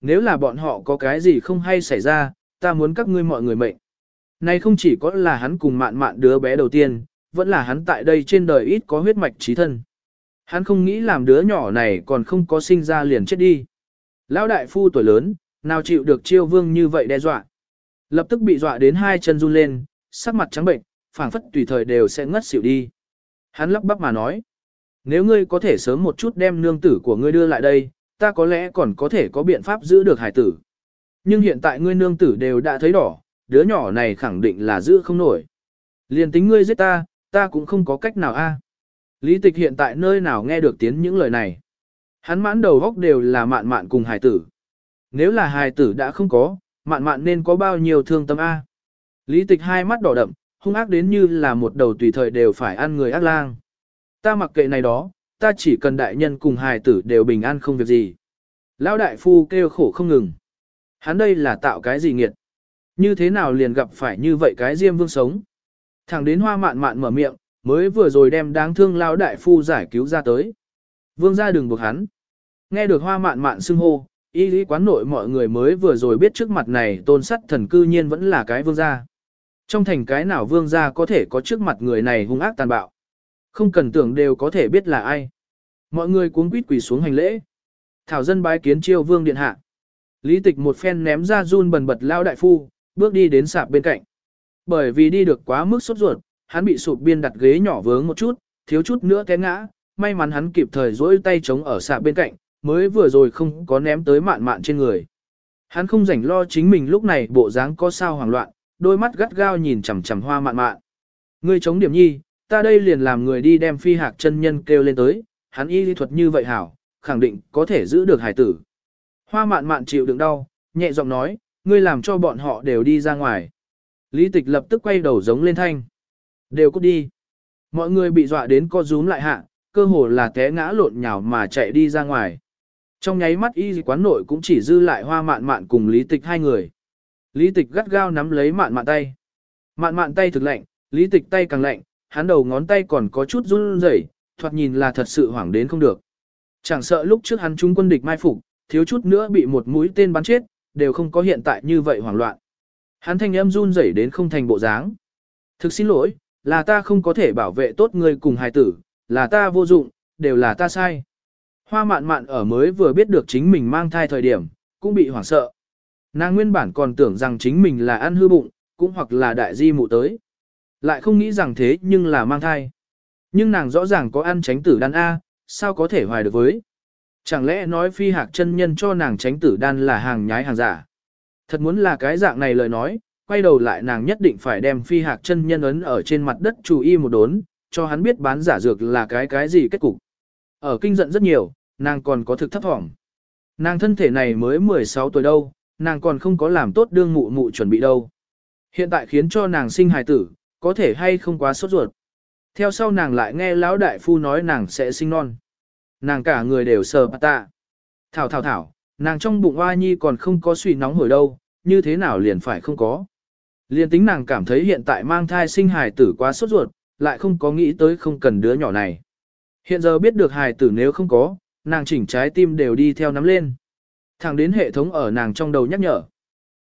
nếu là bọn họ có cái gì không hay xảy ra, ta muốn các ngươi mọi người mệnh. Này không chỉ có là hắn cùng mạn mạn đứa bé đầu tiên, vẫn là hắn tại đây trên đời ít có huyết mạch trí thân. Hắn không nghĩ làm đứa nhỏ này còn không có sinh ra liền chết đi. Lão đại phu tuổi lớn, nào chịu được chiêu vương như vậy đe dọa. Lập tức bị dọa đến hai chân run lên, sắc mặt trắng bệnh, phảng phất tùy thời đều sẽ ngất xỉu đi. Hắn lắp bắp mà nói, nếu ngươi có thể sớm một chút đem nương tử của ngươi đưa lại đây, ta có lẽ còn có thể có biện pháp giữ được hải tử. Nhưng hiện tại ngươi nương tử đều đã thấy đỏ, đứa nhỏ này khẳng định là giữ không nổi. Liền tính ngươi giết ta, ta cũng không có cách nào a. Lý tịch hiện tại nơi nào nghe được tiếng những lời này. Hắn mãn đầu góc đều là mạn mạn cùng hải tử. Nếu là hài tử đã không có, mạn mạn nên có bao nhiêu thương tâm A. Lý tịch hai mắt đỏ đậm, hung ác đến như là một đầu tùy thời đều phải ăn người ác lang. Ta mặc kệ này đó, ta chỉ cần đại nhân cùng hài tử đều bình an không việc gì. Lão đại phu kêu khổ không ngừng. Hắn đây là tạo cái gì nghiệt? Như thế nào liền gặp phải như vậy cái diêm vương sống? Thẳng đến hoa mạn mạn mở miệng, mới vừa rồi đem đáng thương lão đại phu giải cứu ra tới. Vương ra đừng buộc hắn. Nghe được hoa mạn mạn xưng hô, Y lý quán nội mọi người mới vừa rồi biết trước mặt này tôn sắt thần cư nhiên vẫn là cái vương gia. Trong thành cái nào vương gia có thể có trước mặt người này hung ác tàn bạo. Không cần tưởng đều có thể biết là ai. Mọi người cuống quýt quỳ xuống hành lễ. Thảo dân bái kiến chiêu vương điện hạ. Lý tịch một phen ném ra run bần bật lao đại phu, bước đi đến sạp bên cạnh. Bởi vì đi được quá mức sốt ruột, hắn bị sụp biên đặt ghế nhỏ vướng một chút, thiếu chút nữa té ngã, may mắn hắn kịp thời duỗi tay chống ở sạp bên cạnh, mới vừa rồi không có ném tới mạn mạn trên người. Hắn không rảnh lo chính mình lúc này bộ dáng có sao hoảng loạn, đôi mắt gắt gao nhìn chằm chằm hoa mạn mạn. Ngươi chống điểm nhi, ta đây liền làm người đi đem phi hạc chân nhân kêu lên tới, hắn y lý thuật như vậy hảo, khẳng định có thể giữ được hải tử. Hoa mạn mạn chịu đựng đau, nhẹ giọng nói, ngươi làm cho bọn họ đều đi ra ngoài. Lý tịch lập tức quay đầu giống lên thanh. Đều cút đi. Mọi người bị dọa đến co rúm lại hạ, cơ hồ là té ngã lộn nhào mà chạy đi ra ngoài. Trong nháy mắt y quán nội cũng chỉ dư lại hoa mạn mạn cùng lý tịch hai người. Lý tịch gắt gao nắm lấy mạn mạn tay. Mạn mạn tay thực lạnh, lý tịch tay càng lạnh, hắn đầu ngón tay còn có chút run rẩy, thoạt nhìn là thật sự hoảng đến không được. Chẳng sợ lúc trước hắn trung quân địch mai phục, thiếu chút nữa bị một mũi tên bắn chết, đều không có hiện tại như vậy hoảng loạn. Hắn thanh âm run rẩy đến không thành bộ dáng. Thực xin lỗi, là ta không có thể bảo vệ tốt người cùng hài tử, là ta vô dụng, đều là ta sai. Hoa mạn mạn ở mới vừa biết được chính mình mang thai thời điểm, cũng bị hoảng sợ. Nàng nguyên bản còn tưởng rằng chính mình là ăn hư bụng, cũng hoặc là đại di mụ tới. Lại không nghĩ rằng thế nhưng là mang thai. Nhưng nàng rõ ràng có ăn tránh tử đan A, sao có thể hoài được với. Chẳng lẽ nói phi hạc chân nhân cho nàng tránh tử đan là hàng nhái hàng giả. Thật muốn là cái dạng này lời nói, quay đầu lại nàng nhất định phải đem phi hạc chân nhân ấn ở trên mặt đất chú y một đốn, cho hắn biết bán giả dược là cái cái gì kết cục. Ở kinh giận rất nhiều, nàng còn có thực thấp thỏm. Nàng thân thể này mới 16 tuổi đâu, nàng còn không có làm tốt đương mụ mụ chuẩn bị đâu. Hiện tại khiến cho nàng sinh hài tử, có thể hay không quá sốt ruột. Theo sau nàng lại nghe lão đại phu nói nàng sẽ sinh non. Nàng cả người đều sờ bà tạ. Thảo thảo thảo, nàng trong bụng hoa nhi còn không có suy nóng hồi đâu, như thế nào liền phải không có. Liên tính nàng cảm thấy hiện tại mang thai sinh hài tử quá sốt ruột, lại không có nghĩ tới không cần đứa nhỏ này. Hiện giờ biết được hài tử nếu không có, nàng chỉnh trái tim đều đi theo nắm lên. Thẳng đến hệ thống ở nàng trong đầu nhắc nhở.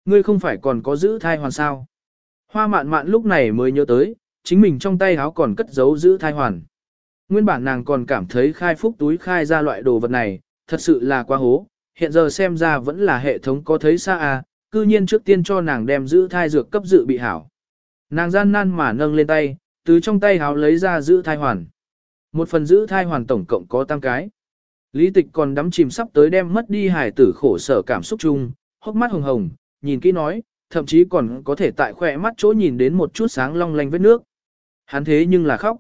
Ngươi không phải còn có giữ thai hoàn sao. Hoa mạn mạn lúc này mới nhớ tới, chính mình trong tay áo còn cất giấu giữ thai hoàn. Nguyên bản nàng còn cảm thấy khai phúc túi khai ra loại đồ vật này, thật sự là quá hố, hiện giờ xem ra vẫn là hệ thống có thấy xa à, cư nhiên trước tiên cho nàng đem giữ thai dược cấp dự bị hảo. Nàng gian nan mà nâng lên tay, từ trong tay háo lấy ra giữ thai hoàn. Một phần giữ thai hoàn tổng cộng có tăng cái. Lý tịch còn đắm chìm sắp tới đem mất đi hải tử khổ sở cảm xúc chung, hốc mắt hồng hồng, nhìn kỹ nói, thậm chí còn có thể tại khỏe mắt chỗ nhìn đến một chút sáng long lanh vết nước. Hắn thế nhưng là khóc.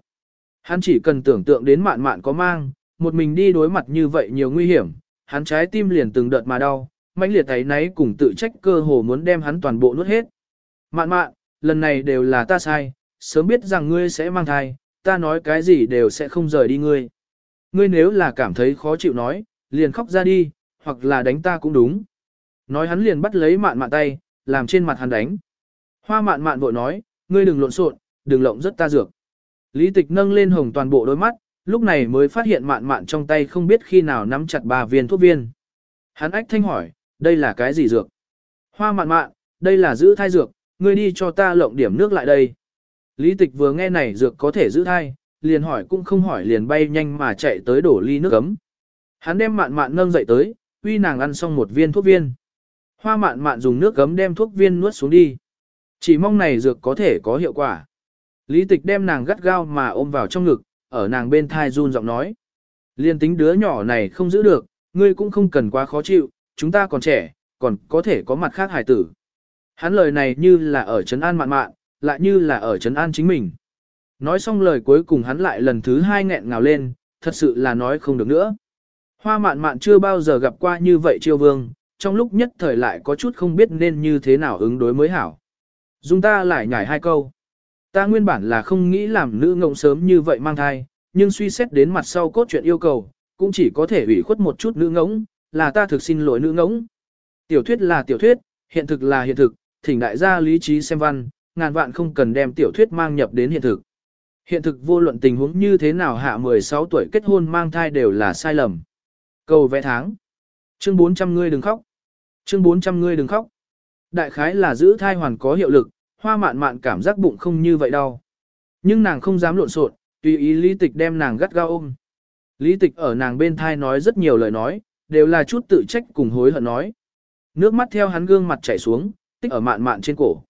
Hắn chỉ cần tưởng tượng đến mạn mạn có mang, một mình đi đối mặt như vậy nhiều nguy hiểm, hắn trái tim liền từng đợt mà đau, mãnh liệt thấy náy cùng tự trách cơ hồ muốn đem hắn toàn bộ nuốt hết. Mạn mạn, lần này đều là ta sai, sớm biết rằng ngươi sẽ mang thai, ta nói cái gì đều sẽ không rời đi ngươi. Ngươi nếu là cảm thấy khó chịu nói, liền khóc ra đi, hoặc là đánh ta cũng đúng. Nói hắn liền bắt lấy mạn mạn tay, làm trên mặt hắn đánh. Hoa mạn mạn vội nói, ngươi đừng lộn xộn, đừng lộng rất ta dược. Lý tịch nâng lên hồng toàn bộ đôi mắt, lúc này mới phát hiện mạn mạn trong tay không biết khi nào nắm chặt ba viên thuốc viên. Hắn ách thanh hỏi, đây là cái gì dược? Hoa mạn mạn, đây là giữ thai dược, ngươi đi cho ta lộng điểm nước lại đây. Lý tịch vừa nghe này dược có thể giữ thai, liền hỏi cũng không hỏi liền bay nhanh mà chạy tới đổ ly nước ấm. Hắn đem mạn mạn nâng dậy tới, uy nàng ăn xong một viên thuốc viên. Hoa mạn mạn dùng nước gấm đem thuốc viên nuốt xuống đi. Chỉ mong này dược có thể có hiệu quả. Lý tịch đem nàng gắt gao mà ôm vào trong ngực, ở nàng bên thai run giọng nói. Liên tính đứa nhỏ này không giữ được, ngươi cũng không cần quá khó chịu, chúng ta còn trẻ, còn có thể có mặt khác hài tử. Hắn lời này như là ở trấn an mạn mạn, lại như là ở trấn an chính mình. Nói xong lời cuối cùng hắn lại lần thứ hai nghẹn ngào lên, thật sự là nói không được nữa. Hoa mạn mạn chưa bao giờ gặp qua như vậy chiêu vương, trong lúc nhất thời lại có chút không biết nên như thế nào ứng đối mới hảo. Dung ta lại nhảy hai câu. Ta nguyên bản là không nghĩ làm nữ ngộng sớm như vậy mang thai, nhưng suy xét đến mặt sau cốt truyện yêu cầu, cũng chỉ có thể ủy khuất một chút nữ ngỗng, là ta thực xin lỗi nữ ngỗng. Tiểu thuyết là tiểu thuyết, hiện thực là hiện thực, thỉnh đại gia lý trí xem văn, ngàn vạn không cần đem tiểu thuyết mang nhập đến hiện thực. Hiện thực vô luận tình huống như thế nào hạ 16 tuổi kết hôn mang thai đều là sai lầm. Cầu vẽ tháng. Chương 400 ngươi đừng khóc. Chương 400 ngươi đừng khóc. Đại khái là giữ thai hoàn có hiệu lực, hoa mạn mạn cảm giác bụng không như vậy đau Nhưng nàng không dám lộn xộn, tùy ý lý tịch đem nàng gắt gao ôm. Lý tịch ở nàng bên thai nói rất nhiều lời nói, đều là chút tự trách cùng hối hận nói. Nước mắt theo hắn gương mặt chảy xuống, tích ở mạn mạn trên cổ.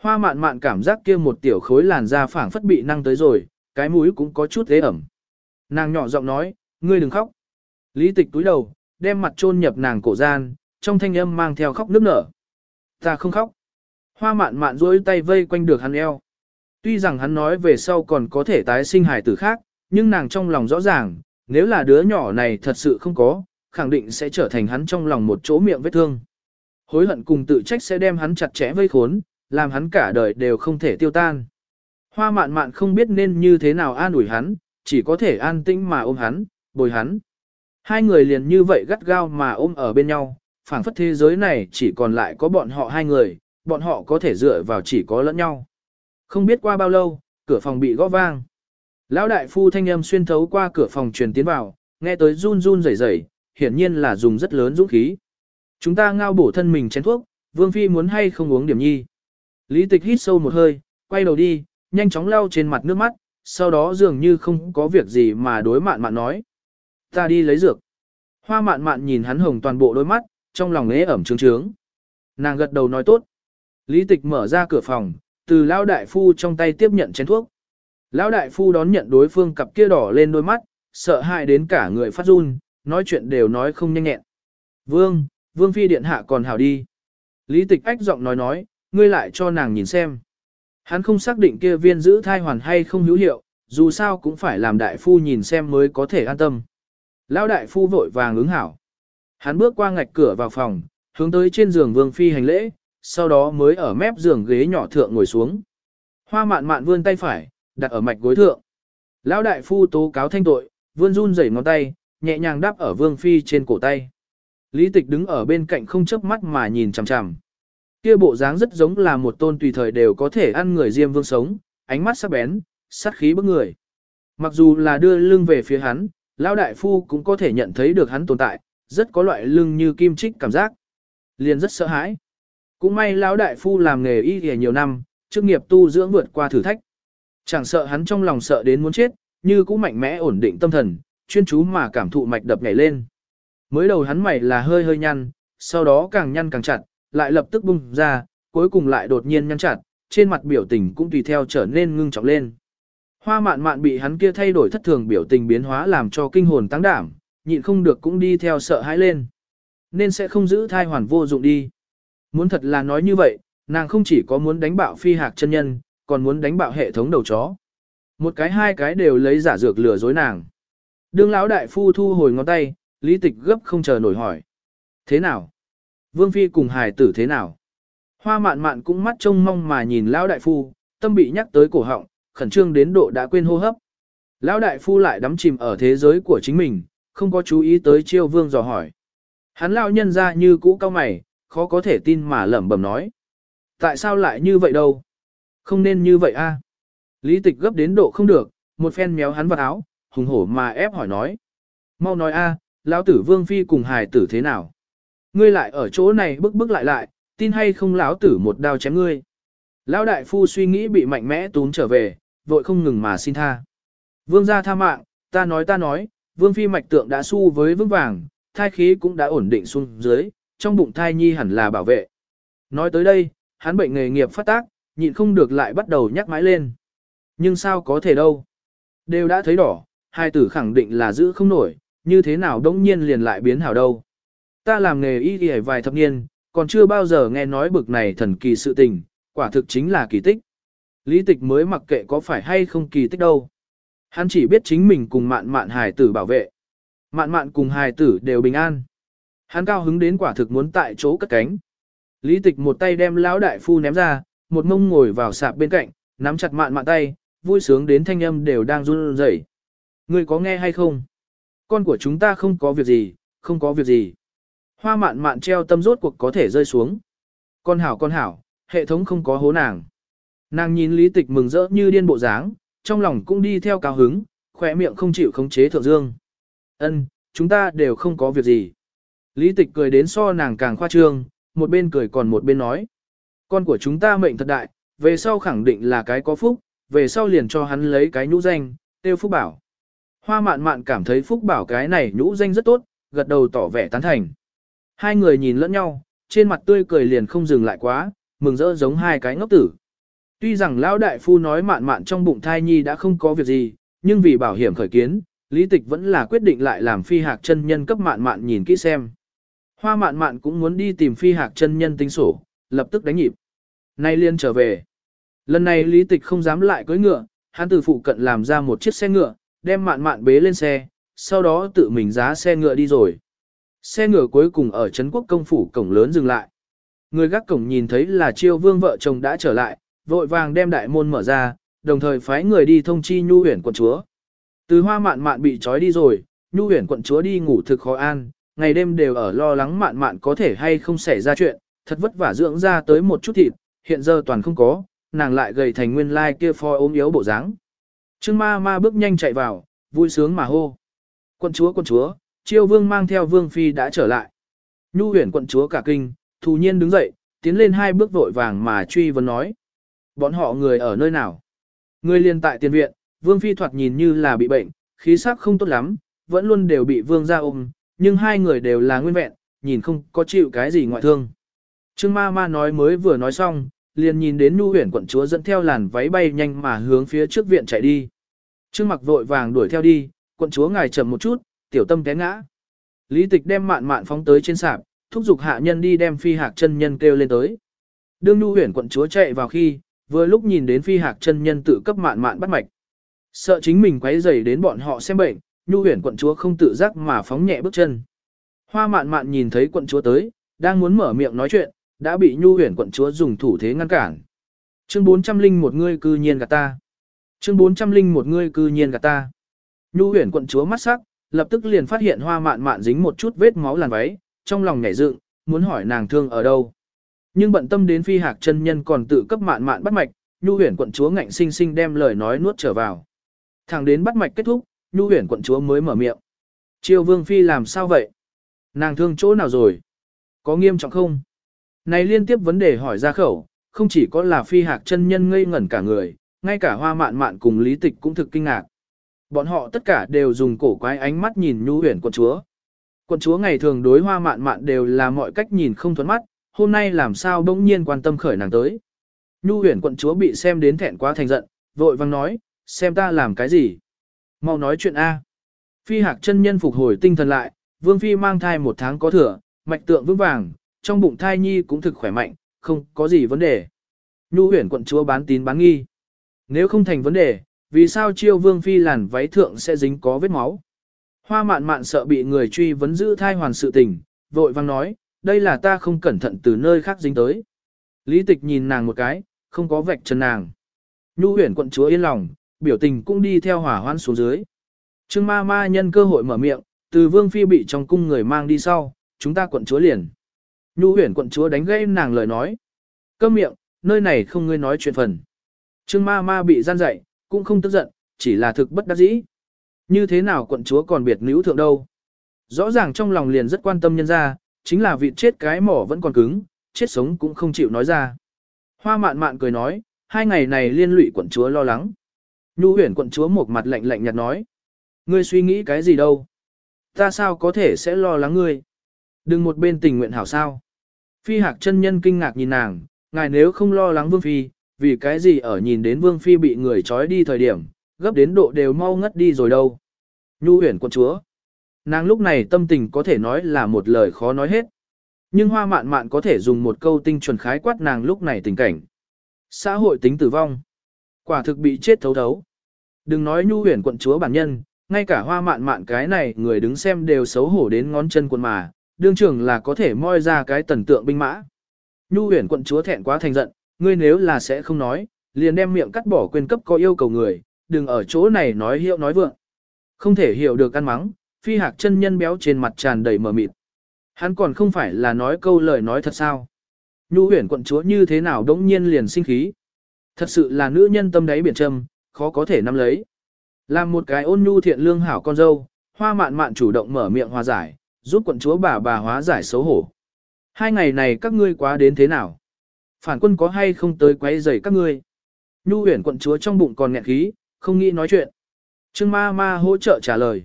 Hoa mạn mạn cảm giác kia một tiểu khối làn da phảng phất bị năng tới rồi, cái mũi cũng có chút thế ẩm. Nàng nhỏ giọng nói, ngươi đừng khóc. Lý tịch túi đầu, đem mặt chôn nhập nàng cổ gian, trong thanh âm mang theo khóc nước nở. Ta không khóc. Hoa mạn mạn duỗi tay vây quanh được hắn eo. Tuy rằng hắn nói về sau còn có thể tái sinh hài tử khác, nhưng nàng trong lòng rõ ràng, nếu là đứa nhỏ này thật sự không có, khẳng định sẽ trở thành hắn trong lòng một chỗ miệng vết thương. Hối hận cùng tự trách sẽ đem hắn chặt chẽ vây khốn, làm hắn cả đời đều không thể tiêu tan. Hoa mạn mạn không biết nên như thế nào an ủi hắn, chỉ có thể an tĩnh mà ôm hắn, bồi hắn. Hai người liền như vậy gắt gao mà ôm ở bên nhau, phảng phất thế giới này chỉ còn lại có bọn họ hai người, bọn họ có thể dựa vào chỉ có lẫn nhau. Không biết qua bao lâu, cửa phòng bị gõ vang. Lão đại phu thanh âm xuyên thấu qua cửa phòng truyền tiến vào, nghe tới run run rẩy rẩy, hiển nhiên là dùng rất lớn dũng khí. Chúng ta ngao bổ thân mình chén thuốc, Vương Phi muốn hay không uống điểm nhi. Lý tịch hít sâu một hơi, quay đầu đi, nhanh chóng lau trên mặt nước mắt, sau đó dường như không có việc gì mà đối mạn mạn nói. Ta đi lấy dược. Hoa mạn mạn nhìn hắn hồng toàn bộ đôi mắt, trong lòng ế ẩm trướng trướng. Nàng gật đầu nói tốt. Lý tịch mở ra cửa phòng, từ lão đại phu trong tay tiếp nhận chén thuốc. Lão đại phu đón nhận đối phương cặp kia đỏ lên đôi mắt, sợ hãi đến cả người phát run, nói chuyện đều nói không nhanh nhẹn. Vương, vương phi điện hạ còn hảo đi. Lý tịch ách giọng nói nói, ngươi lại cho nàng nhìn xem. Hắn không xác định kia viên giữ thai hoàn hay không hữu hiệu, dù sao cũng phải làm đại phu nhìn xem mới có thể an tâm. Lão đại phu vội vàng ứng hảo. Hắn bước qua ngạch cửa vào phòng, hướng tới trên giường vương phi hành lễ, sau đó mới ở mép giường ghế nhỏ thượng ngồi xuống. Hoa mạn mạn vươn tay phải, đặt ở mạch gối thượng. Lão đại phu tố cáo thanh tội, vươn run rẩy ngón tay, nhẹ nhàng đáp ở vương phi trên cổ tay. Lý tịch đứng ở bên cạnh không chớp mắt mà nhìn chằm chằm. Kia bộ dáng rất giống là một tôn tùy thời đều có thể ăn người diêm vương sống, ánh mắt sắc bén, sát khí bức người. Mặc dù là đưa lưng về phía hắn, lão đại phu cũng có thể nhận thấy được hắn tồn tại, rất có loại lưng như kim trích cảm giác. Liền rất sợ hãi. Cũng may lão đại phu làm nghề y y nhiều năm, chức nghiệp tu dưỡng vượt qua thử thách. Chẳng sợ hắn trong lòng sợ đến muốn chết, như cũng mạnh mẽ ổn định tâm thần, chuyên chú mà cảm thụ mạch đập nhảy lên. Mới đầu hắn mày là hơi hơi nhăn, sau đó càng nhăn càng chặt, lại lập tức bung ra, cuối cùng lại đột nhiên nhăn chặt, trên mặt biểu tình cũng tùy theo trở nên ngưng trọng lên. Hoa mạn mạn bị hắn kia thay đổi thất thường biểu tình biến hóa làm cho kinh hồn tăng đảm, nhịn không được cũng đi theo sợ hãi lên. Nên sẽ không giữ thai hoàn vô dụng đi. Muốn thật là nói như vậy, nàng không chỉ có muốn đánh bạo phi hạc chân nhân, còn muốn đánh bạo hệ thống đầu chó. Một cái hai cái đều lấy giả dược lừa dối nàng. Đương lão đại phu thu hồi ngón tay, lý tịch gấp không chờ nổi hỏi. Thế nào? Vương phi cùng hài tử thế nào? Hoa mạn mạn cũng mắt trông mong mà nhìn lão đại phu, tâm bị nhắc tới cổ họng, khẩn trương đến độ đã quên hô hấp. Lão đại phu lại đắm chìm ở thế giới của chính mình, không có chú ý tới chiêu vương dò hỏi. Hắn lão nhân ra như cũ cao mày, khó có thể tin mà lẩm bẩm nói. Tại sao lại như vậy đâu? Không nên như vậy a. Lý tịch gấp đến độ không được, một phen méo hắn vào áo, hùng hổ mà ép hỏi nói. Mau nói a, lão tử vương phi cùng hài tử thế nào? Ngươi lại ở chỗ này bức bức lại lại, tin hay không lão tử một đao chém ngươi. Lão đại phu suy nghĩ bị mạnh mẽ tún trở về, vội không ngừng mà xin tha. Vương gia tha mạng, ta nói ta nói, vương phi mạch tượng đã su với vững vàng, thai khí cũng đã ổn định xuống dưới, trong bụng thai nhi hẳn là bảo vệ. Nói tới đây, hắn bệnh nghề nghiệp phát tác, nhịn không được lại bắt đầu nhắc mãi lên. Nhưng sao có thể đâu. Đều đã thấy đỏ, hai tử khẳng định là giữ không nổi, như thế nào đống nhiên liền lại biến hảo đâu. Ta làm nghề y y vài thập niên, còn chưa bao giờ nghe nói bực này thần kỳ sự tình, quả thực chính là kỳ tích. Lý tịch mới mặc kệ có phải hay không kỳ tích đâu. Hắn chỉ biết chính mình cùng mạn mạn hài tử bảo vệ. Mạn mạn cùng hài tử đều bình an. Hắn cao hứng đến quả thực muốn tại chỗ cất cánh. Lý tịch một tay đem lão đại phu ném ra, một mông ngồi vào sạp bên cạnh, nắm chặt mạn mạn tay, vui sướng đến thanh âm đều đang run rẩy. Ngươi có nghe hay không? Con của chúng ta không có việc gì, không có việc gì. Hoa mạn mạn treo tâm rốt cuộc có thể rơi xuống. Con hảo con hảo, hệ thống không có hố nàng. Nàng nhìn lý tịch mừng rỡ như điên bộ dáng, trong lòng cũng đi theo cao hứng, khỏe miệng không chịu khống chế thượng dương. Ân, chúng ta đều không có việc gì. Lý tịch cười đến so nàng càng khoa trương, một bên cười còn một bên nói. Con của chúng ta mệnh thật đại, về sau khẳng định là cái có phúc, về sau liền cho hắn lấy cái nhũ danh, tiêu phúc bảo. Hoa mạn mạn cảm thấy phúc bảo cái này nhũ danh rất tốt, gật đầu tỏ vẻ tán thành. Hai người nhìn lẫn nhau, trên mặt tươi cười liền không dừng lại quá, mừng rỡ giống hai cái ngốc tử. Tuy rằng lão đại phu nói mạn mạn trong bụng thai nhi đã không có việc gì, nhưng vì bảo hiểm khởi kiến, lý tịch vẫn là quyết định lại làm phi hạc chân nhân cấp mạn mạn nhìn kỹ xem. Hoa mạn mạn cũng muốn đi tìm phi hạc chân nhân tính sổ, lập tức đánh nhịp. Nay liên trở về. Lần này lý tịch không dám lại cưỡi ngựa, hắn từ phụ cận làm ra một chiếc xe ngựa, đem mạn mạn bế lên xe, sau đó tự mình giá xe ngựa đi rồi. Xe ngựa cuối cùng ở Trấn Quốc công phủ cổng lớn dừng lại. Người gác cổng nhìn thấy là chiêu vương vợ chồng đã trở lại, vội vàng đem đại môn mở ra, đồng thời phái người đi thông chi nhu huyển quận chúa. Từ hoa mạn mạn bị trói đi rồi, nhu huyển quận chúa đi ngủ thực khó an, ngày đêm đều ở lo lắng mạn mạn có thể hay không xảy ra chuyện, thật vất vả dưỡng ra tới một chút thịt, hiện giờ toàn không có, nàng lại gầy thành nguyên lai kia phò ốm yếu bộ dáng. Trương ma ma bước nhanh chạy vào, vui sướng mà hô. Quân chúa quân chúa, chiêu vương mang theo vương phi đã trở lại. Nhu huyền quận chúa cả kinh, thù nhiên đứng dậy, tiến lên hai bước vội vàng mà truy vấn nói. Bọn họ người ở nơi nào? Người liền tại tiền viện, vương phi thoạt nhìn như là bị bệnh, khí sắc không tốt lắm, vẫn luôn đều bị vương ra ôm, nhưng hai người đều là nguyên vẹn, nhìn không có chịu cái gì ngoại thương. Trương ma ma nói mới vừa nói xong, liền nhìn đến Nu huyền quận chúa dẫn theo làn váy bay nhanh mà hướng phía trước viện chạy đi. Trương mặc vội vàng đuổi theo đi, quận chúa ngài chậm một chút, tiểu tâm té ngã. Lý tịch đem mạn mạn phóng tới trên sạp, thúc giục hạ nhân đi đem phi hạc chân nhân kêu lên tới. Đương Nu huyền quận chúa chạy vào khi, vừa lúc nhìn đến phi hạc chân nhân tự cấp mạn mạn bắt mạch. Sợ chính mình quấy rầy đến bọn họ xem bệnh, Nhu huyền quận chúa không tự giác mà phóng nhẹ bước chân. Hoa mạn mạn nhìn thấy quận chúa tới, đang muốn mở miệng nói chuyện, đã bị Nhu huyền quận chúa dùng thủ thế ngăn cản. Chương 400 linh một ngươi cư nhiên gạt ta. Chương 400 linh một ngươi cư nhiên gạt ta. Nhu huyền quận chúa mắt sắc, lập tức liền phát hiện hoa mạn mạn dính một chút vết máu làn váy, trong lòng nhảy dựng, muốn hỏi nàng thương ở đâu. Nhưng bận tâm đến phi hạc chân nhân còn tự cấp mạn mạn bắt mạch, Nhu huyền quận chúa ngạnh sinh sinh đem lời nói nuốt trở vào. Thẳng đến bắt mạch kết thúc, Nhu huyền quận chúa mới mở miệng. Triều vương phi làm sao vậy? Nàng thương chỗ nào rồi? Có nghiêm trọng không? Này liên tiếp vấn đề hỏi ra khẩu, không chỉ có là phi hạc chân nhân ngây ngẩn cả người, ngay cả hoa mạn mạn cùng lý tịch cũng thực kinh ngạc. Bọn họ tất cả đều dùng cổ quái ánh mắt nhìn nhu huyền quận chúa. Quận chúa ngày thường đối hoa mạn mạn đều là mọi cách nhìn không thuẫn mắt, hôm nay làm sao bỗng nhiên quan tâm khởi nàng tới. Nhu huyền quận chúa bị xem đến thẹn quá thành giận, vội vang nói, xem ta làm cái gì. Mau nói chuyện A. Phi hạc chân nhân phục hồi tinh thần lại, vương phi mang thai một tháng có thừa, mạch tượng vững vàng, trong bụng thai nhi cũng thực khỏe mạnh, không có gì vấn đề. Nhu huyển quận chúa bán tín bán nghi. Nếu không thành vấn đề, vì sao chiêu vương phi làn váy thượng sẽ dính có vết máu? Hoa mạn mạn sợ bị người truy vấn giữ thai hoàn sự tình, vội vang nói, đây là ta không cẩn thận từ nơi khác dính tới. Lý tịch nhìn nàng một cái, không có vạch chân nàng. Nhu huyển quận chúa yên lòng, biểu tình cũng đi theo hỏa hoan xuống dưới. Trương ma ma nhân cơ hội mở miệng, từ vương phi bị trong cung người mang đi sau, chúng ta quận chúa liền. Nhu huyền quận chúa đánh gây nàng lời nói. Câm miệng, nơi này không ngươi nói chuyện phần. Trương ma ma bị gian dạy, cũng không tức giận, chỉ là thực bất đắc dĩ. Như thế nào quận chúa còn biệt nữ thượng đâu. Rõ ràng trong lòng liền rất quan tâm nhân ra, chính là vị chết cái mỏ vẫn còn cứng, chết sống cũng không chịu nói ra. Hoa mạn mạn cười nói, hai ngày này liên lụy quận chúa lo lắng. Nhu huyền quận chúa một mặt lạnh lạnh nhạt nói. Ngươi suy nghĩ cái gì đâu? Ta sao có thể sẽ lo lắng ngươi? Đừng một bên tình nguyện hảo sao? Phi hạc chân nhân kinh ngạc nhìn nàng, ngài nếu không lo lắng vương phi, vì cái gì ở nhìn đến vương phi bị người trói đi thời điểm, gấp đến độ đều mau ngất đi rồi đâu. Nhu huyền quận chúa. Nàng lúc này tâm tình có thể nói là một lời khó nói hết. Nhưng hoa mạn mạn có thể dùng một câu tinh chuẩn khái quát nàng lúc này tình cảnh. Xã hội tính tử vong. Quả thực bị chết thấu thấu. Đừng nói nhu huyền quận chúa bản nhân, ngay cả hoa mạn mạn cái này người đứng xem đều xấu hổ đến ngón chân quần mà, đương trưởng là có thể moi ra cái tần tượng binh mã. Nhu huyền quận chúa thẹn quá thành giận, ngươi nếu là sẽ không nói, liền đem miệng cắt bỏ quyền cấp có yêu cầu người, đừng ở chỗ này nói hiệu nói vượng. Không thể hiểu được ăn mắng, phi hạc chân nhân béo trên mặt tràn đầy mờ mịt. Hắn còn không phải là nói câu lời nói thật sao. Nhu huyền quận chúa như thế nào đống nhiên liền sinh khí. Thật sự là nữ nhân tâm đáy biển trầm, khó có thể nắm lấy. Làm một cái ôn nhu thiện lương hảo con dâu, hoa mạn mạn chủ động mở miệng hòa giải, giúp quận chúa bà bà hóa giải xấu hổ. Hai ngày này các ngươi quá đến thế nào? Phản quân có hay không tới quấy rầy các ngươi? Nhu huyển quận chúa trong bụng còn nghẹn khí, không nghĩ nói chuyện. Trương ma ma hỗ trợ trả lời.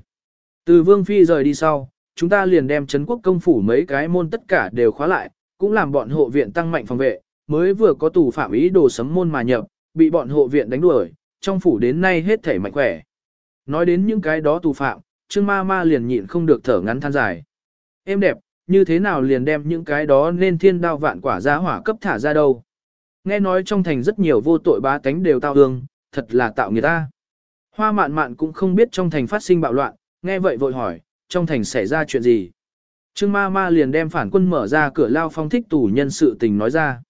Từ vương phi rời đi sau, chúng ta liền đem Trấn quốc công phủ mấy cái môn tất cả đều khóa lại, cũng làm bọn hộ viện tăng mạnh phòng vệ, mới vừa có tù phạm ý đồ sấm môn mà nhập, bị bọn hộ viện đánh đuổi, trong phủ đến nay hết thể mạnh khỏe. Nói đến những cái đó tù phạm, Trương ma ma liền nhịn không được thở ngắn than dài. Em đẹp, như thế nào liền đem những cái đó nên thiên đao vạn quả giá hỏa cấp thả ra đâu. Nghe nói trong thành rất nhiều vô tội bá tánh đều tao hương, thật là tạo người ta. Hoa mạn mạn cũng không biết trong thành phát sinh bạo loạn, nghe vậy vội hỏi, trong thành xảy ra chuyện gì. Trương ma ma liền đem phản quân mở ra cửa lao phong thích tù nhân sự tình nói ra.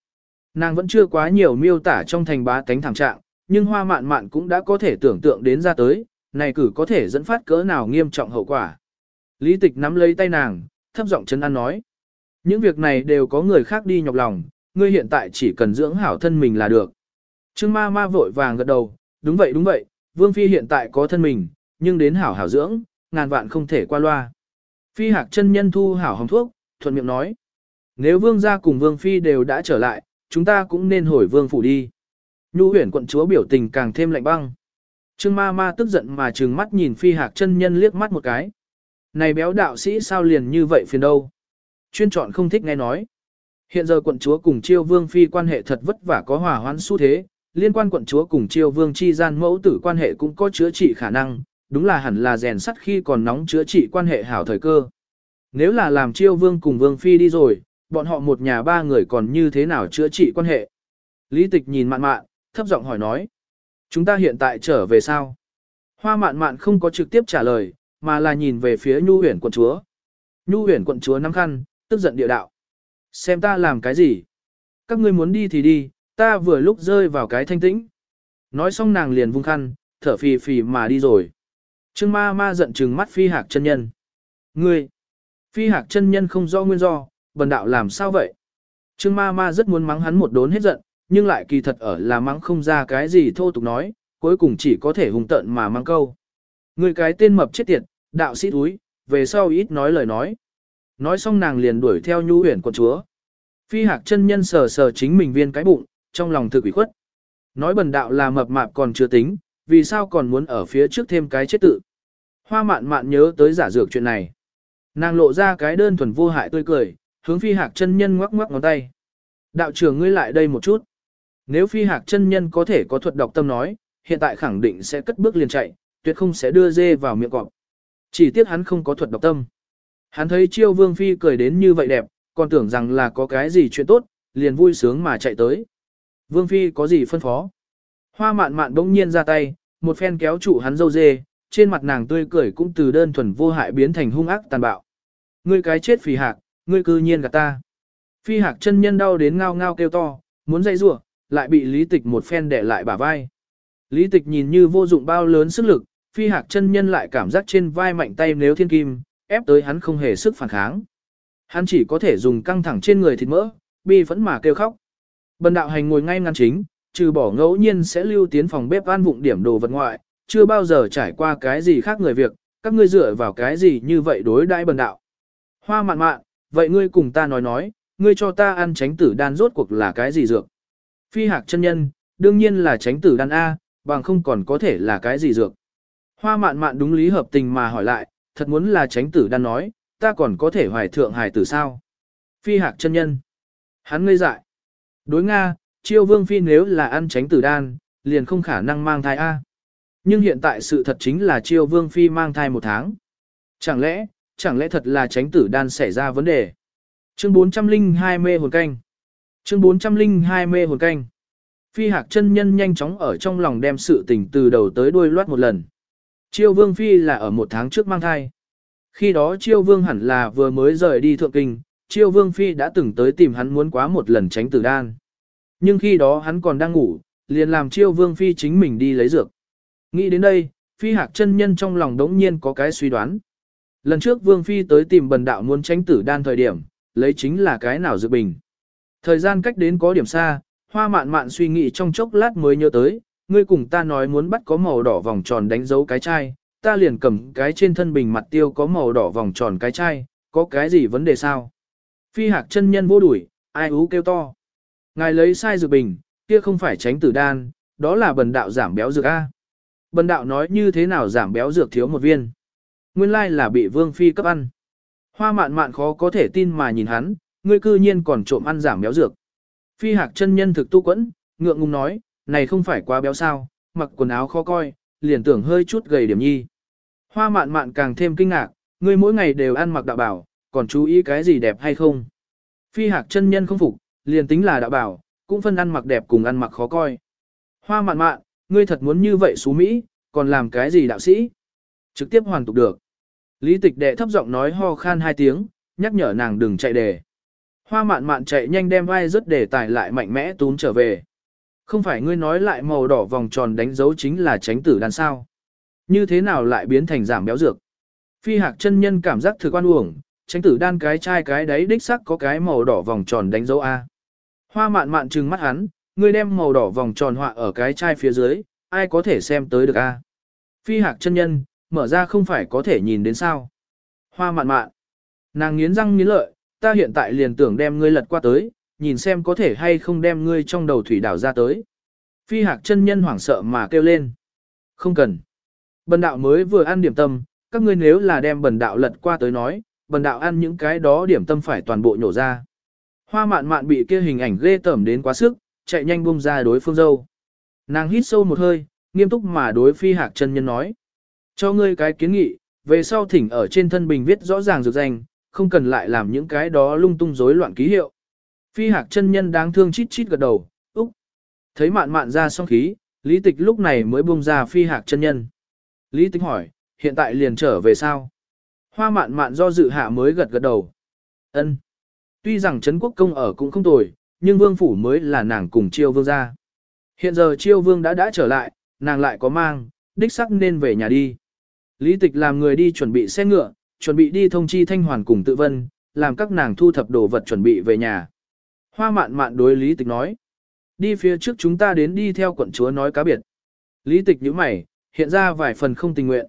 Nàng vẫn chưa quá nhiều miêu tả trong thành bá tánh thảm trạng, nhưng hoa mạn mạn cũng đã có thể tưởng tượng đến ra tới, này cử có thể dẫn phát cỡ nào nghiêm trọng hậu quả. Lý tịch nắm lấy tay nàng, thấp giọng chấn an nói. Những việc này đều có người khác đi nhọc lòng, ngươi hiện tại chỉ cần dưỡng hảo thân mình là được. Trương ma ma vội vàng gật đầu, đúng vậy đúng vậy, Vương Phi hiện tại có thân mình, nhưng đến hảo hảo dưỡng, ngàn vạn không thể qua loa. Phi hạc chân nhân thu hảo hồng thuốc, thuận miệng nói. Nếu Vương gia cùng Vương Phi đều đã trở lại, chúng ta cũng nên hồi Vương phủ đi. Nhu huyển quận chúa biểu tình càng thêm lạnh băng. Trương ma ma tức giận mà trừng mắt nhìn Phi hạc chân nhân liếc mắt một cái. Này béo đạo sĩ sao liền như vậy phiền đâu. Chuyên chọn không thích nghe nói. Hiện giờ quận chúa cùng chiêu vương phi quan hệ thật vất vả có hòa hoãn xu thế, liên quan quận chúa cùng chiêu vương chi gian mẫu tử quan hệ cũng có chữa trị khả năng, đúng là hẳn là rèn sắt khi còn nóng chữa trị quan hệ hảo thời cơ. Nếu là làm chiêu vương cùng vương phi đi rồi, bọn họ một nhà ba người còn như thế nào chữa trị quan hệ? Lý tịch nhìn mạn mạn, thấp giọng hỏi nói. Chúng ta hiện tại trở về sao? Hoa mạn mạn không có trực tiếp trả lời, mà là nhìn về phía nhu huyền quận chúa. Nhu huyền quận chúa nắm khăn, tức giận địa đạo. Xem ta làm cái gì? Các ngươi muốn đi thì đi, ta vừa lúc rơi vào cái thanh tĩnh. Nói xong nàng liền vung khăn, thở phì phì mà đi rồi. Trương ma ma giận trừng mắt phi hạc chân nhân. Ngươi! Phi hạc chân nhân không do nguyên do, bần đạo làm sao vậy? Trương ma ma rất muốn mắng hắn một đốn hết giận, nhưng lại kỳ thật ở là mắng không ra cái gì thô tục nói, cuối cùng chỉ có thể hùng tận mà mang câu. Người cái tên mập chết tiệt, đạo sĩ túi, về sau ít nói lời nói. Nói xong nàng liền đuổi theo nhu huyền quận chúa. Phi hạc chân nhân sờ sờ chính mình viên cái bụng, trong lòng thực ủy khuất. Nói bần đạo là mập mạp còn chưa tính, vì sao còn muốn ở phía trước thêm cái chết tự. Hoa mạn mạn nhớ tới giả dược chuyện này. Nàng lộ ra cái đơn thuần vô hại tươi cười, hướng phi hạc chân nhân ngoắc ngoắc ngón tay. Đạo trưởng ngươi lại đây một chút. Nếu phi hạc chân nhân có thể có thuật đọc tâm nói, hiện tại khẳng định sẽ cất bước liền chạy, tuyệt không sẽ đưa dê vào miệng cọp. Chỉ tiếc hắn không có thuật đọc tâm. Hắn thấy chiêu vương phi cười đến như vậy đẹp, còn tưởng rằng là có cái gì chuyện tốt, liền vui sướng mà chạy tới. Vương phi có gì phân phó? Hoa mạn mạn bỗng nhiên ra tay, một phen kéo trụ hắn dâu dê, trên mặt nàng tươi cười cũng từ đơn thuần vô hại biến thành hung ác tàn bạo. Ngươi cái chết phì hạc, ngươi cư nhiên gạt ta. Phi hạc chân nhân đau đến ngao ngao kêu to, muốn dây rủa, lại bị lý tịch một phen đẻ lại bả vai. Lý tịch nhìn như vô dụng bao lớn sức lực, phi hạc chân nhân lại cảm giác trên vai mạnh tay nếu thiên kim, ép tới hắn không hề sức phản kháng. Hắn chỉ có thể dùng căng thẳng trên người thịt mỡ, bi phẫn mà kêu khóc. Bần đạo hành ngồi ngay ngăn chính, trừ bỏ ngẫu nhiên sẽ lưu tiến phòng bếp an vụng điểm đồ vật ngoại, chưa bao giờ trải qua cái gì khác người việc, các ngươi dựa vào cái gì như vậy đối đãi bần đạo. Hoa mạn mạn, vậy ngươi cùng ta nói nói, ngươi cho ta ăn tránh tử đan rốt cuộc là cái gì dược? Phi hạc chân nhân, đương nhiên là tránh tử đan A, bằng không còn có thể là cái gì dược. Hoa mạn mạn đúng lý hợp tình mà hỏi lại, thật muốn là tránh tử đan nói, ta còn có thể hoài thượng hài tử sao? Phi hạc chân nhân. Hắn ngây dại. Đối Nga, chiêu vương phi nếu là ăn tránh tử đan, liền không khả năng mang thai A. Nhưng hiện tại sự thật chính là chiêu vương phi mang thai một tháng. Chẳng lẽ, chẳng lẽ thật là tránh tử đan xảy ra vấn đề? Chương 402 mê hồn canh. Chương 402 mê hồn canh. Phi hạc chân nhân nhanh chóng ở trong lòng đem sự tình từ đầu tới đuôi loát một lần. Chiêu vương phi là ở một tháng trước mang thai. Khi đó chiêu vương hẳn là vừa mới rời đi thượng kinh, chiêu vương phi đã từng tới tìm hắn muốn quá một lần tránh tử đan. Nhưng khi đó hắn còn đang ngủ, liền làm chiêu vương phi chính mình đi lấy dược. Nghĩ đến đây, phi hạc chân nhân trong lòng đống nhiên có cái suy đoán. Lần trước vương phi tới tìm bần đạo muốn tránh tử đan thời điểm, lấy chính là cái nào dược bình. Thời gian cách đến có điểm xa, hoa mạn mạn suy nghĩ trong chốc lát mới nhớ tới, ngươi cùng ta nói muốn bắt có màu đỏ vòng tròn đánh dấu cái chai, ta liền cầm cái trên thân bình mặt tiêu có màu đỏ vòng tròn cái chai, có cái gì vấn đề sao? Phi hạc chân nhân vô đuổi, ai ú kêu to. Ngài lấy sai dược bình, kia không phải tránh tử đan, đó là bần đạo giảm béo dược A. Bần đạo nói như thế nào giảm béo dược thiếu một viên. Nguyên lai là bị vương phi cấp ăn. Hoa mạn mạn khó có thể tin mà nhìn hắn, ngươi cư nhiên còn trộm ăn giảm béo dược. Phi hạc chân nhân thực tu quẫn, ngượng ngùng nói, này không phải quá béo sao, mặc quần áo khó coi, liền tưởng hơi chút gầy điểm nhi. Hoa mạn mạn càng thêm kinh ngạc, ngươi mỗi ngày đều ăn mặc đạo bảo, còn chú ý cái gì đẹp hay không. Phi hạc chân nhân không phục, liền tính là đạo bảo, cũng phân ăn mặc đẹp cùng ăn mặc khó coi. Hoa mạn mạn, ngươi thật muốn như vậy xú Mỹ, còn làm cái gì đạo sĩ? Trực tiếp hoàn tục được. Lý tịch đệ thấp giọng nói ho khan hai tiếng, nhắc nhở nàng đừng chạy đề. Hoa mạn mạn chạy nhanh đem vai rất đề tài lại mạnh mẽ tún trở về. Không phải ngươi nói lại màu đỏ vòng tròn đánh dấu chính là tránh tử đàn sao. Như thế nào lại biến thành giảm béo dược? Phi hạc chân nhân cảm giác thực quan uổng, tránh tử đan cái chai cái đấy đích sắc có cái màu đỏ vòng tròn đánh dấu A. Hoa mạn mạn trừng mắt hắn, ngươi đem màu đỏ vòng tròn họa ở cái chai phía dưới, ai có thể xem tới được A. Phi hạc chân nhân, mở ra không phải có thể nhìn đến sao. Hoa mạn mạn, nàng nghiến răng nghiến lợi, ta hiện tại liền tưởng đem ngươi lật qua tới, nhìn xem có thể hay không đem ngươi trong đầu thủy đảo ra tới. Phi hạc chân nhân hoảng sợ mà kêu lên. Không cần. Bần đạo mới vừa ăn điểm tâm, các ngươi nếu là đem bần đạo lật qua tới nói, bần đạo ăn những cái đó điểm tâm phải toàn bộ nhổ ra. Hoa mạn mạn bị kia hình ảnh ghê tởm đến quá sức, chạy nhanh buông ra đối phương dâu. Nàng hít sâu một hơi, nghiêm túc mà đối phi hạc chân nhân nói. Cho ngươi cái kiến nghị, về sau thỉnh ở trên thân bình viết rõ ràng dược danh, không cần lại làm những cái đó lung tung rối loạn ký hiệu. Phi hạc chân nhân đáng thương chít chít gật đầu, úc. Thấy mạn mạn ra xong khí, lý tịch lúc này mới buông ra phi hạc chân nhân. Lý tịch hỏi, hiện tại liền trở về sao? Hoa mạn mạn do dự hạ mới gật gật đầu. ân Tuy rằng Trấn Quốc Công ở cũng không tồi, nhưng vương phủ mới là nàng cùng chiêu vương ra. Hiện giờ chiêu vương đã đã trở lại, nàng lại có mang, đích sắc nên về nhà đi. Lý tịch làm người đi chuẩn bị xe ngựa, chuẩn bị đi thông chi thanh hoàn cùng tự vân, làm các nàng thu thập đồ vật chuẩn bị về nhà. Hoa mạn mạn đối lý tịch nói. Đi phía trước chúng ta đến đi theo quận chúa nói cá biệt. Lý tịch nhíu mày, hiện ra vài phần không tình nguyện.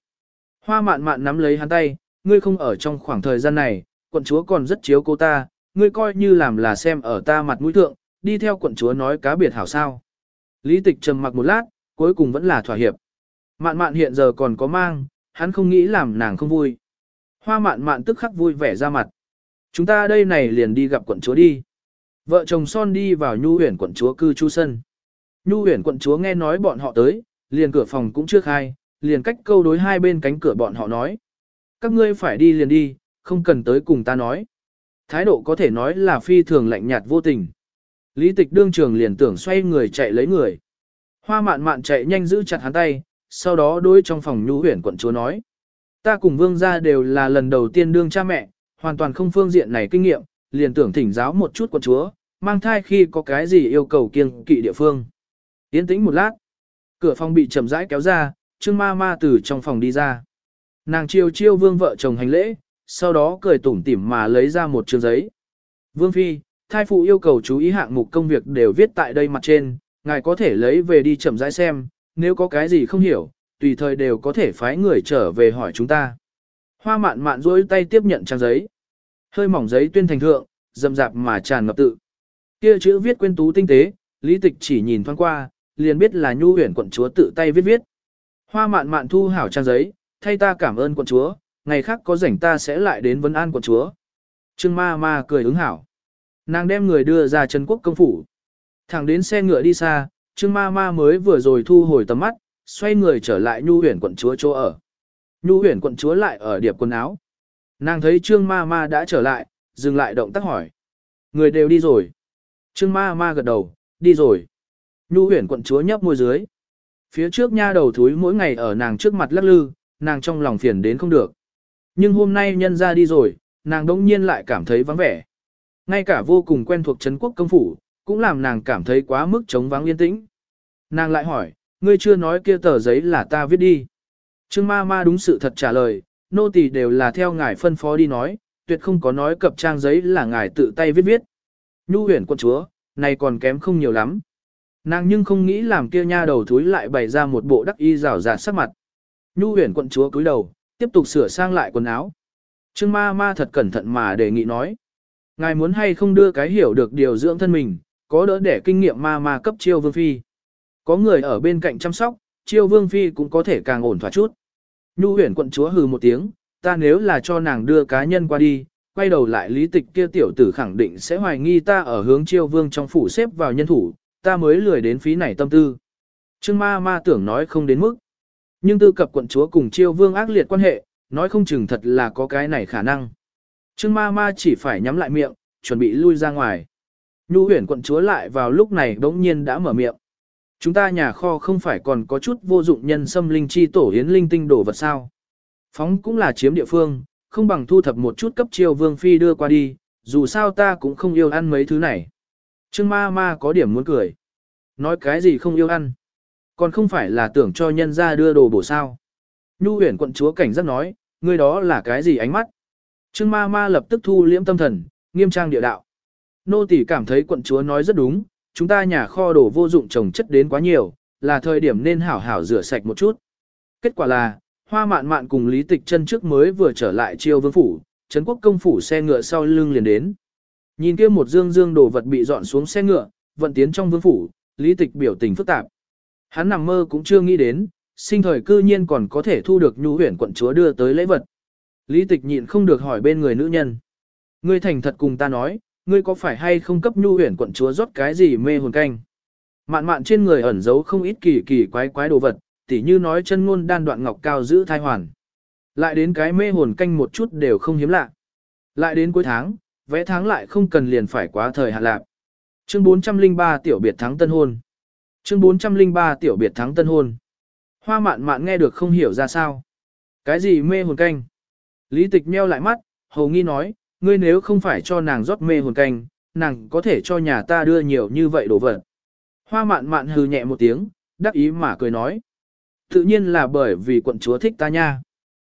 Hoa mạn mạn nắm lấy hắn tay, ngươi không ở trong khoảng thời gian này, quận chúa còn rất chiếu cô ta, ngươi coi như làm là xem ở ta mặt mũi thượng, đi theo quận chúa nói cá biệt hảo sao. Lý tịch trầm mặc một lát, cuối cùng vẫn là thỏa hiệp. Mạn mạn hiện giờ còn có mang, hắn không nghĩ làm nàng không vui. Hoa mạn mạn tức khắc vui vẻ ra mặt. Chúng ta đây này liền đi gặp quận chúa đi. Vợ chồng son đi vào nhu huyền quận chúa cư chu sân. Nhu huyền quận chúa nghe nói bọn họ tới, liền cửa phòng cũng chưa khai, liền cách câu đối hai bên cánh cửa bọn họ nói. Các ngươi phải đi liền đi, không cần tới cùng ta nói. Thái độ có thể nói là phi thường lạnh nhạt vô tình. Lý tịch đương trường liền tưởng xoay người chạy lấy người. Hoa mạn mạn chạy nhanh giữ chặt hắn tay, sau đó đối trong phòng nhu huyển quận chúa nói. Ta cùng vương gia đều là lần đầu tiên đương cha mẹ, hoàn toàn không phương diện này kinh nghiệm, liền tưởng thỉnh giáo một chút quận chúa, mang thai khi có cái gì yêu cầu kiêng kỵ địa phương. Yên tĩnh một lát, cửa phòng bị chậm rãi kéo ra, Trương ma ma từ trong phòng đi ra. Nàng chiêu chiêu vương vợ chồng hành lễ, sau đó cười tủm tỉm mà lấy ra một chương giấy. Vương Phi, thai phụ yêu cầu chú ý hạng mục công việc đều viết tại đây mặt trên, ngài có thể lấy về đi chậm rãi xem, nếu có cái gì không hiểu, tùy thời đều có thể phái người trở về hỏi chúng ta. Hoa mạn mạn duỗi tay tiếp nhận trang giấy. Hơi mỏng giấy tuyên thành thượng, dầm dạp mà tràn ngập tự. Kia chữ viết quên tú tinh tế, lý tịch chỉ nhìn thoáng qua, liền biết là nhu huyền quận chúa tự tay viết viết. Hoa mạn mạn thu hảo trang giấy, thay ta cảm ơn quận chúa, ngày khác có rảnh ta sẽ lại đến vấn an quận chúa. Trương ma ma cười ứng hảo. Nàng đem người đưa ra Trần Quốc công phủ. Thẳng đến xe ngựa đi xa, Trương ma ma mới vừa rồi thu hồi tầm mắt, xoay người trở lại nhu huyền quận chúa chỗ ở. Nhu huyền quận chúa lại ở điệp quần áo. Nàng thấy Trương ma ma đã trở lại, dừng lại động tác hỏi. Người đều đi rồi. Trương ma ma gật đầu, đi rồi. Nhu huyền quận chúa nhấp môi dưới. Phía trước nha đầu thúi mỗi ngày ở nàng trước mặt lắc lư, nàng trong lòng phiền đến không được. Nhưng hôm nay nhân ra đi rồi, nàng đống nhiên lại cảm thấy vắng vẻ. Ngay cả vô cùng quen thuộc Trấn quốc công phủ, cũng làm nàng cảm thấy quá mức trống vắng yên tĩnh. Nàng lại hỏi, ngươi chưa nói kia tờ giấy là ta viết đi. Trương ma ma đúng sự thật trả lời, nô tỳ đều là theo ngài phân phó đi nói, tuyệt không có nói cập trang giấy là ngài tự tay viết viết. Nhu huyền quân chúa, này còn kém không nhiều lắm. Nàng nhưng không nghĩ làm kia nha đầu thúi lại bày ra một bộ đắc y rào rạt sắc mặt. Nhu huyền quận chúa cúi đầu, tiếp tục sửa sang lại quần áo. Trương ma ma thật cẩn thận mà đề nghị nói. Ngài muốn hay không đưa cái hiểu được điều dưỡng thân mình, có đỡ để kinh nghiệm ma ma cấp chiêu vương phi. Có người ở bên cạnh chăm sóc, chiêu vương phi cũng có thể càng ổn thỏa chút. Nhu huyển quận chúa hừ một tiếng, ta nếu là cho nàng đưa cá nhân qua đi, quay đầu lại lý tịch kia tiểu tử khẳng định sẽ hoài nghi ta ở hướng chiêu vương trong phủ xếp vào nhân thủ, ta mới lười đến phí này tâm tư. Trương ma ma tưởng nói không đến mức. Nhưng tư cập quận chúa cùng chiêu vương ác liệt quan hệ, nói không chừng thật là có cái này khả năng. Trương ma ma chỉ phải nhắm lại miệng, chuẩn bị lui ra ngoài. Nhu huyển quận chúa lại vào lúc này đống nhiên đã mở miệng. Chúng ta nhà kho không phải còn có chút vô dụng nhân xâm linh chi tổ hiến linh tinh đổ vật sao. Phóng cũng là chiếm địa phương, không bằng thu thập một chút cấp chiêu vương phi đưa qua đi, dù sao ta cũng không yêu ăn mấy thứ này. Trương ma ma có điểm muốn cười. Nói cái gì không yêu ăn. Còn không phải là tưởng cho nhân ra đưa đồ bổ sao. Nhu huyền quận chúa cảnh giác nói, người đó là cái gì ánh mắt. Trương ma ma lập tức thu liễm tâm thần, nghiêm trang địa đạo. Nô tỷ cảm thấy quận chúa nói rất đúng, chúng ta nhà kho đồ vô dụng trồng chất đến quá nhiều, là thời điểm nên hảo hảo rửa sạch một chút. Kết quả là, hoa mạn mạn cùng lý tịch chân trước mới vừa trở lại chiêu vương phủ, Trấn quốc công phủ xe ngựa sau lưng liền đến. Nhìn kia một dương dương đồ vật bị dọn xuống xe ngựa, vận tiến trong vương phủ, lý tịch biểu tình phức tạp. Hắn nằm mơ cũng chưa nghĩ đến, sinh thời cư nhiên còn có thể thu được nhu huyển quận chúa đưa tới lễ vật. Lý tịch nhịn không được hỏi bên người nữ nhân. Ngươi thành thật cùng ta nói, ngươi có phải hay không cấp nhu huyền quận chúa rót cái gì mê hồn canh? Mạn mạn trên người ẩn giấu không ít kỳ kỳ quái quái đồ vật, tỉ như nói chân ngôn đan đoạn ngọc cao giữ thai hoàn. Lại đến cái mê hồn canh một chút đều không hiếm lạ. Lại đến cuối tháng, vẽ tháng lại không cần liền phải quá thời hạn lạc. Chương 403 tiểu biệt thắng tân hôn. Chương 403 tiểu biệt thắng tân hôn. Hoa mạn mạn nghe được không hiểu ra sao. Cái gì mê hồn canh? Lý tịch meo lại mắt, hầu nghi nói, ngươi nếu không phải cho nàng rót mê hồn canh, nàng có thể cho nhà ta đưa nhiều như vậy đồ vật. Hoa mạn mạn hừ nhẹ một tiếng, đắc ý mà cười nói. Tự nhiên là bởi vì quận chúa thích ta nha.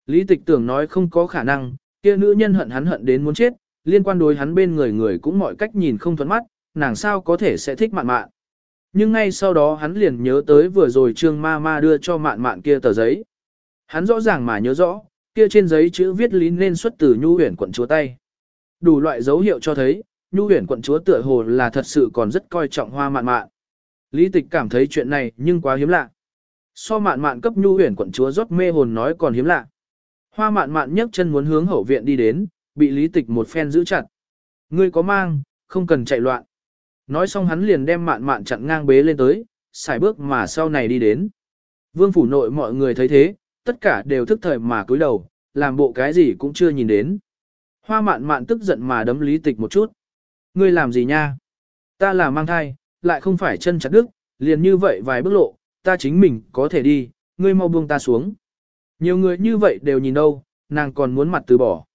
Lý tịch tưởng nói không có khả năng, kia nữ nhân hận hắn hận đến muốn chết, liên quan đối hắn bên người người cũng mọi cách nhìn không thuận mắt, nàng sao có thể sẽ thích mạn mạn. Nhưng ngay sau đó hắn liền nhớ tới vừa rồi trương ma ma đưa cho mạn mạn kia tờ giấy. Hắn rõ ràng mà nhớ rõ, kia trên giấy chữ viết lý nên xuất từ nhu huyển quận chúa tay. Đủ loại dấu hiệu cho thấy, nhu huyền quận chúa tựa hồ là thật sự còn rất coi trọng hoa mạn mạn. Lý tịch cảm thấy chuyện này nhưng quá hiếm lạ. So mạn mạn cấp nhu huyền quận chúa rót mê hồn nói còn hiếm lạ. Hoa mạn mạn nhấc chân muốn hướng hậu viện đi đến, bị lý tịch một phen giữ chặt. Ngươi có mang, không cần chạy loạn. Nói xong hắn liền đem mạn mạn chặn ngang bế lên tới, xài bước mà sau này đi đến. Vương phủ nội mọi người thấy thế, tất cả đều thức thời mà cúi đầu, làm bộ cái gì cũng chưa nhìn đến. Hoa mạn mạn tức giận mà đấm lý tịch một chút. Ngươi làm gì nha? Ta là mang thai, lại không phải chân chặt đứt, liền như vậy vài bước lộ, ta chính mình có thể đi, ngươi mau buông ta xuống. Nhiều người như vậy đều nhìn đâu, nàng còn muốn mặt từ bỏ.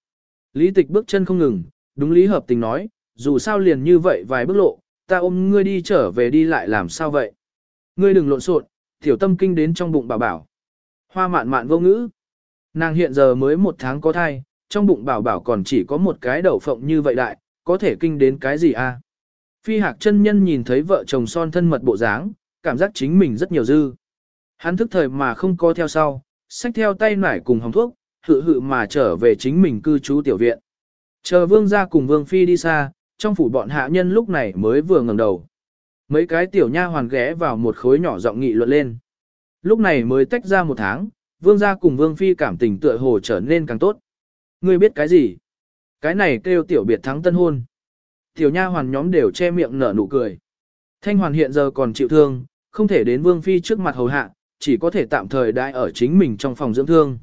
Lý tịch bước chân không ngừng, đúng lý hợp tình nói, dù sao liền như vậy vài bước lộ, ta ôm ngươi đi trở về đi lại làm sao vậy? Ngươi đừng lộn xộn, tiểu tâm kinh đến trong bụng bảo bảo. Hoa mạn mạn vô ngữ. Nàng hiện giờ mới một tháng có thai, trong bụng bảo bảo còn chỉ có một cái đầu phộng như vậy đại, có thể kinh đến cái gì a? À? Phi hạc chân nhân nhìn thấy vợ chồng son thân mật bộ dáng, cảm giác chính mình rất nhiều dư. Hắn thức thời mà không co theo sau, xách theo tay nải cùng hồng thuốc, hự hự mà trở về chính mình cư trú tiểu viện. Chờ vương gia cùng vương phi đi xa, trong phủ bọn hạ nhân lúc này mới vừa ngẩng đầu. Mấy cái tiểu nha hoàn ghé vào một khối nhỏ giọng nghị luận lên. Lúc này mới tách ra một tháng, vương gia cùng vương phi cảm tình tựa hồ trở nên càng tốt. Ngươi biết cái gì? Cái này kêu tiểu biệt thắng tân hôn. Tiểu nha hoàn nhóm đều che miệng nở nụ cười. Thanh hoàn hiện giờ còn chịu thương, không thể đến vương phi trước mặt hầu hạ, chỉ có thể tạm thời đãi ở chính mình trong phòng dưỡng thương.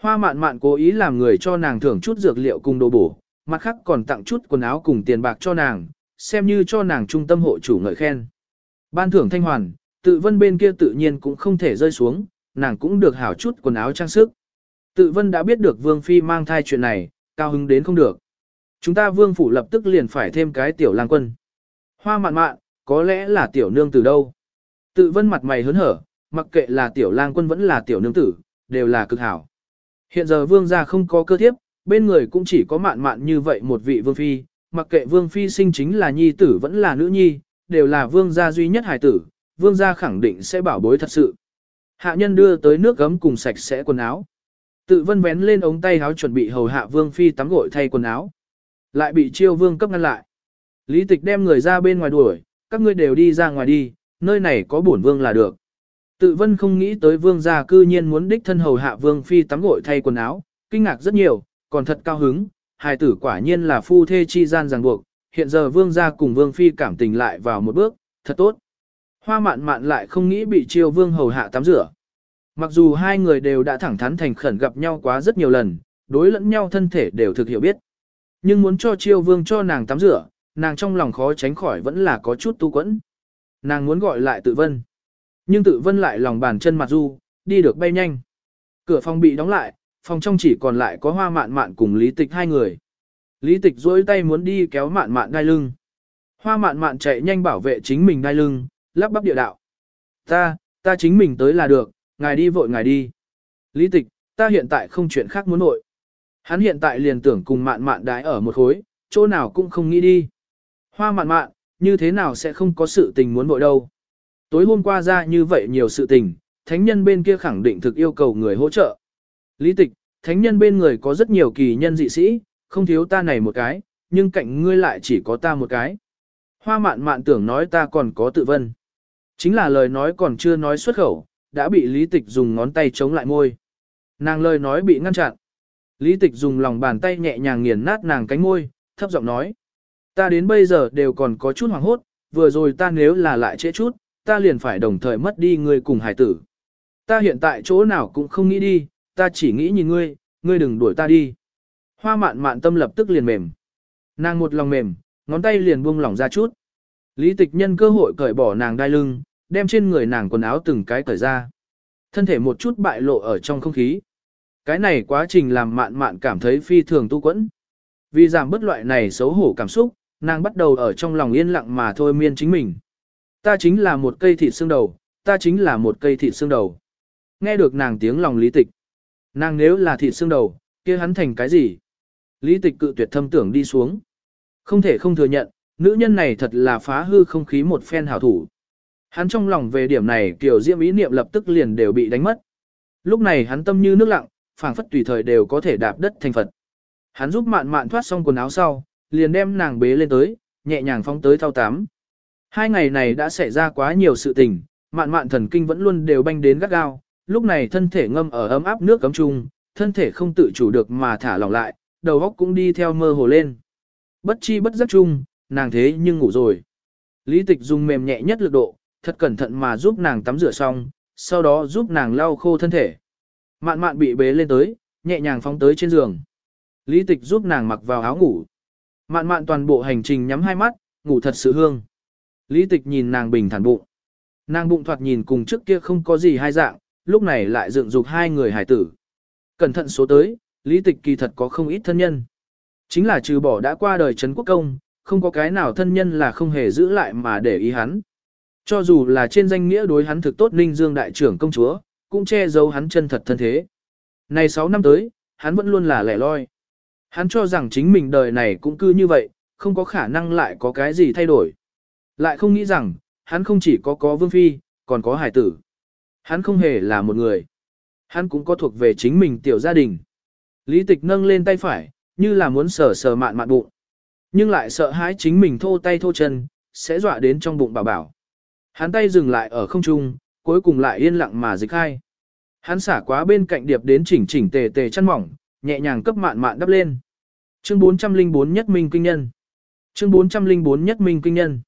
Hoa mạn mạn cố ý làm người cho nàng thưởng chút dược liệu cùng đồ bổ, mặt khác còn tặng chút quần áo cùng tiền bạc cho nàng, xem như cho nàng trung tâm hộ chủ ngợi khen. Ban thưởng thanh hoàn, tự vân bên kia tự nhiên cũng không thể rơi xuống, nàng cũng được hảo chút quần áo trang sức. Tự vân đã biết được vương phi mang thai chuyện này, cao hứng đến không được. Chúng ta vương phủ lập tức liền phải thêm cái tiểu lang quân. Hoa mạn mạn, có lẽ là tiểu nương từ đâu. Tự vân mặt mày hớn hở, mặc kệ là tiểu lang quân vẫn là tiểu nương tử, đều là cực hảo. Hiện giờ vương gia không có cơ thiếp, bên người cũng chỉ có mạn mạn như vậy một vị vương phi, mặc kệ vương phi sinh chính là nhi tử vẫn là nữ nhi, đều là vương gia duy nhất hài tử, vương gia khẳng định sẽ bảo bối thật sự. Hạ nhân đưa tới nước gấm cùng sạch sẽ quần áo. Tự vân vén lên ống tay áo chuẩn bị hầu hạ vương phi tắm gội thay quần áo. Lại bị chiêu vương cấp ngăn lại. Lý tịch đem người ra bên ngoài đuổi, các ngươi đều đi ra ngoài đi, nơi này có bổn vương là được. Tự vân không nghĩ tới vương gia cư nhiên muốn đích thân hầu hạ vương phi tắm gội thay quần áo, kinh ngạc rất nhiều, còn thật cao hứng, hài tử quả nhiên là phu thê chi gian ràng buộc, hiện giờ vương gia cùng vương phi cảm tình lại vào một bước, thật tốt. Hoa mạn mạn lại không nghĩ bị chiêu vương hầu hạ tắm rửa. Mặc dù hai người đều đã thẳng thắn thành khẩn gặp nhau quá rất nhiều lần, đối lẫn nhau thân thể đều thực hiểu biết. Nhưng muốn cho chiêu vương cho nàng tắm rửa, nàng trong lòng khó tránh khỏi vẫn là có chút tu quẫn. Nàng muốn gọi lại tự vân. Nhưng tự vân lại lòng bàn chân mặt du, đi được bay nhanh. Cửa phòng bị đóng lại, phòng trong chỉ còn lại có hoa mạn mạn cùng lý tịch hai người. Lý tịch duỗi tay muốn đi kéo mạn mạn đai lưng. Hoa mạn mạn chạy nhanh bảo vệ chính mình đai lưng, lắp bắp địa đạo. Ta, ta chính mình tới là được, ngài đi vội ngài đi. Lý tịch, ta hiện tại không chuyện khác muốn nội. Hắn hiện tại liền tưởng cùng mạn mạn đái ở một khối, chỗ nào cũng không nghĩ đi. Hoa mạn mạn, như thế nào sẽ không có sự tình muốn nội đâu. Tối hôm qua ra như vậy nhiều sự tình, thánh nhân bên kia khẳng định thực yêu cầu người hỗ trợ. Lý tịch, thánh nhân bên người có rất nhiều kỳ nhân dị sĩ, không thiếu ta này một cái, nhưng cạnh ngươi lại chỉ có ta một cái. Hoa mạn mạn tưởng nói ta còn có tự vân. Chính là lời nói còn chưa nói xuất khẩu, đã bị lý tịch dùng ngón tay chống lại môi. Nàng lời nói bị ngăn chặn. Lý tịch dùng lòng bàn tay nhẹ nhàng nghiền nát nàng cánh môi, thấp giọng nói. Ta đến bây giờ đều còn có chút hoảng hốt, vừa rồi ta nếu là lại trễ chút, ta liền phải đồng thời mất đi ngươi cùng hải tử. Ta hiện tại chỗ nào cũng không nghĩ đi, ta chỉ nghĩ nhìn ngươi, ngươi đừng đuổi ta đi. Hoa mạn mạn tâm lập tức liền mềm. Nàng một lòng mềm, ngón tay liền buông lỏng ra chút. Lý tịch nhân cơ hội cởi bỏ nàng đai lưng, đem trên người nàng quần áo từng cái cởi ra. Thân thể một chút bại lộ ở trong không khí. Cái này quá trình làm mạn mạn cảm thấy phi thường tu quẫn. Vì giảm bất loại này xấu hổ cảm xúc, nàng bắt đầu ở trong lòng yên lặng mà thôi miên chính mình. Ta chính là một cây thịt xương đầu, ta chính là một cây thịt xương đầu. Nghe được nàng tiếng lòng lý tịch. Nàng nếu là thịt xương đầu, kia hắn thành cái gì? Lý tịch cự tuyệt thâm tưởng đi xuống. Không thể không thừa nhận, nữ nhân này thật là phá hư không khí một phen hảo thủ. Hắn trong lòng về điểm này kiểu diễm ý niệm lập tức liền đều bị đánh mất. Lúc này hắn tâm như nước lặng, phảng phất tùy thời đều có thể đạp đất thành Phật. Hắn giúp mạn mạn thoát xong quần áo sau, liền đem nàng bế lên tới, nhẹ nhàng phóng tới thao tám. Hai ngày này đã xảy ra quá nhiều sự tình, mạn mạn thần kinh vẫn luôn đều banh đến gắt gao, lúc này thân thể ngâm ở ấm áp nước cấm chung, thân thể không tự chủ được mà thả lỏng lại, đầu óc cũng đi theo mơ hồ lên. Bất chi bất giác chung, nàng thế nhưng ngủ rồi. Lý tịch dùng mềm nhẹ nhất lực độ, thật cẩn thận mà giúp nàng tắm rửa xong, sau đó giúp nàng lau khô thân thể. Mạn mạn bị bế lên tới, nhẹ nhàng phóng tới trên giường. Lý tịch giúp nàng mặc vào áo ngủ. Mạn mạn toàn bộ hành trình nhắm hai mắt, ngủ thật sự hương. Lý tịch nhìn nàng bình thản bụng. Nàng bụng thoạt nhìn cùng trước kia không có gì hai dạng, lúc này lại dựng dục hai người hải tử. Cẩn thận số tới, lý tịch kỳ thật có không ít thân nhân. Chính là trừ bỏ đã qua đời Trấn Quốc Công, không có cái nào thân nhân là không hề giữ lại mà để ý hắn. Cho dù là trên danh nghĩa đối hắn thực tốt Ninh Dương đại trưởng công chúa, cũng che giấu hắn chân thật thân thế. Này 6 năm tới, hắn vẫn luôn là lẻ loi. Hắn cho rằng chính mình đời này cũng cứ như vậy, không có khả năng lại có cái gì thay đổi. Lại không nghĩ rằng, hắn không chỉ có có vương phi, còn có hải tử. Hắn không hề là một người. Hắn cũng có thuộc về chính mình tiểu gia đình. Lý tịch nâng lên tay phải, như là muốn sờ sờ mạn mạn bụng. Nhưng lại sợ hãi chính mình thô tay thô chân, sẽ dọa đến trong bụng bảo bảo. Hắn tay dừng lại ở không trung, cuối cùng lại yên lặng mà dịch khai. Hắn xả quá bên cạnh điệp đến chỉnh chỉnh tề tề chăn mỏng, nhẹ nhàng cấp mạn mạn đắp lên. Chương 404 nhất minh kinh nhân. Chương 404 nhất minh kinh nhân.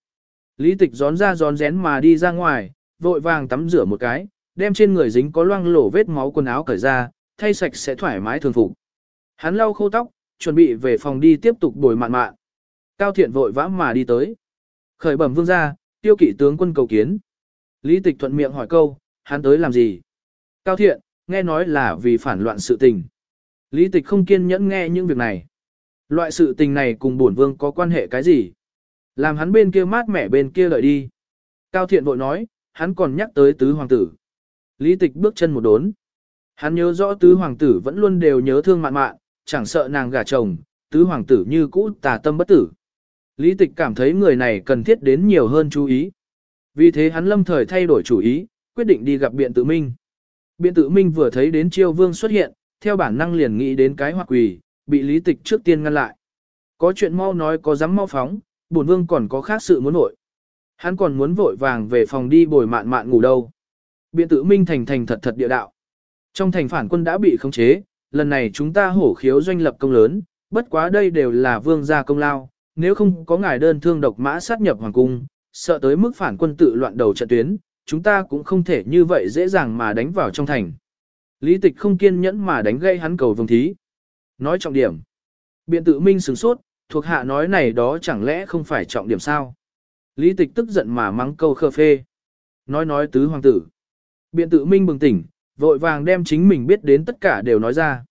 Lý tịch gión ra gión rén mà đi ra ngoài, vội vàng tắm rửa một cái, đem trên người dính có loang lổ vết máu quần áo cởi ra, thay sạch sẽ thoải mái thường phục. Hắn lau khô tóc, chuẩn bị về phòng đi tiếp tục bồi mạn mạn. Cao thiện vội vã mà đi tới. Khởi bẩm vương ra, tiêu kỵ tướng quân cầu kiến. Lý tịch thuận miệng hỏi câu, hắn tới làm gì? Cao thiện, nghe nói là vì phản loạn sự tình. Lý tịch không kiên nhẫn nghe những việc này. Loại sự tình này cùng bổn vương có quan hệ cái gì? Làm hắn bên kia mát mẻ bên kia lợi đi. Cao thiện vội nói, hắn còn nhắc tới tứ hoàng tử. Lý tịch bước chân một đốn. Hắn nhớ rõ tứ hoàng tử vẫn luôn đều nhớ thương mạn mạn, chẳng sợ nàng gả chồng, tứ hoàng tử như cũ tà tâm bất tử. Lý tịch cảm thấy người này cần thiết đến nhiều hơn chú ý. Vì thế hắn lâm thời thay đổi chủ ý, quyết định đi gặp biện tự minh. Biện tự minh vừa thấy đến chiêu vương xuất hiện, theo bản năng liền nghĩ đến cái hoặc quỳ, bị lý tịch trước tiên ngăn lại. Có chuyện mau nói có dám mau phóng, bổn vương còn có khác sự muốn nội. Hắn còn muốn vội vàng về phòng đi bồi mạn mạn ngủ đâu. Biện tự minh thành thành thật thật địa đạo. Trong thành phản quân đã bị khống chế, lần này chúng ta hổ khiếu doanh lập công lớn, bất quá đây đều là vương gia công lao, nếu không có ngài đơn thương độc mã sát nhập hoàng cung, sợ tới mức phản quân tự loạn đầu trận tuyến, chúng ta cũng không thể như vậy dễ dàng mà đánh vào trong thành. Lý tịch không kiên nhẫn mà đánh gây hắn cầu vương thí. Nói trọng điểm. Biện tự minh sửng sốt, thuộc hạ nói này đó chẳng lẽ không phải trọng điểm sao? Lý tịch tức giận mà mắng câu khơ phê. Nói nói tứ hoàng tử. Biện tự minh bừng tỉnh, vội vàng đem chính mình biết đến tất cả đều nói ra.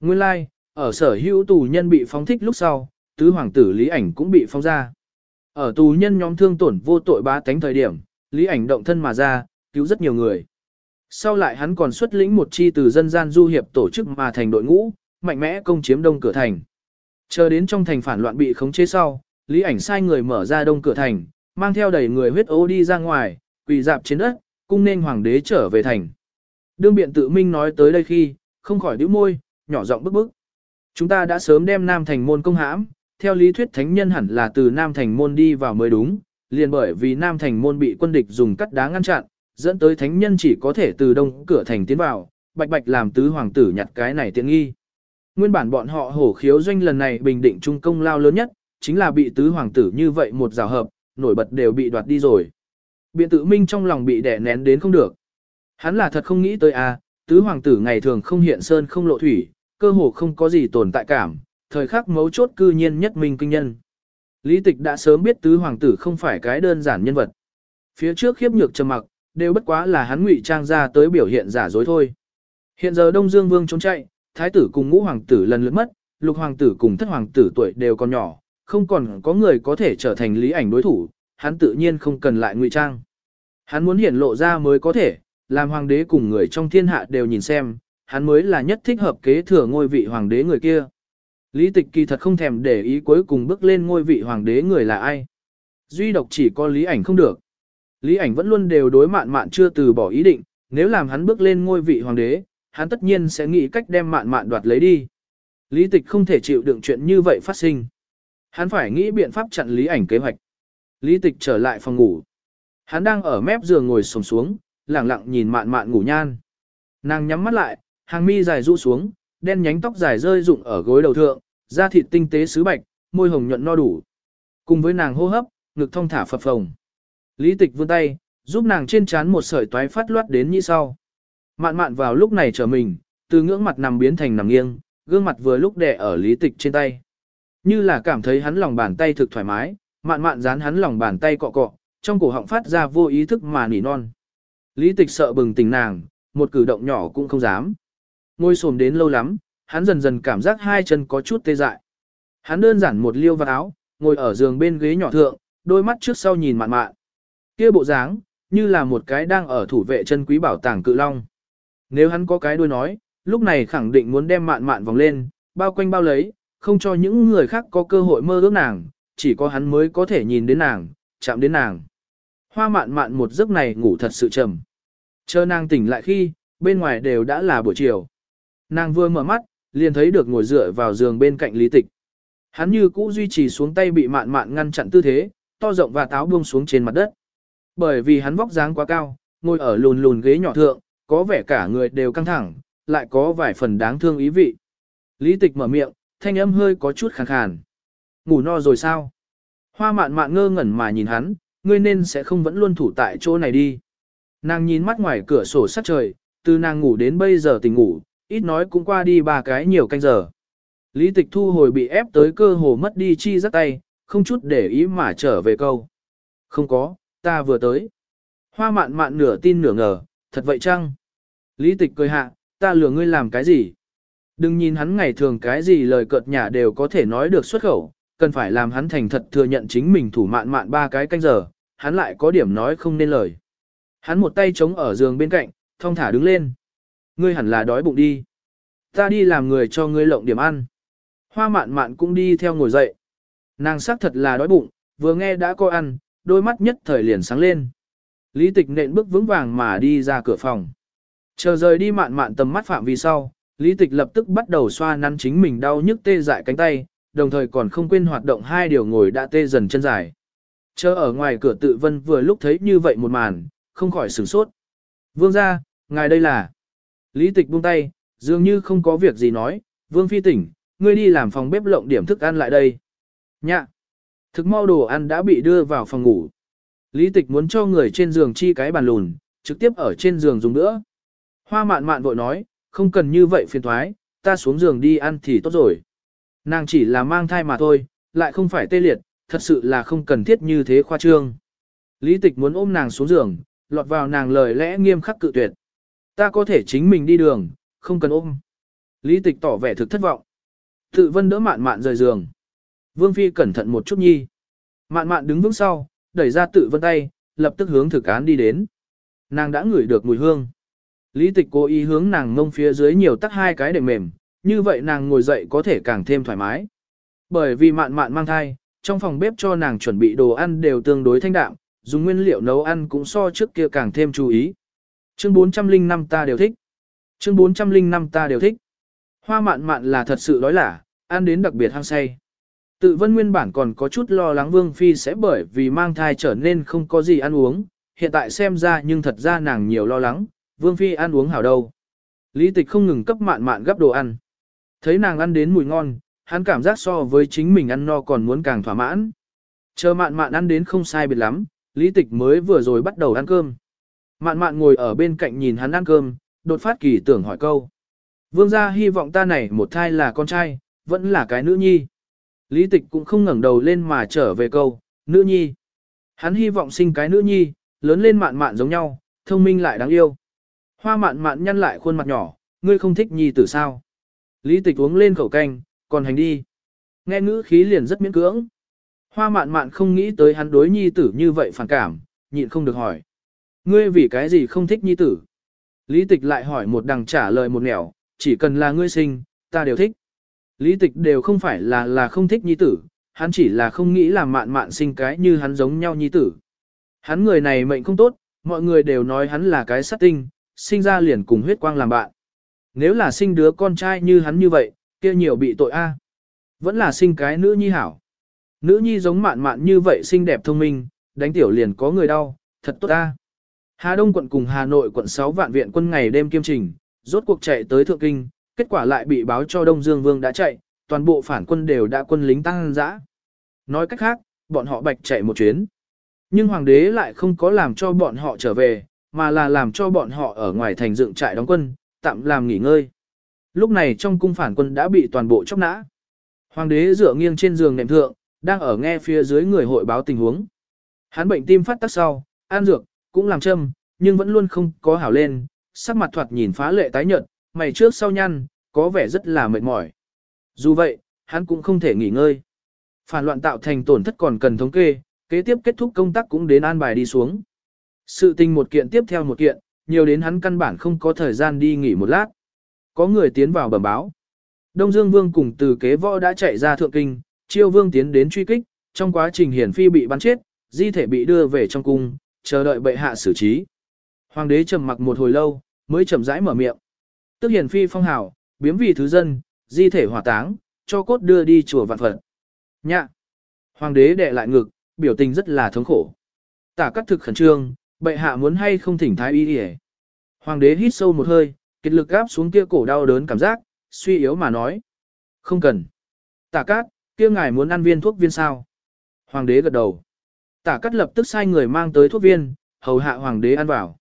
Nguyên lai, like, ở sở hữu tù nhân bị phóng thích lúc sau, tứ hoàng tử Lý ảnh cũng bị phong ra. Ở tù nhân nhóm thương tổn vô tội ba tánh thời điểm, Lý ảnh động thân mà ra, cứu rất nhiều người. Sau lại hắn còn xuất lĩnh một chi từ dân gian du hiệp tổ chức mà thành đội ngũ, mạnh mẽ công chiếm đông cửa thành. Chờ đến trong thành phản loạn bị khống chế sau, Lý ảnh sai người mở ra đông cửa thành, mang theo đầy người huyết ô đi ra ngoài, quỳ dạp trên đất, cung nên hoàng đế trở về thành. Đương biện tự minh nói tới đây khi, không khỏi đứa môi, nhỏ giọng bức bức. Chúng ta đã sớm đem Nam Thành môn công hãm, theo lý thuyết thánh nhân hẳn là từ Nam Thành môn đi vào mới đúng, liền bởi vì Nam Thành môn bị quân địch dùng cắt đá ngăn chặn, dẫn tới thánh nhân chỉ có thể từ đông cửa thành tiến vào, bạch bạch làm tứ hoàng tử nhặt cái này tiện nghi. Nguyên bản bọn họ hổ khiếu doanh lần này bình định trung công lao lớn nhất, chính là bị tứ hoàng tử như vậy một rào hợp, nổi bật đều bị đoạt đi rồi. Biện tự minh trong lòng bị đè nén đến không được. Hắn là thật không nghĩ tới a, à, tứ hoàng tử ngày thường không hiện sơn không lộ thủy, cơ hồ không có gì tồn tại cảm, thời khắc mấu chốt cư nhiên nhất minh kinh nhân. Lý tịch đã sớm biết tứ hoàng tử không phải cái đơn giản nhân vật. Phía trước khiếp nhược trầm mặc, đều bất quá là hắn ngụy trang ra tới biểu hiện giả dối thôi. Hiện giờ Đông Dương Vương trốn chạy, thái tử cùng ngũ hoàng tử lần lượt mất, lục hoàng tử cùng thất hoàng tử tuổi đều còn nhỏ, không còn có người có thể trở thành lý ảnh đối thủ, hắn tự nhiên không cần lại ngụy trang. Hắn muốn hiển lộ ra mới có thể, làm hoàng đế cùng người trong thiên hạ đều nhìn xem, hắn mới là nhất thích hợp kế thừa ngôi vị hoàng đế người kia. Lý tịch kỳ thật không thèm để ý cuối cùng bước lên ngôi vị hoàng đế người là ai. Duy độc chỉ có lý ảnh không được. Lý ảnh vẫn luôn đều đối mạn mạn chưa từ bỏ ý định, nếu làm hắn bước lên ngôi vị hoàng đế, hắn tất nhiên sẽ nghĩ cách đem mạn mạn đoạt lấy đi. Lý tịch không thể chịu đựng chuyện như vậy phát sinh. Hắn phải nghĩ biện pháp chặn lý ảnh kế hoạch. Lý tịch trở lại phòng ngủ. Hắn đang ở mép giường ngồi sồm xuống, lẳng lặng nhìn mạn mạn ngủ nhan. Nàng nhắm mắt lại, hàng mi dài rũ xuống, đen nhánh tóc dài rơi rụng ở gối đầu thượng, da thịt tinh tế sứ bạch, môi hồng nhuận no đủ. Cùng với nàng hô hấp, ngực thông thả phập phồng. Lý tịch vươn tay, giúp nàng trên trán một sợi toái phát loát đến như sau. Mạn mạn vào lúc này trở mình, từ ngưỡng mặt nằm biến thành nằm nghiêng, gương mặt vừa lúc đè ở lý tịch trên tay. Như là cảm thấy hắn lòng bàn tay thực thoải mái, mạn mạn dán hắn lòng bàn tay cọ cọ, trong cổ họng phát ra vô ý thức mà nỉ non. Lý tịch sợ bừng tỉnh nàng, một cử động nhỏ cũng không dám. Ngồi xồm đến lâu lắm, hắn dần dần cảm giác hai chân có chút tê dại. Hắn đơn giản một liêu vào áo, ngồi ở giường bên ghế nhỏ thượng, đôi mắt trước sau nhìn mạn mạn. Kia bộ dáng, như là một cái đang ở thủ vệ chân quý bảo tàng cự long. Nếu hắn có cái đuôi nói, lúc này khẳng định muốn đem mạn mạn vòng lên, bao quanh bao lấy, không cho những người khác có cơ hội mơ ước nàng, chỉ có hắn mới có thể nhìn đến nàng, chạm đến nàng. Hoa mạn mạn một giấc này ngủ thật sự trầm. Chờ nàng tỉnh lại khi, bên ngoài đều đã là buổi chiều. Nàng vừa mở mắt, liền thấy được ngồi dựa vào giường bên cạnh lý tịch. Hắn như cũ duy trì xuống tay bị mạn mạn ngăn chặn tư thế, to rộng và táo buông xuống trên mặt đất. Bởi vì hắn vóc dáng quá cao, ngồi ở lùn lùn ghế nhỏ thượng, có vẻ cả người đều căng thẳng, lại có vài phần đáng thương ý vị. Lý tịch mở miệng, thanh âm hơi có chút khàn khàn. Ngủ no rồi sao? Hoa mạn mạn ngơ ngẩn mà nhìn hắn, ngươi nên sẽ không vẫn luôn thủ tại chỗ này đi. Nàng nhìn mắt ngoài cửa sổ sát trời, từ nàng ngủ đến bây giờ tỉnh ngủ, ít nói cũng qua đi ba cái nhiều canh giờ. Lý tịch thu hồi bị ép tới cơ hồ mất đi chi rắc tay, không chút để ý mà trở về câu. Không có, ta vừa tới. Hoa mạn mạn nửa tin nửa ngờ, thật vậy chăng? Lý tịch cười hạ, ta lừa ngươi làm cái gì? Đừng nhìn hắn ngày thường cái gì lời cợt nhả đều có thể nói được xuất khẩu, cần phải làm hắn thành thật thừa nhận chính mình thủ mạn mạn ba cái canh giờ, hắn lại có điểm nói không nên lời. Hắn một tay chống ở giường bên cạnh, thong thả đứng lên. Ngươi hẳn là đói bụng đi. Ta đi làm người cho ngươi lộng điểm ăn. Hoa mạn mạn cũng đi theo ngồi dậy. Nàng xác thật là đói bụng, vừa nghe đã có ăn, đôi mắt nhất thời liền sáng lên. Lý tịch nện bước vững vàng mà đi ra cửa phòng. Chờ rời đi mạn mạn tầm mắt phạm vi sau, lý tịch lập tức bắt đầu xoa nắn chính mình đau nhức tê dại cánh tay, đồng thời còn không quên hoạt động hai điều ngồi đã tê dần chân dài. Chờ ở ngoài cửa tự vân vừa lúc thấy như vậy một màn, không khỏi sửng sốt. Vương ra, ngài đây là. Lý tịch buông tay, dường như không có việc gì nói, vương phi tỉnh, ngươi đi làm phòng bếp lộng điểm thức ăn lại đây. Nhạ. Thực mau đồ ăn đã bị đưa vào phòng ngủ. Lý tịch muốn cho người trên giường chi cái bàn lùn, trực tiếp ở trên giường dùng nữa. Hoa mạn mạn vội nói, không cần như vậy phiền thoái, ta xuống giường đi ăn thì tốt rồi. Nàng chỉ là mang thai mà thôi, lại không phải tê liệt, thật sự là không cần thiết như thế khoa trương. Lý tịch muốn ôm nàng xuống giường, lọt vào nàng lời lẽ nghiêm khắc cự tuyệt. Ta có thể chính mình đi đường, không cần ôm. Lý tịch tỏ vẻ thực thất vọng. Tự vân đỡ mạn mạn rời giường. Vương Phi cẩn thận một chút nhi. Mạn mạn đứng vững sau, đẩy ra tự vân tay, lập tức hướng thực án đi đến. Nàng đã ngửi được mùi hương. Lý tịch cố ý hướng nàng ngông phía dưới nhiều tắt hai cái để mềm, như vậy nàng ngồi dậy có thể càng thêm thoải mái. Bởi vì mạn mạn mang thai, trong phòng bếp cho nàng chuẩn bị đồ ăn đều tương đối thanh đạm, dùng nguyên liệu nấu ăn cũng so trước kia càng thêm chú ý. Chương 405 ta đều thích. Chương 405 ta đều thích. Hoa mạn mạn là thật sự đói lả, ăn đến đặc biệt hăng say. Tự vân nguyên bản còn có chút lo lắng Vương Phi sẽ bởi vì mang thai trở nên không có gì ăn uống, hiện tại xem ra nhưng thật ra nàng nhiều lo lắng, Vương Phi ăn uống hảo đâu. Lý tịch không ngừng cấp mạn mạn gấp đồ ăn. Thấy nàng ăn đến mùi ngon, hắn cảm giác so với chính mình ăn no còn muốn càng thỏa mãn. Chờ mạn mạn ăn đến không sai biệt lắm, lý tịch mới vừa rồi bắt đầu ăn cơm. Mạn mạn ngồi ở bên cạnh nhìn hắn ăn cơm, đột phát kỳ tưởng hỏi câu. Vương gia hy vọng ta này một thai là con trai, vẫn là cái nữ nhi. Lý tịch cũng không ngẩng đầu lên mà trở về câu, nữ nhi. Hắn hy vọng sinh cái nữ nhi, lớn lên mạn mạn giống nhau, thông minh lại đáng yêu. Hoa mạn mạn nhăn lại khuôn mặt nhỏ, ngươi không thích nhi tử sao. Lý tịch uống lên khẩu canh, còn hành đi. Nghe ngữ khí liền rất miễn cưỡng. Hoa mạn mạn không nghĩ tới hắn đối nhi tử như vậy phản cảm, nhịn không được hỏi. Ngươi vì cái gì không thích nhi tử? Lý tịch lại hỏi một đằng trả lời một nẻo, chỉ cần là ngươi sinh, ta đều thích. Lý tịch đều không phải là là không thích nhi tử, hắn chỉ là không nghĩ là mạn mạn sinh cái như hắn giống nhau nhi tử. Hắn người này mệnh không tốt, mọi người đều nói hắn là cái sát tinh, sinh ra liền cùng huyết quang làm bạn. Nếu là sinh đứa con trai như hắn như vậy, kia nhiều bị tội a. Vẫn là sinh cái nữ nhi hảo. Nữ nhi giống mạn mạn như vậy xinh đẹp thông minh, đánh tiểu liền có người đau, thật tốt a. Hà Đông quận cùng Hà Nội quận 6 vạn viện quân ngày đêm kiêm trình, rốt cuộc chạy tới Thượng Kinh, kết quả lại bị báo cho Đông Dương Vương đã chạy, toàn bộ phản quân đều đã quân lính tăng dã. Nói cách khác, bọn họ bạch chạy một chuyến. Nhưng hoàng đế lại không có làm cho bọn họ trở về, mà là làm cho bọn họ ở ngoài thành dựng trại đóng quân, tạm làm nghỉ ngơi. Lúc này trong cung phản quân đã bị toàn bộ chóc nã. Hoàng đế dựa nghiêng trên giường nệm thượng, đang ở nghe phía dưới người hội báo tình huống. Hắn bệnh tim phát tác sau, an dược, cũng làm châm, nhưng vẫn luôn không có hảo lên, sắc mặt thoạt nhìn phá lệ tái nhợt, mày trước sau nhăn, có vẻ rất là mệt mỏi. Dù vậy, hắn cũng không thể nghỉ ngơi. Phản loạn tạo thành tổn thất còn cần thống kê, kế tiếp kết thúc công tác cũng đến an bài đi xuống. Sự tình một kiện tiếp theo một kiện, nhiều đến hắn căn bản không có thời gian đi nghỉ một lát. Có người tiến vào bẩm báo. Đông Dương Vương cùng từ kế võ đã chạy ra thượng kinh, chiêu vương tiến đến truy kích, trong quá trình hiển phi bị bắn chết, di thể bị đưa về trong cung, chờ đợi bệ hạ xử trí. Hoàng đế trầm mặc một hồi lâu, mới chậm rãi mở miệng. Tức hiển phi phong hào, biếm vì thứ dân, di thể hỏa táng, cho cốt đưa đi chùa vạn phật. Nhạ! Hoàng đế đệ lại ngực, biểu tình rất là thống khổ. Tả cắt thực khẩn trương, bệ hạ muốn hay không thỉnh thái y đi Hoàng đế hít sâu một hơi, kết lực gáp xuống kia cổ đau đớn cảm giác, suy yếu mà nói. Không cần. Tả cát, kia ngài muốn ăn viên thuốc viên sao? Hoàng đế gật đầu. Tả cát lập tức sai người mang tới thuốc viên, hầu hạ hoàng đế ăn vào.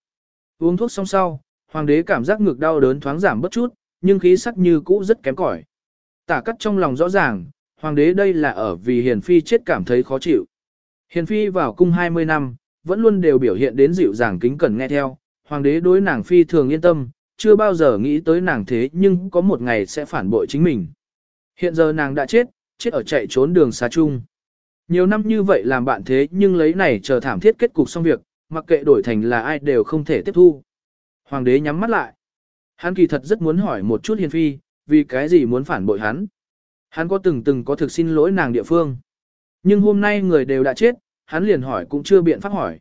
Uống thuốc xong sau, hoàng đế cảm giác ngực đau đớn thoáng giảm bất chút, nhưng khí sắc như cũ rất kém cỏi. Tả cát trong lòng rõ ràng, hoàng đế đây là ở vì hiền phi chết cảm thấy khó chịu. Hiền phi vào cung 20 năm, vẫn luôn đều biểu hiện đến dịu dàng kính cẩn nghe theo, hoàng đế đối nàng phi thường yên tâm, chưa bao giờ nghĩ tới nàng thế nhưng có một ngày sẽ phản bội chính mình. Hiện giờ nàng đã chết, chết ở chạy trốn đường xa chung. Nhiều năm như vậy làm bạn thế nhưng lấy này chờ thảm thiết kết cục xong việc, mặc kệ đổi thành là ai đều không thể tiếp thu. Hoàng đế nhắm mắt lại. Hắn kỳ thật rất muốn hỏi một chút hiền phi, vì cái gì muốn phản bội hắn. Hắn có từng từng có thực xin lỗi nàng địa phương. Nhưng hôm nay người đều đã chết, hắn liền hỏi cũng chưa biện pháp hỏi.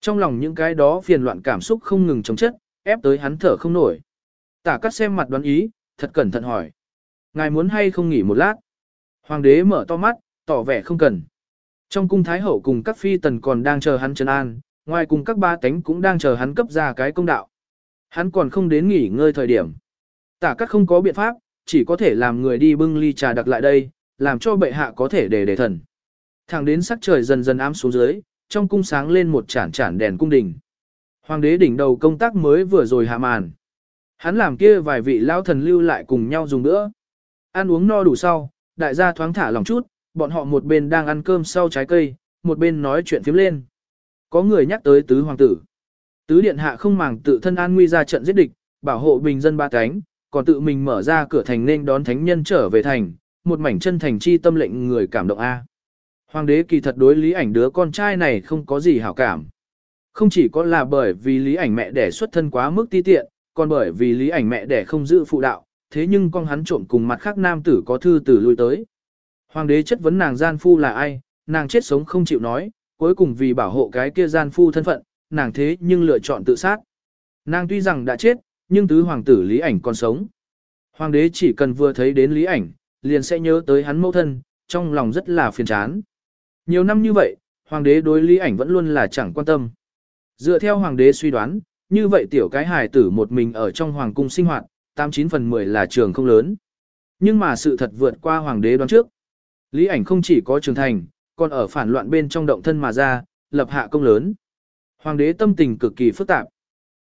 Trong lòng những cái đó phiền loạn cảm xúc không ngừng chống chất, ép tới hắn thở không nổi. Tả cắt xem mặt đoán ý, thật cẩn thận hỏi. Ngài muốn hay không nghỉ một lát? Hoàng đế mở to mắt, tỏ vẻ không cần. Trong cung Thái Hậu cùng các phi tần còn đang chờ hắn trấn an, ngoài cùng các ba tánh cũng đang chờ hắn cấp ra cái công đạo. Hắn còn không đến nghỉ ngơi thời điểm. Tả các không có biện pháp, chỉ có thể làm người đi bưng ly trà đặc lại đây, làm cho bệ hạ có thể để để thần. Thẳng đến sắc trời dần dần ám xuống dưới, trong cung sáng lên một chản chản đèn cung đình. Hoàng đế đỉnh đầu công tác mới vừa rồi hạ màn. Hắn làm kia vài vị lao thần lưu lại cùng nhau dùng nữa. Ăn uống no đủ sau, đại gia thoáng thả lòng chút, bọn họ một bên đang ăn cơm sau trái cây, một bên nói chuyện phiếm lên. Có người nhắc tới tứ hoàng tử. Tứ điện hạ không màng tự thân an nguy ra trận giết địch, bảo hộ bình dân ba cánh, còn tự mình mở ra cửa thành nên đón thánh nhân trở về thành, một mảnh chân thành chi tâm lệnh người cảm động a. Hoàng đế kỳ thật đối lý ảnh đứa con trai này không có gì hảo cảm. Không chỉ có là bởi vì lý ảnh mẹ đẻ xuất thân quá mức ti tiện, còn bởi vì lý ảnh mẹ đẻ không giữ phụ đạo, thế nhưng con hắn trộm cùng mặt khác nam tử có thư tử lui tới. Hoàng đế chất vấn nàng gian phu là ai, nàng chết sống không chịu nói, cuối cùng vì bảo hộ cái kia gian phu thân phận, nàng thế nhưng lựa chọn tự sát. Nàng tuy rằng đã chết, nhưng tứ hoàng tử lý ảnh còn sống. Hoàng đế chỉ cần vừa thấy đến lý ảnh, liền sẽ nhớ tới hắn mẫu thân, trong lòng rất là phiền chán. Nhiều năm như vậy, hoàng đế đối lý ảnh vẫn luôn là chẳng quan tâm. Dựa theo hoàng đế suy đoán, như vậy tiểu cái hài tử một mình ở trong hoàng cung sinh hoạt, 89 phần 10 là trường không lớn. Nhưng mà sự thật vượt qua hoàng đế đoán trước. Lý ảnh không chỉ có trưởng thành, còn ở phản loạn bên trong động thân mà ra, lập hạ công lớn. Hoàng đế tâm tình cực kỳ phức tạp.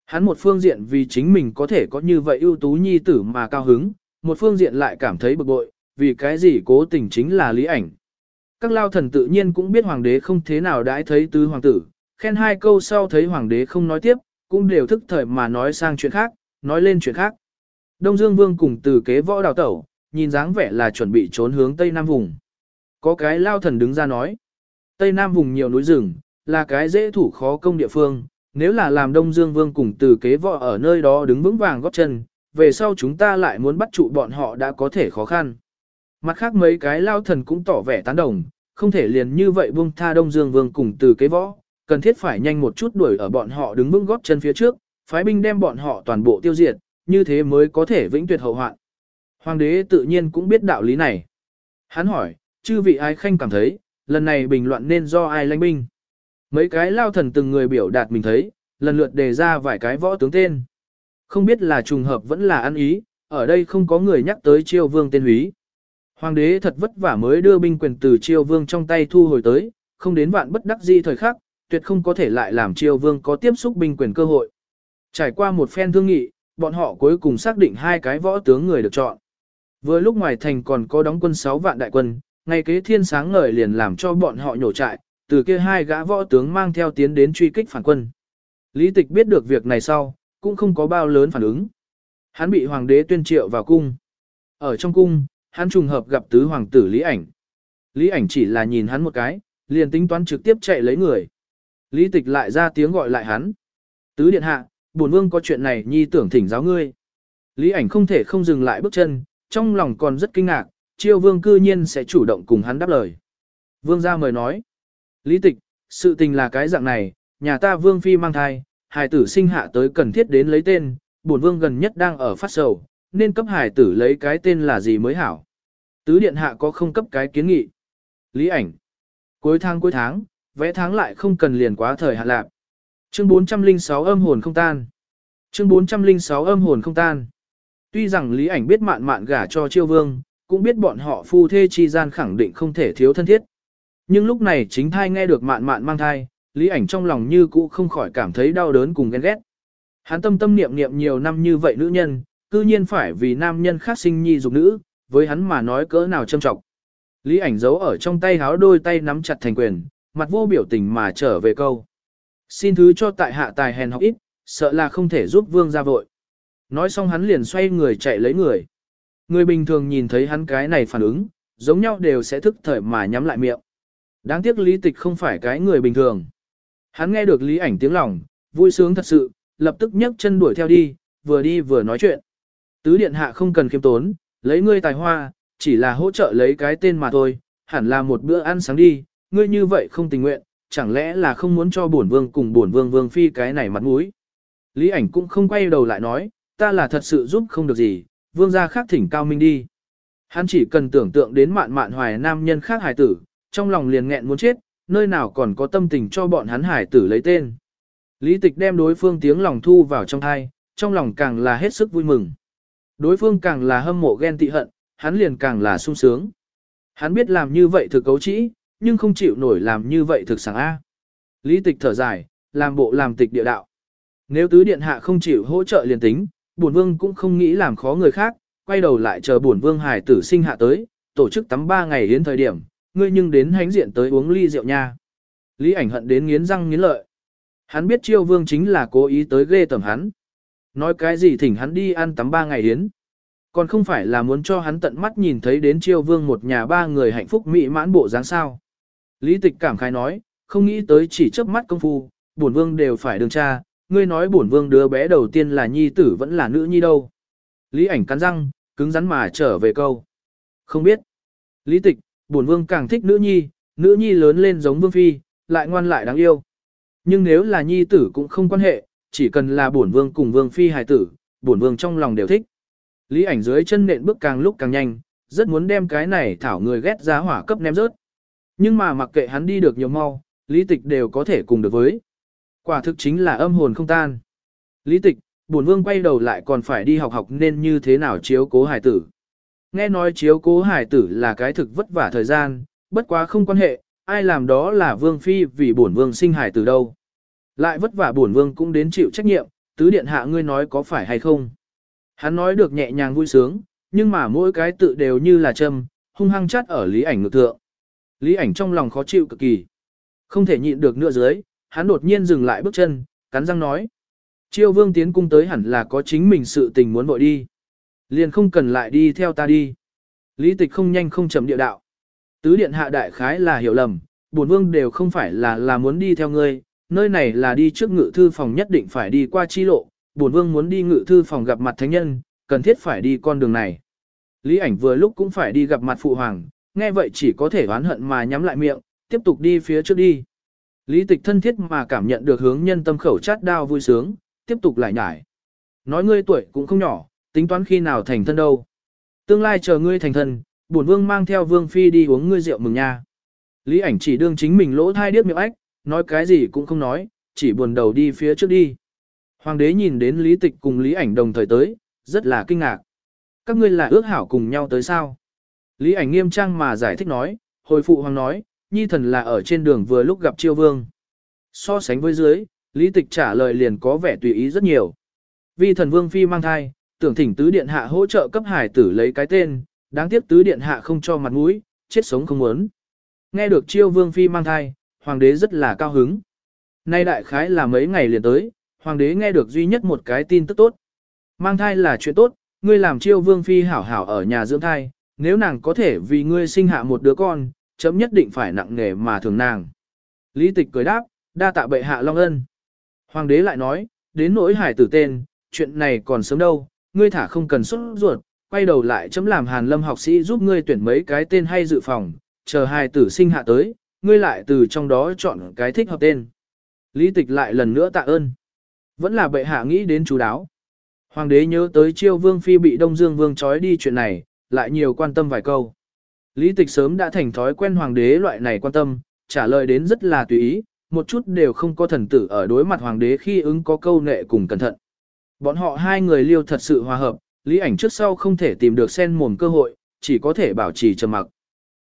Hắn một phương diện vì chính mình có thể có như vậy ưu tú nhi tử mà cao hứng, một phương diện lại cảm thấy bực bội, vì cái gì cố tình chính là lý ảnh. Các lao thần tự nhiên cũng biết hoàng đế không thế nào đãi thấy tứ hoàng tử, khen hai câu sau thấy hoàng đế không nói tiếp, cũng đều thức thời mà nói sang chuyện khác, nói lên chuyện khác. Đông Dương Vương cùng từ kế võ đào tẩu, nhìn dáng vẻ là chuẩn bị trốn hướng Tây Nam vùng. Có cái lao thần đứng ra nói, Tây Nam vùng nhiều núi rừng, là cái dễ thủ khó công địa phương, nếu là làm Đông Dương Vương cùng từ kế võ ở nơi đó đứng vững vàng góp chân, về sau chúng ta lại muốn bắt trụ bọn họ đã có thể khó khăn. Mặt khác mấy cái lao thần cũng tỏ vẻ tán đồng, không thể liền như vậy buông tha Đông Dương Vương cùng từ kế võ, cần thiết phải nhanh một chút đuổi ở bọn họ đứng vững góp chân phía trước, phái binh đem bọn họ toàn bộ tiêu diệt, như thế mới có thể vĩnh tuyệt hậu hoạn. Hoàng đế tự nhiên cũng biết đạo lý này. Hắn hỏi, chư vị ai khanh cảm thấy, lần này bình luận nên do ai lãnh binh? Mấy cái lao thần từng người biểu đạt mình thấy, lần lượt đề ra vài cái võ tướng tên. Không biết là trùng hợp vẫn là ăn ý, ở đây không có người nhắc tới chiêu vương tên húy. Hoàng đế thật vất vả mới đưa binh quyền từ chiêu vương trong tay thu hồi tới, không đến vạn bất đắc di thời khắc, tuyệt không có thể lại làm chiêu vương có tiếp xúc binh quyền cơ hội. Trải qua một phen thương nghị, bọn họ cuối cùng xác định hai cái võ tướng người được chọn. Vừa lúc ngoài thành còn có đóng quân 6 vạn đại quân, ngay kế thiên sáng ngời liền làm cho bọn họ nhổ trại, từ kia hai gã võ tướng mang theo tiến đến truy kích phản quân. Lý tịch biết được việc này sau, cũng không có bao lớn phản ứng. Hắn bị hoàng đế tuyên triệu vào cung. Ở trong cung, hắn trùng hợp gặp tứ hoàng tử Lý ảnh. Lý ảnh chỉ là nhìn hắn một cái, liền tính toán trực tiếp chạy lấy người. Lý tịch lại ra tiếng gọi lại hắn. Tứ điện hạ, bổn vương có chuyện này nhi tưởng thỉnh giáo ngươi. Lý ảnh không thể không dừng lại bước chân, trong lòng còn rất kinh ngạc, chiêu vương cư nhiên sẽ chủ động cùng hắn đáp lời. Vương gia mời nói. Lý tịch, sự tình là cái dạng này, nhà ta vương phi mang thai, hài tử sinh hạ tới cần thiết đến lấy tên, bổn vương gần nhất đang ở phát sầu, nên cấp hải tử lấy cái tên là gì mới hảo. Tứ điện hạ có không cấp cái kiến nghị. Lý ảnh. Cuối tháng cuối tháng, vẽ tháng lại không cần liền quá thời hạn lạc. Chương 406 âm hồn không tan. Chương 406 âm hồn không tan. Tuy rằng Lý ảnh biết mạn mạn gả cho chiêu vương, cũng biết bọn họ phu thê chi gian khẳng định không thể thiếu thân thiết. Nhưng lúc này chính thai nghe được mạn mạn mang thai, Lý ảnh trong lòng như cũ không khỏi cảm thấy đau đớn cùng ghen ghét. Hắn tâm tâm niệm niệm nhiều năm như vậy nữ nhân, cư nhiên phải vì nam nhân khác sinh nhi dục nữ, với hắn mà nói cỡ nào châm trọng. Lý ảnh giấu ở trong tay háo đôi tay nắm chặt thành quyền, mặt vô biểu tình mà trở về câu. Xin thứ cho tại hạ tài hèn học ít, sợ là không thể giúp vương ra vội. Nói xong hắn liền xoay người chạy lấy người. Người bình thường nhìn thấy hắn cái này phản ứng, giống nhau đều sẽ thức thời mà nhắm lại miệng. Đáng tiếc lý tịch không phải cái người bình thường. Hắn nghe được lý ảnh tiếng lòng, vui sướng thật sự, lập tức nhấc chân đuổi theo đi, vừa đi vừa nói chuyện. Tứ điện hạ không cần khiêm tốn, lấy ngươi tài hoa, chỉ là hỗ trợ lấy cái tên mà thôi, hẳn là một bữa ăn sáng đi, ngươi như vậy không tình nguyện, chẳng lẽ là không muốn cho bổn vương cùng bổn vương vương phi cái này mặt mũi. Lý ảnh cũng không quay đầu lại nói, ta là thật sự giúp không được gì, vương gia khác thỉnh cao minh đi. Hắn chỉ cần tưởng tượng đến mạn mạn hoài nam nhân khác hải tử, trong lòng liền nghẹn muốn chết, nơi nào còn có tâm tình cho bọn hắn hải tử lấy tên. Lý tịch đem đối phương tiếng lòng thu vào trong thai, trong lòng càng là hết sức vui mừng. Đối phương càng là hâm mộ ghen tị hận, hắn liền càng là sung sướng. Hắn biết làm như vậy thực cấu trĩ, nhưng không chịu nổi làm như vậy thực sảng A. Lý tịch thở dài, làm bộ làm tịch địa đạo. Nếu tứ điện hạ không chịu hỗ trợ liền tính, bổn vương cũng không nghĩ làm khó người khác, quay đầu lại chờ bổn vương hải tử sinh hạ tới, tổ chức tắm ba ngày đến thời điểm, ngươi nhưng đến hánh diện tới uống ly rượu nha. Lý ảnh hận đến nghiến răng nghiến lợi. Hắn biết chiêu vương chính là cố ý tới ghê tầm hắn. Nói cái gì thỉnh hắn đi ăn tắm ba ngày đến. Còn không phải là muốn cho hắn tận mắt nhìn thấy đến chiêu vương một nhà ba người hạnh phúc mỹ mãn bộ dáng sao. Lý tịch cảm khai nói, không nghĩ tới chỉ chớp mắt công phu, bổn vương đều phải đường cha, ngươi nói bổn vương đứa bé đầu tiên là nhi tử vẫn là nữ nhi đâu. Lý ảnh cắn răng, cứng rắn mà trở về câu. Không biết. Lý tịch, bổn vương càng thích nữ nhi, nữ nhi lớn lên giống vương phi, lại ngoan lại đáng yêu. Nhưng nếu là nhi tử cũng không quan hệ, chỉ cần là bổn vương cùng vương phi hài tử, bổn vương trong lòng đều thích. Lý ảnh dưới chân nện bước càng lúc càng nhanh, rất muốn đem cái này thảo người ghét ra hỏa cấp ném rớt. Nhưng mà mặc kệ hắn đi được nhiều mau, lý tịch đều có thể cùng được với. Quả thực chính là âm hồn không tan. Lý tịch, bổn vương quay đầu lại còn phải đi học học nên như thế nào chiếu cố hải tử. Nghe nói chiếu cố hải tử là cái thực vất vả thời gian, bất quá không quan hệ, ai làm đó là vương phi vì bổn vương sinh hải tử đâu. Lại vất vả bổn vương cũng đến chịu trách nhiệm, tứ điện hạ ngươi nói có phải hay không. Hắn nói được nhẹ nhàng vui sướng, nhưng mà mỗi cái tự đều như là châm, hung hăng chắt ở lý ảnh ngược thượng. Lý ảnh trong lòng khó chịu cực kỳ. Không thể nhịn được nữa dưới, hắn đột nhiên dừng lại bước chân, cắn răng nói. Chiêu vương tiến cung tới hẳn là có chính mình sự tình muốn vội đi. Liền không cần lại đi theo ta đi. Lý tịch không nhanh không chậm địa đạo. Tứ điện hạ đại khái là hiểu lầm, bổn vương đều không phải là là muốn đi theo ngươi, nơi này là đi trước ngự thư phòng nhất định phải đi qua chi lộ, bổn vương muốn đi ngự thư phòng gặp mặt thánh nhân, cần thiết phải đi con đường này. Lý ảnh vừa lúc cũng phải đi gặp mặt phụ hoàng, nghe vậy chỉ có thể oán hận mà nhắm lại miệng, tiếp tục đi phía trước đi. Lý tịch thân thiết mà cảm nhận được hướng nhân tâm khẩu chát đao vui sướng, tiếp tục lại nhải. Nói ngươi tuổi cũng không nhỏ, tính toán khi nào thành thân đâu. Tương lai chờ ngươi thành thân, bổn vương mang theo vương phi đi uống ngươi rượu mừng nha. Lý ảnh chỉ đương chính mình lỗ thai điếc miệng ách, nói cái gì cũng không nói, chỉ buồn đầu đi phía trước đi. Hoàng đế nhìn đến lý tịch cùng lý ảnh đồng thời tới, rất là kinh ngạc. Các ngươi là ước hảo cùng nhau tới sao? Lý ảnh nghiêm trang mà giải thích nói, hồi phụ hoàng nói, nhi thần là ở trên đường vừa lúc gặp chiêu vương. So sánh với dưới, lý tịch trả lời liền có vẻ tùy ý rất nhiều. Vì thần vương phi mang thai, tưởng thỉnh tứ điện hạ hỗ trợ cấp hải tử lấy cái tên, đáng tiếc tứ điện hạ không cho mặt mũi, chết sống không muốn. Nghe được chiêu vương phi mang thai, hoàng đế rất là cao hứng. Nay đại khái là mấy ngày liền tới, hoàng đế nghe được duy nhất một cái tin tức tốt. Mang thai là chuyện tốt, ngươi làm chiêu vương phi hảo hảo ở nhà dưỡng thai, nếu nàng có thể vì ngươi sinh hạ một đứa con, chấm nhất định phải nặng nghề mà thường nàng. Lý tịch cười đáp, đa tạ bệ hạ long ân. Hoàng đế lại nói, đến nỗi hải tử tên, chuyện này còn sớm đâu, ngươi thả không cần xuất ruột, quay đầu lại chấm làm hàn lâm học sĩ giúp ngươi tuyển mấy cái tên hay dự phòng, chờ hải tử sinh hạ tới, ngươi lại từ trong đó chọn cái thích hợp tên. Lý tịch lại lần nữa tạ ơn. Vẫn là bệ hạ nghĩ đến chú đáo. Hoàng đế nhớ tới chiêu vương phi bị Đông Dương vương trói đi chuyện này, lại nhiều quan tâm vài câu. Lý tịch sớm đã thành thói quen hoàng đế loại này quan tâm, trả lời đến rất là tùy ý, một chút đều không có thần tử ở đối mặt hoàng đế khi ứng có câu nệ cùng cẩn thận. Bọn họ hai người liêu thật sự hòa hợp, lý ảnh trước sau không thể tìm được sen mồm cơ hội, chỉ có thể bảo trì trầm mặc.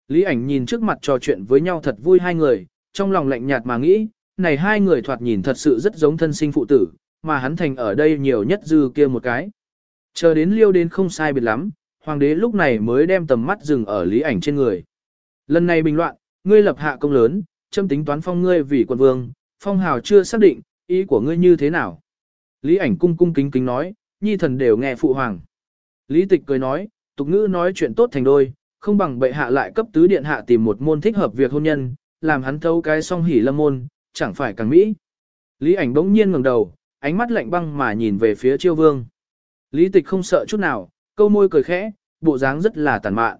Lý ảnh nhìn trước mặt trò chuyện với nhau thật vui hai người, trong lòng lạnh nhạt mà nghĩ, này hai người thoạt nhìn thật sự rất giống thân sinh phụ tử, mà hắn thành ở đây nhiều nhất dư kia một cái. Chờ đến liêu đến không sai biệt lắm, hoàng đế lúc này mới đem tầm mắt dừng ở lý ảnh trên người. Lần này bình loạn, ngươi lập hạ công lớn, châm tính toán phong ngươi vì quân vương, phong hào chưa xác định, ý của ngươi như thế nào. Lý ảnh cung cung kính kính nói, nhi thần đều nghe phụ hoàng. Lý tịch cười nói, tục ngữ nói chuyện tốt thành đôi, không bằng bệ hạ lại cấp tứ điện hạ tìm một môn thích hợp việc hôn nhân, làm hắn thâu cái song hỉ lâm môn, chẳng phải càng mỹ. Lý ảnh bỗng nhiên ngẩng đầu, ánh mắt lạnh băng mà nhìn về phía chiêu vương. Lý tịch không sợ chút nào, câu môi cười khẽ, bộ dáng rất là tàn mạn.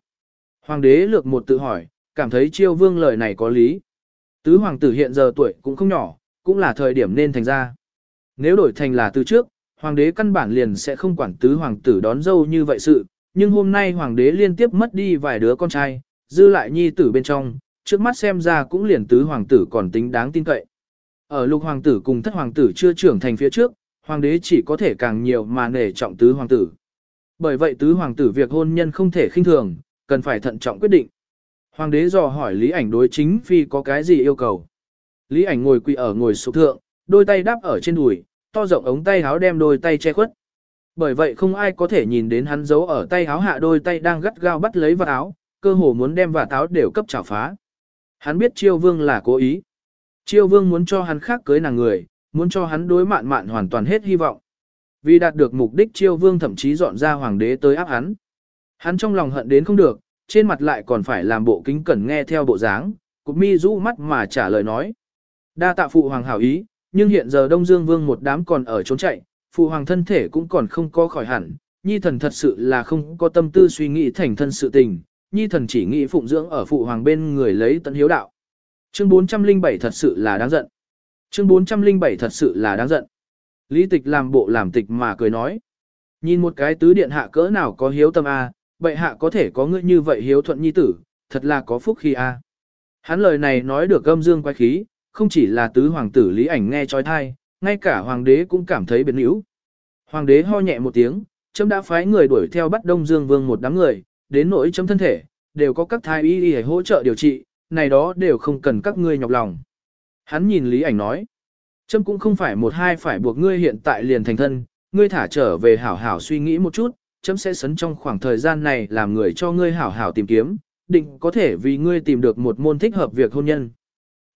Hoàng đế lược một tự hỏi, cảm thấy chiêu vương lời này có lý. Tứ hoàng tử hiện giờ tuổi cũng không nhỏ, cũng là thời điểm nên thành ra. Nếu đổi thành là từ trước, hoàng đế căn bản liền sẽ không quản tứ hoàng tử đón dâu như vậy sự, nhưng hôm nay hoàng đế liên tiếp mất đi vài đứa con trai, dư lại nhi tử bên trong, trước mắt xem ra cũng liền tứ hoàng tử còn tính đáng tin cậy. Ở lục hoàng tử cùng thất hoàng tử chưa trưởng thành phía trước, hoàng đế chỉ có thể càng nhiều mà nể trọng tứ hoàng tử. Bởi vậy tứ hoàng tử việc hôn nhân không thể khinh thường, cần phải thận trọng quyết định. Hoàng đế dò hỏi Lý ảnh đối chính phi có cái gì yêu cầu. Lý ảnh ngồi quỳ ở ngồi sụp thượng, đôi tay đáp ở trên đùi, to rộng ống tay háo đem đôi tay che khuất. Bởi vậy không ai có thể nhìn đến hắn giấu ở tay háo hạ đôi tay đang gắt gao bắt lấy vạt áo, cơ hồ muốn đem vạt áo đều cấp chảo phá. Hắn biết chiêu vương là cố ý. Chiêu vương muốn cho hắn khác cưới nàng người, muốn cho hắn đối mạn mạn hoàn toàn hết hy vọng. Vì đạt được mục đích chiêu vương thậm chí dọn ra hoàng đế tới áp hắn. Hắn trong lòng hận đến không được, trên mặt lại còn phải làm bộ kính cẩn nghe theo bộ dáng, cục mi rũ mắt mà trả lời nói. Đa tạ phụ hoàng hảo ý, nhưng hiện giờ Đông Dương Vương một đám còn ở trốn chạy, phụ hoàng thân thể cũng còn không có khỏi hẳn, nhi thần thật sự là không có tâm tư suy nghĩ thành thân sự tình, nhi thần chỉ nghĩ phụng dưỡng ở phụ hoàng bên người lấy tận hiếu đạo. Chương 407 thật sự là đáng giận. Chương 407 thật sự là đáng giận. Lý tịch làm bộ làm tịch mà cười nói. Nhìn một cái tứ điện hạ cỡ nào có hiếu tâm a, bệ hạ có thể có ngươi như vậy hiếu thuận nhi tử, thật là có phúc khi a. Hắn lời này nói được gâm dương quái khí, không chỉ là tứ hoàng tử lý ảnh nghe trói thai, ngay cả hoàng đế cũng cảm thấy biến yếu. Hoàng đế ho nhẹ một tiếng, chấm đã phái người đuổi theo bắt Đông Dương Vương một đám người, đến nỗi chấm thân thể, đều có các thái y y hỗ trợ điều trị, này đó đều không cần các ngươi nhọc lòng. Hắn nhìn Lý ảnh nói, Trâm cũng không phải một hai phải buộc ngươi hiện tại liền thành thân, ngươi thả trở về hảo hảo suy nghĩ một chút, chấm sẽ sấn trong khoảng thời gian này làm người cho ngươi hảo hảo tìm kiếm, định có thể vì ngươi tìm được một môn thích hợp việc hôn nhân.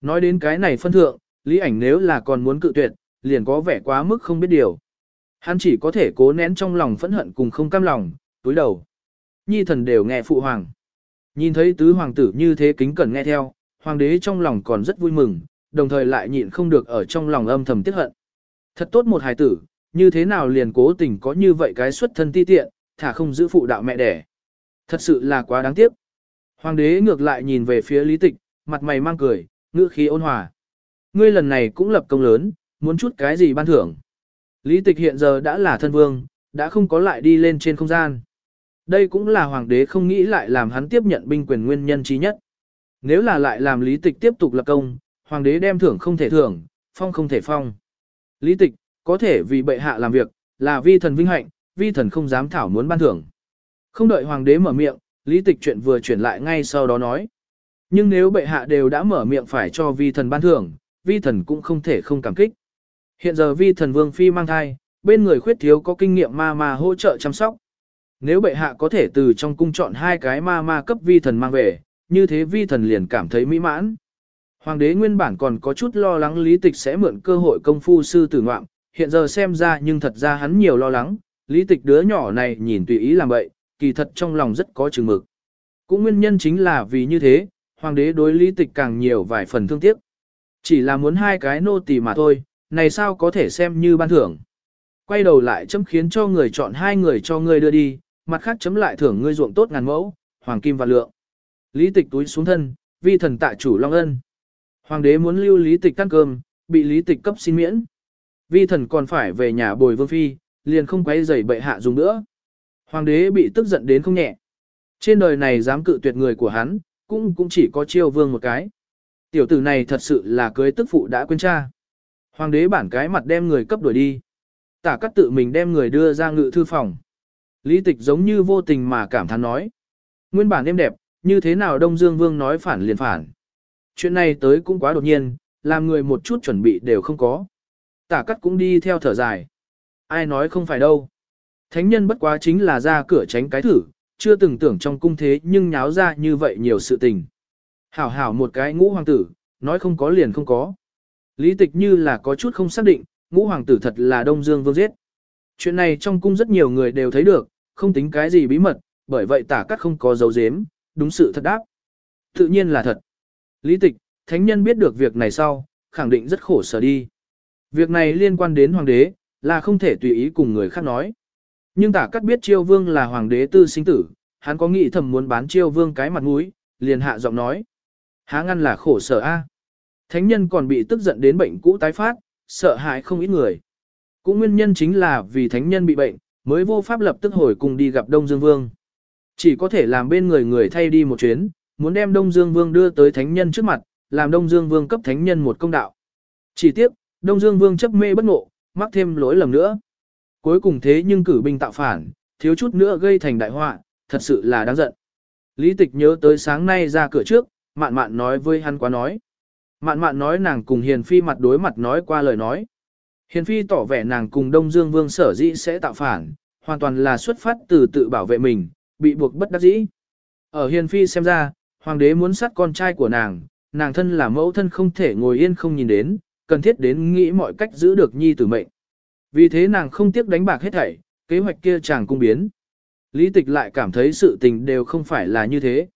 Nói đến cái này phân thượng, Lý ảnh nếu là còn muốn cự tuyệt, liền có vẻ quá mức không biết điều. Hắn chỉ có thể cố nén trong lòng phẫn hận cùng không cam lòng, túi đầu. Nhi thần đều nghe phụ hoàng. Nhìn thấy tứ hoàng tử như thế kính cẩn nghe theo, hoàng đế trong lòng còn rất vui mừng, đồng thời lại nhịn không được ở trong lòng âm thầm tiếc hận. Thật tốt một hài tử, như thế nào liền cố tình có như vậy cái xuất thân ti tiện, thả không giữ phụ đạo mẹ đẻ. Thật sự là quá đáng tiếc. Hoàng đế ngược lại nhìn về phía lý tịch, mặt mày mang cười, ngữ khí ôn hòa. Ngươi lần này cũng lập công lớn, muốn chút cái gì ban thưởng. Lý tịch hiện giờ đã là thân vương, đã không có lại đi lên trên không gian. Đây cũng là hoàng đế không nghĩ lại làm hắn tiếp nhận binh quyền nguyên nhân trí nhất. Nếu là lại làm lý tịch tiếp tục lập công, hoàng đế đem thưởng không thể thưởng, phong không thể phong. Lý tịch, có thể vì bệ hạ làm việc, là vi thần vinh hạnh, vi thần không dám thảo muốn ban thưởng. Không đợi hoàng đế mở miệng, lý tịch chuyện vừa chuyển lại ngay sau đó nói. Nhưng nếu bệ hạ đều đã mở miệng phải cho vi thần ban thưởng, vi thần cũng không thể không cảm kích. Hiện giờ vi thần vương phi mang thai, bên người khuyết thiếu có kinh nghiệm ma ma hỗ trợ chăm sóc. Nếu bệ hạ có thể từ trong cung chọn hai cái ma ma cấp vi thần mang về, như thế vi thần liền cảm thấy mỹ mãn. Hoàng đế nguyên bản còn có chút lo lắng lý tịch sẽ mượn cơ hội công phu sư tử ngoạm, hiện giờ xem ra nhưng thật ra hắn nhiều lo lắng, lý tịch đứa nhỏ này nhìn tùy ý làm vậy, kỳ thật trong lòng rất có chừng mực. Cũng nguyên nhân chính là vì như thế, hoàng đế đối lý tịch càng nhiều vài phần thương tiếc. Chỉ là muốn hai cái nô tỳ mà thôi, này sao có thể xem như ban thưởng. Quay đầu lại chấm khiến cho người chọn hai người cho ngươi đưa đi, mặt khác chấm lại thưởng ngươi ruộng tốt ngàn mẫu, hoàng kim và lượng. Lý tịch túi xuống thân, vi thần tạ chủ long ân. Hoàng đế muốn lưu lý tịch ăn cơm, bị lý tịch cấp xin miễn. Vi thần còn phải về nhà bồi vương phi, liền không quấy giày bệ hạ dùng nữa. Hoàng đế bị tức giận đến không nhẹ. Trên đời này dám cự tuyệt người của hắn, cũng cũng chỉ có chiêu vương một cái. Tiểu tử này thật sự là cưới tức phụ đã quên cha. Hoàng đế bản cái mặt đem người cấp đuổi đi. Tả cắt tự mình đem người đưa ra ngự thư phòng. Lý tịch giống như vô tình mà cảm thán nói. Nguyên bản êm đẹp, như thế nào Đông Dương Vương nói phản liền phản. Chuyện này tới cũng quá đột nhiên, làm người một chút chuẩn bị đều không có. Tả cắt cũng đi theo thở dài. Ai nói không phải đâu. Thánh nhân bất quá chính là ra cửa tránh cái thử, chưa từng tưởng trong cung thế nhưng nháo ra như vậy nhiều sự tình. Hảo hảo một cái ngũ hoàng tử, nói không có liền không có. Lý tịch như là có chút không xác định, ngũ hoàng tử thật là Đông Dương Vương giết. Chuyện này trong cung rất nhiều người đều thấy được, không tính cái gì bí mật, bởi vậy tả cắt không có dấu dếm, đúng sự thật đáp. Tự nhiên là thật. Lý tịch, thánh nhân biết được việc này sau, khẳng định rất khổ sở đi. Việc này liên quan đến hoàng đế, là không thể tùy ý cùng người khác nói. Nhưng tả cắt biết chiêu vương là hoàng đế tư sinh tử, hắn có nghĩ thầm muốn bán chiêu vương cái mặt mũi, liền hạ giọng nói. Há ngăn là khổ sở a. Thánh nhân còn bị tức giận đến bệnh cũ tái phát, sợ hãi không ít người. Cũng nguyên nhân chính là vì thánh nhân bị bệnh, mới vô pháp lập tức hồi cùng đi gặp Đông Dương Vương. Chỉ có thể làm bên người người thay đi một chuyến, muốn đem Đông Dương Vương đưa tới thánh nhân trước mặt, làm Đông Dương Vương cấp thánh nhân một công đạo. Chỉ tiếc Đông Dương Vương chấp mê bất ngộ, mắc thêm lỗi lầm nữa. Cuối cùng thế nhưng cử binh tạo phản, thiếu chút nữa gây thành đại họa, thật sự là đáng giận. Lý tịch nhớ tới sáng nay ra cửa trước, mạn mạn nói với hắn quá nói. Mạn mạn nói nàng cùng Hiền Phi mặt đối mặt nói qua lời nói. Hiền Phi tỏ vẻ nàng cùng Đông Dương Vương sở dĩ sẽ tạo phản, hoàn toàn là xuất phát từ tự bảo vệ mình, bị buộc bất đắc dĩ. Ở Hiền Phi xem ra, Hoàng đế muốn sát con trai của nàng, nàng thân là mẫu thân không thể ngồi yên không nhìn đến, cần thiết đến nghĩ mọi cách giữ được nhi tử mệnh. Vì thế nàng không tiếc đánh bạc hết thảy, kế hoạch kia chàng cung biến. Lý tịch lại cảm thấy sự tình đều không phải là như thế.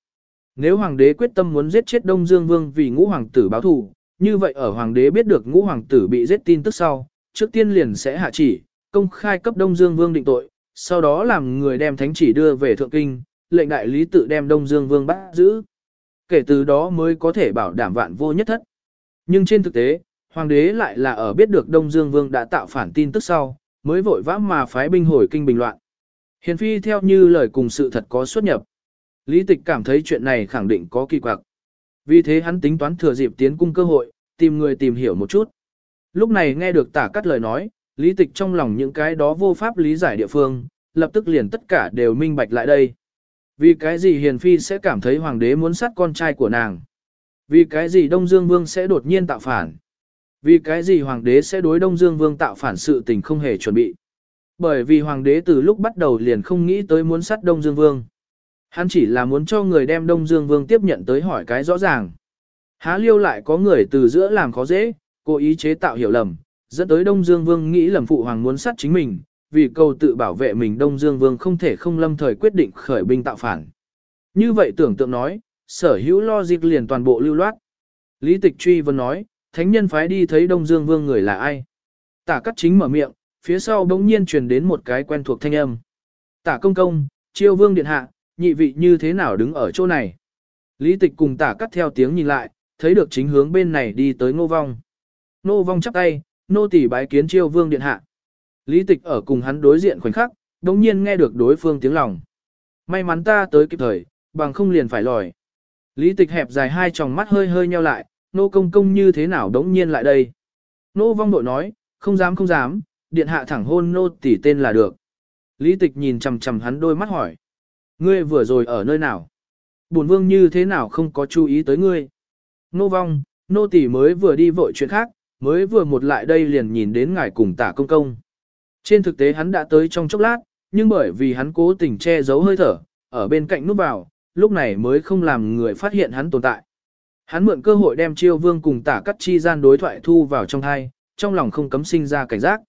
Nếu hoàng đế quyết tâm muốn giết chết Đông Dương Vương vì ngũ hoàng tử báo thù, như vậy ở hoàng đế biết được ngũ hoàng tử bị giết tin tức sau, trước tiên liền sẽ hạ chỉ, công khai cấp Đông Dương Vương định tội, sau đó làm người đem thánh chỉ đưa về thượng kinh, lệnh đại lý tự đem Đông Dương Vương bắt giữ. Kể từ đó mới có thể bảo đảm vạn vô nhất thất. Nhưng trên thực tế, hoàng đế lại là ở biết được Đông Dương Vương đã tạo phản tin tức sau, mới vội vã mà phái binh hồi kinh bình loạn. Hiền phi theo như lời cùng sự thật có xuất nhập. Lý tịch cảm thấy chuyện này khẳng định có kỳ quặc. Vì thế hắn tính toán thừa dịp tiến cung cơ hội, tìm người tìm hiểu một chút. Lúc này nghe được tả cắt lời nói, lý tịch trong lòng những cái đó vô pháp lý giải địa phương, lập tức liền tất cả đều minh bạch lại đây. Vì cái gì Hiền Phi sẽ cảm thấy hoàng đế muốn sát con trai của nàng? Vì cái gì Đông Dương Vương sẽ đột nhiên tạo phản? Vì cái gì hoàng đế sẽ đối Đông Dương Vương tạo phản sự tình không hề chuẩn bị? Bởi vì hoàng đế từ lúc bắt đầu liền không nghĩ tới muốn sát Đông Dương Vương. Hắn chỉ là muốn cho người đem Đông Dương Vương tiếp nhận tới hỏi cái rõ ràng. Há liêu lại có người từ giữa làm khó dễ, cố ý chế tạo hiểu lầm, dẫn tới Đông Dương Vương nghĩ lầm phụ hoàng muốn sát chính mình, vì cầu tự bảo vệ mình Đông Dương Vương không thể không lâm thời quyết định khởi binh tạo phản. Như vậy tưởng tượng nói, sở hữu lo dịp liền toàn bộ lưu loát. Lý tịch truy vấn nói, thánh nhân phái đi thấy Đông Dương Vương người là ai? Tả cắt chính mở miệng, phía sau bỗng nhiên truyền đến một cái quen thuộc thanh âm. Tả công công, chiêu vương điện hạ, nhị vị như thế nào đứng ở chỗ này? Lý tịch cùng tả cắt theo tiếng nhìn lại, thấy được chính hướng bên này đi tới ngô vong. Ngô vong chắp tay, nô tỳ bái kiến chiêu vương điện hạ. Lý tịch ở cùng hắn đối diện khoảnh khắc, đồng nhiên nghe được đối phương tiếng lòng. May mắn ta tới kịp thời, bằng không liền phải lòi. Lý tịch hẹp dài hai tròng mắt hơi hơi nheo lại, nô công công như thế nào đống nhiên lại đây. Nô vong đội nói, không dám không dám, điện hạ thẳng hôn nô tỷ tên là được. Lý tịch nhìn chằm chằm hắn đôi mắt hỏi. Ngươi vừa rồi ở nơi nào? Bổn vương như thế nào không có chú ý tới ngươi? Nô vong, nô tỷ mới vừa đi vội chuyện khác, mới vừa một lại đây liền nhìn đến ngài cùng tả công công. Trên thực tế hắn đã tới trong chốc lát, nhưng bởi vì hắn cố tình che giấu hơi thở, ở bên cạnh núp vào, lúc này mới không làm người phát hiện hắn tồn tại. Hắn mượn cơ hội đem chiêu vương cùng tả cắt chi gian đối thoại thu vào trong thai, trong lòng không cấm sinh ra cảnh giác.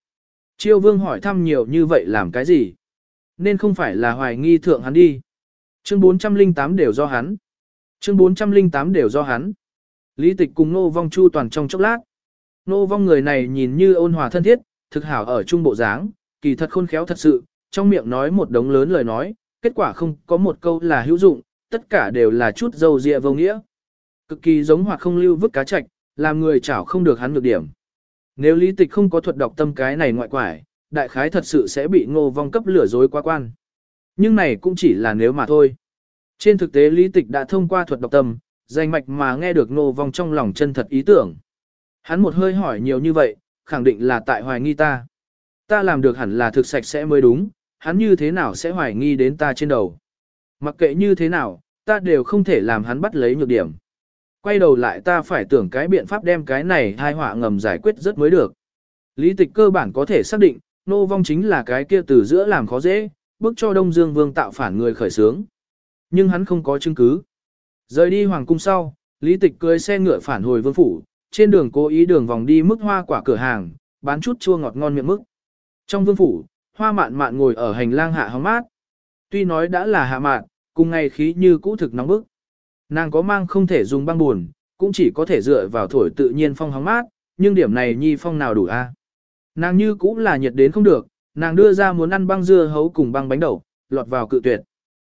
Chiêu vương hỏi thăm nhiều như vậy làm cái gì? Nên không phải là hoài nghi thượng hắn đi. Chương 408 đều do hắn. Chương 408 đều do hắn. Lý tịch cùng nô vong chu toàn trong chốc lát. Nô vong người này nhìn như ôn hòa thân thiết, thực hảo ở trung bộ dáng, kỳ thật khôn khéo thật sự, trong miệng nói một đống lớn lời nói, kết quả không có một câu là hữu dụng, tất cả đều là chút dâu dịa vô nghĩa. Cực kỳ giống hoặc không lưu vứt cá chạch, làm người chảo không được hắn được điểm. Nếu lý tịch không có thuật đọc tâm cái này ngoại quải, đại khái thật sự sẽ bị ngô vong cấp lửa dối quá quan. Nhưng này cũng chỉ là nếu mà thôi. Trên thực tế lý tịch đã thông qua thuật đọc tâm, danh mạch mà nghe được ngô vong trong lòng chân thật ý tưởng. Hắn một hơi hỏi nhiều như vậy, khẳng định là tại hoài nghi ta. Ta làm được hẳn là thực sạch sẽ mới đúng, hắn như thế nào sẽ hoài nghi đến ta trên đầu. Mặc kệ như thế nào, ta đều không thể làm hắn bắt lấy nhược điểm. Quay đầu lại ta phải tưởng cái biện pháp đem cái này hai họa ngầm giải quyết rất mới được. Lý tịch cơ bản có thể xác định, nô vong chính là cái kia từ giữa làm khó dễ, bước cho Đông Dương Vương tạo phản người khởi sướng. Nhưng hắn không có chứng cứ. Rời đi hoàng cung sau, Lý tịch cưới xe ngựa phản hồi vương phủ, trên đường cố ý đường vòng đi mức hoa quả cửa hàng, bán chút chua ngọt ngon miệng mức. Trong vương phủ, hoa mạn mạn ngồi ở hành lang hạ hóng mát. Tuy nói đã là hạ mạn, cùng ngày khí như cũ thực nóng bức. Nàng có mang không thể dùng băng buồn, cũng chỉ có thể dựa vào thổi tự nhiên phong hóng mát, nhưng điểm này nhi phong nào đủ a? Nàng như cũ là nhiệt đến không được, nàng đưa ra muốn ăn băng dưa hấu cùng băng bánh đậu, lọt vào cự tuyệt.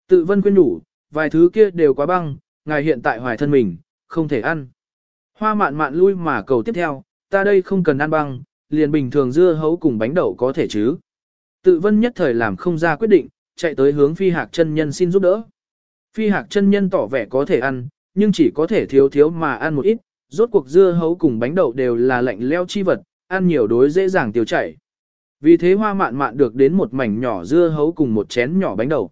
Tự vân khuyên nhủ, vài thứ kia đều quá băng, ngài hiện tại hoài thân mình, không thể ăn. Hoa mạn mạn lui mà cầu tiếp theo, ta đây không cần ăn băng, liền bình thường dưa hấu cùng bánh đậu có thể chứ. Tự vân nhất thời làm không ra quyết định, chạy tới hướng phi hạc chân nhân xin giúp đỡ. Phi hạc chân nhân tỏ vẻ có thể ăn, nhưng chỉ có thể thiếu thiếu mà ăn một ít, rốt cuộc dưa hấu cùng bánh đậu đều là lạnh leo chi vật, ăn nhiều đối dễ dàng tiêu chảy. Vì thế hoa mạn mạn được đến một mảnh nhỏ dưa hấu cùng một chén nhỏ bánh đậu.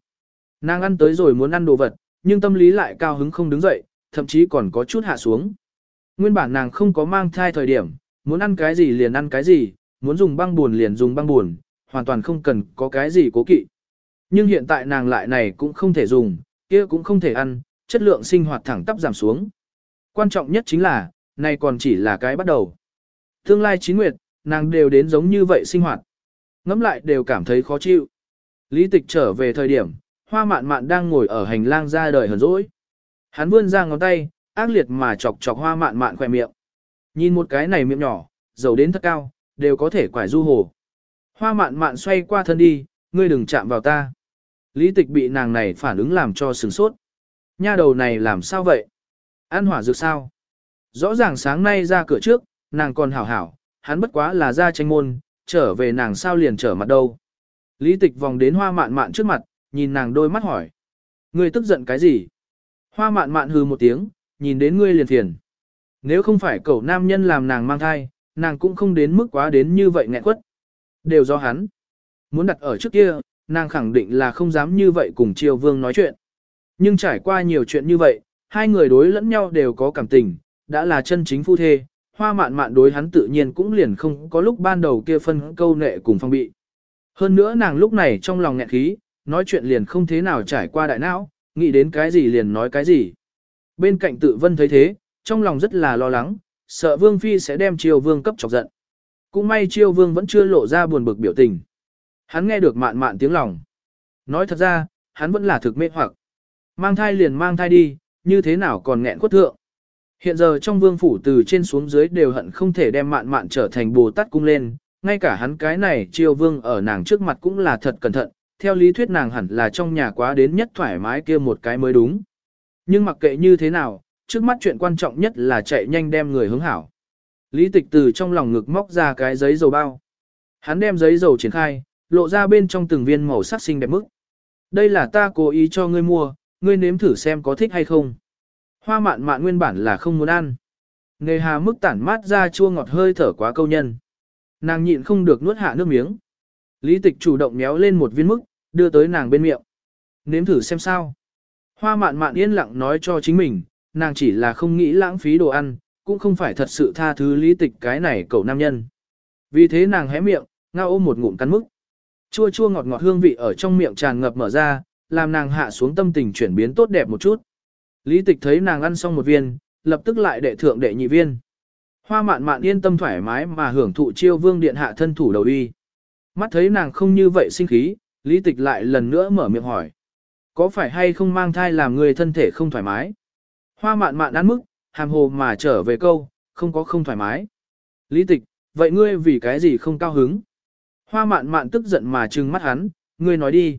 Nàng ăn tới rồi muốn ăn đồ vật, nhưng tâm lý lại cao hứng không đứng dậy, thậm chí còn có chút hạ xuống. Nguyên bản nàng không có mang thai thời điểm, muốn ăn cái gì liền ăn cái gì, muốn dùng băng buồn liền dùng băng buồn, hoàn toàn không cần có cái gì cố kỵ. Nhưng hiện tại nàng lại này cũng không thể dùng, kia cũng không thể ăn, chất lượng sinh hoạt thẳng tắp giảm xuống. Quan trọng nhất chính là, này còn chỉ là cái bắt đầu. Tương lai chín nguyệt, nàng đều đến giống như vậy sinh hoạt. Ngắm lại đều cảm thấy khó chịu. Lý tịch trở về thời điểm, hoa mạn mạn đang ngồi ở hành lang ra đời hờn rỗi. Hắn vươn ra ngón tay, ác liệt mà chọc chọc hoa mạn mạn khỏe miệng. Nhìn một cái này miệng nhỏ, dầu đến thật cao, đều có thể quải du hồ. Hoa mạn mạn xoay qua thân đi, ngươi đừng chạm vào ta. Lý tịch bị nàng này phản ứng làm cho sừng sốt. Nha đầu này làm sao vậy? Ăn hỏa dược sao? Rõ ràng sáng nay ra cửa trước, nàng còn hảo hảo, hắn bất quá là ra tranh môn, trở về nàng sao liền trở mặt đâu. Lý tịch vòng đến hoa mạn mạn trước mặt, nhìn nàng đôi mắt hỏi. Ngươi tức giận cái gì? Hoa mạn mạn hừ một tiếng, nhìn đến ngươi liền phiền. Nếu không phải cậu nam nhân làm nàng mang thai, nàng cũng không đến mức quá đến như vậy nghẹn quất. Đều do hắn. Muốn đặt ở trước kia, nàng khẳng định là không dám như vậy cùng triều vương nói chuyện. Nhưng trải qua nhiều chuyện như vậy, hai người đối lẫn nhau đều có cảm tình, đã là chân chính phu thê, hoa mạn mạn đối hắn tự nhiên cũng liền không có lúc ban đầu kia phân câu nệ cùng phong bị. Hơn nữa nàng lúc này trong lòng nghẹn khí, nói chuyện liền không thế nào trải qua đại não, nghĩ đến cái gì liền nói cái gì. Bên cạnh tự vân thấy thế, trong lòng rất là lo lắng, sợ vương phi sẽ đem triều vương cấp chọc giận. Cũng may triều vương vẫn chưa lộ ra buồn bực biểu tình. Hắn nghe được mạn mạn tiếng lòng. Nói thật ra, hắn vẫn là thực mê hoặc. Mang thai liền mang thai đi, như thế nào còn nghẹn quất thượng. Hiện giờ trong vương phủ từ trên xuống dưới đều hận không thể đem mạn mạn trở thành bồ tát cung lên, ngay cả hắn cái này triều vương ở nàng trước mặt cũng là thật cẩn thận, theo lý thuyết nàng hẳn là trong nhà quá đến nhất thoải mái kia một cái mới đúng. Nhưng mặc kệ như thế nào, trước mắt chuyện quan trọng nhất là chạy nhanh đem người hướng hảo. Lý tịch từ trong lòng ngực móc ra cái giấy dầu bao. Hắn đem giấy dầu triển khai, lộ ra bên trong từng viên màu sắc xinh đẹp mức. Đây là ta cố ý cho ngươi mua, ngươi nếm thử xem có thích hay không. Hoa mạn mạn nguyên bản là không muốn ăn. Nghề hà mức tản mát ra chua ngọt hơi thở quá câu nhân. Nàng nhịn không được nuốt hạ nước miếng. Lý tịch chủ động méo lên một viên mức, đưa tới nàng bên miệng. Nếm thử xem sao. Hoa mạn mạn yên lặng nói cho chính mình, nàng chỉ là không nghĩ lãng phí đồ ăn, cũng không phải thật sự tha thứ lý tịch cái này cậu nam nhân. Vì thế nàng hé miệng, ngao ôm một ngụm cắn mức. Chua chua ngọt ngọt hương vị ở trong miệng tràn ngập mở ra, làm nàng hạ xuống tâm tình chuyển biến tốt đẹp một chút. Lý tịch thấy nàng ăn xong một viên, lập tức lại đệ thượng đệ nhị viên. Hoa mạn mạn yên tâm thoải mái mà hưởng thụ chiêu vương điện hạ thân thủ đầu y, Mắt thấy nàng không như vậy sinh khí, lý tịch lại lần nữa mở miệng hỏi. Có phải hay không mang thai làm người thân thể không thoải mái? Hoa mạn mạn ăn mức, hàm hồ mà trở về câu, không có không thoải mái. Lý tịch, vậy ngươi vì cái gì không cao hứng? Hoa mạn mạn tức giận mà trừng mắt hắn, ngươi nói đi.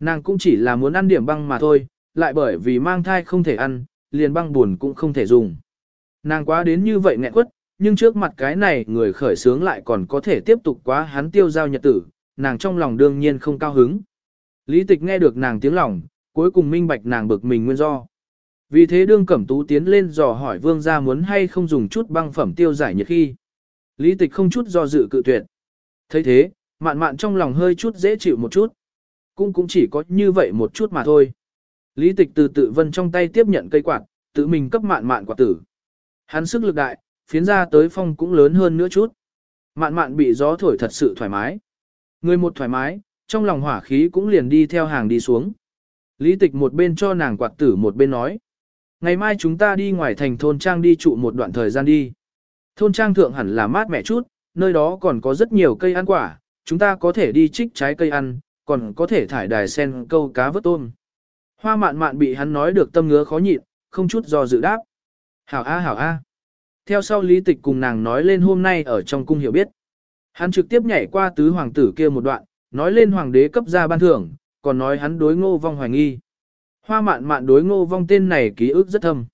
Nàng cũng chỉ là muốn ăn điểm băng mà thôi, lại bởi vì mang thai không thể ăn, liền băng buồn cũng không thể dùng. Nàng quá đến như vậy nghẹn quất, nhưng trước mặt cái này người khởi sướng lại còn có thể tiếp tục quá hắn tiêu giao nhật tử, nàng trong lòng đương nhiên không cao hứng. Lý tịch nghe được nàng tiếng lòng, cuối cùng minh bạch nàng bực mình nguyên do. Vì thế đương cẩm tú tiến lên dò hỏi vương gia muốn hay không dùng chút băng phẩm tiêu giải nhiệt khi. Lý tịch không chút do dự cự tuyệt. thấy thế, mạn mạn trong lòng hơi chút dễ chịu một chút. Cũng cũng chỉ có như vậy một chút mà thôi. Lý tịch từ tự vân trong tay tiếp nhận cây quạt, tự mình cấp mạn mạn quạt tử. Hắn sức lực đại, phiến ra tới phong cũng lớn hơn nữa chút. Mạn mạn bị gió thổi thật sự thoải mái. Người một thoải mái, trong lòng hỏa khí cũng liền đi theo hàng đi xuống. Lý tịch một bên cho nàng quạt tử một bên nói. Ngày mai chúng ta đi ngoài thành thôn trang đi trụ một đoạn thời gian đi. Thôn trang thượng hẳn là mát mẻ chút, nơi đó còn có rất nhiều cây ăn quả, chúng ta có thể đi trích trái cây ăn, còn có thể thải đài sen câu cá vớt tôm. Hoa mạn mạn bị hắn nói được tâm ngứa khó nhịn, không chút do dự đáp. Hảo A hảo A. Theo sau lý tịch cùng nàng nói lên hôm nay ở trong cung hiểu biết. Hắn trực tiếp nhảy qua tứ hoàng tử kia một đoạn, nói lên hoàng đế cấp ra ban thưởng, còn nói hắn đối ngô vong hoài nghi. Hoa mạn mạn đối ngô vong tên này ký ức rất thâm.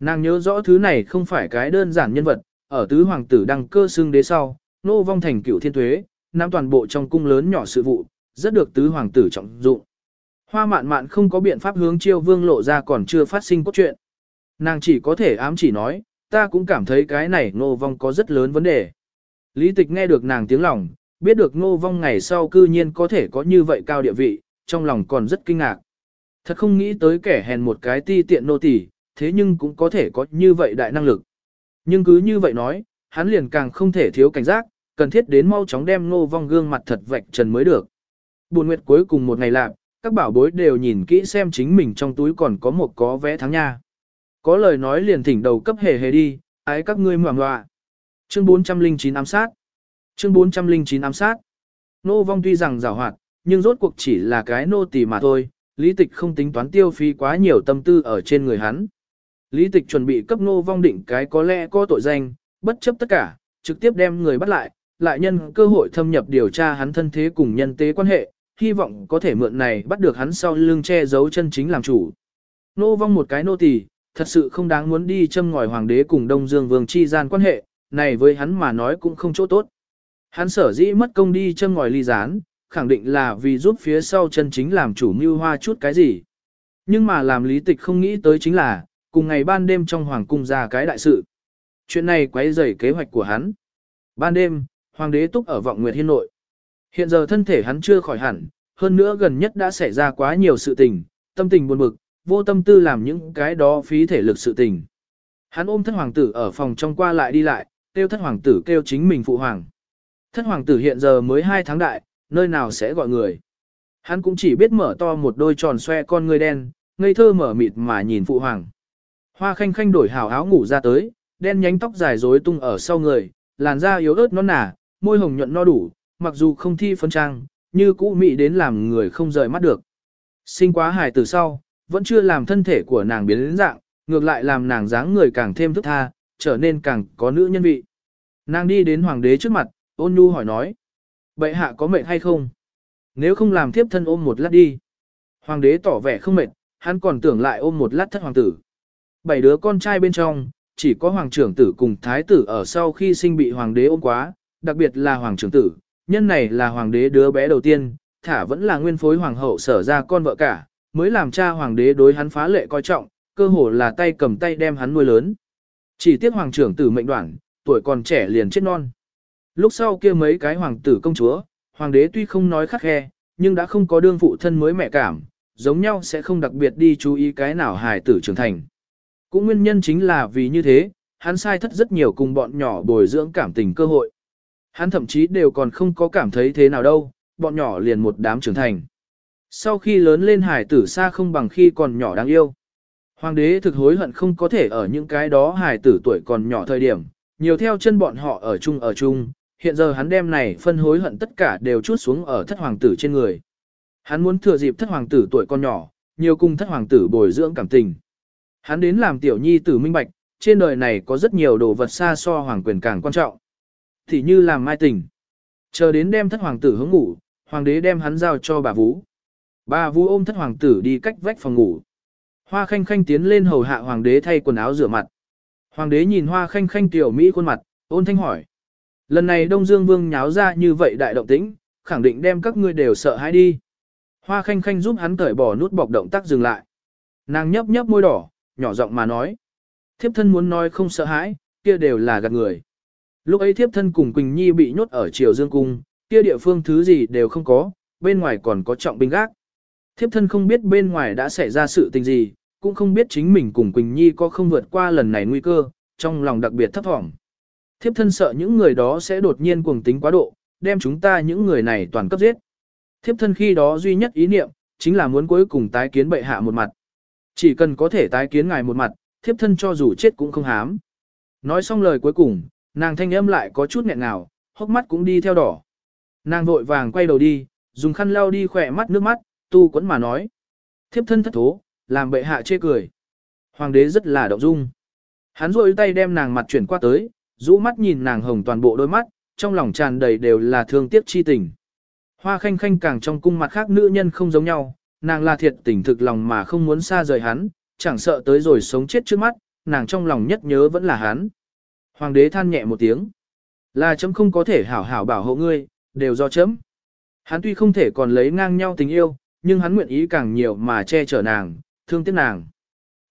Nàng nhớ rõ thứ này không phải cái đơn giản nhân vật, ở tứ hoàng tử đăng cơ xương đế sau, ngô vong thành cựu thiên tuế, nắm toàn bộ trong cung lớn nhỏ sự vụ, rất được tứ hoàng tử trọng dụng. Hoa mạn mạn không có biện pháp hướng chiêu vương lộ ra còn chưa phát sinh cốt truyện. Nàng chỉ có thể ám chỉ nói, ta cũng cảm thấy cái này ngô vong có rất lớn vấn đề. Lý tịch nghe được nàng tiếng lòng, biết được ngô vong ngày sau cư nhiên có thể có như vậy cao địa vị, trong lòng còn rất kinh ngạc. Thật không nghĩ tới kẻ hèn một cái ti tiện nô tỳ, thế nhưng cũng có thể có như vậy đại năng lực. Nhưng cứ như vậy nói, hắn liền càng không thể thiếu cảnh giác, cần thiết đến mau chóng đem ngô vong gương mặt thật vạch trần mới được. Buồn nguyệt cuối cùng một ngày lạc, các bảo bối đều nhìn kỹ xem chính mình trong túi còn có một có vé thắng nha. Có lời nói liền thỉnh đầu cấp hề hề đi, ái các ngươi mỏng loạ. Chương 409 ám sát. Chương 409 ám sát. Nô vong tuy rằng rào hoạt, nhưng rốt cuộc chỉ là cái nô tỳ mà thôi, lý tịch không tính toán tiêu phí quá nhiều tâm tư ở trên người hắn. Lý tịch chuẩn bị cấp nô vong định cái có lẽ có tội danh, bất chấp tất cả, trực tiếp đem người bắt lại, lại nhân cơ hội thâm nhập điều tra hắn thân thế cùng nhân tế quan hệ, hy vọng có thể mượn này bắt được hắn sau lưng che giấu chân chính làm chủ. Nô vong một cái nô tỳ, thật sự không đáng muốn đi châm ngòi hoàng đế cùng Đông Dương Vương chi gian quan hệ, này với hắn mà nói cũng không chỗ tốt. Hắn sở dĩ mất công đi châm ngòi ly gián, khẳng định là vì giúp phía sau chân chính làm chủ mưu hoa chút cái gì. Nhưng mà làm lý tịch không nghĩ tới chính là, cùng ngày ban đêm trong hoàng cung ra cái đại sự. Chuyện này quấy rầy kế hoạch của hắn. Ban đêm, hoàng đế túc ở vọng nguyệt hiên nội. Hiện giờ thân thể hắn chưa khỏi hẳn, hơn nữa gần nhất đã xảy ra quá nhiều sự tình, tâm tình buồn bực, vô tâm tư làm những cái đó phí thể lực sự tình. Hắn ôm thất hoàng tử ở phòng trong qua lại đi lại, kêu thất hoàng tử kêu chính mình phụ hoàng. Thất hoàng tử hiện giờ mới 2 tháng đại, nơi nào sẽ gọi người. Hắn cũng chỉ biết mở to một đôi tròn xoe con người đen, ngây thơ mở mịt mà nhìn phụ hoàng. Hoa khanh khanh đổi hào áo ngủ ra tới, đen nhánh tóc dài rối tung ở sau người, làn da yếu ớt non nả, môi hồng nhuận no đủ, mặc dù không thi phân trang, như cũ mị đến làm người không rời mắt được. Sinh quá hài từ sau, vẫn chưa làm thân thể của nàng biến đến dạng, ngược lại làm nàng dáng người càng thêm thức tha, trở nên càng có nữ nhân vị. Nàng đi đến hoàng đế trước mặt, ôn nhu hỏi nói. Bệ hạ có mệt hay không? Nếu không làm tiếp thân ôm một lát đi. Hoàng đế tỏ vẻ không mệt, hắn còn tưởng lại ôm một lát thất hoàng tử. Bảy đứa con trai bên trong, chỉ có hoàng trưởng tử cùng thái tử ở sau khi sinh bị hoàng đế ôm quá, đặc biệt là hoàng trưởng tử, nhân này là hoàng đế đứa bé đầu tiên, thả vẫn là nguyên phối hoàng hậu sở ra con vợ cả, mới làm cha hoàng đế đối hắn phá lệ coi trọng, cơ hồ là tay cầm tay đem hắn nuôi lớn. Chỉ tiếc hoàng trưởng tử mệnh đoạn, tuổi còn trẻ liền chết non. Lúc sau kia mấy cái hoàng tử công chúa, hoàng đế tuy không nói khắc khe, nhưng đã không có đương phụ thân mới mẹ cảm, giống nhau sẽ không đặc biệt đi chú ý cái nào hài tử trưởng thành. Cũng nguyên nhân chính là vì như thế, hắn sai thất rất nhiều cùng bọn nhỏ bồi dưỡng cảm tình cơ hội. Hắn thậm chí đều còn không có cảm thấy thế nào đâu, bọn nhỏ liền một đám trưởng thành. Sau khi lớn lên hài tử xa không bằng khi còn nhỏ đáng yêu. Hoàng đế thực hối hận không có thể ở những cái đó hài tử tuổi còn nhỏ thời điểm, nhiều theo chân bọn họ ở chung ở chung, hiện giờ hắn đem này phân hối hận tất cả đều chút xuống ở thất hoàng tử trên người. Hắn muốn thừa dịp thất hoàng tử tuổi con nhỏ, nhiều cùng thất hoàng tử bồi dưỡng cảm tình. Hắn đến làm tiểu nhi tử minh bạch, trên đời này có rất nhiều đồ vật xa so hoàng quyền càng quan trọng. Thì như làm mai tình. Chờ đến đem thất hoàng tử hướng ngủ, hoàng đế đem hắn giao cho bà Vũ. Bà Vũ ôm thất hoàng tử đi cách vách phòng ngủ. Hoa khanh khanh tiến lên hầu hạ hoàng đế thay quần áo rửa mặt. Hoàng đế nhìn hoa khanh khanh tiểu Mỹ khuôn mặt, Ôn thanh hỏi. Lần này Đông Dương Vương nháo ra như vậy đại động tĩnh, khẳng định đem các ngươi đều sợ hãi đi. Hoa khanh khanh giúp hắn cởi bỏ nút bọc động tác dừng lại. Nàng nhấp nhấp môi đỏ, nhỏ giọng mà nói. Thiếp thân muốn nói không sợ hãi, kia đều là gạt người. Lúc ấy thiếp thân cùng Quỳnh Nhi bị nhốt ở Triều Dương Cung, kia địa phương thứ gì đều không có, bên ngoài còn có trọng binh gác. Thiếp thân không biết bên ngoài đã xảy ra sự tình gì, cũng không biết chính mình cùng Quỳnh Nhi có không vượt qua lần này nguy cơ, trong lòng đặc biệt thấp thỏm. Thiếp thân sợ những người đó sẽ đột nhiên cuồng tính quá độ, đem chúng ta những người này toàn cấp giết. Thiếp thân khi đó duy nhất ý niệm, chính là muốn cuối cùng tái kiến bệ hạ một mặt. Chỉ cần có thể tái kiến ngài một mặt, thiếp thân cho dù chết cũng không hám. Nói xong lời cuối cùng, nàng thanh âm lại có chút nghẹn ngào, hốc mắt cũng đi theo đỏ. Nàng vội vàng quay đầu đi, dùng khăn lau đi khỏe mắt nước mắt, tu quấn mà nói. Thiếp thân thất thố, làm bệ hạ chê cười. Hoàng đế rất là động dung. Hắn rôi tay đem nàng mặt chuyển qua tới, rũ mắt nhìn nàng hồng toàn bộ đôi mắt, trong lòng tràn đầy đều là thương tiếc chi tình. Hoa khanh khanh càng trong cung mặt khác nữ nhân không giống nhau, nàng là thiệt tình thực lòng mà không muốn xa rời hắn, chẳng sợ tới rồi sống chết trước mắt, nàng trong lòng nhất nhớ vẫn là hắn. Hoàng đế than nhẹ một tiếng. Là chấm không có thể hảo hảo bảo hộ ngươi, đều do chấm. Hắn tuy không thể còn lấy ngang nhau tình yêu, nhưng hắn nguyện ý càng nhiều mà che chở nàng, thương tiếc nàng.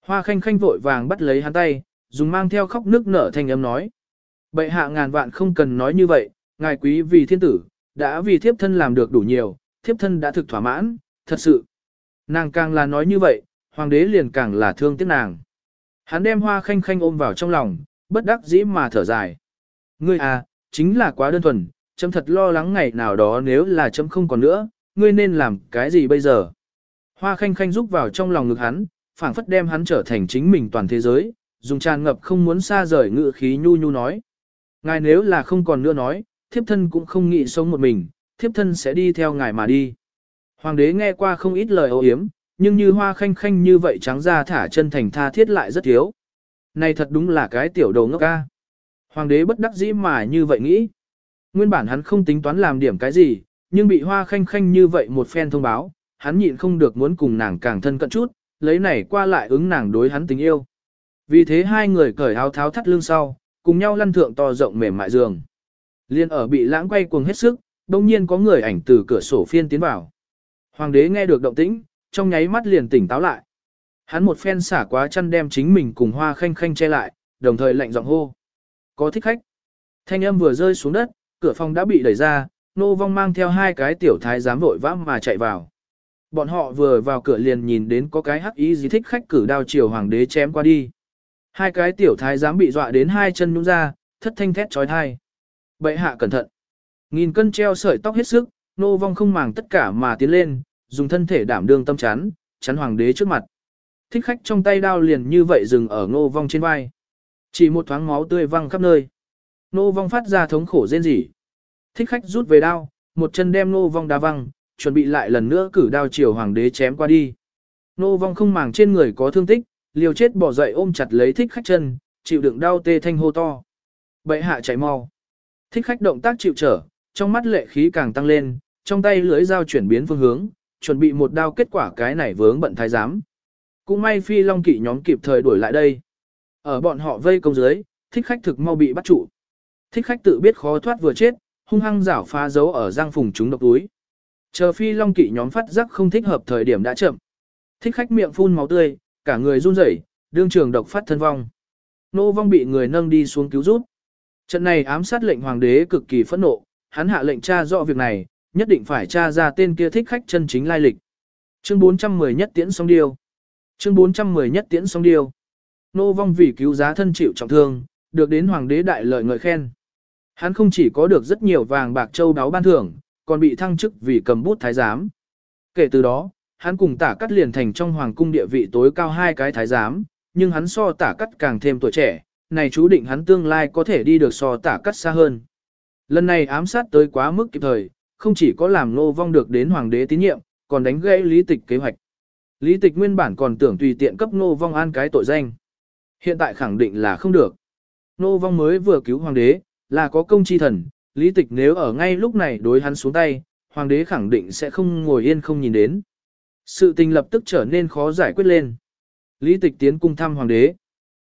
Hoa khanh khanh vội vàng bắt lấy hắn tay, dùng mang theo khóc nước nở thanh âm nói. Bệ hạ ngàn vạn không cần nói như vậy, ngài quý vì thiên tử, đã vì thiếp thân làm được đủ nhiều, thiếp thân đã thực thỏa mãn, thật sự. Nàng càng là nói như vậy, hoàng đế liền càng là thương tiếc nàng. Hắn đem hoa khanh khanh ôm vào trong lòng, bất đắc dĩ mà thở dài. Ngươi à, chính là quá đơn thuần, chấm thật lo lắng ngày nào đó nếu là chấm không còn nữa, ngươi nên làm cái gì bây giờ? Hoa khanh khanh rúc vào trong lòng ngực hắn, phảng phất đem hắn trở thành chính mình toàn thế giới, dùng tràn ngập không muốn xa rời ngự khí nhu nhu nói. Ngài nếu là không còn nữa nói, thiếp thân cũng không nghĩ sống một mình, thiếp thân sẽ đi theo ngài mà đi. Hoàng đế nghe qua không ít lời ô hiếm, nhưng như hoa khanh khanh như vậy trắng ra thả chân thành tha thiết lại rất thiếu. Này thật đúng là cái tiểu đầu ngốc ca. Hoàng đế bất đắc dĩ mà như vậy nghĩ. Nguyên bản hắn không tính toán làm điểm cái gì, nhưng bị hoa khanh khanh như vậy một phen thông báo, hắn nhịn không được muốn cùng nàng càng thân cận chút, lấy này qua lại ứng nàng đối hắn tình yêu. Vì thế hai người cởi áo tháo thắt lưng sau, cùng nhau lăn thượng to rộng mềm mại giường. Liên ở bị lãng quay cuồng hết sức, đông nhiên có người ảnh từ cửa sổ phiên tiến vào. Hoàng đế nghe được động tĩnh, trong nháy mắt liền tỉnh táo lại. Hắn một phen xả quá chăn đem chính mình cùng hoa khanh khanh che lại, đồng thời lạnh giọng hô. Có thích khách. Thanh âm vừa rơi xuống đất, cửa phòng đã bị đẩy ra, nô vong mang theo hai cái tiểu thái giám vội vã mà chạy vào. Bọn họ vừa vào cửa liền nhìn đến có cái hắc ý gì thích khách cử đao chiều hoàng đế chém qua đi. Hai cái tiểu thái dám bị dọa đến hai chân nhũ ra, thất thanh thét trói thai. Bệ hạ cẩn thận. Nghìn cân treo sợi tóc hết sức, nô vong không màng tất cả mà tiến lên, dùng thân thể đảm đương tâm chắn, chắn hoàng đế trước mặt. Thích khách trong tay đao liền như vậy dừng ở nô vong trên vai. Chỉ một thoáng máu tươi văng khắp nơi. Nô vong phát ra thống khổ rên rỉ. Thích khách rút về đao, một chân đem nô vong đá văng, chuẩn bị lại lần nữa cử đao chiều hoàng đế chém qua đi. Nô vong không màng trên người có thương tích, liều chết bỏ dậy ôm chặt lấy thích khách chân, chịu đựng đau tê thanh hô to. Bệ hạ chạy mau. Thích khách động tác chịu trở, trong mắt lệ khí càng tăng lên, trong tay lưới dao chuyển biến phương hướng, chuẩn bị một đao kết quả cái này vướng bận thái giám. Cũng may phi long kỵ nhóm kịp thời đuổi lại đây. Ở bọn họ vây công dưới, thích khách thực mau bị bắt trụ. Thích khách tự biết khó thoát vừa chết, hung hăng rảo phá dấu ở giang phùng chúng độc túi. Chờ phi long kỵ nhóm phát giác không thích hợp thời điểm đã chậm. Thích khách miệng phun máu tươi, cả người run rẩy, đương trường độc phát thân vong. Nô vong bị người nâng đi xuống cứu giúp. Trận này ám sát lệnh hoàng đế cực kỳ phẫn nộ, hắn hạ lệnh tra rõ việc này, nhất định phải tra ra tên kia thích khách chân chính lai lịch. Chương 410 nhất tiễn song điêu. Chương 410 nhất tiễn song điêu. Nô vong vì cứu giá thân chịu trọng thương, được đến hoàng đế đại lợi ngợi khen. Hắn không chỉ có được rất nhiều vàng bạc châu đáo ban thưởng, còn bị thăng chức vì cầm bút thái giám. Kể từ đó, hắn cùng tả cắt liền thành trong hoàng cung địa vị tối cao hai cái thái giám, nhưng hắn so tả cắt càng thêm tuổi trẻ, này chú định hắn tương lai có thể đi được so tả cắt xa hơn. Lần này ám sát tới quá mức kịp thời, không chỉ có làm nô vong được đến hoàng đế tín nhiệm, còn đánh gãy lý tịch kế hoạch. Lý tịch nguyên bản còn tưởng tùy tiện cấp nô vong an cái tội danh. Hiện tại khẳng định là không được. Nô vong mới vừa cứu hoàng đế, là có công chi thần, lý tịch nếu ở ngay lúc này đối hắn xuống tay, hoàng đế khẳng định sẽ không ngồi yên không nhìn đến. Sự tình lập tức trở nên khó giải quyết lên. Lý tịch tiến cung thăm hoàng đế.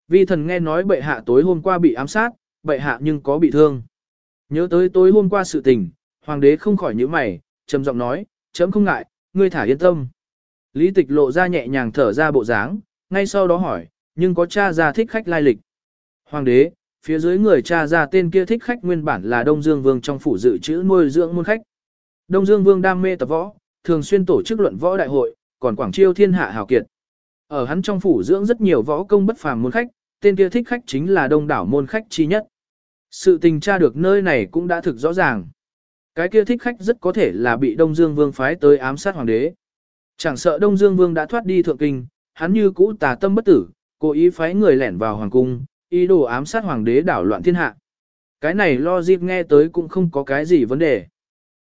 Vi thần nghe nói bệ hạ tối hôm qua bị ám sát, bệ hạ nhưng có bị thương. Nhớ tới tối hôm qua sự tình, hoàng đế không khỏi nhíu mày, trầm giọng nói, chấm không ngại, ngươi thả yên tâm. Lý tịch lộ ra nhẹ nhàng thở ra bộ dáng, ngay sau đó hỏi, nhưng có cha ra thích khách lai lịch. Hoàng đế, phía dưới người cha ra tên kia thích khách nguyên bản là Đông Dương Vương trong phủ dự trữ nuôi dưỡng môn khách. Đông Dương Vương đam mê tập võ, thường xuyên tổ chức luận võ đại hội, còn quảng chiêu thiên hạ hào kiệt. Ở hắn trong phủ dưỡng rất nhiều võ công bất phàm môn khách, tên kia thích khách chính là đông đảo môn khách chi nhất. Sự tình tra được nơi này cũng đã thực rõ ràng. Cái kia thích khách rất có thể là bị Đông Dương Vương phái tới ám sát hoàng đế. Chẳng sợ Đông Dương Vương đã thoát đi thượng kinh, hắn như cũ tà tâm bất tử, cố ý phái người lẻn vào hoàng cung, ý đồ ám sát hoàng đế đảo loạn thiên hạ. Cái này lo dịp nghe tới cũng không có cái gì vấn đề.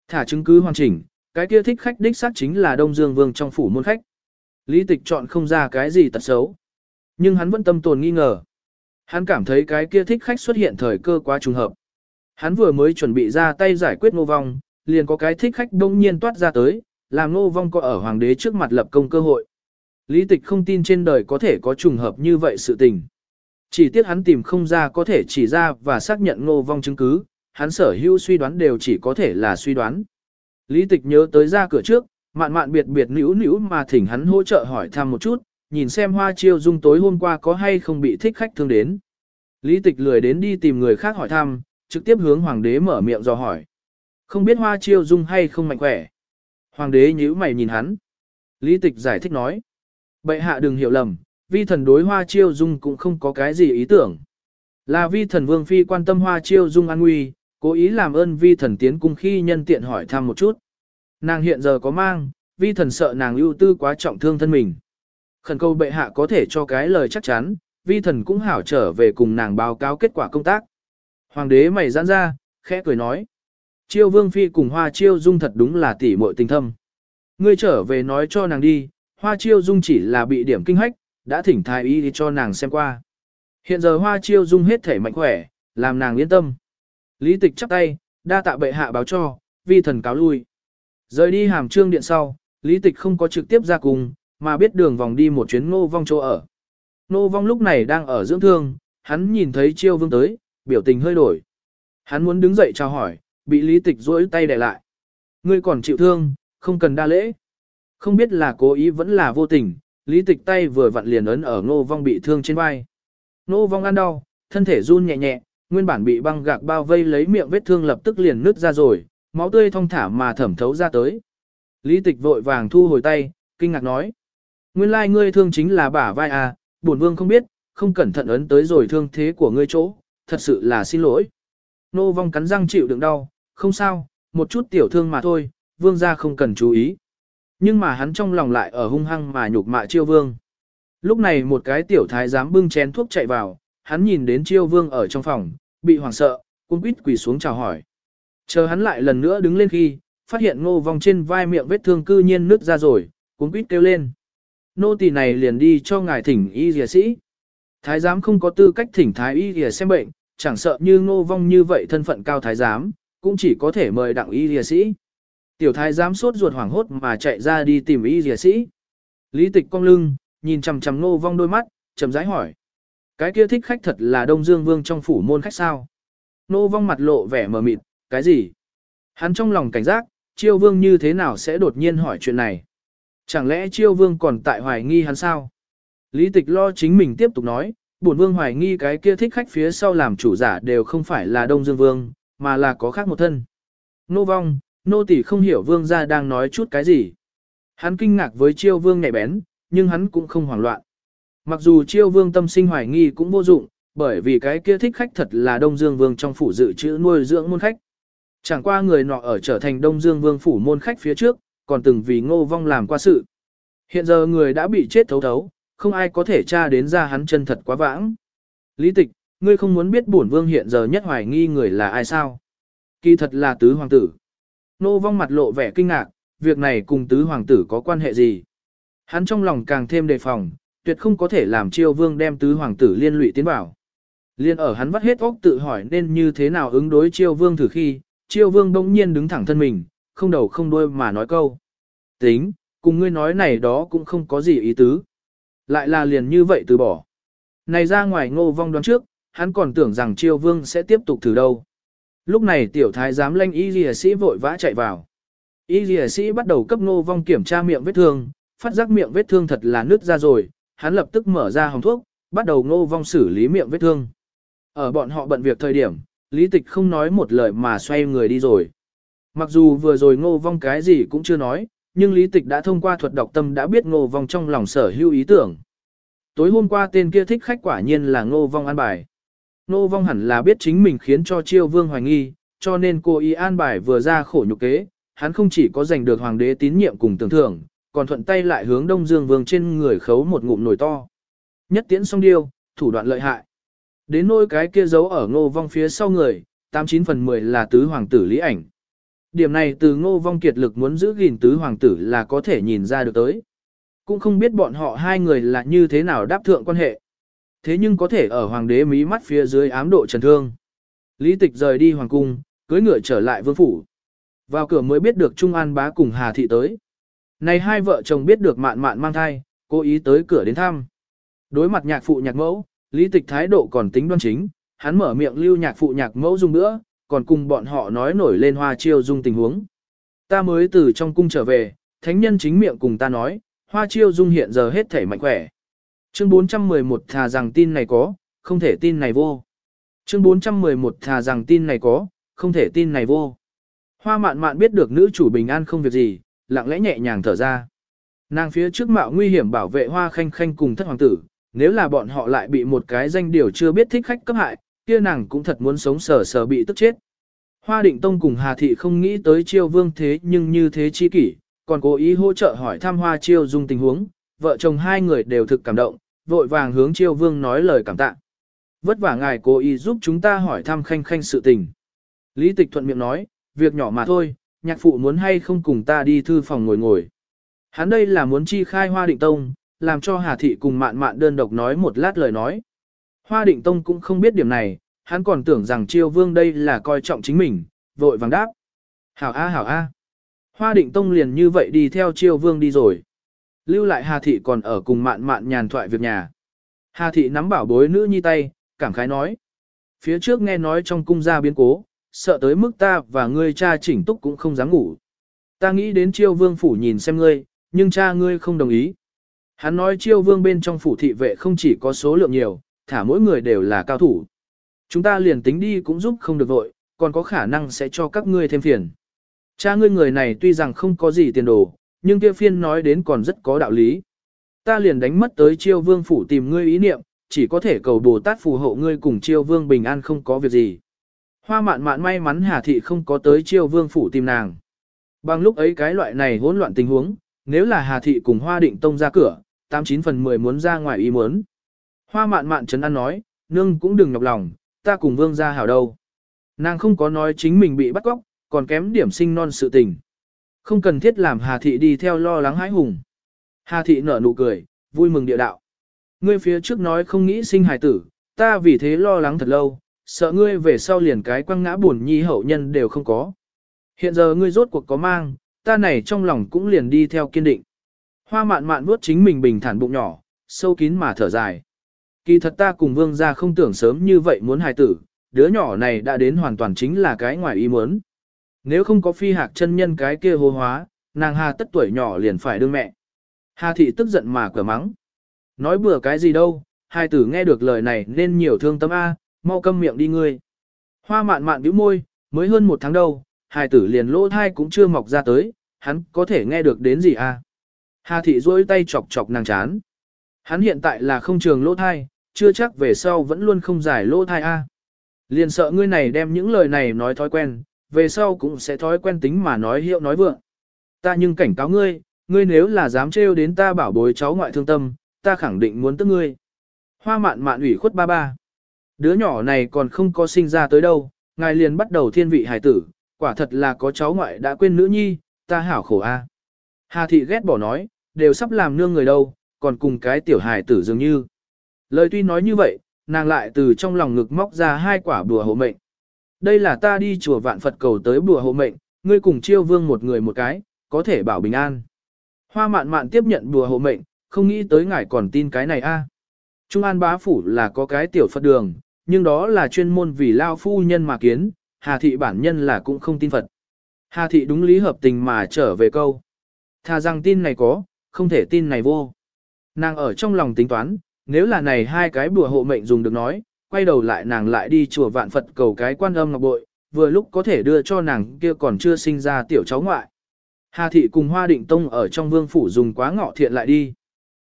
Thả chứng cứ hoàn chỉnh, cái kia thích khách đích xác chính là Đông Dương Vương trong phủ môn khách. Lý tịch chọn không ra cái gì tật xấu. Nhưng hắn vẫn tâm tồn nghi ngờ. Hắn cảm thấy cái kia thích khách xuất hiện thời cơ quá trùng hợp. Hắn vừa mới chuẩn bị ra tay giải quyết ngô vong, liền có cái thích khách đông nhiên toát ra tới, làm ngô vong có ở hoàng đế trước mặt lập công cơ hội. Lý tịch không tin trên đời có thể có trùng hợp như vậy sự tình. Chỉ tiếc hắn tìm không ra có thể chỉ ra và xác nhận ngô vong chứng cứ, hắn sở hữu suy đoán đều chỉ có thể là suy đoán. Lý tịch nhớ tới ra cửa trước, mạn mạn biệt biệt nữ nữ mà thỉnh hắn hỗ trợ hỏi thăm một chút, nhìn xem hoa chiêu dung tối hôm qua có hay không bị thích khách thương đến. Lý tịch lười đến đi tìm người khác hỏi thăm, trực tiếp hướng hoàng đế mở miệng dò hỏi. Không biết hoa chiêu dung hay không mạnh khỏe. Hoàng đế nhíu mày nhìn hắn. Lý tịch giải thích nói. Bệ hạ đừng hiểu lầm, vi thần đối hoa chiêu dung cũng không có cái gì ý tưởng. Là vi thần vương phi quan tâm hoa chiêu dung an nguy, cố ý làm ơn vi thần tiến cung khi nhân tiện hỏi thăm một chút. Nàng hiện giờ có mang, vi thần sợ nàng ưu tư quá trọng thương thân mình. Khẩn cầu bệ hạ có thể cho cái lời chắc chắn, vi thần cũng hảo trở về cùng nàng báo cáo kết quả công tác. Hoàng đế mày giãn ra, khẽ cười nói. Chiêu vương phi cùng hoa chiêu dung thật đúng là tỉ muội tình thâm. Ngươi trở về nói cho nàng đi, hoa chiêu dung chỉ là bị điểm kinh hách, đã thỉnh thái y đi cho nàng xem qua. Hiện giờ hoa chiêu dung hết thể mạnh khỏe, làm nàng yên tâm. Lý tịch chắp tay, đa tạ bệ hạ báo cho, vi thần cáo lui. Rời đi hàm trương điện sau, lý tịch không có trực tiếp ra cùng, mà biết đường vòng đi một chuyến ngô vong chỗ ở. Ngô vong lúc này đang ở dưỡng thương, hắn nhìn thấy chiêu vương tới, biểu tình hơi đổi. Hắn muốn đứng dậy chào hỏi, bị lý tịch duỗi tay đè lại. Ngươi còn chịu thương, không cần đa lễ. Không biết là cố ý vẫn là vô tình, lý tịch tay vừa vặn liền ấn ở ngô vong bị thương trên vai. Ngô vong ăn đau, thân thể run nhẹ nhẹ, nguyên bản bị băng gạc bao vây lấy miệng vết thương lập tức liền nứt ra rồi, máu tươi thong thả mà thẩm thấu ra tới. Lý tịch vội vàng thu hồi tay, kinh ngạc nói. Nguyên lai ngươi thương chính là bả vai à, bổn vương không biết, không cẩn thận ấn tới rồi thương thế của ngươi chỗ, thật sự là xin lỗi. Nô vong cắn răng chịu đựng đau, không sao, một chút tiểu thương mà thôi, vương gia không cần chú ý. Nhưng mà hắn trong lòng lại ở hung hăng mà nhục mạ chiêu vương. Lúc này một cái tiểu thái dám bưng chén thuốc chạy vào, hắn nhìn đến chiêu vương ở trong phòng, bị hoảng sợ, cung quýt quỳ xuống chào hỏi. Chờ hắn lại lần nữa đứng lên khi, phát hiện ngô vong trên vai miệng vết thương cư nhiên nứt ra rồi, cung quýt kêu lên. Nô tỳ này liền đi cho ngài thỉnh y dìa sĩ. Thái giám không có tư cách thỉnh thái y dìa xem bệnh, chẳng sợ như ngô vong như vậy thân phận cao thái giám, cũng chỉ có thể mời đặng y dìa sĩ. Tiểu thái giám sốt ruột hoảng hốt mà chạy ra đi tìm y dìa sĩ. Lý tịch cong lưng, nhìn chằm chằm ngô vong đôi mắt, chậm rãi hỏi. Cái kia thích khách thật là Đông Dương Vương trong phủ môn khách sao? Nô vong mặt lộ vẻ mờ mịt, cái gì? Hắn trong lòng cảnh giác, chiêu vương như thế nào sẽ đột nhiên hỏi chuyện này? Chẳng lẽ chiêu vương còn tại hoài nghi hắn sao? Lý tịch lo chính mình tiếp tục nói, bổn vương hoài nghi cái kia thích khách phía sau làm chủ giả đều không phải là Đông Dương Vương, mà là có khác một thân. Nô vong, nô tỷ không hiểu vương gia đang nói chút cái gì. Hắn kinh ngạc với chiêu vương nhạy bén, nhưng hắn cũng không hoảng loạn. Mặc dù chiêu vương tâm sinh hoài nghi cũng vô dụng, bởi vì cái kia thích khách thật là Đông Dương Vương trong phủ dự trữ nuôi dưỡng môn khách. Chẳng qua người nọ ở trở thành Đông Dương Vương phủ môn khách phía trước, còn từng vì ngô vong làm qua sự. Hiện giờ người đã bị chết thấu thấu, không ai có thể tra đến ra hắn chân thật quá vãng. Lý tịch, ngươi không muốn biết bổn vương hiện giờ nhất hoài nghi người là ai sao? Kỳ thật là tứ hoàng tử. Nô vong mặt lộ vẻ kinh ngạc, việc này cùng tứ hoàng tử có quan hệ gì? Hắn trong lòng càng thêm đề phòng, tuyệt không có thể làm chiêu vương đem tứ hoàng tử liên lụy tiến vào. Liên ở hắn vắt hết óc tự hỏi nên như thế nào ứng đối chiêu vương thử khi, chiêu vương đông nhiên đứng thẳng thân mình, không đầu không đuôi mà nói câu. Tính, cùng ngươi nói này đó cũng không có gì ý tứ. Lại là liền như vậy từ bỏ. Này ra ngoài ngô vong đoán trước, hắn còn tưởng rằng chiêu vương sẽ tiếp tục thử đâu. Lúc này tiểu thái giám lanh y lìa sĩ vội vã chạy vào. Y lìa sĩ bắt đầu cấp ngô vong kiểm tra miệng vết thương, phát giác miệng vết thương thật là nứt ra rồi, hắn lập tức mở ra hồng thuốc, bắt đầu ngô vong xử lý miệng vết thương. Ở bọn họ bận việc thời điểm, lý tịch không nói một lời mà xoay người đi rồi. Mặc dù vừa rồi ngô vong cái gì cũng chưa nói, nhưng lý tịch đã thông qua thuật đọc tâm đã biết ngô vong trong lòng sở hữu ý tưởng. Tối hôm qua tên kia thích khách quả nhiên là ngô vong an bài. Ngô vong hẳn là biết chính mình khiến cho chiêu vương hoài nghi, cho nên cô ý an bài vừa ra khổ nhục kế, hắn không chỉ có giành được hoàng đế tín nhiệm cùng tưởng thưởng, còn thuận tay lại hướng đông dương vương trên người khấu một ngụm nồi to. Nhất tiễn xong điêu, thủ đoạn lợi hại. Đến nỗi cái kia giấu ở ngô vong phía sau người, 89 phần 10 là tứ hoàng tử lý ảnh. Điểm này từ ngô vong kiệt lực muốn giữ gìn tứ hoàng tử là có thể nhìn ra được tới. Cũng không biết bọn họ hai người là như thế nào đáp thượng quan hệ. Thế nhưng có thể ở hoàng đế mí mắt phía dưới ám độ trần thương. Lý tịch rời đi hoàng cung, cưới ngựa trở lại vương phủ. Vào cửa mới biết được Trung An bá cùng Hà Thị tới. Này hai vợ chồng biết được mạn mạn mang thai, cố ý tới cửa đến thăm. Đối mặt nhạc phụ nhạc mẫu, lý tịch thái độ còn tính đoan chính, hắn mở miệng lưu nhạc phụ nhạc mẫu dùng nữa, còn cùng bọn họ nói nổi lên hoa chiêu dung tình huống. Ta mới từ trong cung trở về, thánh nhân chính miệng cùng ta nói, hoa chiêu dung hiện giờ hết thể mạnh khỏe. Chương 411 thà rằng tin này có, không thể tin này vô. Chương 411 thà rằng tin này có, không thể tin này vô. Hoa mạn mạn biết được nữ chủ bình an không việc gì, lặng lẽ nhẹ nhàng thở ra. Nàng phía trước mạo nguy hiểm bảo vệ hoa khanh khanh cùng thất hoàng tử, nếu là bọn họ lại bị một cái danh điều chưa biết thích khách cấp hại, kia nàng cũng thật muốn sống sờ sờ bị tức chết. Hoa định tông cùng Hà Thị không nghĩ tới chiêu vương thế nhưng như thế chi kỷ, còn cố ý hỗ trợ hỏi thăm hoa chiêu dung tình huống, vợ chồng hai người đều thực cảm động, vội vàng hướng chiêu vương nói lời cảm tạ. Vất vả ngài cố ý giúp chúng ta hỏi thăm khanh khanh sự tình. Lý tịch thuận miệng nói, việc nhỏ mà thôi, nhạc phụ muốn hay không cùng ta đi thư phòng ngồi ngồi. Hắn đây là muốn chi khai hoa định tông, làm cho Hà Thị cùng mạn mạn đơn độc nói một lát lời nói. Hoa định tông cũng không biết điểm này, hắn còn tưởng rằng chiêu vương đây là coi trọng chính mình, vội vàng đáp. Hảo A hảo A. Hoa định tông liền như vậy đi theo chiêu vương đi rồi. Lưu lại Hà Thị còn ở cùng mạn mạn nhàn thoại việc nhà. Hà Thị nắm bảo bối nữ nhi tay, cảm khái nói. Phía trước nghe nói trong cung gia biến cố, sợ tới mức ta và ngươi cha chỉnh túc cũng không dám ngủ. Ta nghĩ đến chiêu vương phủ nhìn xem ngươi, nhưng cha ngươi không đồng ý. Hắn nói chiêu vương bên trong phủ thị vệ không chỉ có số lượng nhiều, thả mỗi người đều là cao thủ. Chúng ta liền tính đi cũng giúp không được vội, còn có khả năng sẽ cho các ngươi thêm phiền. Cha ngươi người này tuy rằng không có gì tiền đồ, nhưng kia phiên nói đến còn rất có đạo lý. Ta liền đánh mất tới chiêu vương phủ tìm ngươi ý niệm, chỉ có thể cầu Bồ Tát phù hộ ngươi cùng chiêu vương bình an không có việc gì. Hoa mạn mạn may mắn Hà Thị không có tới chiêu vương phủ tìm nàng. Bằng lúc ấy cái loại này hỗn loạn tình huống, nếu là Hà Thị cùng Hoa Định Tông ra cửa, 89 phần 10 muốn ra ngoài ý muốn. Hoa mạn mạn chấn an nói, nương cũng đừng nhọc lòng, ta cùng vương ra hảo đâu. Nàng không có nói chính mình bị bắt cóc, còn kém điểm sinh non sự tình. Không cần thiết làm Hà Thị đi theo lo lắng hãi hùng. Hà Thị nở nụ cười, vui mừng địa đạo. Ngươi phía trước nói không nghĩ sinh hài tử, ta vì thế lo lắng thật lâu, sợ ngươi về sau liền cái quăng ngã buồn nhi hậu nhân đều không có. Hiện giờ ngươi rốt cuộc có mang, ta này trong lòng cũng liền đi theo kiên định. Hoa mạn mạn vuốt chính mình bình thản bụng nhỏ, sâu kín mà thở dài. Kỳ thật ta cùng vương gia không tưởng sớm như vậy muốn hài tử, đứa nhỏ này đã đến hoàn toàn chính là cái ngoài ý muốn. Nếu không có phi hạc chân nhân cái kia hô hóa, nàng hà tất tuổi nhỏ liền phải đương mẹ. Hà thị tức giận mà cửa mắng. Nói bừa cái gì đâu, hai tử nghe được lời này nên nhiều thương tâm A, mau câm miệng đi ngươi. Hoa mạn mạn bĩu môi, mới hơn một tháng đâu, hài tử liền lỗ thai cũng chưa mọc ra tới, hắn có thể nghe được đến gì à? Hà thị duỗi tay chọc chọc nàng chán. Hắn hiện tại là không trường lỗ thai, chưa chắc về sau vẫn luôn không giải lỗ thai A. Liền sợ ngươi này đem những lời này nói thói quen, về sau cũng sẽ thói quen tính mà nói hiệu nói vượng. Ta nhưng cảnh cáo ngươi, ngươi nếu là dám trêu đến ta bảo bối cháu ngoại thương tâm, ta khẳng định muốn tức ngươi. Hoa mạn mạn ủy khuất ba ba. Đứa nhỏ này còn không có sinh ra tới đâu, ngài liền bắt đầu thiên vị hải tử, quả thật là có cháu ngoại đã quên nữ nhi, ta hảo khổ a. Hà thị ghét bỏ nói, đều sắp làm nương người đâu, còn cùng cái tiểu hải tử dường như. Lời tuy nói như vậy, nàng lại từ trong lòng ngực móc ra hai quả bùa hộ mệnh. Đây là ta đi chùa vạn Phật cầu tới bùa hộ mệnh, ngươi cùng chiêu vương một người một cái, có thể bảo bình an. Hoa mạn mạn tiếp nhận bùa hộ mệnh, không nghĩ tới ngài còn tin cái này a. Trung An bá phủ là có cái tiểu Phật đường, nhưng đó là chuyên môn vì lao phu nhân mà kiến, Hà thị bản nhân là cũng không tin Phật. Hà thị đúng lý hợp tình mà trở về câu. Thà rằng tin này có, không thể tin này vô. Nàng ở trong lòng tính toán, nếu là này hai cái bùa hộ mệnh dùng được nói, quay đầu lại nàng lại đi chùa vạn Phật cầu cái quan âm ngọc bội, vừa lúc có thể đưa cho nàng kia còn chưa sinh ra tiểu cháu ngoại. Hà thị cùng Hoa Định Tông ở trong vương phủ dùng quá ngọ thiện lại đi.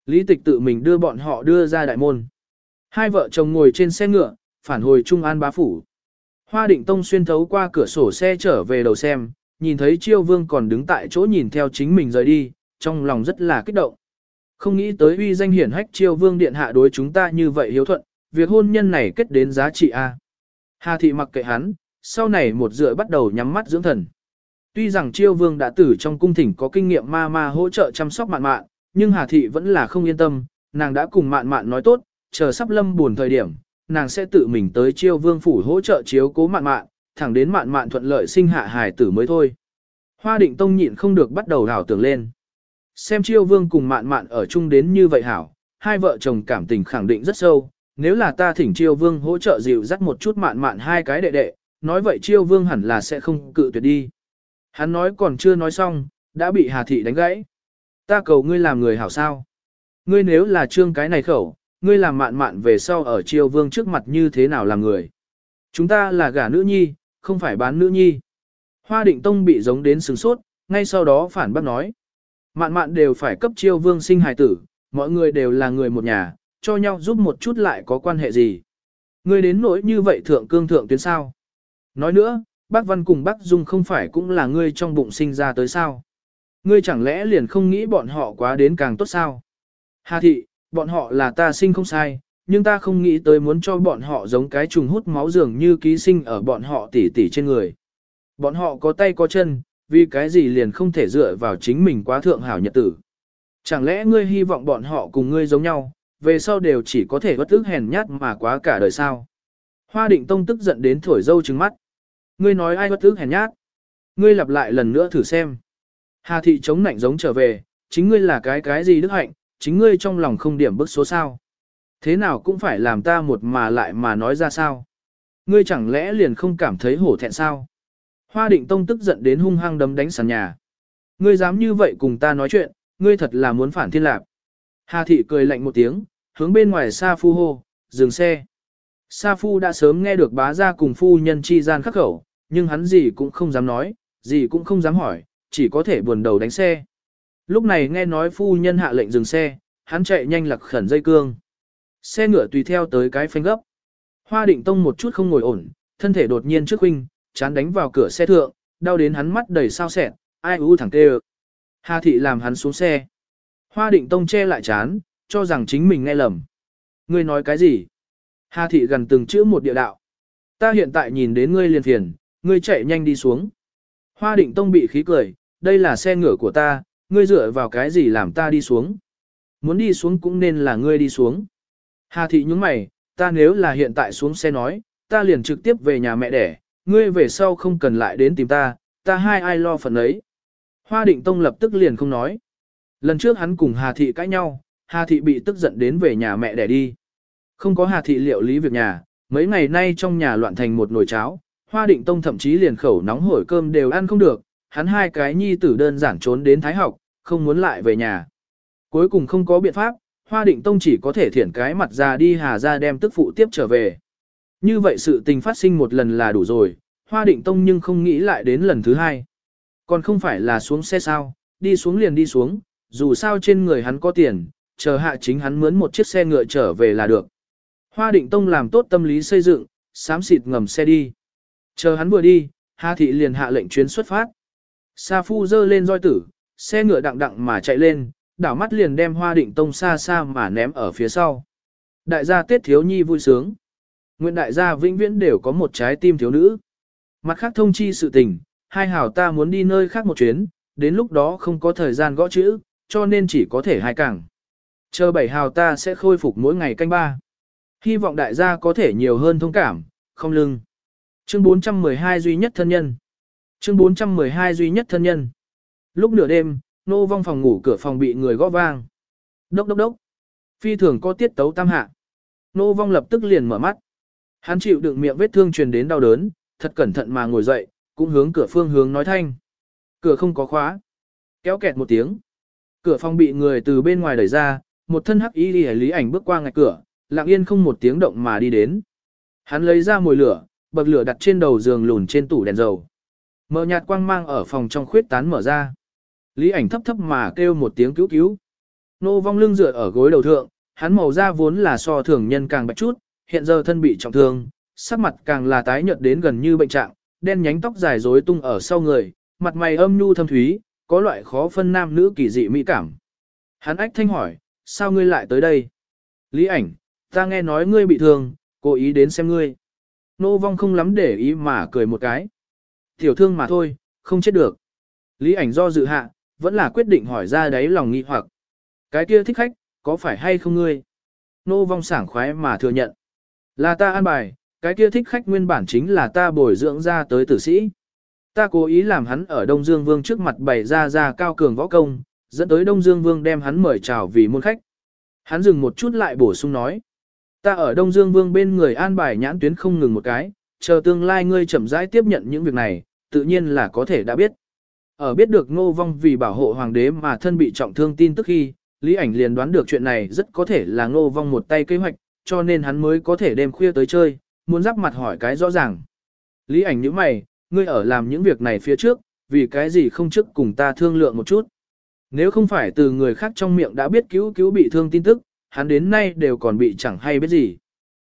Lý tịch tự mình đưa bọn họ đưa ra đại môn. Hai vợ chồng ngồi trên xe ngựa, phản hồi Trung An bá phủ. Hoa Định Tông xuyên thấu qua cửa sổ xe trở về đầu xem, nhìn thấy Chiêu Vương còn đứng tại chỗ nhìn theo chính mình rời đi, trong lòng rất là kích động. Không nghĩ tới uy danh hiển hách Chiêu Vương điện hạ đối chúng ta như vậy hiếu thuận, việc hôn nhân này kết đến giá trị a. Hà thị mặc kệ hắn, sau này một dựa bắt đầu nhắm mắt dưỡng thần. Tuy rằng Chiêu Vương đã tử trong cung thỉnh có kinh nghiệm ma ma hỗ trợ chăm sóc mạn mạn, nhưng Hà thị vẫn là không yên tâm, nàng đã cùng mạn mạn nói tốt, chờ sắp lâm buồn thời điểm, nàng sẽ tự mình tới Chiêu Vương phủ hỗ trợ chiếu cố mạn mạn, thẳng đến mạn mạn thuận lợi sinh hạ hài tử mới thôi. Hoa định tông nhịn không được bắt đầu hảo tưởng lên. Xem chiêu vương cùng mạn mạn ở chung đến như vậy hảo, hai vợ chồng cảm tình khẳng định rất sâu, nếu là ta thỉnh chiêu vương hỗ trợ dịu dắt một chút mạn mạn hai cái đệ đệ, nói vậy chiêu vương hẳn là sẽ không cự tuyệt đi. Hắn nói còn chưa nói xong, đã bị Hà Thị đánh gãy. Ta cầu ngươi làm người hảo sao. Ngươi nếu là trương cái này khẩu, ngươi làm mạn mạn về sau ở chiêu vương trước mặt như thế nào làm người. Chúng ta là gả nữ nhi, không phải bán nữ nhi. Hoa định tông bị giống đến sừng sốt, ngay sau đó phản bác nói. Mạn mạn đều phải cấp chiêu vương sinh hài tử, mọi người đều là người một nhà, cho nhau giúp một chút lại có quan hệ gì. Ngươi đến nỗi như vậy thượng cương thượng tuyến sao. Nói nữa, bác Văn cùng bác Dung không phải cũng là ngươi trong bụng sinh ra tới sao. Ngươi chẳng lẽ liền không nghĩ bọn họ quá đến càng tốt sao. Hà thị, bọn họ là ta sinh không sai, nhưng ta không nghĩ tới muốn cho bọn họ giống cái trùng hút máu dường như ký sinh ở bọn họ tỉ tỉ trên người. Bọn họ có tay có chân, vì cái gì liền không thể dựa vào chính mình quá thượng hảo nhật tử. Chẳng lẽ ngươi hy vọng bọn họ cùng ngươi giống nhau, về sau đều chỉ có thể bất ức hèn nhát mà quá cả đời sao. Hoa định tông tức giận đến thổi dâu trừng mắt. Ngươi nói ai bất ức hèn nhát? Ngươi lặp lại lần nữa thử xem. Hà thị chống nạnh giống trở về, chính ngươi là cái cái gì đức hạnh, chính ngươi trong lòng không điểm bức số sao. Thế nào cũng phải làm ta một mà lại mà nói ra sao. Ngươi chẳng lẽ liền không cảm thấy hổ thẹn sao? Hoa định tông tức giận đến hung hăng đấm đánh sàn nhà. Ngươi dám như vậy cùng ta nói chuyện, ngươi thật là muốn phản thiên lạc. Hà thị cười lạnh một tiếng, hướng bên ngoài Sa Phu hô, dừng xe. Sa Phu đã sớm nghe được bá ra cùng phu nhân chi gian khắc khẩu, nhưng hắn gì cũng không dám nói, gì cũng không dám hỏi, chỉ có thể buồn đầu đánh xe. Lúc này nghe nói phu nhân hạ lệnh dừng xe, hắn chạy nhanh lặc khẩn dây cương. Xe ngựa tùy theo tới cái phanh gấp. Hoa định tông một chút không ngồi ổn, thân thể đột nhiên trước huynh, chán đánh vào cửa xe thượng, đau đến hắn mắt đầy sao sẹn, ai u thẳng tê Hà thị làm hắn xuống xe. Hoa định tông che lại chán, cho rằng chính mình nghe lầm. Ngươi nói cái gì? Hà thị gần từng chữ một địa đạo. Ta hiện tại nhìn đến ngươi liền phiền, ngươi chạy nhanh đi xuống. Hoa định tông bị khí cười, đây là xe ngựa của ta, ngươi dựa vào cái gì làm ta đi xuống. Muốn đi xuống cũng nên là ngươi đi xuống. Hà thị nhúng mày, ta nếu là hiện tại xuống xe nói, ta liền trực tiếp về nhà mẹ đẻ, ngươi về sau không cần lại đến tìm ta, ta hai ai lo phần ấy. Hoa định tông lập tức liền không nói. Lần trước hắn cùng Hà thị cãi nhau, Hà thị bị tức giận đến về nhà mẹ đẻ đi. Không có Hà thị liệu lý việc nhà, mấy ngày nay trong nhà loạn thành một nồi cháo, Hoa định tông thậm chí liền khẩu nóng hổi cơm đều ăn không được, hắn hai cái nhi tử đơn giản trốn đến Thái học, không muốn lại về nhà. Cuối cùng không có biện pháp, Hoa Định Tông chỉ có thể thiển cái mặt ra đi Hà ra đem tức phụ tiếp trở về. Như vậy sự tình phát sinh một lần là đủ rồi, Hoa Định Tông nhưng không nghĩ lại đến lần thứ hai. Còn không phải là xuống xe sao, đi xuống liền đi xuống, dù sao trên người hắn có tiền, chờ hạ chính hắn mướn một chiếc xe ngựa trở về là được. Hoa Định Tông làm tốt tâm lý xây dựng, sám xịt ngầm xe đi. Chờ hắn vừa đi, Hà Thị liền hạ lệnh chuyến xuất phát. Sa Phu dơ lên roi tử, xe ngựa đặng đặng mà chạy lên, đảo mắt liền đem hoa định tông xa xa mà ném ở phía sau. Đại gia tiết thiếu nhi vui sướng. Nguyện đại gia vĩnh viễn đều có một trái tim thiếu nữ. Mặt khác thông chi sự tình, hai hảo ta muốn đi nơi khác một chuyến, đến lúc đó không có thời gian gõ chữ, cho nên chỉ có thể hai cảng. Chờ bảy hào ta sẽ khôi phục mỗi ngày canh ba. Hy vọng đại gia có thể nhiều hơn thông cảm, không lưng. Chương 412 duy nhất thân nhân. Chương 412 duy nhất thân nhân. Lúc nửa đêm, nô vong phòng ngủ cửa phòng bị người gõ vang. Đốc đốc đốc. Phi thường có tiết tấu tam hạ. Nô vong lập tức liền mở mắt. Hắn chịu đựng miệng vết thương truyền đến đau đớn, thật cẩn thận mà ngồi dậy, cũng hướng cửa phương hướng nói thanh. Cửa không có khóa. Kéo kẹt một tiếng. Cửa phòng bị người từ bên ngoài đẩy ra, một thân hắc y lý lý ảnh bước qua ngạch cửa, lặng yên không một tiếng động mà đi đến. Hắn lấy ra mồi lửa, bậc lửa đặt trên đầu giường lùn trên tủ đèn dầu. Mở nhạt quang mang ở phòng trong khuyết tán mở ra. Lý ảnh thấp thấp mà kêu một tiếng cứu cứu. Nô vong lưng dựa ở gối đầu thượng, hắn màu da vốn là so thường nhân càng bạch chút, hiện giờ thân bị trọng thương, sắc mặt càng là tái nhợt đến gần như bệnh trạng, đen nhánh tóc dài rối tung ở sau người, mặt mày âm nhu thâm thúy, có loại khó phân nam nữ kỳ dị mỹ cảm. Hắn ách thanh hỏi, sao ngươi lại tới đây? Lý ảnh, ta nghe nói ngươi bị thương, cố ý đến xem ngươi. Nô vong không lắm để ý mà cười một cái. Tiểu thương mà thôi, không chết được. Lý ảnh do dự hạ, vẫn là quyết định hỏi ra đấy lòng nghi hoặc. Cái kia thích khách, có phải hay không ngươi? Nô vong sảng khoái mà thừa nhận. Là ta an bài, cái kia thích khách nguyên bản chính là ta bồi dưỡng ra tới tử sĩ. Ta cố ý làm hắn ở Đông Dương Vương trước mặt bày ra ra cao cường võ công, dẫn tới Đông Dương Vương đem hắn mời chào vì môn khách. Hắn dừng một chút lại bổ sung nói. Ta ở Đông Dương Vương bên người an bài nhãn tuyến không ngừng một cái, chờ tương lai ngươi chậm rãi tiếp nhận những việc này, tự nhiên là có thể đã biết. Ở biết được ngô vong vì bảo hộ hoàng đế mà thân bị trọng thương tin tức khi, Lý ảnh liền đoán được chuyện này rất có thể là ngô vong một tay kế hoạch, cho nên hắn mới có thể đêm khuya tới chơi, muốn giáp mặt hỏi cái rõ ràng. Lý ảnh như mày, ngươi ở làm những việc này phía trước, vì cái gì không trước cùng ta thương lượng một chút. Nếu không phải từ người khác trong miệng đã biết cứu cứu bị thương tin tức, hắn đến nay đều còn bị chẳng hay biết gì.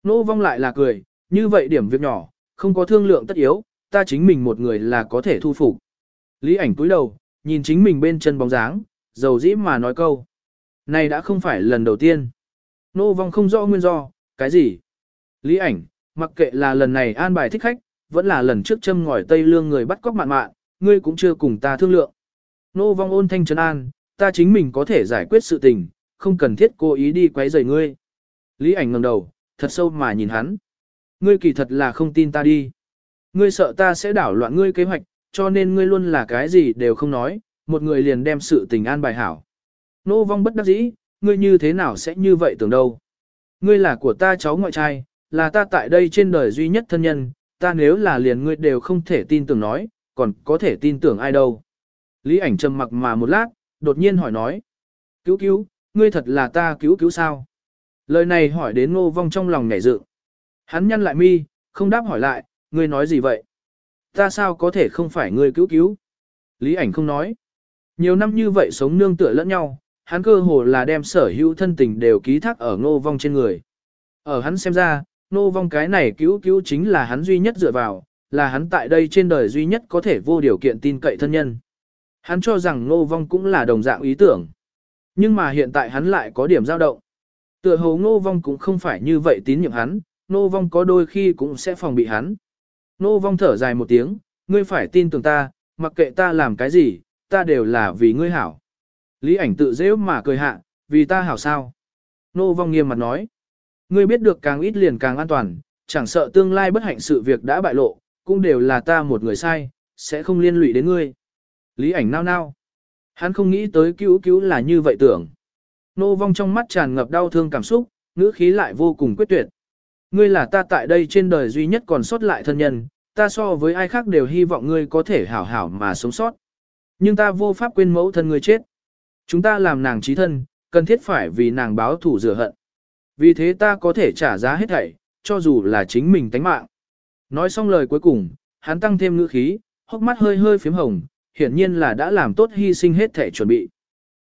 Nô vong lại là cười, như vậy điểm việc nhỏ, không có thương lượng tất yếu, ta chính mình một người là có thể thu phục. Lý ảnh cúi đầu, nhìn chính mình bên chân bóng dáng, dầu dĩ mà nói câu. Này đã không phải lần đầu tiên. Nô vong không rõ nguyên do, cái gì? Lý ảnh, mặc kệ là lần này an bài thích khách, vẫn là lần trước châm ngòi Tây Lương người bắt cóc mạn mạn, ngươi cũng chưa cùng ta thương lượng. Nô vong ôn thanh trấn an, ta chính mình có thể giải quyết sự tình, không cần thiết cố ý đi quấy rầy ngươi. Lý ảnh ngẩng đầu, thật sâu mà nhìn hắn. Ngươi kỳ thật là không tin ta đi. Ngươi sợ ta sẽ đảo loạn ngươi kế hoạch, cho nên ngươi luôn là cái gì đều không nói, một người liền đem sự tình an bài hảo. Nô vong bất đắc dĩ, ngươi như thế nào sẽ như vậy tưởng đâu. Ngươi là của ta cháu ngoại trai, là ta tại đây trên đời duy nhất thân nhân, ta nếu là liền ngươi đều không thể tin tưởng nói, còn có thể tin tưởng ai đâu. Lý ảnh trầm mặc mà một lát, đột nhiên hỏi nói. Cứu cứu, ngươi thật là ta cứu cứu sao? Lời này hỏi đến ngô vong trong lòng ngảy dự. Hắn nhăn lại mi, không đáp hỏi lại, ngươi nói gì vậy? Ta sao có thể không phải ngươi cứu cứu? Lý ảnh không nói. Nhiều năm như vậy sống nương tựa lẫn nhau, hắn cơ hồ là đem sở hữu thân tình đều ký thác ở ngô vong trên người. Ở hắn xem ra, ngô vong cái này cứu cứu chính là hắn duy nhất dựa vào, là hắn tại đây trên đời duy nhất có thể vô điều kiện tin cậy thân nhân. Hắn cho rằng ngô vong cũng là đồng dạng ý tưởng. Nhưng mà hiện tại hắn lại có điểm dao động. Tựa hồ ngô vong cũng không phải như vậy tín nhiệm hắn, Nô vong có đôi khi cũng sẽ phòng bị hắn. Nô vong thở dài một tiếng, ngươi phải tin tưởng ta, mặc kệ ta làm cái gì, ta đều là vì ngươi hảo. Lý ảnh tự dễ mà cười hạ, vì ta hảo sao. Nô vong nghiêm mặt nói, ngươi biết được càng ít liền càng an toàn, chẳng sợ tương lai bất hạnh sự việc đã bại lộ, cũng đều là ta một người sai, sẽ không liên lụy đến ngươi. Lý ảnh nao nao. Hắn không nghĩ tới cứu cứu là như vậy tưởng. Nô vong trong mắt tràn ngập đau thương cảm xúc, ngữ khí lại vô cùng quyết tuyệt. Ngươi là ta tại đây trên đời duy nhất còn sót lại thân nhân, ta so với ai khác đều hy vọng ngươi có thể hảo hảo mà sống sót. Nhưng ta vô pháp quên mẫu thân ngươi chết. Chúng ta làm nàng trí thân, cần thiết phải vì nàng báo thủ rửa hận. Vì thế ta có thể trả giá hết thảy, cho dù là chính mình tánh mạng. Nói xong lời cuối cùng, hắn tăng thêm ngữ khí, hốc mắt hơi hơi phím hồng, hiển nhiên là đã làm tốt hy sinh hết thể chuẩn bị.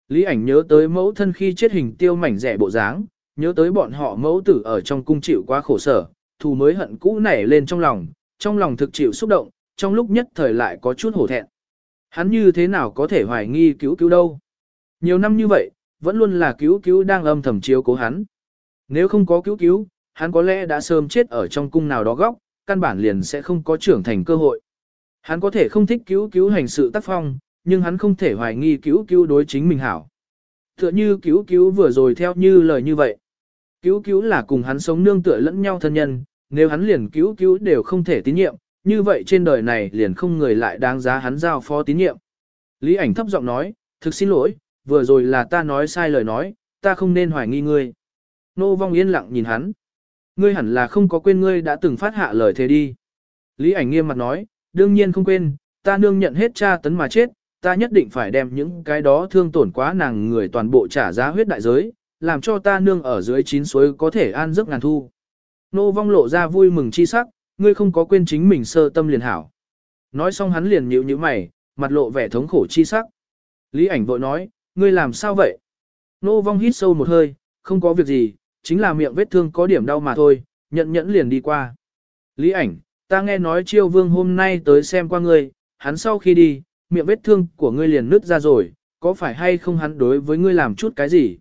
Lý ảnh nhớ tới mẫu thân khi chết hình tiêu mảnh rẻ bộ dáng, nhớ tới bọn họ mẫu tử ở trong cung chịu quá khổ sở, thù mới hận cũ nảy lên trong lòng, trong lòng thực chịu xúc động, trong lúc nhất thời lại có chút hổ thẹn. Hắn như thế nào có thể hoài nghi cứu cứu đâu? Nhiều năm như vậy, vẫn luôn là cứu cứu đang âm thầm chiếu cố hắn. Nếu không có cứu cứu, hắn có lẽ đã sớm chết ở trong cung nào đó góc, căn bản liền sẽ không có trưởng thành cơ hội. Hắn có thể không thích cứu cứu hành sự tác phong, nhưng hắn không thể hoài nghi cứu cứu đối chính mình hảo. Tựa như cứu cứu vừa rồi theo như lời như vậy. Cứu cứu là cùng hắn sống nương tựa lẫn nhau thân nhân, nếu hắn liền cứu cứu đều không thể tín nhiệm, như vậy trên đời này liền không người lại đáng giá hắn giao phó tín nhiệm. Lý ảnh thấp giọng nói, thực xin lỗi, vừa rồi là ta nói sai lời nói, ta không nên hoài nghi ngươi. Nô vong yên lặng nhìn hắn. Ngươi hẳn là không có quên ngươi đã từng phát hạ lời thế đi. Lý ảnh nghiêm mặt nói, đương nhiên không quên, ta nương nhận hết cha tấn mà chết, ta nhất định phải đem những cái đó thương tổn quá nàng người toàn bộ trả giá huyết đại giới, làm cho ta nương ở dưới chín suối có thể an giấc ngàn thu. Nô vong lộ ra vui mừng chi sắc, ngươi không có quên chính mình sơ tâm liền hảo. Nói xong hắn liền nhíu nhíu mày, mặt lộ vẻ thống khổ chi sắc. Lý ảnh vội nói, ngươi làm sao vậy? Nô vong hít sâu một hơi, không có việc gì, chính là miệng vết thương có điểm đau mà thôi, nhận nhẫn liền đi qua. Lý ảnh, ta nghe nói chiêu vương hôm nay tới xem qua ngươi, hắn sau khi đi, miệng vết thương của ngươi liền nứt ra rồi, có phải hay không hắn đối với ngươi làm chút cái gì?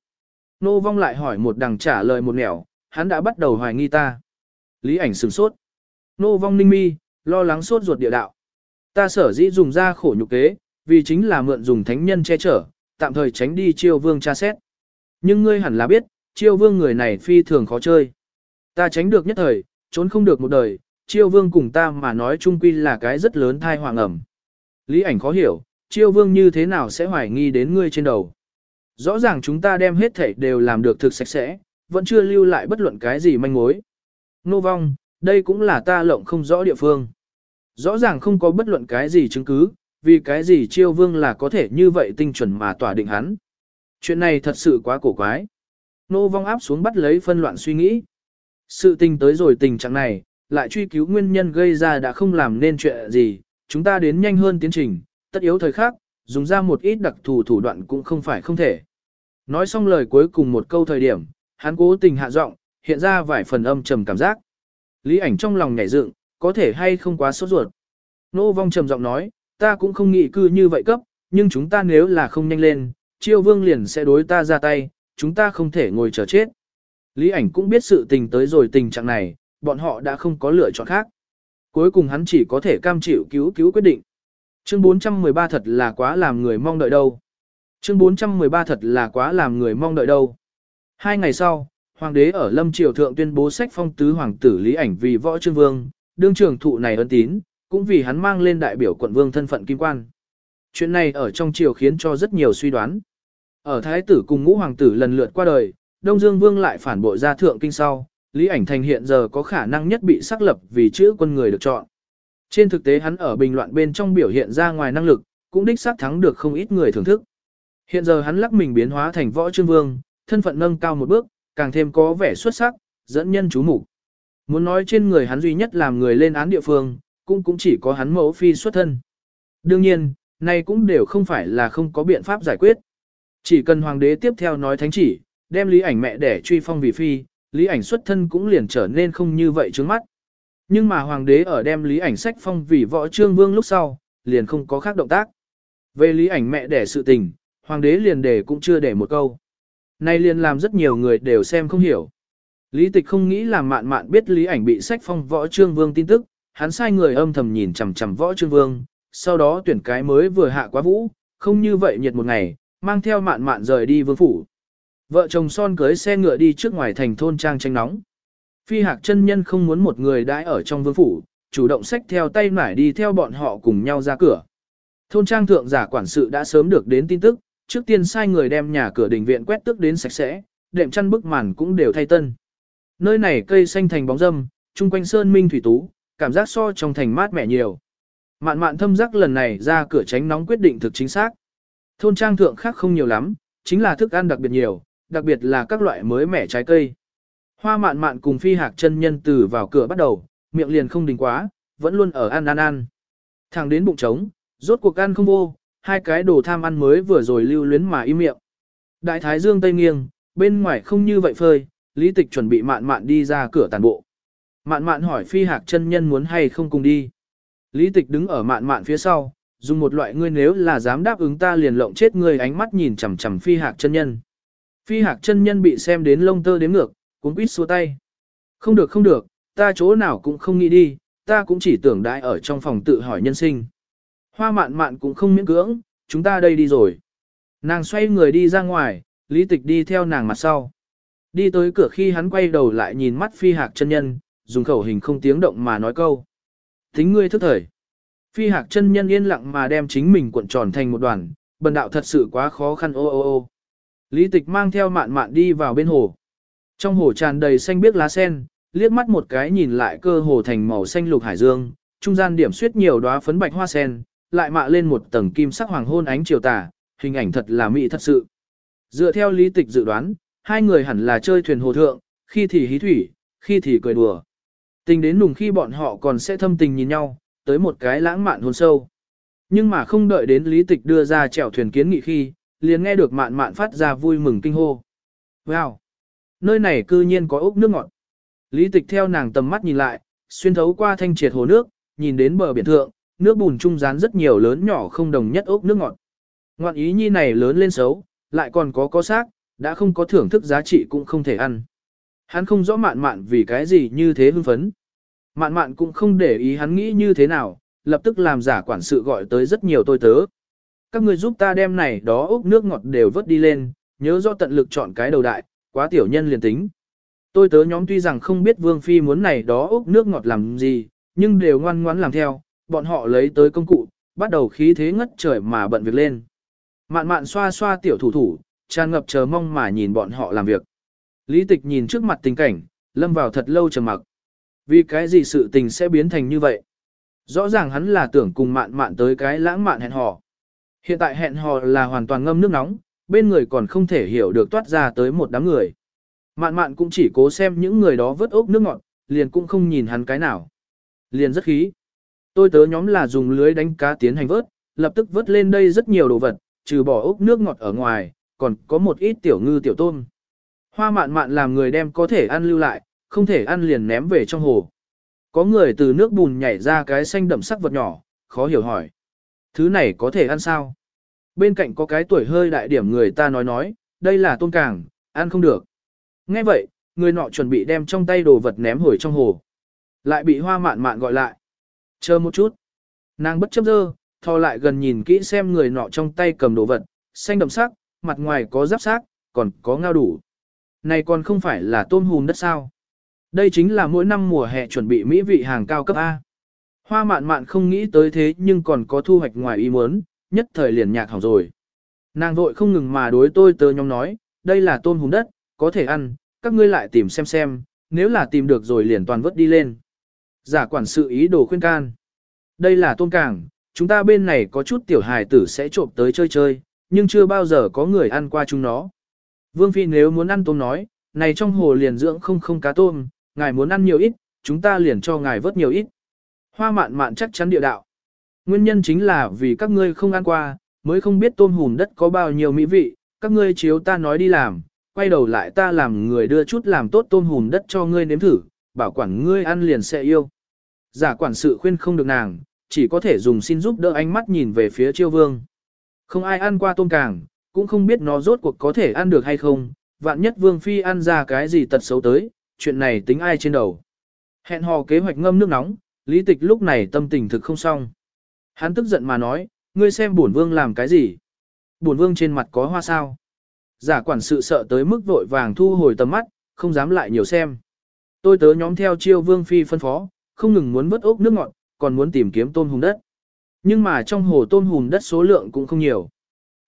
Nô vong lại hỏi một đằng trả lời một nẻo, hắn đã bắt đầu hoài nghi ta. Lý ảnh sửng sốt. Nô vong ninh mi, lo lắng sốt ruột địa đạo. Ta sở dĩ dùng ra khổ nhục kế, vì chính là mượn dùng thánh nhân che chở, tạm thời tránh đi chiêu vương tra xét. Nhưng ngươi hẳn là biết, chiêu vương người này phi thường khó chơi. Ta tránh được nhất thời, trốn không được một đời, chiêu vương cùng ta mà nói chung quy là cái rất lớn thai hoàng ẩm. Lý ảnh khó hiểu, chiêu vương như thế nào sẽ hoài nghi đến ngươi trên đầu. Rõ ràng chúng ta đem hết thảy đều làm được thực sạch sẽ, vẫn chưa lưu lại bất luận cái gì manh mối. Nô vong, đây cũng là ta lộng không rõ địa phương. Rõ ràng không có bất luận cái gì chứng cứ, vì cái gì chiêu vương là có thể như vậy tinh chuẩn mà tỏa định hắn. Chuyện này thật sự quá cổ quái. Nô vong áp xuống bắt lấy phân loạn suy nghĩ. Sự tình tới rồi tình trạng này, lại truy cứu nguyên nhân gây ra đã không làm nên chuyện gì, chúng ta đến nhanh hơn tiến trình, tất yếu thời khắc dùng ra một ít đặc thù thủ đoạn cũng không phải không thể. Nói xong lời cuối cùng một câu thời điểm, hắn cố tình hạ giọng, hiện ra vài phần âm trầm cảm giác. Lý ảnh trong lòng nhảy dựng, có thể hay không quá sốt ruột. Nô vong trầm giọng nói, ta cũng không nghĩ cư như vậy cấp, nhưng chúng ta nếu là không nhanh lên, chiêu vương liền sẽ đối ta ra tay, chúng ta không thể ngồi chờ chết. Lý ảnh cũng biết sự tình tới rồi tình trạng này, bọn họ đã không có lựa chọn khác. Cuối cùng hắn chỉ có thể cam chịu cứu cứu quyết định. Chương 413 thật là quá làm người mong đợi đâu. Chương 413 thật là quá làm người mong đợi đâu. Hai ngày sau, hoàng đế ở Lâm Triều Thượng tuyên bố sách phong tứ hoàng tử Lý ảnh vì võ trương vương, đương trưởng thụ này ân tín, cũng vì hắn mang lên đại biểu quận vương thân phận kim quan. Chuyện này ở trong triều khiến cho rất nhiều suy đoán. Ở thái tử cùng ngũ hoàng tử lần lượt qua đời, Đông Dương Vương lại phản bội ra thượng kinh sau, Lý ảnh thành hiện giờ có khả năng nhất bị xác lập vì chữ quân người được chọn. Trên thực tế hắn ở bình loạn bên trong biểu hiện ra ngoài năng lực, cũng đích xác thắng được không ít người thưởng thức. Hiện giờ hắn lắc mình biến hóa thành võ trương vương, thân phận nâng cao một bước, càng thêm có vẻ xuất sắc, dẫn nhân chú mục. Muốn nói trên người hắn duy nhất làm người lên án địa phương, cũng cũng chỉ có hắn mẫu phi xuất thân. Đương nhiên, này cũng đều không phải là không có biện pháp giải quyết. Chỉ cần hoàng đế tiếp theo nói thánh chỉ, đem lý ảnh mẹ để truy phong vì phi, lý ảnh xuất thân cũng liền trở nên không như vậy trước mắt. Nhưng mà hoàng đế ở đem lý ảnh sách phong vì võ trương vương lúc sau, liền không có khác động tác. Về lý ảnh mẹ đẻ sự tình, hoàng đế liền để cũng chưa để một câu. Nay liền làm rất nhiều người đều xem không hiểu. Lý tịch không nghĩ là mạn mạn biết lý ảnh bị sách phong võ trương vương tin tức, hắn sai người âm thầm nhìn chằm chằm võ trương vương, sau đó tuyển cái mới vừa hạ quá vũ, không như vậy nhiệt một ngày, mang theo mạn mạn rời đi vương phủ. Vợ chồng son cưới xe ngựa đi trước ngoài thành thôn trang tranh nóng. Phi hạc chân nhân không muốn một người đãi ở trong vương phủ, chủ động xách theo tay nải đi theo bọn họ cùng nhau ra cửa. Thôn trang thượng giả quản sự đã sớm được đến tin tức, trước tiên sai người đem nhà cửa đình viện quét tước đến sạch sẽ, đệm chăn bức màn cũng đều thay tân. Nơi này cây xanh thành bóng râm, chung quanh sơn minh thủy tú, cảm giác so trong thành mát mẻ nhiều. Mạn mạn thâm giác lần này ra cửa tránh nóng quyết định thực chính xác. Thôn trang thượng khác không nhiều lắm, chính là thức ăn đặc biệt nhiều, đặc biệt là các loại mới mẻ trái cây. Hoa mạn mạn cùng phi hạc chân nhân từ vào cửa bắt đầu, miệng liền không đình quá, vẫn luôn ở ăn ăn ăn. Thẳng đến bụng trống, rốt cuộc ăn không vô, hai cái đồ tham ăn mới vừa rồi lưu luyến mà im miệng. Đại thái dương tây nghiêng, bên ngoài không như vậy phơi, lý tịch chuẩn bị mạn mạn đi ra cửa tàn bộ. Mạn mạn hỏi phi hạc chân nhân muốn hay không cùng đi. Lý tịch đứng ở mạn mạn phía sau, dùng một loại ngươi nếu là dám đáp ứng ta liền lộng chết ngươi ánh mắt nhìn chằm chằm phi hạc chân nhân. Phi hạc chân nhân bị xem đến lông tơ đếm ngược, cuốn quýt xua tay. Không được không được, ta chỗ nào cũng không nghĩ đi, ta cũng chỉ tưởng đại ở trong phòng tự hỏi nhân sinh. Hoa mạn mạn cũng không miễn cưỡng, chúng ta đây đi rồi. Nàng xoay người đi ra ngoài, lý tịch đi theo nàng mặt sau. Đi tới cửa khi hắn quay đầu lại nhìn mắt phi hạc chân nhân, dùng khẩu hình không tiếng động mà nói câu. Tính ngươi thức thời. Phi hạc chân nhân yên lặng mà đem chính mình cuộn tròn thành một đoàn, bần đạo thật sự quá khó khăn ô ô ô. Lý tịch mang theo mạn mạn đi vào bên hồ. Trong hồ tràn đầy xanh biếc lá sen, liếc mắt một cái nhìn lại cơ hồ thành màu xanh lục hải dương, trung gian điểm suyết nhiều đóa phấn bạch hoa sen, lại mạ lên một tầng kim sắc hoàng hôn ánh chiều tà, hình ảnh thật là mỹ thật sự. Dựa theo lý tịch dự đoán, hai người hẳn là chơi thuyền hồ thượng, khi thì hí thủy, khi thì cười đùa. Tình đến nùng khi bọn họ còn sẽ thâm tình nhìn nhau, tới một cái lãng mạn hôn sâu. Nhưng mà không đợi đến lý tịch đưa ra chèo thuyền kiến nghị khi, liền nghe được mạn mạn phát ra vui mừng kinh hô. Wow! Nơi này cư nhiên có ốc nước ngọt. Lý tịch theo nàng tầm mắt nhìn lại, xuyên thấu qua thanh triệt hồ nước, nhìn đến bờ biển thượng, nước bùn trung rán rất nhiều lớn nhỏ không đồng nhất ốc nước ngọt. Ngoạn ý nhi này lớn lên xấu, lại còn có có xác, đã không có thưởng thức giá trị cũng không thể ăn. Hắn không rõ mạn mạn vì cái gì như thế hưng phấn. Mạn mạn cũng không để ý hắn nghĩ như thế nào, lập tức làm giả quản sự gọi tới rất nhiều tôi tớ. Các người giúp ta đem này đó ốc nước ngọt đều vớt đi lên, nhớ do tận lực chọn cái đầu đại, quá tiểu nhân liền tính. Tôi tớ nhóm tuy rằng không biết Vương Phi muốn này đó ốc nước ngọt làm gì, nhưng đều ngoan ngoãn làm theo, bọn họ lấy tới công cụ, bắt đầu khí thế ngất trời mà bận việc lên. Mạn mạn xoa xoa tiểu thủ thủ, tràn ngập chờ mong mà nhìn bọn họ làm việc. Lý tịch nhìn trước mặt tình cảnh, lâm vào thật lâu trầm mặc. Vì cái gì sự tình sẽ biến thành như vậy? Rõ ràng hắn là tưởng cùng mạn mạn tới cái lãng mạn hẹn hò. Hiện tại hẹn hò là hoàn toàn ngâm nước nóng, bên người còn không thể hiểu được toát ra tới một đám người. Mạn mạn cũng chỉ cố xem những người đó vớt ốc nước ngọt, liền cũng không nhìn hắn cái nào. Liền rất khí. Tôi tớ nhóm là dùng lưới đánh cá tiến hành vớt, lập tức vớt lên đây rất nhiều đồ vật, trừ bỏ ốc nước ngọt ở ngoài, còn có một ít tiểu ngư tiểu tôm. Hoa mạn mạn làm người đem có thể ăn lưu lại, không thể ăn liền ném về trong hồ. Có người từ nước bùn nhảy ra cái xanh đậm sắc vật nhỏ, khó hiểu hỏi. Thứ này có thể ăn sao? Bên cạnh có cái tuổi hơi đại điểm người ta nói nói, đây là tôm càng, ăn không được. Nghe vậy, người nọ chuẩn bị đem trong tay đồ vật ném hồi trong hồ. Lại bị hoa mạn mạn gọi lại. Chờ một chút. Nàng bất chấp dơ, thò lại gần nhìn kỹ xem người nọ trong tay cầm đồ vật, xanh đậm sắc, mặt ngoài có giáp sắc, còn có ngao đủ. Này còn không phải là tôm hùm đất sao. Đây chính là mỗi năm mùa hè chuẩn bị mỹ vị hàng cao cấp A. Hoa mạn mạn không nghĩ tới thế nhưng còn có thu hoạch ngoài ý muốn, nhất thời liền nhạc hỏng rồi. Nàng vội không ngừng mà đối tôi tớ nhóm nói, đây là tôm hùm đất, có thể ăn, các ngươi lại tìm xem xem, nếu là tìm được rồi liền toàn vớt đi lên. Giả quản sự ý đồ khuyên can. Đây là tôm cảng, chúng ta bên này có chút tiểu hài tử sẽ trộm tới chơi chơi, nhưng chưa bao giờ có người ăn qua chúng nó. Vương Phi nếu muốn ăn tôm nói, này trong hồ liền dưỡng không không cá tôm, ngài muốn ăn nhiều ít, chúng ta liền cho ngài vớt nhiều ít. Hoa mạn mạn chắc chắn địa đạo. Nguyên nhân chính là vì các ngươi không ăn qua, mới không biết tôm hùm đất có bao nhiêu mỹ vị, các ngươi chiếu ta nói đi làm, quay đầu lại ta làm người đưa chút làm tốt tôm hùm đất cho ngươi nếm thử, bảo quản ngươi ăn liền sẽ yêu. Giả quản sự khuyên không được nàng, chỉ có thể dùng xin giúp đỡ ánh mắt nhìn về phía chiêu vương. Không ai ăn qua tôm càng, cũng không biết nó rốt cuộc có thể ăn được hay không, vạn nhất vương phi ăn ra cái gì tật xấu tới, chuyện này tính ai trên đầu. Hẹn hò kế hoạch ngâm nước nóng, lý tịch lúc này tâm tình thực không xong. Hắn tức giận mà nói, ngươi xem bổn vương làm cái gì? Bổn vương trên mặt có hoa sao? Giả quản sự sợ tới mức vội vàng thu hồi tầm mắt, không dám lại nhiều xem. Tôi tớ nhóm theo chiêu vương phi phân phó, không ngừng muốn vớt ốc nước ngọt, còn muốn tìm kiếm tôm hùm đất. Nhưng mà trong hồ tôm hùm đất số lượng cũng không nhiều.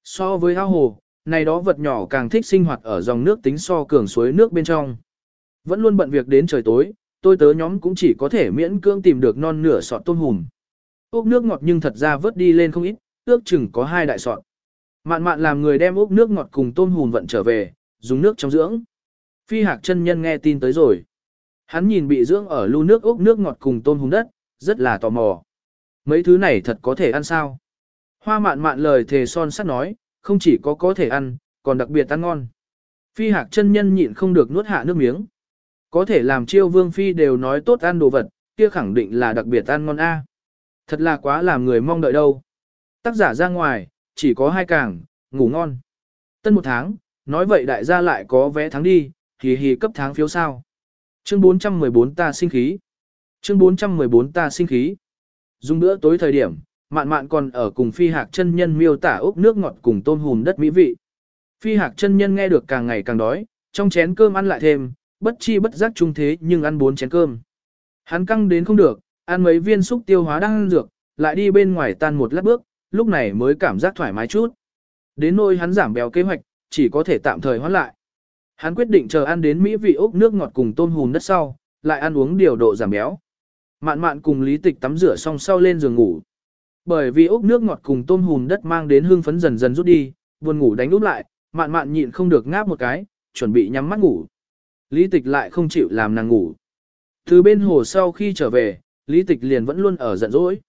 So với ao hồ, này đó vật nhỏ càng thích sinh hoạt ở dòng nước tính so cường suối nước bên trong. Vẫn luôn bận việc đến trời tối, tôi tớ nhóm cũng chỉ có thể miễn cưỡng tìm được non nửa sọt tôm hùm. Ốc nước ngọt nhưng thật ra vớt đi lên không ít, ước chừng có hai đại sọt. Mạn mạn làm người đem ốc nước ngọt cùng tôm hùn vận trở về, dùng nước trong dưỡng. Phi hạc chân nhân nghe tin tới rồi. Hắn nhìn bị dưỡng ở lưu nước ốc nước ngọt cùng tôm hùn đất, rất là tò mò. Mấy thứ này thật có thể ăn sao? Hoa mạn mạn lời thề son sắt nói, không chỉ có có thể ăn, còn đặc biệt ăn ngon. Phi hạc chân nhân nhịn không được nuốt hạ nước miếng. Có thể làm chiêu vương phi đều nói tốt ăn đồ vật, kia khẳng định là đặc biệt ăn ngon a. Thật là quá làm người mong đợi đâu. Tác giả ra ngoài, chỉ có hai càng, ngủ ngon. Tân một tháng, nói vậy đại gia lại có vé tháng đi, hì hì cấp tháng phiếu sao. Chương 414 ta sinh khí. Chương 414 ta sinh khí. Dùng bữa tối thời điểm, mạn mạn còn ở cùng phi hạc chân nhân miêu tả ốc nước ngọt cùng tôm hùm đất mỹ vị. Phi hạc chân nhân nghe được càng ngày càng đói, trong chén cơm ăn lại thêm, bất chi bất giác trung thế nhưng ăn bốn chén cơm. Hắn căng đến không được, ăn mấy viên xúc tiêu hóa đang ăn dược, lại đi bên ngoài tan một lát bước, lúc này mới cảm giác thoải mái chút. Đến nỗi hắn giảm béo kế hoạch, chỉ có thể tạm thời hoãn lại. Hắn quyết định chờ ăn đến mỹ vị ốc nước ngọt cùng tôm hùm đất sau, lại ăn uống điều độ giảm béo. Mạn mạn cùng lý tịch tắm rửa xong sau lên giường ngủ. Bởi vì ốc nước ngọt cùng tôm hùm đất mang đến hương phấn dần dần rút đi, buồn ngủ đánh úp lại, mạn mạn nhịn không được ngáp một cái, chuẩn bị nhắm mắt ngủ. Lý tịch lại không chịu làm nàng ngủ. Từ bên hồ sau khi trở về, lý tịch liền vẫn luôn ở giận dỗi.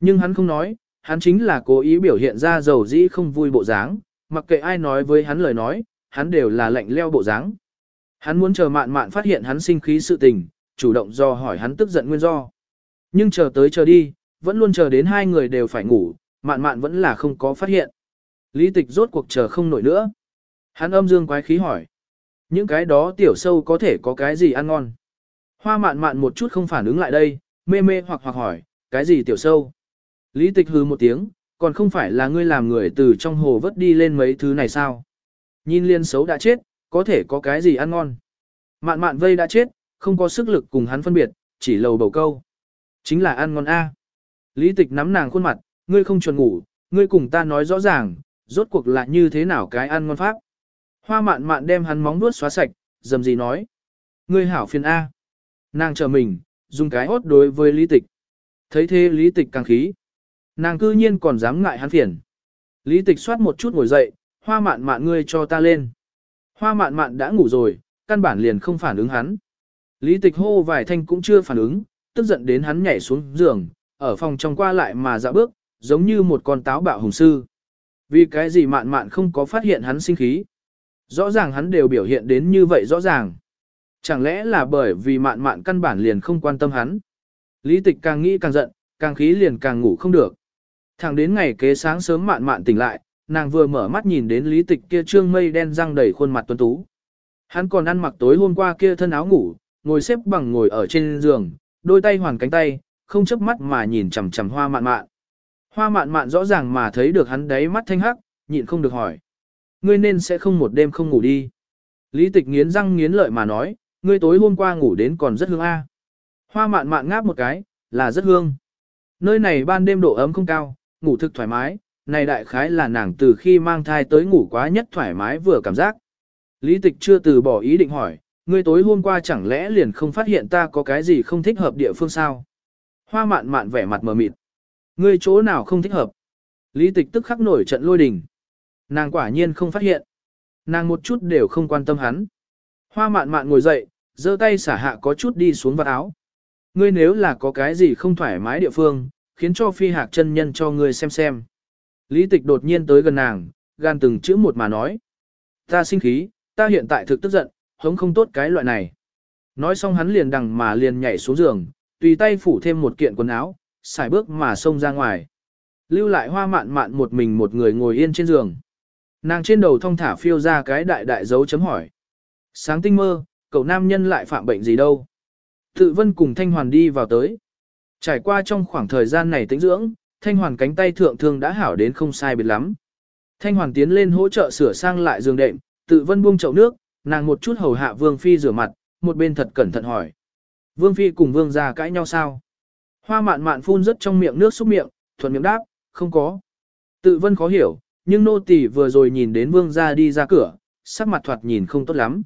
Nhưng hắn không nói, hắn chính là cố ý biểu hiện ra dầu dĩ không vui bộ dáng, mặc kệ ai nói với hắn lời nói, hắn đều là lạnh leo bộ dáng. Hắn muốn chờ mạn mạn phát hiện hắn sinh khí sự tình, chủ động do hỏi hắn tức giận nguyên do. Nhưng chờ tới chờ đi, vẫn luôn chờ đến hai người đều phải ngủ, mạn mạn vẫn là không có phát hiện. Lý tịch rốt cuộc chờ không nổi nữa. Hắn âm dương quái khí hỏi. Những cái đó tiểu sâu có thể có cái gì ăn ngon? Hoa mạn mạn một chút không phản ứng lại đây, mê mê hoặc hoặc hỏi, cái gì tiểu sâu? Lý tịch hư một tiếng, còn không phải là ngươi làm người từ trong hồ vớt đi lên mấy thứ này sao? Nhìn liên xấu đã chết, có thể có cái gì ăn ngon? Mạn mạn vây đã chết, không có sức lực cùng hắn phân biệt, chỉ lầu bầu câu. Chính là ăn ngon A. Lý tịch nắm nàng khuôn mặt, ngươi không chuẩn ngủ, ngươi cùng ta nói rõ ràng, rốt cuộc là như thế nào cái ăn ngon pháp. Hoa mạn mạn đem hắn móng nuốt xóa sạch, dầm gì nói. Ngươi hảo phiền A. Nàng chờ mình, dùng cái hốt đối với lý tịch. Thấy thế lý tịch càng khí. Nàng cư nhiên còn dám ngại hắn phiền. Lý tịch soát một chút ngồi dậy, hoa mạn mạn ngươi cho ta lên. Hoa mạn mạn đã ngủ rồi, căn bản liền không phản ứng hắn. Lý tịch hô vài thanh cũng chưa phản ứng, tức giận đến hắn nhảy xuống giường, ở phòng trong qua lại mà dạo bước, giống như một con táo bạo hùng sư. Vì cái gì mạn mạn không có phát hiện hắn sinh khí. Rõ ràng hắn đều biểu hiện đến như vậy rõ ràng. Chẳng lẽ là bởi vì mạn mạn căn bản liền không quan tâm hắn. Lý tịch càng nghĩ càng giận, càng khí liền càng ngủ không được. Thẳng đến ngày kế sáng sớm mạn mạn tỉnh lại, nàng vừa mở mắt nhìn đến lý tịch kia trương mây đen răng đầy khuôn mặt tuấn tú. Hắn còn ăn mặc tối hôm qua kia thân áo ngủ, ngồi xếp bằng ngồi ở trên giường, đôi tay hoàn cánh tay, không chớp mắt mà nhìn chằm chằm hoa mạn mạn. Hoa mạn mạn rõ ràng mà thấy được hắn đáy mắt thanh hắc, nhịn không được hỏi. Ngươi nên sẽ không một đêm không ngủ đi. Lý tịch nghiến răng nghiến lợi mà nói, ngươi tối hôm qua ngủ đến còn rất hương a. Hoa mạn mạn ngáp một cái, là rất hương. Nơi này ban đêm độ ấm không cao, ngủ thực thoải mái, này đại khái là nàng từ khi mang thai tới ngủ quá nhất thoải mái vừa cảm giác. Lý tịch chưa từ bỏ ý định hỏi, ngươi tối hôm qua chẳng lẽ liền không phát hiện ta có cái gì không thích hợp địa phương sao? Hoa mạn mạn vẻ mặt mờ mịt. Ngươi chỗ nào không thích hợp? Lý tịch tức khắc nổi trận lôi đình. Nàng quả nhiên không phát hiện. Nàng một chút đều không quan tâm hắn. Hoa mạn mạn ngồi dậy, giơ tay xả hạ có chút đi xuống vạt áo. Ngươi nếu là có cái gì không thoải mái địa phương, khiến cho phi hạc chân nhân cho ngươi xem xem. Lý tịch đột nhiên tới gần nàng, gan từng chữ một mà nói. Ta sinh khí, ta hiện tại thực tức giận, hống không tốt cái loại này. Nói xong hắn liền đằng mà liền nhảy xuống giường, tùy tay phủ thêm một kiện quần áo, xài bước mà xông ra ngoài. Lưu lại hoa mạn mạn một mình một người ngồi yên trên giường. Nàng trên đầu thong thả phiêu ra cái đại đại dấu chấm hỏi. Sáng tinh mơ, cậu nam nhân lại phạm bệnh gì đâu. Tự vân cùng Thanh Hoàn đi vào tới. Trải qua trong khoảng thời gian này tĩnh dưỡng, Thanh Hoàn cánh tay thượng thương đã hảo đến không sai biệt lắm. Thanh Hoàn tiến lên hỗ trợ sửa sang lại giường đệm, tự vân buông chậu nước, nàng một chút hầu hạ Vương Phi rửa mặt, một bên thật cẩn thận hỏi. Vương Phi cùng Vương ra cãi nhau sao? Hoa mạn mạn phun rất trong miệng nước xúc miệng, thuận miệng đáp, không có. Tự vân khó hiểu, nhưng nô tỳ vừa rồi nhìn đến Vương ra đi ra cửa, sắc mặt thoạt nhìn không tốt lắm.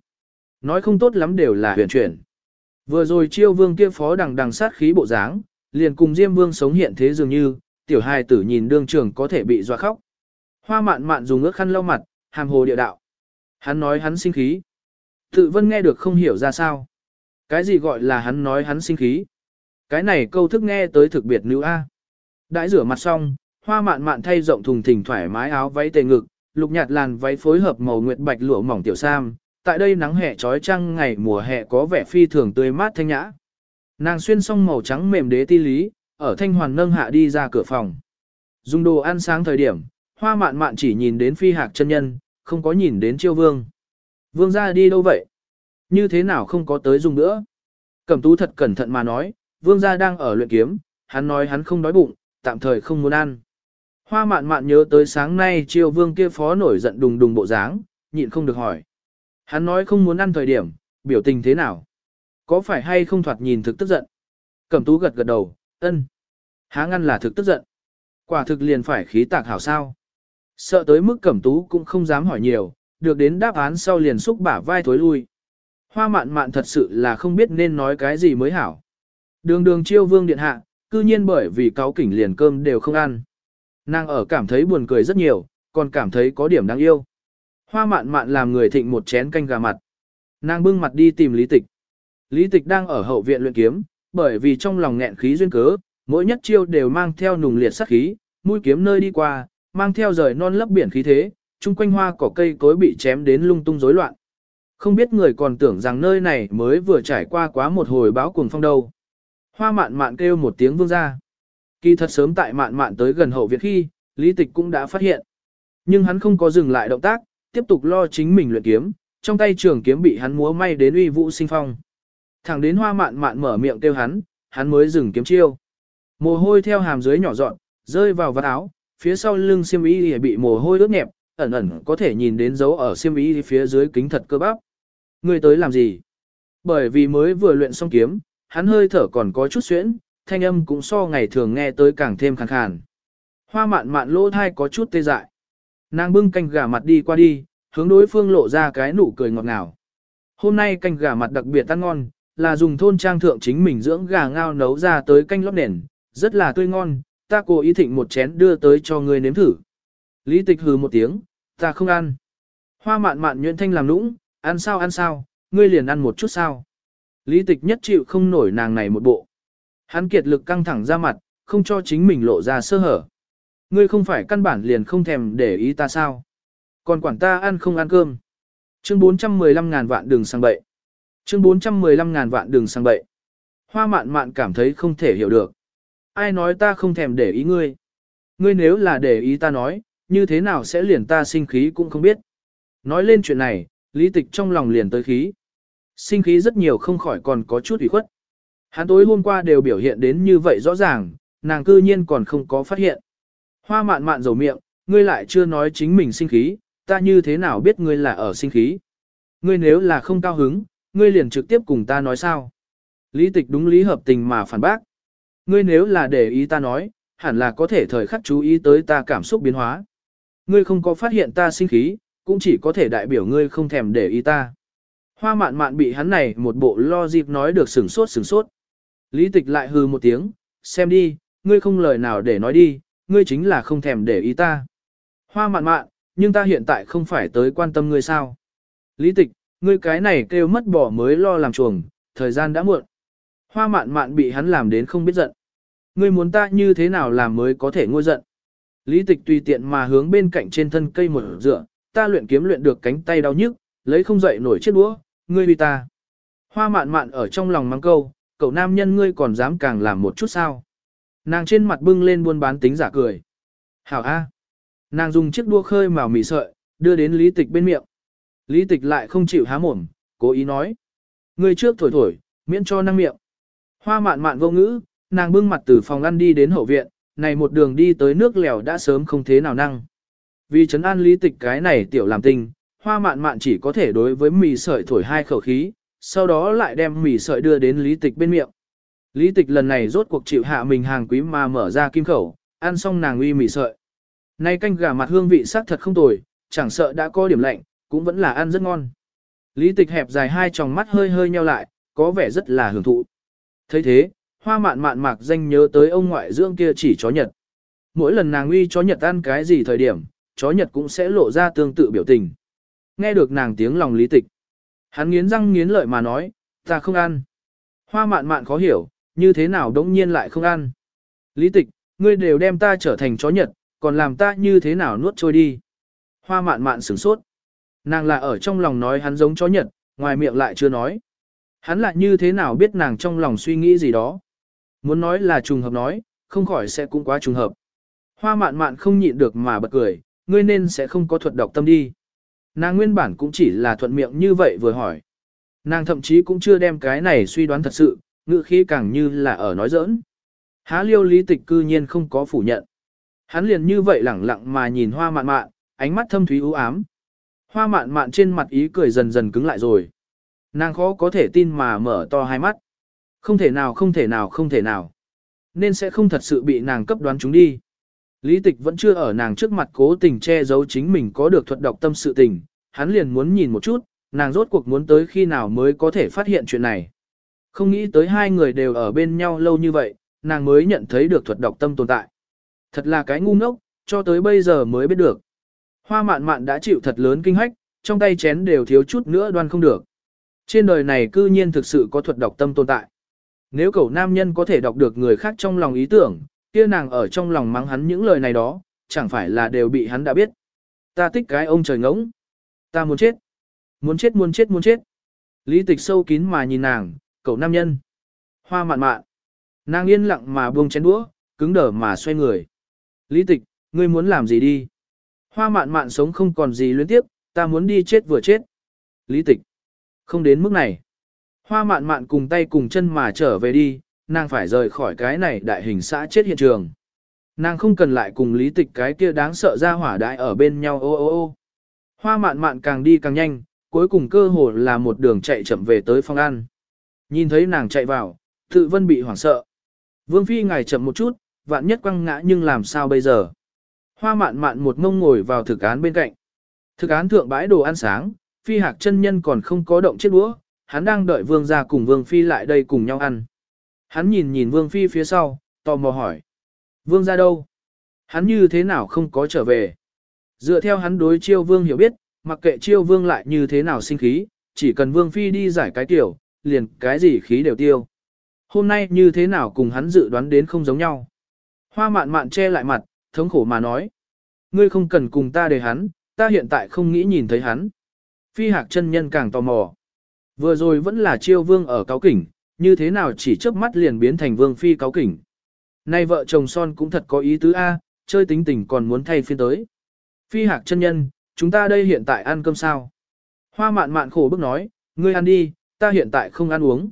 Nói không tốt lắm đều là huyền chuyển. Vừa rồi chiêu vương kia phó đằng đằng sát khí bộ dáng, liền cùng Diêm Vương sống hiện thế dường như, tiểu hài tử nhìn đương trường có thể bị dọa khóc. Hoa mạn mạn dùng ước khăn lau mặt, hàm hồ địa đạo. Hắn nói hắn sinh khí. Tự vân nghe được không hiểu ra sao. Cái gì gọi là hắn nói hắn sinh khí. Cái này câu thức nghe tới thực biệt nữ A. Đãi rửa mặt xong, hoa mạn mạn thay rộng thùng thình thoải mái áo váy tề ngực, lục nhạt làn váy phối hợp màu nguyệt bạch lụa mỏng tiểu sam. Tại đây nắng hè trói trăng ngày mùa hè có vẻ phi thường tươi mát thanh nhã. Nàng xuyên xong màu trắng mềm đế ti lý, ở thanh hoàn nâng hạ đi ra cửa phòng. Dùng đồ ăn sáng thời điểm, hoa mạn mạn chỉ nhìn đến phi hạc chân nhân, không có nhìn đến chiêu vương. Vương ra đi đâu vậy? Như thế nào không có tới dùng nữa? Cẩm tú thật cẩn thận mà nói, vương gia đang ở luyện kiếm, hắn nói hắn không đói bụng, tạm thời không muốn ăn. Hoa mạn mạn nhớ tới sáng nay chiêu vương kia phó nổi giận đùng đùng bộ dáng, nhịn không được hỏi. Hắn nói không muốn ăn thời điểm, biểu tình thế nào? Có phải hay không thoạt nhìn thực tức giận? Cẩm tú gật gật đầu, ân. Há ngăn là thực tức giận. Quả thực liền phải khí tạc hảo sao. Sợ tới mức cẩm tú cũng không dám hỏi nhiều, được đến đáp án sau liền xúc bả vai thối lui. Hoa mạn mạn thật sự là không biết nên nói cái gì mới hảo. Đường đường chiêu vương điện hạ, cư nhiên bởi vì cáo kỉnh liền cơm đều không ăn. Nàng ở cảm thấy buồn cười rất nhiều, còn cảm thấy có điểm đáng yêu. Hoa mạn mạn làm người thịnh một chén canh gà mặt. Nàng bưng mặt đi tìm lý tịch. Lý tịch đang ở hậu viện luyện kiếm, bởi vì trong lòng nghẹn khí duyên cớ, mỗi nhất chiêu đều mang theo nùng liệt sát khí, mũi kiếm nơi đi qua, mang theo rời non lấp biển khí thế, chung quanh hoa cỏ cây cối bị chém đến lung tung rối loạn. Không biết người còn tưởng rằng nơi này mới vừa trải qua quá một hồi báo cuồng phong đâu. Hoa mạn mạn kêu một tiếng vương ra. Kỳ thật sớm tại mạn mạn tới gần hậu viện khi, lý tịch cũng đã phát hiện. Nhưng hắn không có dừng lại động tác, tiếp tục lo chính mình luyện kiếm, trong tay trường kiếm bị hắn múa may đến uy vũ sinh phong. Thẳng đến hoa mạn mạn mở miệng kêu hắn, hắn mới dừng kiếm chiêu. Mồ hôi theo hàm dưới nhỏ dọn, rơi vào vạt áo, phía sau lưng xiêm y bị mồ hôi ướt nhẹp, ẩn ẩn có thể nhìn đến dấu ở xiêm y phía dưới kính thật cơ bắp. Ngươi tới làm gì? Bởi vì mới vừa luyện xong kiếm, hắn hơi thở còn có chút xuyễn, thanh âm cũng so ngày thường nghe tới càng thêm khàn khàn. Hoa mạn mạn lỗ thai có chút tê dại. Nàng bưng canh gà mặt đi qua đi, hướng đối phương lộ ra cái nụ cười ngọt ngào. Hôm nay canh gà mặt đặc biệt ăn ngon, là dùng thôn trang thượng chính mình dưỡng gà ngao nấu ra tới canh lót nền, rất là tươi ngon, ta cố ý thịnh một chén đưa tới cho ngươi nếm thử. Lý tịch hừ một tiếng, ta không ăn. Hoa mạn mạn nhuyễn thanh làm nũng, ăn sao ăn sao, ngươi liền ăn một chút sao. Lý tịch nhất chịu không nổi nàng này một bộ. Hắn kiệt lực căng thẳng ra mặt, không cho chính mình lộ ra sơ hở. Ngươi không phải căn bản liền không thèm để ý ta sao. Còn quản ta ăn không ăn cơm. Chương 415 ngàn vạn đường sang bậy. Chương 415 ngàn vạn đường sang bậy. Hoa mạn mạn cảm thấy không thể hiểu được. Ai nói ta không thèm để ý ngươi. Ngươi nếu là để ý ta nói, như thế nào sẽ liền ta sinh khí cũng không biết. Nói lên chuyện này, lý tịch trong lòng liền tới khí. Sinh khí rất nhiều không khỏi còn có chút ủy khuất. Hắn tối hôm qua đều biểu hiện đến như vậy rõ ràng, nàng cư nhiên còn không có phát hiện. Hoa mạn mạn dầu miệng, ngươi lại chưa nói chính mình sinh khí, ta như thế nào biết ngươi là ở sinh khí. Ngươi nếu là không cao hứng, ngươi liền trực tiếp cùng ta nói sao. Lý tịch đúng lý hợp tình mà phản bác. Ngươi nếu là để ý ta nói, hẳn là có thể thời khắc chú ý tới ta cảm xúc biến hóa. Ngươi không có phát hiện ta sinh khí, cũng chỉ có thể đại biểu ngươi không thèm để ý ta. Hoa mạn mạn bị hắn này một bộ lo dịp nói được sửng sốt sửng sốt. Lý tịch lại hư một tiếng, xem đi, ngươi không lời nào để nói đi, ngươi chính là không thèm để ý ta. Hoa mạn mạn, nhưng ta hiện tại không phải tới quan tâm ngươi sao. Lý tịch, ngươi cái này kêu mất bỏ mới lo làm chuồng, thời gian đã muộn. Hoa mạn mạn bị hắn làm đến không biết giận. Ngươi muốn ta như thế nào làm mới có thể ngôi giận. Lý tịch tùy tiện mà hướng bên cạnh trên thân cây một dựa, ta luyện kiếm luyện được cánh tay đau nhức, lấy không dậy nổi chiếc đũa, ngươi vì ta. Hoa mạn mạn ở trong lòng mắng câu, cậu nam nhân ngươi còn dám càng làm một chút sao. Nàng trên mặt bưng lên buôn bán tính giả cười. Hảo A. Nàng dùng chiếc đua khơi màu mì sợi, đưa đến lý tịch bên miệng. Lý tịch lại không chịu há mồm, cố ý nói. người trước thổi thổi, miễn cho năng miệng. Hoa mạn mạn vô ngữ, nàng bưng mặt từ phòng ăn đi đến hậu viện, này một đường đi tới nước lèo đã sớm không thế nào năng. Vì trấn an lý tịch cái này tiểu làm tình, hoa mạn mạn chỉ có thể đối với mì sợi thổi hai khẩu khí, sau đó lại đem mì sợi đưa đến lý tịch bên miệng. Lý tịch lần này rốt cuộc chịu hạ mình hàng quý mà mở ra kim khẩu, ăn xong nàng uy mì sợi. Nay canh gà mặt hương vị sắc thật không tồi, chẳng sợ đã có điểm lạnh, cũng vẫn là ăn rất ngon. Lý tịch hẹp dài hai tròng mắt hơi hơi nheo lại, có vẻ rất là hưởng thụ. thấy thế, hoa mạn mạn mạc danh nhớ tới ông ngoại dưỡng kia chỉ chó nhật. Mỗi lần nàng uy chó nhật ăn cái gì thời điểm, chó nhật cũng sẽ lộ ra tương tự biểu tình. Nghe được nàng tiếng lòng lý tịch. Hắn nghiến răng nghiến lợi mà nói, ta không ăn. Hoa mạn mạn khó hiểu, như thế nào đống nhiên lại không ăn. Lý tịch, ngươi đều đem ta trở thành chó nhật, còn làm ta như thế nào nuốt trôi đi. Hoa mạn mạn sửng sốt. Nàng là ở trong lòng nói hắn giống chó nhật, ngoài miệng lại chưa nói. Hắn lại như thế nào biết nàng trong lòng suy nghĩ gì đó. Muốn nói là trùng hợp nói, không khỏi sẽ cũng quá trùng hợp. Hoa mạn mạn không nhịn được mà bật cười, ngươi nên sẽ không có thuật độc tâm đi. Nàng nguyên bản cũng chỉ là thuận miệng như vậy vừa hỏi. Nàng thậm chí cũng chưa đem cái này suy đoán thật sự, ngữ khí càng như là ở nói giỡn. Há liêu lý tịch cư nhiên không có phủ nhận. Hắn liền như vậy lẳng lặng mà nhìn hoa mạn mạn, ánh mắt thâm thúy u ám. Hoa mạn mạn trên mặt ý cười dần dần cứng lại rồi. Nàng khó có thể tin mà mở to hai mắt. Không thể nào không thể nào không thể nào. Nên sẽ không thật sự bị nàng cấp đoán chúng đi. Lý tịch vẫn chưa ở nàng trước mặt cố tình che giấu chính mình có được thuật độc tâm sự tình, hắn liền muốn nhìn một chút, nàng rốt cuộc muốn tới khi nào mới có thể phát hiện chuyện này. Không nghĩ tới hai người đều ở bên nhau lâu như vậy, nàng mới nhận thấy được thuật đọc tâm tồn tại. Thật là cái ngu ngốc, cho tới bây giờ mới biết được. Hoa mạn mạn đã chịu thật lớn kinh hách, trong tay chén đều thiếu chút nữa đoan không được. Trên đời này cư nhiên thực sự có thuật đọc tâm tồn tại. Nếu cậu nam nhân có thể đọc được người khác trong lòng ý tưởng, kia nàng ở trong lòng mắng hắn những lời này đó, chẳng phải là đều bị hắn đã biết. Ta thích cái ông trời ngỗng. Ta muốn chết. Muốn chết muốn chết muốn chết. Lý tịch sâu kín mà nhìn nàng, cậu nam nhân. Hoa mạn mạn. Nàng yên lặng mà buông chén đũa, cứng đờ mà xoay người. Lý tịch, ngươi muốn làm gì đi? Hoa mạn mạn sống không còn gì luyến tiếp, ta muốn đi chết vừa chết. Lý tịch. Không đến mức này. Hoa mạn mạn cùng tay cùng chân mà trở về đi, nàng phải rời khỏi cái này đại hình xã chết hiện trường. Nàng không cần lại cùng lý tịch cái kia đáng sợ ra hỏa đại ở bên nhau ô ô ô. Hoa mạn mạn càng đi càng nhanh, cuối cùng cơ hồ là một đường chạy chậm về tới phòng ăn. Nhìn thấy nàng chạy vào, tự vân bị hoảng sợ. Vương Phi ngài chậm một chút, vạn nhất quăng ngã nhưng làm sao bây giờ. Hoa mạn mạn một ngông ngồi vào thực án bên cạnh. Thực án thượng bãi đồ ăn sáng, Phi hạc chân nhân còn không có động chiếc đũa, hắn đang đợi Vương ra cùng Vương Phi lại đây cùng nhau ăn. Hắn nhìn nhìn Vương Phi phía sau, tò mò hỏi. Vương ra đâu? Hắn như thế nào không có trở về? Dựa theo hắn đối chiêu Vương hiểu biết, mặc kệ chiêu Vương lại như thế nào sinh khí, chỉ cần Vương Phi đi giải cái tiểu, liền cái gì khí đều tiêu. Hôm nay như thế nào cùng hắn dự đoán đến không giống nhau. Hoa mạn mạn che lại mặt, thống khổ mà nói. Ngươi không cần cùng ta để hắn, ta hiện tại không nghĩ nhìn thấy hắn. Phi hạc chân nhân càng tò mò. Vừa rồi vẫn là chiêu vương ở cáo kỉnh, như thế nào chỉ chớp mắt liền biến thành vương phi cáo kỉnh. Nay vợ chồng son cũng thật có ý tứ A, chơi tính tình còn muốn thay phiên tới. Phi hạc chân nhân, chúng ta đây hiện tại ăn cơm sao? Hoa mạn mạn khổ bức nói, ngươi ăn đi, ta hiện tại không ăn uống.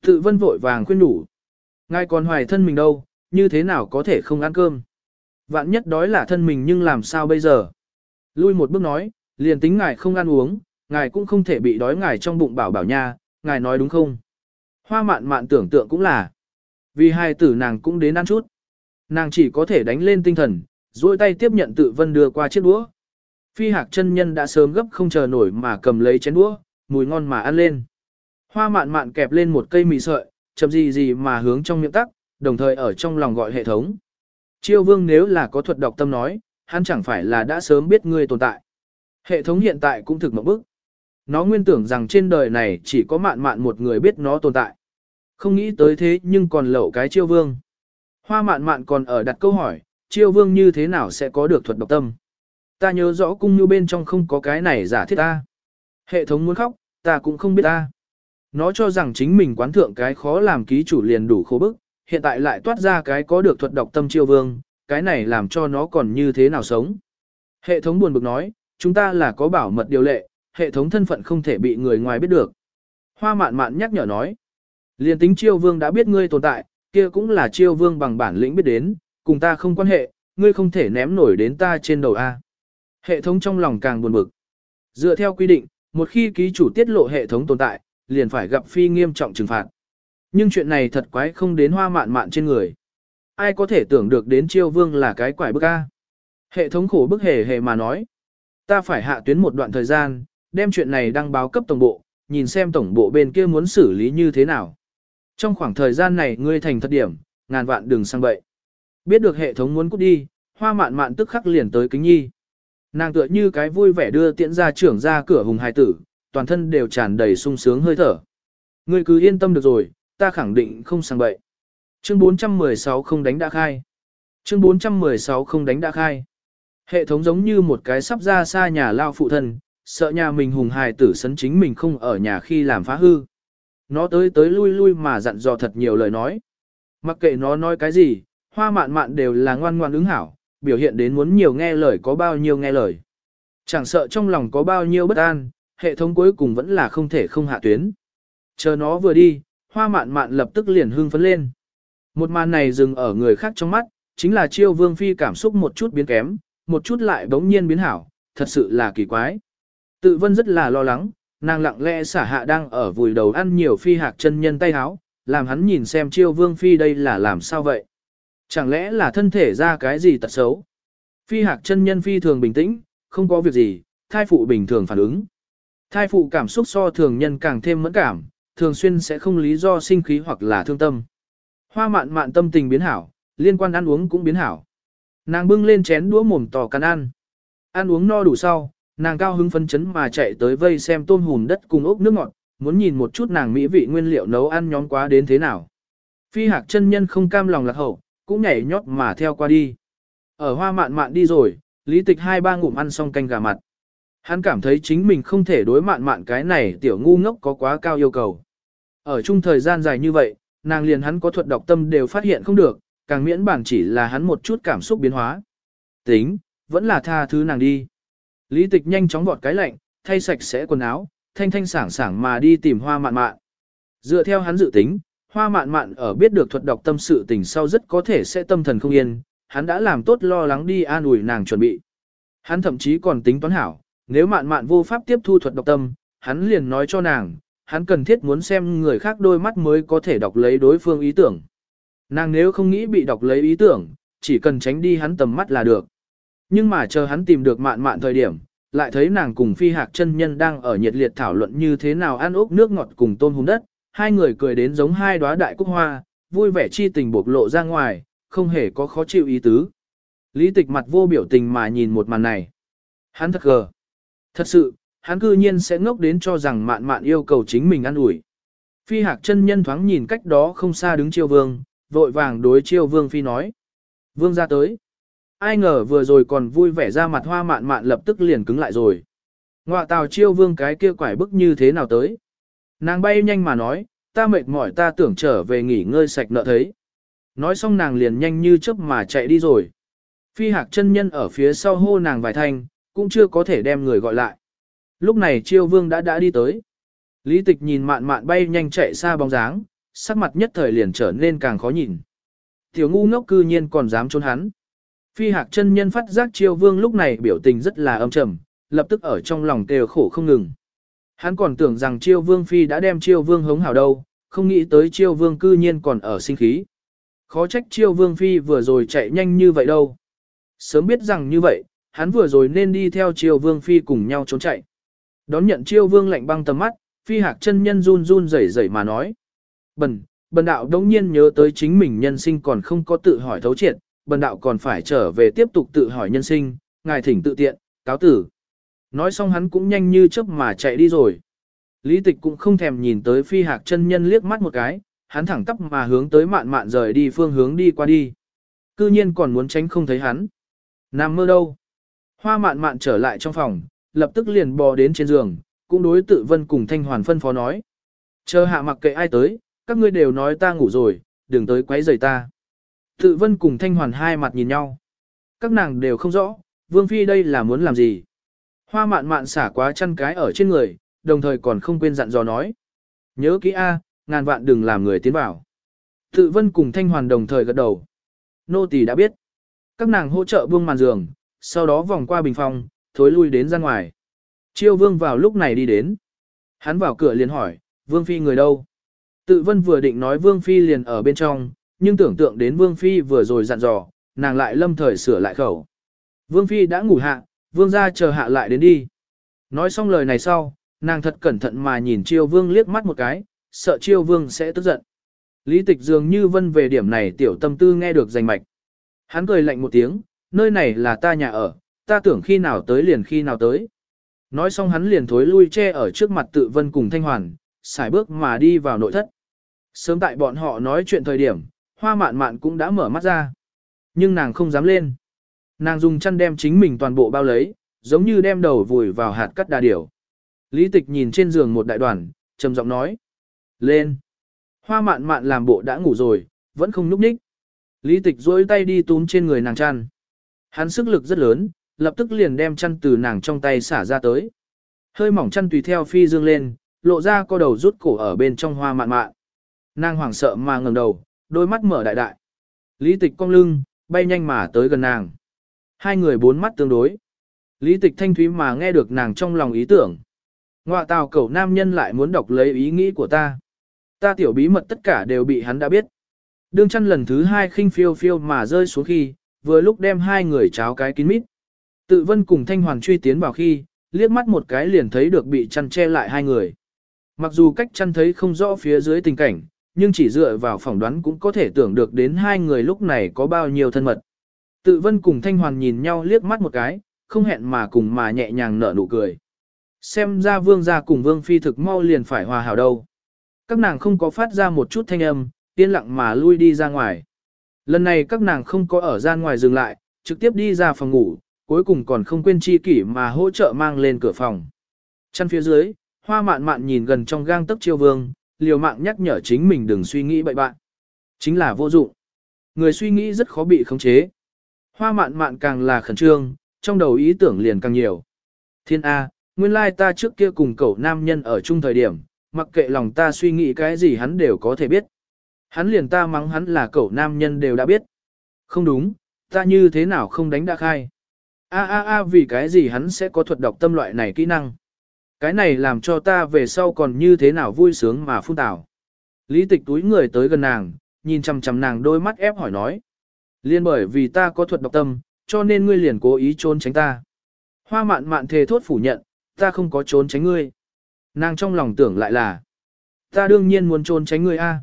Tự vân vội vàng khuyên đủ. Ngài còn hoài thân mình đâu, như thế nào có thể không ăn cơm? Vạn nhất đói là thân mình nhưng làm sao bây giờ? Lui một bước nói, liền tính ngài không ăn uống, ngài cũng không thể bị đói ngài trong bụng bảo bảo nha, ngài nói đúng không? Hoa mạn mạn tưởng tượng cũng là. Vì hai tử nàng cũng đến ăn chút. Nàng chỉ có thể đánh lên tinh thần, duỗi tay tiếp nhận tự vân đưa qua chiếc đũa. Phi hạc chân nhân đã sớm gấp không chờ nổi mà cầm lấy chén đũa, mùi ngon mà ăn lên. Hoa mạn mạn kẹp lên một cây mì sợi, chậm gì gì mà hướng trong miệng tắc, đồng thời ở trong lòng gọi hệ thống. Chiêu vương nếu là có thuật đọc tâm nói, hắn chẳng phải là đã sớm biết ngươi tồn tại. Hệ thống hiện tại cũng thực một bức. Nó nguyên tưởng rằng trên đời này chỉ có mạn mạn một người biết nó tồn tại. Không nghĩ tới thế nhưng còn lẩu cái chiêu vương. Hoa mạn mạn còn ở đặt câu hỏi, chiêu vương như thế nào sẽ có được thuật độc tâm. Ta nhớ rõ cung như bên trong không có cái này giả thiết ta. Hệ thống muốn khóc, ta cũng không biết ta. Nó cho rằng chính mình quán thượng cái khó làm ký chủ liền đủ khổ bức, hiện tại lại toát ra cái có được thuật độc tâm chiêu vương, cái này làm cho nó còn như thế nào sống. Hệ thống buồn bực nói, chúng ta là có bảo mật điều lệ, hệ thống thân phận không thể bị người ngoài biết được. Hoa mạn mạn nhắc nhở nói, liền tính chiêu vương đã biết ngươi tồn tại, kia cũng là chiêu vương bằng bản lĩnh biết đến, cùng ta không quan hệ, ngươi không thể ném nổi đến ta trên đầu A. Hệ thống trong lòng càng buồn bực. Dựa theo quy định, một khi ký chủ tiết lộ hệ thống tồn tại, liền phải gặp phi nghiêm trọng trừng phạt. Nhưng chuyện này thật quái không đến hoa mạn mạn trên người. Ai có thể tưởng được đến chiêu vương là cái quải bức A. Hệ thống khổ bức hề hề mà nói. Ta phải hạ tuyến một đoạn thời gian, đem chuyện này đăng báo cấp tổng bộ, nhìn xem tổng bộ bên kia muốn xử lý như thế nào. Trong khoảng thời gian này ngươi thành thật điểm, ngàn vạn đừng sang bậy. Biết được hệ thống muốn cút đi, hoa mạn mạn tức khắc liền tới kính nhi. Nàng tựa như cái vui vẻ đưa tiễn ra trưởng ra cửa hùng hài tử, toàn thân đều tràn đầy sung sướng hơi thở. Ngươi cứ yên tâm được rồi, ta khẳng định không sang bậy. Chương 416 không đánh đã khai. Chương 416 không đánh đã khai. Hệ thống giống như một cái sắp ra xa nhà lao phụ thân, sợ nhà mình hùng hài tử sấn chính mình không ở nhà khi làm phá hư. Nó tới tới lui lui mà dặn dò thật nhiều lời nói. Mặc kệ nó nói cái gì, hoa mạn mạn đều là ngoan ngoan ứng hảo, biểu hiện đến muốn nhiều nghe lời có bao nhiêu nghe lời. Chẳng sợ trong lòng có bao nhiêu bất an, hệ thống cuối cùng vẫn là không thể không hạ tuyến. Chờ nó vừa đi, hoa mạn mạn lập tức liền hưng phấn lên. Một màn này dừng ở người khác trong mắt, chính là chiêu vương phi cảm xúc một chút biến kém, một chút lại bỗng nhiên biến hảo, thật sự là kỳ quái. Tự vân rất là lo lắng, nàng lặng lẽ xả hạ đang ở vùi đầu ăn nhiều phi hạc chân nhân tay háo, làm hắn nhìn xem chiêu vương phi đây là làm sao vậy. Chẳng lẽ là thân thể ra cái gì tật xấu? Phi hạc chân nhân phi thường bình tĩnh, không có việc gì, thai phụ bình thường phản ứng. Thai phụ cảm xúc so thường nhân càng thêm mẫn cảm, thường xuyên sẽ không lý do sinh khí hoặc là thương tâm. Hoa mạn mạn tâm tình biến hảo, liên quan ăn uống cũng biến hảo. Nàng bưng lên chén đũa mồm tỏ cắn ăn. Ăn uống no đủ sau, nàng cao hứng phấn chấn mà chạy tới vây xem tôm hùm đất cùng ốc nước ngọt, muốn nhìn một chút nàng mỹ vị nguyên liệu nấu ăn nhóm quá đến thế nào. Phi hạc chân nhân không cam lòng lạc hậu, cũng nhảy nhót mà theo qua đi. Ở hoa mạn mạn đi rồi, lý tịch hai ba ngụm ăn xong canh gà mặt. Hắn cảm thấy chính mình không thể đối mạn mạn cái này tiểu ngu ngốc có quá cao yêu cầu. Ở chung thời gian dài như vậy, nàng liền hắn có thuật đọc tâm đều phát hiện không được, càng miễn bản chỉ là hắn một chút cảm xúc biến hóa. Tính, vẫn là tha thứ nàng đi. Lý tịch nhanh chóng vọt cái lạnh, thay sạch sẽ quần áo, thanh thanh sảng sảng mà đi tìm hoa mạn mạn. Dựa theo hắn dự tính, hoa mạn mạn ở biết được thuật đọc tâm sự tình sau rất có thể sẽ tâm thần không yên, hắn đã làm tốt lo lắng đi an ủi nàng chuẩn bị. Hắn thậm chí còn tính toán hảo, nếu mạn mạn vô pháp tiếp thu thuật đọc tâm, hắn liền nói cho nàng, hắn cần thiết muốn xem người khác đôi mắt mới có thể đọc lấy đối phương ý tưởng. Nàng nếu không nghĩ bị đọc lấy ý tưởng, chỉ cần tránh đi hắn tầm mắt là được. Nhưng mà chờ hắn tìm được mạn mạn thời điểm, lại thấy nàng cùng phi hạc chân nhân đang ở nhiệt liệt thảo luận như thế nào ăn ốc nước ngọt cùng tôm hùm đất, hai người cười đến giống hai đóa đại cúc hoa, vui vẻ chi tình bộc lộ ra ngoài, không hề có khó chịu ý tứ. Lý tịch mặt vô biểu tình mà nhìn một màn này. Hắn thật gờ. Thật sự, hắn cư nhiên sẽ ngốc đến cho rằng mạn mạn yêu cầu chính mình ăn ủi. Phi hạc chân nhân thoáng nhìn cách đó không xa đứng chiêu vương, vội vàng đối chiêu vương phi nói. Vương ra tới. Ai ngờ vừa rồi còn vui vẻ ra mặt hoa mạn mạn lập tức liền cứng lại rồi. Ngoạ tào chiêu vương cái kia quải bức như thế nào tới. Nàng bay nhanh mà nói, ta mệt mỏi ta tưởng trở về nghỉ ngơi sạch nợ thấy. Nói xong nàng liền nhanh như chớp mà chạy đi rồi. Phi hạc chân nhân ở phía sau hô nàng vài thanh, cũng chưa có thể đem người gọi lại. Lúc này chiêu vương đã đã đi tới. Lý tịch nhìn mạn mạn bay nhanh chạy xa bóng dáng, sắc mặt nhất thời liền trở nên càng khó nhìn. Tiểu ngu ngốc cư nhiên còn dám trốn hắn. Phi hạc chân nhân phát giác chiêu vương lúc này biểu tình rất là âm trầm, lập tức ở trong lòng kêu khổ không ngừng. Hắn còn tưởng rằng chiêu vương phi đã đem chiêu vương hống hào đâu, không nghĩ tới chiêu vương cư nhiên còn ở sinh khí. Khó trách chiêu vương phi vừa rồi chạy nhanh như vậy đâu. Sớm biết rằng như vậy, hắn vừa rồi nên đi theo triều vương phi cùng nhau trốn chạy. Đón nhận triều vương lạnh băng tầm mắt, phi hạc chân nhân run run rẩy rẩy mà nói. Bần, bần đạo đống nhiên nhớ tới chính mình nhân sinh còn không có tự hỏi thấu triệt, bần đạo còn phải trở về tiếp tục tự hỏi nhân sinh, ngài thỉnh tự tiện, cáo tử. Nói xong hắn cũng nhanh như chớp mà chạy đi rồi. Lý tịch cũng không thèm nhìn tới phi hạc chân nhân liếc mắt một cái, hắn thẳng tắp mà hướng tới mạn mạn rời đi phương hướng đi qua đi. Cư nhiên còn muốn tránh không thấy hắn. nam mơ đâu. Hoa mạn mạn trở lại trong phòng, lập tức liền bò đến trên giường, cũng đối tự vân cùng thanh hoàn phân phó nói. Chờ hạ mặc kệ ai tới, các ngươi đều nói ta ngủ rồi, đừng tới quấy rầy ta. Tự vân cùng thanh hoàn hai mặt nhìn nhau. Các nàng đều không rõ, vương phi đây là muốn làm gì. Hoa mạn mạn xả quá chăn cái ở trên người, đồng thời còn không quên dặn dò nói. Nhớ kỹ A, ngàn vạn đừng làm người tiến vào. Tự vân cùng thanh hoàn đồng thời gật đầu. Nô tỳ đã biết. Các nàng hỗ trợ buông màn giường, sau đó vòng qua bình phòng, thối lui đến ra ngoài. Chiêu vương vào lúc này đi đến. Hắn vào cửa liền hỏi, vương phi người đâu? Tự vân vừa định nói vương phi liền ở bên trong, nhưng tưởng tượng đến vương phi vừa rồi dặn dò, nàng lại lâm thời sửa lại khẩu. Vương phi đã ngủ hạ, vương ra chờ hạ lại đến đi. Nói xong lời này sau, nàng thật cẩn thận mà nhìn chiêu vương liếc mắt một cái, sợ chiêu vương sẽ tức giận. Lý tịch dường như vân về điểm này tiểu tâm tư nghe được rành mạch. Hắn cười lạnh một tiếng, nơi này là ta nhà ở, ta tưởng khi nào tới liền khi nào tới. Nói xong hắn liền thối lui che ở trước mặt tự vân cùng thanh hoàn, xài bước mà đi vào nội thất. Sớm tại bọn họ nói chuyện thời điểm, hoa mạn mạn cũng đã mở mắt ra. Nhưng nàng không dám lên. Nàng dùng chăn đem chính mình toàn bộ bao lấy, giống như đem đầu vùi vào hạt cắt đà điểu. Lý tịch nhìn trên giường một đại đoàn, trầm giọng nói. Lên. Hoa mạn mạn làm bộ đã ngủ rồi, vẫn không nhúc nhích. Lý tịch duỗi tay đi túm trên người nàng chăn. Hắn sức lực rất lớn, lập tức liền đem chăn từ nàng trong tay xả ra tới. Hơi mỏng chăn tùy theo phi dương lên, lộ ra co đầu rút cổ ở bên trong hoa mạn mạn. Nàng hoảng sợ mà ngẩng đầu, đôi mắt mở đại đại. Lý tịch cong lưng, bay nhanh mà tới gần nàng. Hai người bốn mắt tương đối. Lý tịch thanh thúy mà nghe được nàng trong lòng ý tưởng. Ngoạ tào cẩu nam nhân lại muốn đọc lấy ý nghĩ của ta. Ta tiểu bí mật tất cả đều bị hắn đã biết. Đương chăn lần thứ hai khinh phiêu phiêu mà rơi xuống khi, vừa lúc đem hai người cháo cái kín mít. Tự vân cùng thanh hoàn truy tiến vào khi, liếc mắt một cái liền thấy được bị chăn che lại hai người. Mặc dù cách chăn thấy không rõ phía dưới tình cảnh, nhưng chỉ dựa vào phỏng đoán cũng có thể tưởng được đến hai người lúc này có bao nhiêu thân mật. Tự vân cùng Thanh Hoàn nhìn nhau liếc mắt một cái, không hẹn mà cùng mà nhẹ nhàng nở nụ cười. Xem ra vương gia cùng vương phi thực mau liền phải hòa hảo đâu. Các nàng không có phát ra một chút thanh âm, yên lặng mà lui đi ra ngoài. Lần này các nàng không có ở gian ngoài dừng lại, trực tiếp đi ra phòng ngủ, cuối cùng còn không quên chi kỷ mà hỗ trợ mang lên cửa phòng. Chân phía dưới, hoa mạn mạn nhìn gần trong gang tấc chiêu vương, liều mạng nhắc nhở chính mình đừng suy nghĩ bậy bạn. Chính là vô dụng. Người suy nghĩ rất khó bị khống chế. Hoa mạn mạn càng là khẩn trương, trong đầu ý tưởng liền càng nhiều. Thiên A, nguyên lai ta trước kia cùng cậu nam nhân ở chung thời điểm, mặc kệ lòng ta suy nghĩ cái gì hắn đều có thể biết. Hắn liền ta mắng hắn là cậu nam nhân đều đã biết. Không đúng, ta như thế nào không đánh đã khai. A a a vì cái gì hắn sẽ có thuật đọc tâm loại này kỹ năng. Cái này làm cho ta về sau còn như thế nào vui sướng mà phun tảo. Lý tịch túi người tới gần nàng, nhìn chằm chằm nàng đôi mắt ép hỏi nói. Liên bởi vì ta có thuật đọc tâm, cho nên ngươi liền cố ý trốn tránh ta. Hoa mạn mạn thề thốt phủ nhận, ta không có trốn tránh ngươi. Nàng trong lòng tưởng lại là, ta đương nhiên muốn trốn tránh ngươi a.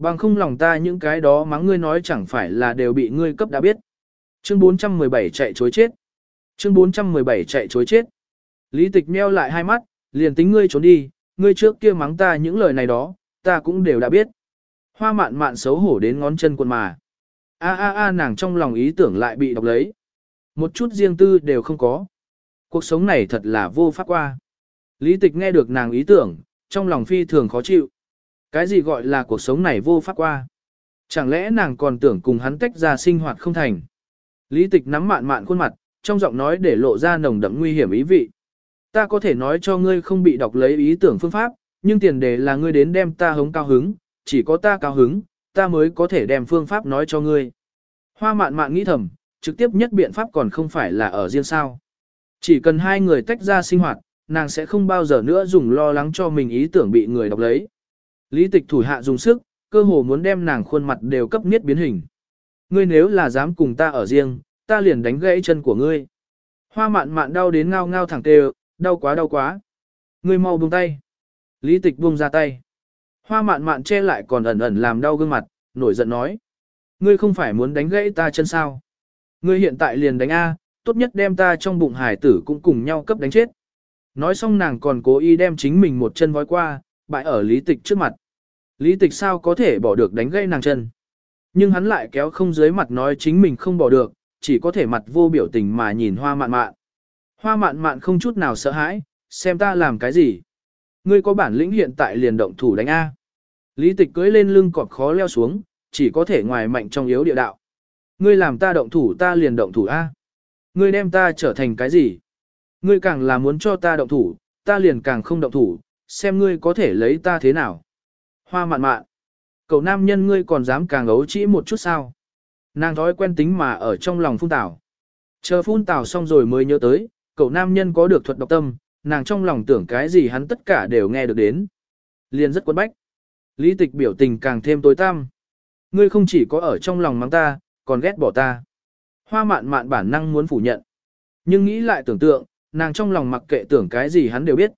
Bằng không lòng ta những cái đó mắng ngươi nói chẳng phải là đều bị ngươi cấp đã biết. Chương 417 chạy chối chết. Chương 417 chạy chối chết. Lý tịch meo lại hai mắt, liền tính ngươi trốn đi, ngươi trước kia mắng ta những lời này đó, ta cũng đều đã biết. Hoa mạn mạn xấu hổ đến ngón chân quần mà. A a a nàng trong lòng ý tưởng lại bị đọc lấy. Một chút riêng tư đều không có. Cuộc sống này thật là vô pháp qua. Lý tịch nghe được nàng ý tưởng, trong lòng phi thường khó chịu. Cái gì gọi là cuộc sống này vô pháp qua? Chẳng lẽ nàng còn tưởng cùng hắn tách ra sinh hoạt không thành? Lý tịch nắm mạn mạn khuôn mặt, trong giọng nói để lộ ra nồng đậm nguy hiểm ý vị. Ta có thể nói cho ngươi không bị đọc lấy ý tưởng phương pháp, nhưng tiền đề là ngươi đến đem ta hống cao hứng, chỉ có ta cao hứng, ta mới có thể đem phương pháp nói cho ngươi. Hoa mạn mạn nghĩ thầm, trực tiếp nhất biện pháp còn không phải là ở riêng sao. Chỉ cần hai người tách ra sinh hoạt, nàng sẽ không bao giờ nữa dùng lo lắng cho mình ý tưởng bị người đọc lấy. Lý tịch thủ hạ dùng sức, cơ hồ muốn đem nàng khuôn mặt đều cấp niết biến hình. Ngươi nếu là dám cùng ta ở riêng, ta liền đánh gãy chân của ngươi. Hoa mạn mạn đau đến ngao ngao thẳng tê đau quá đau quá. Ngươi mau buông tay. Lý tịch buông ra tay. Hoa mạn mạn che lại còn ẩn ẩn làm đau gương mặt, nổi giận nói. Ngươi không phải muốn đánh gãy ta chân sao. Ngươi hiện tại liền đánh A, tốt nhất đem ta trong bụng hải tử cũng cùng nhau cấp đánh chết. Nói xong nàng còn cố ý đem chính mình một chân vói qua, bại ở lý tịch trước mặt. Lý tịch sao có thể bỏ được đánh gãy nàng chân. Nhưng hắn lại kéo không dưới mặt nói chính mình không bỏ được, chỉ có thể mặt vô biểu tình mà nhìn hoa mạn mạn. Hoa mạn mạn không chút nào sợ hãi, xem ta làm cái gì. Ngươi có bản lĩnh hiện tại liền động thủ đánh A. Lý tịch cưỡi lên lưng cọp khó leo xuống, chỉ có thể ngoài mạnh trong yếu địa đạo. Ngươi làm ta động thủ ta liền động thủ A. Ngươi đem ta trở thành cái gì? Ngươi càng là muốn cho ta động thủ, ta liền càng không động thủ, xem ngươi có thể lấy ta thế nào. Hoa mạn mạn. Cậu nam nhân ngươi còn dám càng ấu trĩ một chút sao? Nàng thói quen tính mà ở trong lòng phun tảo. Chờ phun tảo xong rồi mới nhớ tới, cậu nam nhân có được thuật độc tâm, nàng trong lòng tưởng cái gì hắn tất cả đều nghe được đến. Liền rất quấn bách. Lý tịch biểu tình càng thêm tối tăm. Ngươi không chỉ có ở trong lòng mắng ta, còn ghét bỏ ta. Hoa mạn mạn bản năng muốn phủ nhận. Nhưng nghĩ lại tưởng tượng, nàng trong lòng mặc kệ tưởng cái gì hắn đều biết.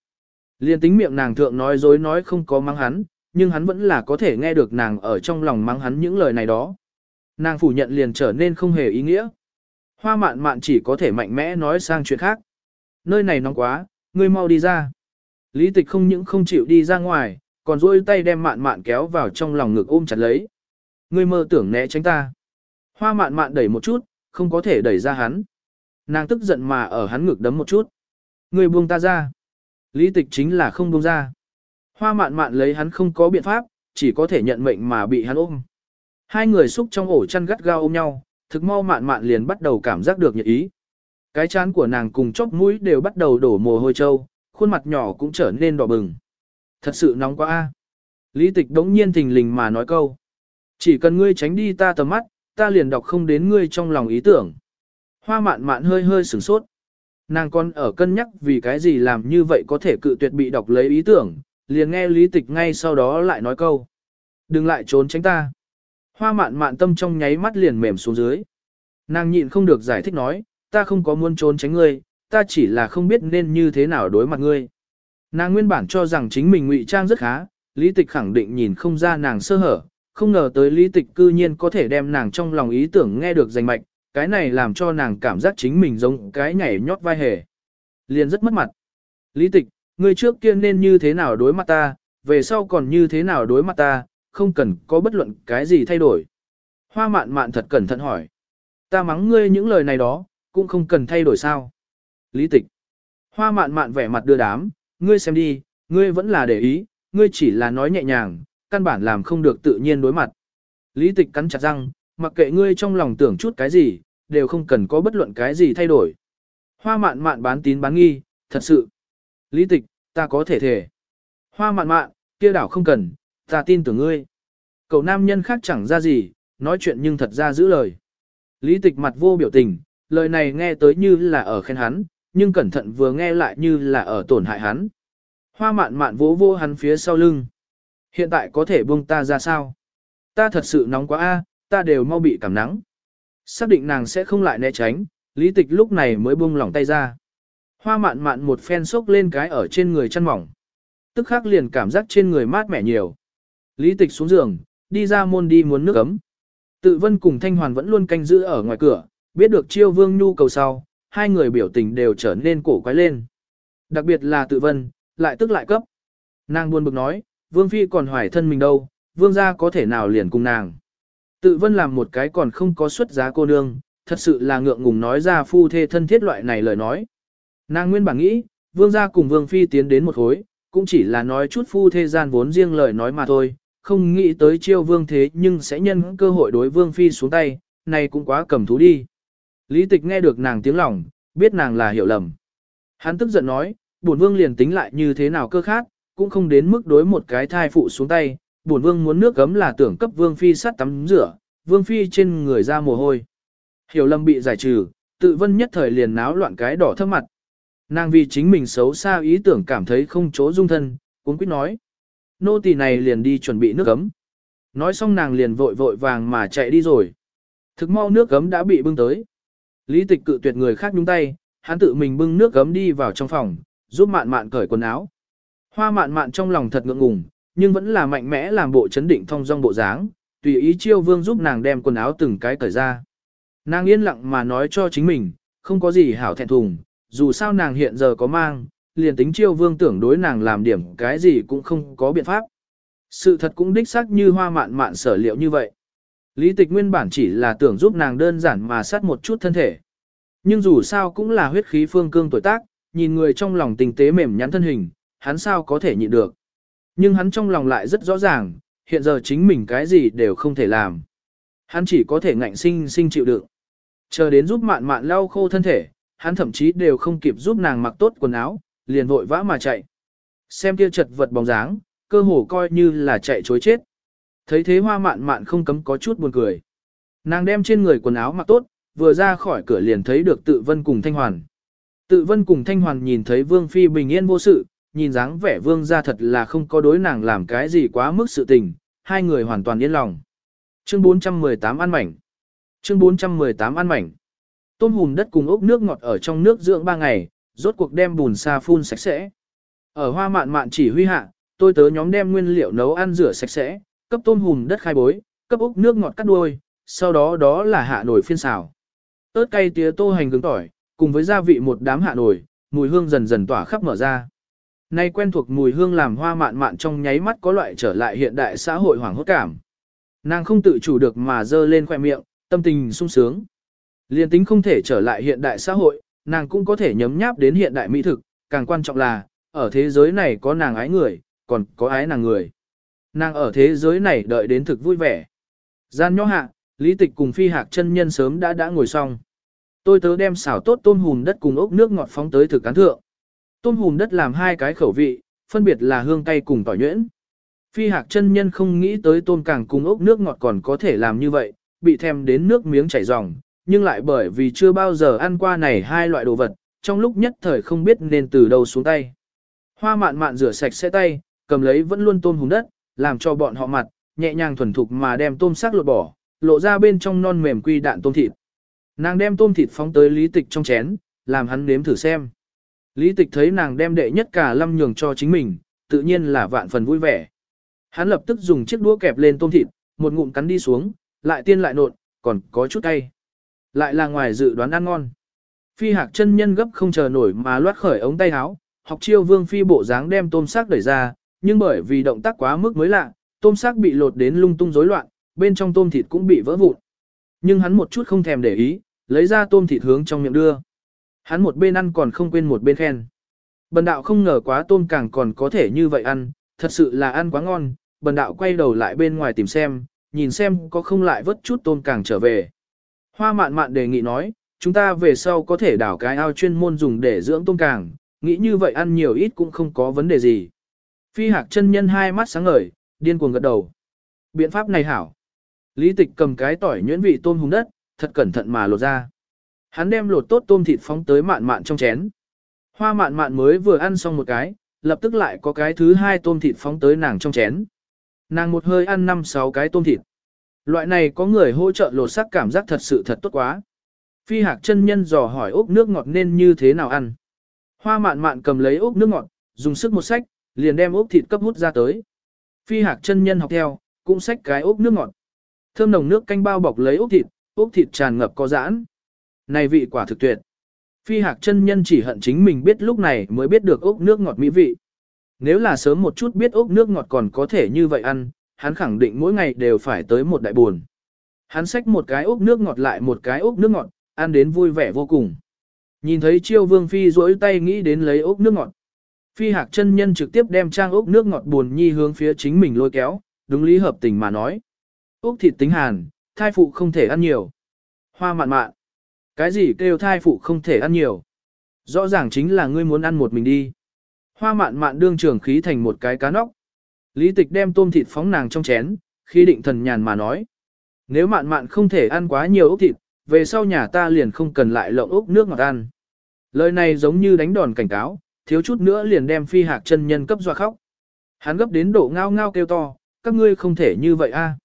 Liên tính miệng nàng thượng nói dối nói không có mắng hắn, nhưng hắn vẫn là có thể nghe được nàng ở trong lòng mắng hắn những lời này đó. Nàng phủ nhận liền trở nên không hề ý nghĩa. Hoa mạn mạn chỉ có thể mạnh mẽ nói sang chuyện khác. Nơi này nóng quá, ngươi mau đi ra. Lý tịch không những không chịu đi ra ngoài, còn duỗi tay đem mạn mạn kéo vào trong lòng ngực ôm chặt lấy. Ngươi mơ tưởng né tránh ta. Hoa mạn mạn đẩy một chút, không có thể đẩy ra hắn. Nàng tức giận mà ở hắn ngực đấm một chút. Ngươi buông ta ra. Lý tịch chính là không buông ra. Hoa mạn mạn lấy hắn không có biện pháp, chỉ có thể nhận mệnh mà bị hắn ôm. Hai người xúc trong ổ chăn gắt gao ôm nhau, thực mau mạn mạn liền bắt đầu cảm giác được nhiệt ý. Cái chán của nàng cùng chóp mũi đều bắt đầu đổ mồ hôi trâu, khuôn mặt nhỏ cũng trở nên đỏ bừng. Thật sự nóng quá a. Lý tịch đống nhiên thình lình mà nói câu. Chỉ cần ngươi tránh đi ta tầm mắt, ta liền đọc không đến ngươi trong lòng ý tưởng. Hoa mạn mạn hơi hơi sửng sốt. Nàng còn ở cân nhắc vì cái gì làm như vậy có thể cự tuyệt bị đọc lấy ý tưởng, liền nghe lý tịch ngay sau đó lại nói câu. Đừng lại trốn tránh ta. Hoa mạn mạn tâm trong nháy mắt liền mềm xuống dưới. Nàng nhịn không được giải thích nói, ta không có muốn trốn tránh ngươi, ta chỉ là không biết nên như thế nào đối mặt ngươi. Nàng nguyên bản cho rằng chính mình ngụy trang rất khá, lý tịch khẳng định nhìn không ra nàng sơ hở, không ngờ tới lý tịch cư nhiên có thể đem nàng trong lòng ý tưởng nghe được danh mạch, cái này làm cho nàng cảm giác chính mình giống cái nhảy nhót vai hề. Liền rất mất mặt. Lý tịch, ngươi trước kia nên như thế nào đối mặt ta, về sau còn như thế nào đối mặt ta, không cần có bất luận cái gì thay đổi. Hoa mạn mạn thật cẩn thận hỏi. Ta mắng ngươi những lời này đó, cũng không cần thay đổi sao. Lý tịch. Hoa mạn mạn vẻ mặt đưa đám, ngươi xem đi, ngươi vẫn là để ý, ngươi chỉ là nói nhẹ nhàng, căn bản làm không được tự nhiên đối mặt. Lý tịch cắn chặt răng, mặc kệ ngươi trong lòng tưởng chút cái gì, đều không cần có bất luận cái gì thay đổi. Hoa mạn mạn bán tín bán nghi, thật sự. Lý tịch, ta có thể thể. Hoa mạn mạn, kia đảo không cần, ta tin tưởng ngươi. Cậu nam nhân khác chẳng ra gì, nói chuyện nhưng thật ra giữ lời. Lý tịch mặt vô biểu tình, lời này nghe tới như là ở khen hắn, nhưng cẩn thận vừa nghe lại như là ở tổn hại hắn. Hoa mạn mạn vỗ vô hắn phía sau lưng. Hiện tại có thể buông ta ra sao? Ta thật sự nóng quá a, ta đều mau bị cảm nắng. Xác định nàng sẽ không lại né tránh, lý tịch lúc này mới buông lỏng tay ra. Hoa mạn mạn một phen sốc lên cái ở trên người chăn mỏng. Tức khắc liền cảm giác trên người mát mẻ nhiều. Lý tịch xuống giường, đi ra môn đi muốn nước ấm. Tự vân cùng Thanh Hoàn vẫn luôn canh giữ ở ngoài cửa, biết được chiêu vương nhu cầu sau, hai người biểu tình đều trở nên cổ quái lên. Đặc biệt là tự vân, lại tức lại cấp. Nàng buồn bực nói, vương phi còn hoài thân mình đâu, vương gia có thể nào liền cùng nàng. Tự vân làm một cái còn không có xuất giá cô nương, thật sự là ngượng ngùng nói ra phu thê thân thiết loại này lời nói. Nàng nguyên bản nghĩ, vương gia cùng vương phi tiến đến một hối, cũng chỉ là nói chút phu thê gian vốn riêng lời nói mà thôi, không nghĩ tới chiêu vương thế nhưng sẽ nhân cơ hội đối vương phi xuống tay, này cũng quá cầm thú đi. Lý tịch nghe được nàng tiếng lòng, biết nàng là hiểu lầm. Hắn tức giận nói, bổn vương liền tính lại như thế nào cơ khác, cũng không đến mức đối một cái thai phụ xuống tay, bổn vương muốn nước gấm là tưởng cấp vương phi sát tắm rửa, vương phi trên người ra mồ hôi. Hiểu lầm bị giải trừ, tự vân nhất thời liền náo loạn cái đỏ thấp mặt. Nàng vì chính mình xấu xa ý tưởng cảm thấy không chỗ dung thân, cũng quyết nói. Nô tỳ này liền đi chuẩn bị nước gấm. Nói xong nàng liền vội vội vàng mà chạy đi rồi. Thực mau nước gấm đã bị bưng tới. Lý tịch cự tuyệt người khác nhúng tay, hắn tự mình bưng nước gấm đi vào trong phòng, giúp mạn mạn cởi quần áo. Hoa mạn mạn trong lòng thật ngượng ngùng, nhưng vẫn là mạnh mẽ làm bộ chấn định thông dong bộ dáng, tùy ý chiêu vương giúp nàng đem quần áo từng cái cởi ra. Nàng yên lặng mà nói cho chính mình, không có gì hảo thẹn thùng, dù sao nàng hiện giờ có mang, liền tính chiêu vương tưởng đối nàng làm điểm cái gì cũng không có biện pháp. Sự thật cũng đích xác như hoa mạn mạn sở liệu như vậy. Lý tịch nguyên bản chỉ là tưởng giúp nàng đơn giản mà sát một chút thân thể. Nhưng dù sao cũng là huyết khí phương cương tuổi tác, nhìn người trong lòng tình tế mềm nhắn thân hình, hắn sao có thể nhịn được. Nhưng hắn trong lòng lại rất rõ ràng, hiện giờ chính mình cái gì đều không thể làm. Hắn chỉ có thể ngạnh sinh sinh chịu đựng. Chờ đến giúp mạn mạn lau khô thân thể, hắn thậm chí đều không kịp giúp nàng mặc tốt quần áo, liền vội vã mà chạy. Xem kia chật vật bóng dáng, cơ hồ coi như là chạy chối chết. Thấy thế hoa mạn mạn không cấm có chút buồn cười. Nàng đem trên người quần áo mặc tốt, vừa ra khỏi cửa liền thấy được tự vân cùng thanh hoàn. Tự vân cùng thanh hoàn nhìn thấy vương phi bình yên vô sự, nhìn dáng vẻ vương gia thật là không có đối nàng làm cái gì quá mức sự tình, hai người hoàn toàn yên lòng. Chương 418 ăn mảnh. Chương 418 ăn mảnh. Tôm hùm đất cùng ốc nước ngọt ở trong nước dưỡng 3 ngày, rốt cuộc đem bùn sa phun sạch sẽ. Ở hoa mạn mạn chỉ huy hạ, tôi tớ nhóm đem nguyên liệu nấu ăn rửa sạch sẽ, cấp tôm hùm đất khai bối, cấp ốc nước ngọt cắt đuôi, sau đó đó là hạ nổi phiên xào. ớt cay tía tô hành gừng tỏi, cùng với gia vị một đám hạ nổi, mùi hương dần dần tỏa khắp mở ra. Nay quen thuộc mùi hương làm hoa mạn mạn trong nháy mắt có loại trở lại hiện đại xã hội hoàng hốt cảm. Nàng không tự chủ được mà dơ lên khoẻ miệng, tâm tình sung sướng. Liên tính không thể trở lại hiện đại xã hội, nàng cũng có thể nhấm nháp đến hiện đại mỹ thực, càng quan trọng là, ở thế giới này có nàng ái người, còn có ái nàng người. Nàng ở thế giới này đợi đến thực vui vẻ. Gian nhỏ hạ, lý tịch cùng phi hạc chân nhân sớm đã đã ngồi xong. Tôi tớ đem xào tốt tôm hùm đất cùng ốc nước ngọt phóng tới thực cán thượng. Tôm hùm đất làm hai cái khẩu vị, phân biệt là hương cay cùng tỏi nhuyễn. Phi hạc chân nhân không nghĩ tới tôm càng cùng ốc nước ngọt còn có thể làm như vậy, bị thèm đến nước miếng chảy ròng, nhưng lại bởi vì chưa bao giờ ăn qua này hai loại đồ vật, trong lúc nhất thời không biết nên từ đâu xuống tay. Hoa mạn mạn rửa sạch sẽ tay, cầm lấy vẫn luôn tôm hùm đất, làm cho bọn họ mặt, nhẹ nhàng thuần thục mà đem tôm xác lột bỏ, lộ ra bên trong non mềm quy đạn tôm thịt. Nàng đem tôm thịt phóng tới lý tịch trong chén, làm hắn nếm thử xem. Lý tịch thấy nàng đem đệ nhất cả lâm nhường cho chính mình, tự nhiên là vạn phần vui vẻ. Hắn lập tức dùng chiếc đũa kẹp lên tôm thịt, một ngụm cắn đi xuống, lại tiên lại nộn, còn có chút cay. Lại là ngoài dự đoán ăn ngon. Phi hạc chân nhân gấp không chờ nổi mà loát khởi ống tay áo, học chiêu vương phi bộ dáng đem tôm xác đẩy ra, nhưng bởi vì động tác quá mức mới lạ, tôm xác bị lột đến lung tung rối loạn, bên trong tôm thịt cũng bị vỡ vụn. Nhưng hắn một chút không thèm để ý, lấy ra tôm thịt hướng trong miệng đưa. Hắn một bên ăn còn không quên một bên khen. Bần đạo không ngờ quá tôm càng còn có thể như vậy ăn, thật sự là ăn quá ngon, bần đạo quay đầu lại bên ngoài tìm xem, nhìn xem có không lại vớt chút tôm càng trở về. Hoa mạn mạn đề nghị nói, chúng ta về sau có thể đảo cái ao chuyên môn dùng để dưỡng tôm càng, nghĩ như vậy ăn nhiều ít cũng không có vấn đề gì. Phi hạc chân nhân hai mắt sáng ngời, điên cuồng gật đầu. Biện pháp này hảo. Lý tịch cầm cái tỏi nhuyễn vị tôm hùng đất, thật cẩn thận mà lột ra. Hắn đem lột tốt tôm thịt phóng tới mạn mạn trong chén. Hoa mạn mạn mới vừa ăn xong một cái, lập tức lại có cái thứ hai tôm thịt phóng tới nàng trong chén. Nàng một hơi ăn năm sáu cái tôm thịt. Loại này có người hỗ trợ lột sắc cảm giác thật sự thật tốt quá. Phi hạc chân nhân dò hỏi ốc nước ngọt nên như thế nào ăn. Hoa mạn mạn cầm lấy ốc nước ngọt, dùng sức một sách, liền đem ốc thịt cấp hút ra tới. Phi hạc chân nhân học theo, cũng xách cái ốc nước ngọt. Thơm nồng nước canh bao bọc lấy ốc thịt, ốc thịt tràn ngập có giãn. Này vị quả thực tuyệt. Phi hạc chân nhân chỉ hận chính mình biết lúc này mới biết được ốc nước ngọt mỹ vị. Nếu là sớm một chút biết ốc nước ngọt còn có thể như vậy ăn, hắn khẳng định mỗi ngày đều phải tới một đại buồn. Hắn xách một cái ốc nước ngọt lại một cái ốc nước ngọt, ăn đến vui vẻ vô cùng. Nhìn thấy chiêu vương phi rỗi tay nghĩ đến lấy ốc nước ngọt. Phi hạc chân nhân trực tiếp đem trang ốc nước ngọt buồn nhi hướng phía chính mình lôi kéo, đúng lý hợp tình mà nói. Ốc thịt tính hàn, thai phụ không thể ăn nhiều. Hoa mạn mạn. Cái gì kêu thai phụ không thể ăn nhiều? Rõ ràng chính là ngươi muốn ăn một mình đi. Hoa mạn mạn đương trường khí thành một cái cá nóc. Lý tịch đem tôm thịt phóng nàng trong chén, khi định thần nhàn mà nói. Nếu mạn mạn không thể ăn quá nhiều ốc thịt, về sau nhà ta liền không cần lại lộng ốc nước ngọt ăn. Lời này giống như đánh đòn cảnh cáo, thiếu chút nữa liền đem phi hạc chân nhân cấp doa khóc. Hắn gấp đến độ ngao ngao kêu to, các ngươi không thể như vậy a.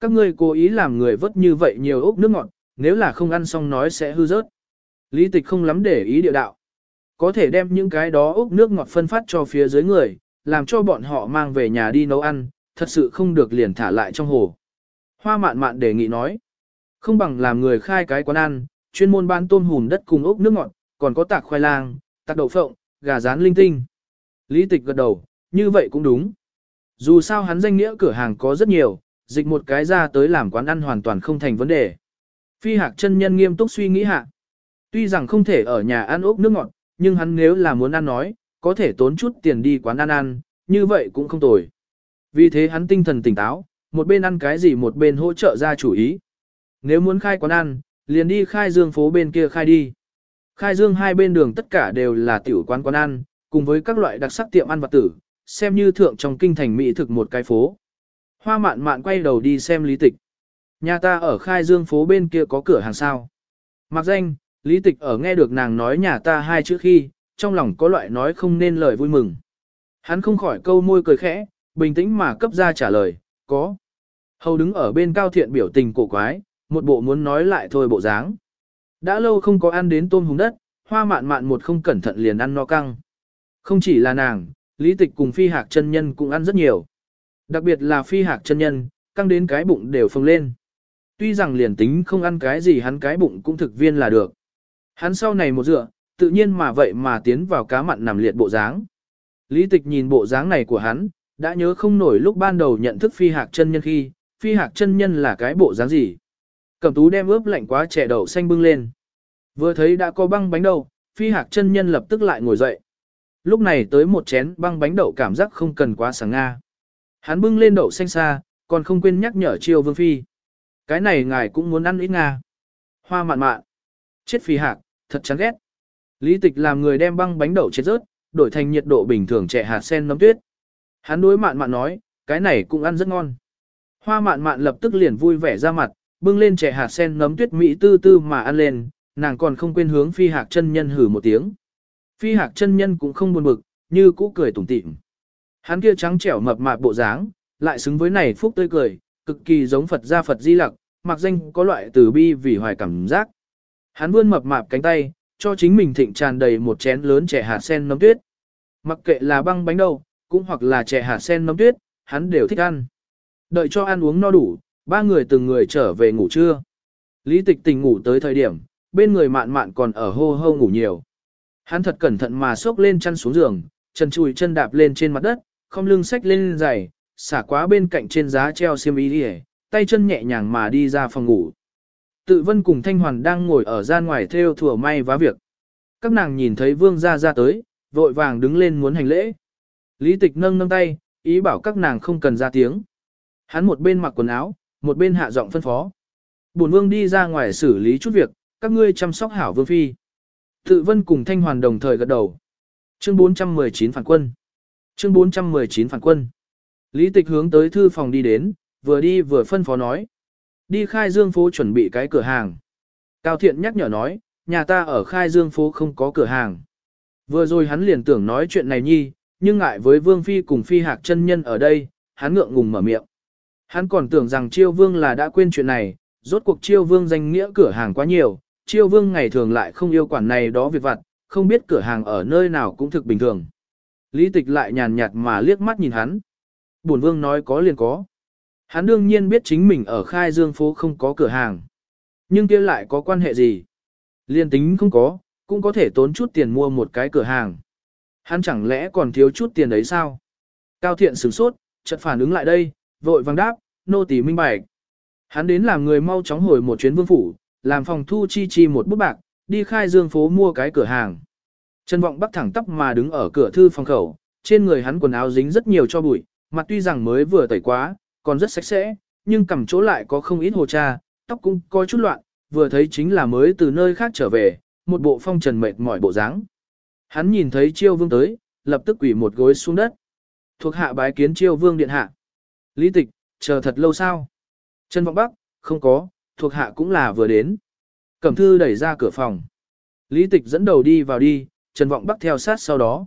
Các ngươi cố ý làm người vớt như vậy nhiều ốc nước ngọt, nếu là không ăn xong nói sẽ hư rớt. Lý tịch không lắm để ý địa đạo. Có thể đem những cái đó ốc nước ngọt phân phát cho phía dưới người, làm cho bọn họ mang về nhà đi nấu ăn, thật sự không được liền thả lại trong hồ. Hoa mạn mạn đề nghị nói, không bằng làm người khai cái quán ăn, chuyên môn bán tôm hùm đất cùng ốc nước ngọt, còn có tạc khoai lang, tạc đậu phộng, gà rán linh tinh. Lý tịch gật đầu, như vậy cũng đúng. Dù sao hắn danh nghĩa cửa hàng có rất nhiều, dịch một cái ra tới làm quán ăn hoàn toàn không thành vấn đề. Phi hạc chân nhân nghiêm túc suy nghĩ hạ. Tuy rằng không thể ở nhà ăn ốc nước ngọt, nhưng hắn nếu là muốn ăn nói, có thể tốn chút tiền đi quán ăn ăn, như vậy cũng không tồi. Vì thế hắn tinh thần tỉnh táo, một bên ăn cái gì một bên hỗ trợ ra chủ ý. Nếu muốn khai quán ăn, liền đi khai dương phố bên kia khai đi. Khai dương hai bên đường tất cả đều là tiểu quán quán ăn, cùng với các loại đặc sắc tiệm ăn vặt tử, xem như thượng trong kinh thành mỹ thực một cái phố. Hoa mạn mạn quay đầu đi xem lý tịch. Nhà ta ở khai dương phố bên kia có cửa hàng sao. Mặc danh, lý tịch ở nghe được nàng nói nhà ta hai chữ khi, trong lòng có loại nói không nên lời vui mừng. Hắn không khỏi câu môi cười khẽ, bình tĩnh mà cấp ra trả lời, có. Hầu đứng ở bên cao thiện biểu tình cổ quái, một bộ muốn nói lại thôi bộ dáng. Đã lâu không có ăn đến tôm hùng đất, hoa mạn mạn một không cẩn thận liền ăn no căng. Không chỉ là nàng, lý tịch cùng phi hạc chân nhân cũng ăn rất nhiều. Đặc biệt là phi hạc chân nhân, căng đến cái bụng đều phồng lên. Tuy rằng liền tính không ăn cái gì hắn cái bụng cũng thực viên là được. Hắn sau này một dựa, tự nhiên mà vậy mà tiến vào cá mặn nằm liệt bộ dáng. Lý tịch nhìn bộ dáng này của hắn, đã nhớ không nổi lúc ban đầu nhận thức phi hạc chân nhân khi, phi hạc chân nhân là cái bộ dáng gì. Cẩm tú đem ướp lạnh quá trẻ đậu xanh bưng lên. Vừa thấy đã có băng bánh đậu, phi hạc chân nhân lập tức lại ngồi dậy. Lúc này tới một chén băng bánh đậu cảm giác không cần quá sáng nga. Hắn bưng lên đậu xanh xa, còn không quên nhắc nhở chiêu vương phi. Cái này ngài cũng muốn ăn ít nga. Hoa mạn mạn. Chết phi hạc, thật chán ghét. Lý tịch làm người đem băng bánh đậu chết rớt, đổi thành nhiệt độ bình thường trẻ hạt sen nấm tuyết. Hắn đối mạn mạn nói, cái này cũng ăn rất ngon. Hoa mạn mạn lập tức liền vui vẻ ra mặt, bưng lên trẻ hạt sen nấm tuyết mỹ tư tư mà ăn lên, nàng còn không quên hướng phi hạc chân nhân hử một tiếng. Phi hạc chân nhân cũng không buồn bực, như cũ cười tủm tỉm. Hắn kia trắng trẻo mập mạp bộ dáng, lại xứng với này phúc tươi cười, cực kỳ giống Phật gia Phật di lặc, mặc danh có loại từ bi vì hoài cảm giác. Hắn vươn mập mạp cánh tay, cho chính mình thịnh tràn đầy một chén lớn chè hạt sen nấm tuyết. Mặc kệ là băng bánh đâu, cũng hoặc là chè hạt sen nấm tuyết, hắn đều thích ăn. Đợi cho ăn uống no đủ, ba người từng người trở về ngủ trưa. Lý tịch tình ngủ tới thời điểm, bên người mạn mạn còn ở hô hô ngủ nhiều. Hắn thật cẩn thận mà xốc lên chăn xuống giường, chân chùi chân đạp lên trên mặt đất, không lưng xách lên giày, xả quá bên cạnh trên giá treo xiêm y đi tay chân nhẹ nhàng mà đi ra phòng ngủ. Tự vân cùng Thanh Hoàn đang ngồi ở gian ngoài theo thừa may vá việc. Các nàng nhìn thấy vương gia ra tới, vội vàng đứng lên muốn hành lễ. Lý tịch nâng nâng tay, ý bảo các nàng không cần ra tiếng. Hắn một bên mặc quần áo, một bên hạ giọng phân phó. Bổn vương đi ra ngoài xử lý chút việc, các ngươi chăm sóc hảo vương phi. Tự vân cùng Thanh Hoàn đồng thời gật đầu. Chương 419 phản quân. Chương 419 phản quân. Lý tịch hướng tới thư phòng đi đến, vừa đi vừa phân phó nói. Đi khai dương phố chuẩn bị cái cửa hàng. Cao thiện nhắc nhở nói, nhà ta ở khai dương phố không có cửa hàng. Vừa rồi hắn liền tưởng nói chuyện này nhi, nhưng ngại với vương phi cùng phi hạc chân nhân ở đây, hắn ngượng ngùng mở miệng. Hắn còn tưởng rằng chiêu vương là đã quên chuyện này, rốt cuộc chiêu vương danh nghĩa cửa hàng quá nhiều, chiêu vương ngày thường lại không yêu quản này đó việc vặt, không biết cửa hàng ở nơi nào cũng thực bình thường. Lý tịch lại nhàn nhạt mà liếc mắt nhìn hắn. Bổn vương nói có liền có. Hắn đương nhiên biết chính mình ở khai dương phố không có cửa hàng. Nhưng kia lại có quan hệ gì? Liên tính không có, cũng có thể tốn chút tiền mua một cái cửa hàng. Hắn chẳng lẽ còn thiếu chút tiền đấy sao? Cao thiện sửng sốt, chợt phản ứng lại đây, vội vàng đáp, nô tỳ minh bạch. Hắn đến làm người mau chóng hồi một chuyến vương phủ, làm phòng thu chi chi một bút bạc, đi khai dương phố mua cái cửa hàng. Trần Vọng Bắc thẳng tắp mà đứng ở cửa thư phòng khẩu, trên người hắn quần áo dính rất nhiều cho bụi, mặt tuy rằng mới vừa tẩy quá, còn rất sạch sẽ, nhưng cầm chỗ lại có không ít hồ cha, tóc cũng có chút loạn, vừa thấy chính là mới từ nơi khác trở về, một bộ phong trần mệt mỏi bộ dáng. Hắn nhìn thấy chiêu vương tới, lập tức quỳ một gối xuống đất. Thuộc hạ bái kiến chiêu vương điện hạ. Lý tịch, chờ thật lâu sao? Trần Vọng Bắc, không có, thuộc hạ cũng là vừa đến. Cẩm thư đẩy ra cửa phòng. Lý tịch dẫn đầu đi vào đi, Trần Vọng Bắc theo sát sau đó.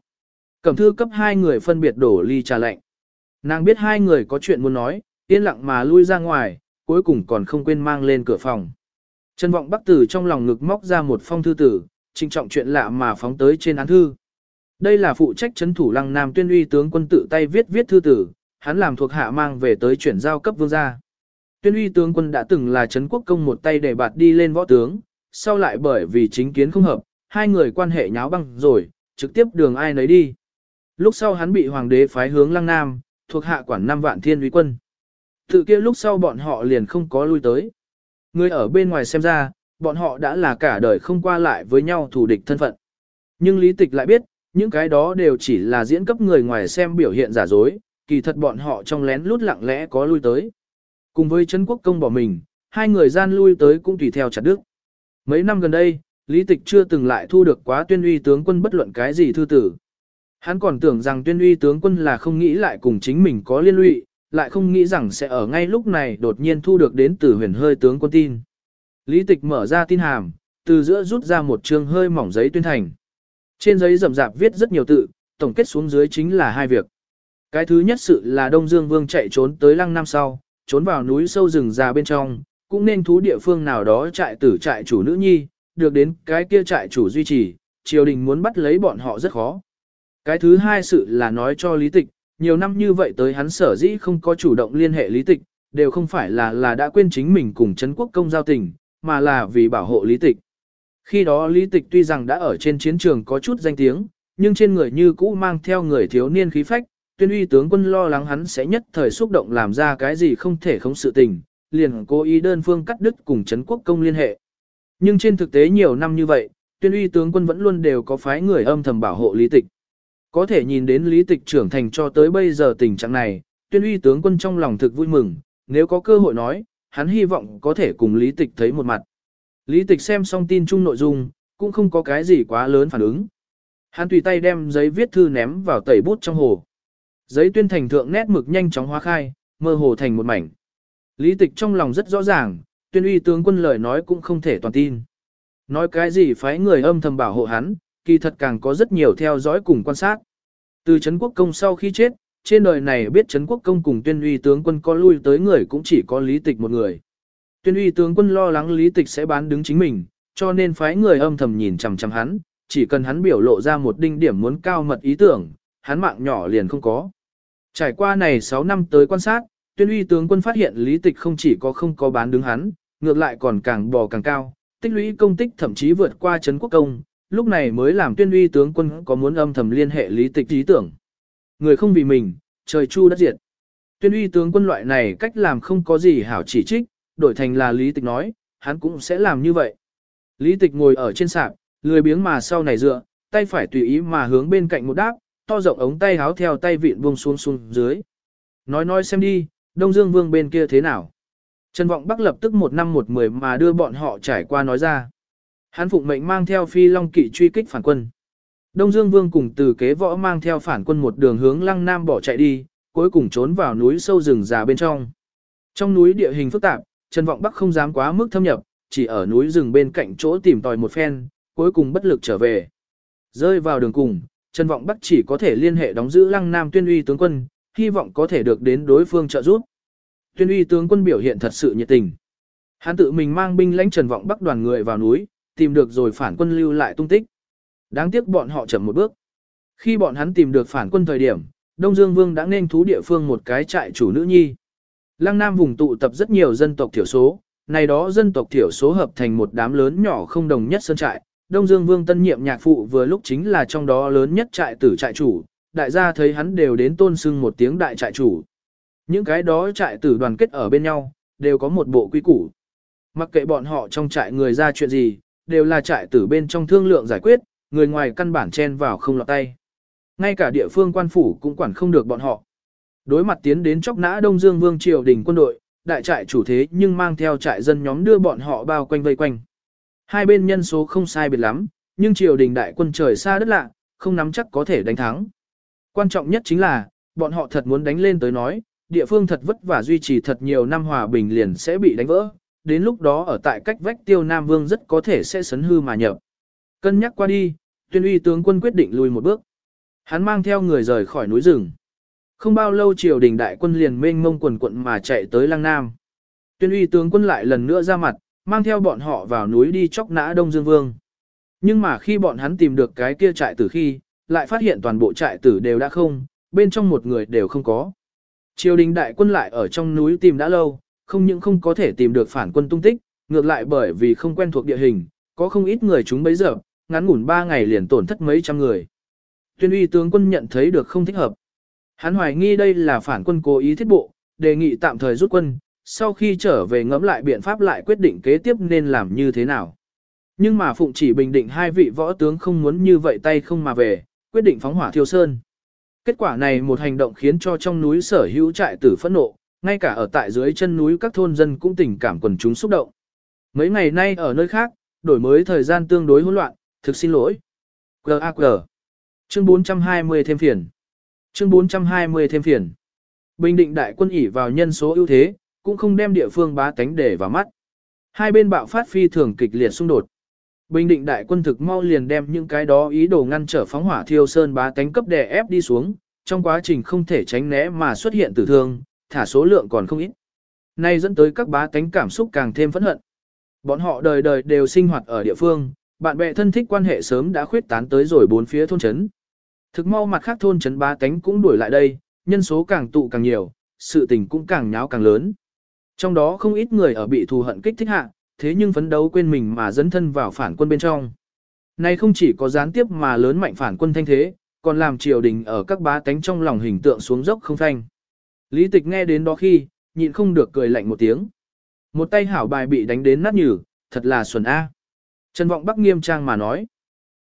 Cẩm thư cấp hai người phân biệt đổ ly trà lạnh. Nàng biết hai người có chuyện muốn nói, yên lặng mà lui ra ngoài, cuối cùng còn không quên mang lên cửa phòng. Trần Vọng Bắc tử trong lòng ngực móc ra một phong thư tử, trinh trọng chuyện lạ mà phóng tới trên án thư. Đây là phụ trách chấn thủ lăng nam tuyên uy tướng quân tự tay viết viết thư tử, hắn làm thuộc hạ mang về tới chuyển giao cấp vương gia. Tuyên uy tướng quân đã từng là chấn quốc công một tay để bạt đi lên võ tướng, sau lại bởi vì chính kiến không hợp, hai người quan hệ nháo băng rồi, trực tiếp đường ai nấy đi. Lúc sau hắn bị hoàng đế phái hướng lăng nam, thuộc hạ quản năm vạn thiên uy quân. Tự kia lúc sau bọn họ liền không có lui tới. Người ở bên ngoài xem ra, bọn họ đã là cả đời không qua lại với nhau thù địch thân phận. Nhưng lý tịch lại biết, những cái đó đều chỉ là diễn cấp người ngoài xem biểu hiện giả dối, kỳ thật bọn họ trong lén lút lặng lẽ có lui tới. Cùng với Trấn Quốc Công bỏ mình, hai người gian lui tới cũng tùy theo chặt đức. Mấy năm gần đây, Lý Tịch chưa từng lại thu được quá tuyên uy tướng quân bất luận cái gì thư tử. Hắn còn tưởng rằng tuyên uy tướng quân là không nghĩ lại cùng chính mình có liên lụy, lại không nghĩ rằng sẽ ở ngay lúc này đột nhiên thu được đến từ huyền hơi tướng quân tin. Lý Tịch mở ra tin hàm, từ giữa rút ra một chương hơi mỏng giấy tuyên thành. Trên giấy rậm rạp viết rất nhiều tự, tổng kết xuống dưới chính là hai việc. Cái thứ nhất sự là Đông Dương Vương chạy trốn tới Lăng năm sau, trốn vào núi sâu rừng già bên trong, cũng nên thú địa phương nào đó trại tử trại chủ nữ nhi, được đến cái kia trại chủ duy trì, triều đình muốn bắt lấy bọn họ rất khó. Cái thứ hai sự là nói cho lý tịch, nhiều năm như vậy tới hắn sở dĩ không có chủ động liên hệ lý tịch, đều không phải là là đã quên chính mình cùng Trấn quốc công giao tình, mà là vì bảo hộ lý tịch. Khi đó lý tịch tuy rằng đã ở trên chiến trường có chút danh tiếng, nhưng trên người như cũ mang theo người thiếu niên khí phách, tuyên uy tướng quân lo lắng hắn sẽ nhất thời xúc động làm ra cái gì không thể không sự tình, liền cố ý đơn phương cắt đứt cùng Trấn quốc công liên hệ. Nhưng trên thực tế nhiều năm như vậy, tuyên uy tướng quân vẫn luôn đều có phái người âm thầm bảo hộ lý tịch. Có thể nhìn đến lý tịch trưởng thành cho tới bây giờ tình trạng này, tuyên uy tướng quân trong lòng thực vui mừng, nếu có cơ hội nói, hắn hy vọng có thể cùng lý tịch thấy một mặt. Lý tịch xem xong tin chung nội dung, cũng không có cái gì quá lớn phản ứng. Hắn tùy tay đem giấy viết thư ném vào tẩy bút trong hồ. Giấy tuyên thành thượng nét mực nhanh chóng hóa khai, mơ hồ thành một mảnh. Lý tịch trong lòng rất rõ ràng, tuyên uy tướng quân lời nói cũng không thể toàn tin. Nói cái gì phái người âm thầm bảo hộ hắn, kỳ thật càng có rất nhiều theo dõi cùng quan sát. Từ Trấn Quốc Công sau khi chết, trên đời này biết Trấn Quốc Công cùng tuyên uy tướng quân có lui tới người cũng chỉ có lý tịch một người. Tuyên uy tướng quân lo lắng lý tịch sẽ bán đứng chính mình, cho nên phái người âm thầm nhìn chằm chằm hắn, chỉ cần hắn biểu lộ ra một đinh điểm muốn cao mật ý tưởng, hắn mạng nhỏ liền không có. Trải qua này 6 năm tới quan sát, tuyên uy tướng quân phát hiện lý tịch không chỉ có không có bán đứng hắn, ngược lại còn càng bò càng cao, tích lũy công tích thậm chí vượt qua Trấn Quốc Công, lúc này mới làm tuyên uy tướng quân có muốn âm thầm liên hệ lý tịch ý tưởng. Người không vì mình, trời chu đất diệt. Tuyên uy tướng quân loại này cách làm không có gì hảo chỉ trích, đổi thành là lý tịch nói, hắn cũng sẽ làm như vậy. Lý tịch ngồi ở trên sạp, lười biếng mà sau này dựa, tay phải tùy ý mà hướng bên cạnh một đáp, to rộng ống tay háo theo tay vịn buông xuống xuống dưới. Nói nói xem đi, Đông Dương Vương bên kia thế nào? Trần Vọng Bắc lập tức một năm một mười mà đưa bọn họ trải qua nói ra. Hắn phụng mệnh mang theo phi long kỵ truy kích phản quân. Đông Dương Vương cùng từ kế võ mang theo phản quân một đường hướng lăng nam bỏ chạy đi, cuối cùng trốn vào núi sâu rừng già bên trong. Trong núi địa hình phức tạp, Trần Vọng Bắc không dám quá mức thâm nhập, chỉ ở núi rừng bên cạnh chỗ tìm tòi một phen, cuối cùng bất lực trở về. Rơi vào đường cùng, Trần Vọng Bắc chỉ có thể liên hệ đóng giữ lăng nam tuyên uy tướng quân, hy vọng có thể được đến đối phương trợ giúp. Tuyên uy tướng quân biểu hiện thật sự nhiệt tình. Hắn tự mình mang binh lãnh Trần Vọng Bắc đoàn người vào núi, tìm được rồi phản quân lưu lại tung tích. Đáng tiếc bọn họ chậm một bước. Khi bọn hắn tìm được phản quân thời điểm, Đông Dương Vương đã nên thú địa phương một cái trại chủ nữ nhi. Lăng Nam vùng tụ tập rất nhiều dân tộc thiểu số, này đó dân tộc thiểu số hợp thành một đám lớn nhỏ không đồng nhất sơn trại. Đông Dương Vương tân nhiệm nhạc phụ vừa lúc chính là trong đó lớn nhất trại tử trại chủ, đại gia thấy hắn đều đến tôn sưng một tiếng đại trại chủ. Những cái đó trại tử đoàn kết ở bên nhau, đều có một bộ quy củ. Mặc kệ bọn họ trong trại người ra chuyện gì, đều là trại tử bên trong thương lượng giải quyết, người ngoài căn bản chen vào không lọt tay. Ngay cả địa phương quan phủ cũng quản không được bọn họ. Đối mặt tiến đến chóc nã Đông Dương Vương triều đình quân đội, đại trại chủ thế nhưng mang theo trại dân nhóm đưa bọn họ bao quanh vây quanh. Hai bên nhân số không sai biệt lắm, nhưng triều đình đại quân trời xa đất lạ, không nắm chắc có thể đánh thắng. Quan trọng nhất chính là, bọn họ thật muốn đánh lên tới nói, địa phương thật vất vả duy trì thật nhiều năm hòa bình liền sẽ bị đánh vỡ, đến lúc đó ở tại cách vách tiêu Nam Vương rất có thể sẽ sấn hư mà nhập. Cân nhắc qua đi, tuyên uy tướng quân quyết định lùi một bước. Hắn mang theo người rời khỏi núi rừng. Không bao lâu triều đình đại quân liền mênh mông quần quận mà chạy tới Lăng Nam. Tuyên uy tướng quân lại lần nữa ra mặt, mang theo bọn họ vào núi đi chóc nã Đông Dương Vương. Nhưng mà khi bọn hắn tìm được cái kia trại tử khi, lại phát hiện toàn bộ trại tử đều đã không, bên trong một người đều không có. Triều đình đại quân lại ở trong núi tìm đã lâu, không những không có thể tìm được phản quân tung tích, ngược lại bởi vì không quen thuộc địa hình, có không ít người chúng bấy giờ, ngắn ngủn 3 ngày liền tổn thất mấy trăm người. Tuyên uy tướng quân nhận thấy được không thích hợp. Hắn hoài nghi đây là phản quân cố ý thiết bộ, đề nghị tạm thời rút quân, sau khi trở về ngẫm lại biện pháp lại quyết định kế tiếp nên làm như thế nào. Nhưng mà Phụng chỉ bình định hai vị võ tướng không muốn như vậy tay không mà về, quyết định phóng hỏa thiêu sơn. Kết quả này một hành động khiến cho trong núi sở hữu trại tử phẫn nộ, ngay cả ở tại dưới chân núi các thôn dân cũng tình cảm quần chúng xúc động. Mấy ngày nay ở nơi khác, đổi mới thời gian tương đối hỗn loạn, thực xin lỗi. G.A.G. Chương 420 thêm phiền. Chương 420 thêm phiền. Bình định đại quân ỉ vào nhân số ưu thế, cũng không đem địa phương bá tánh để vào mắt. Hai bên bạo phát phi thường kịch liệt xung đột. Bình định đại quân thực mau liền đem những cái đó ý đồ ngăn trở phóng hỏa thiêu sơn bá tánh cấp đè ép đi xuống, trong quá trình không thể tránh né mà xuất hiện tử thương, thả số lượng còn không ít. Nay dẫn tới các bá tánh cảm xúc càng thêm phẫn hận. Bọn họ đời đời đều sinh hoạt ở địa phương, bạn bè thân thích quan hệ sớm đã khuyết tán tới rồi bốn phía thôn trấn. Thực mau mặt khác thôn trấn bá tánh cũng đuổi lại đây, nhân số càng tụ càng nhiều, sự tình cũng càng nháo càng lớn. Trong đó không ít người ở bị thù hận kích thích hạ, thế nhưng phấn đấu quên mình mà dẫn thân vào phản quân bên trong. Này không chỉ có gián tiếp mà lớn mạnh phản quân thanh thế, còn làm triều đình ở các bá tánh trong lòng hình tượng xuống dốc không thanh. Lý tịch nghe đến đó khi, nhịn không được cười lạnh một tiếng. Một tay hảo bài bị đánh đến nát nhừ, thật là xuẩn A. Trần Vọng Bắc nghiêm trang mà nói.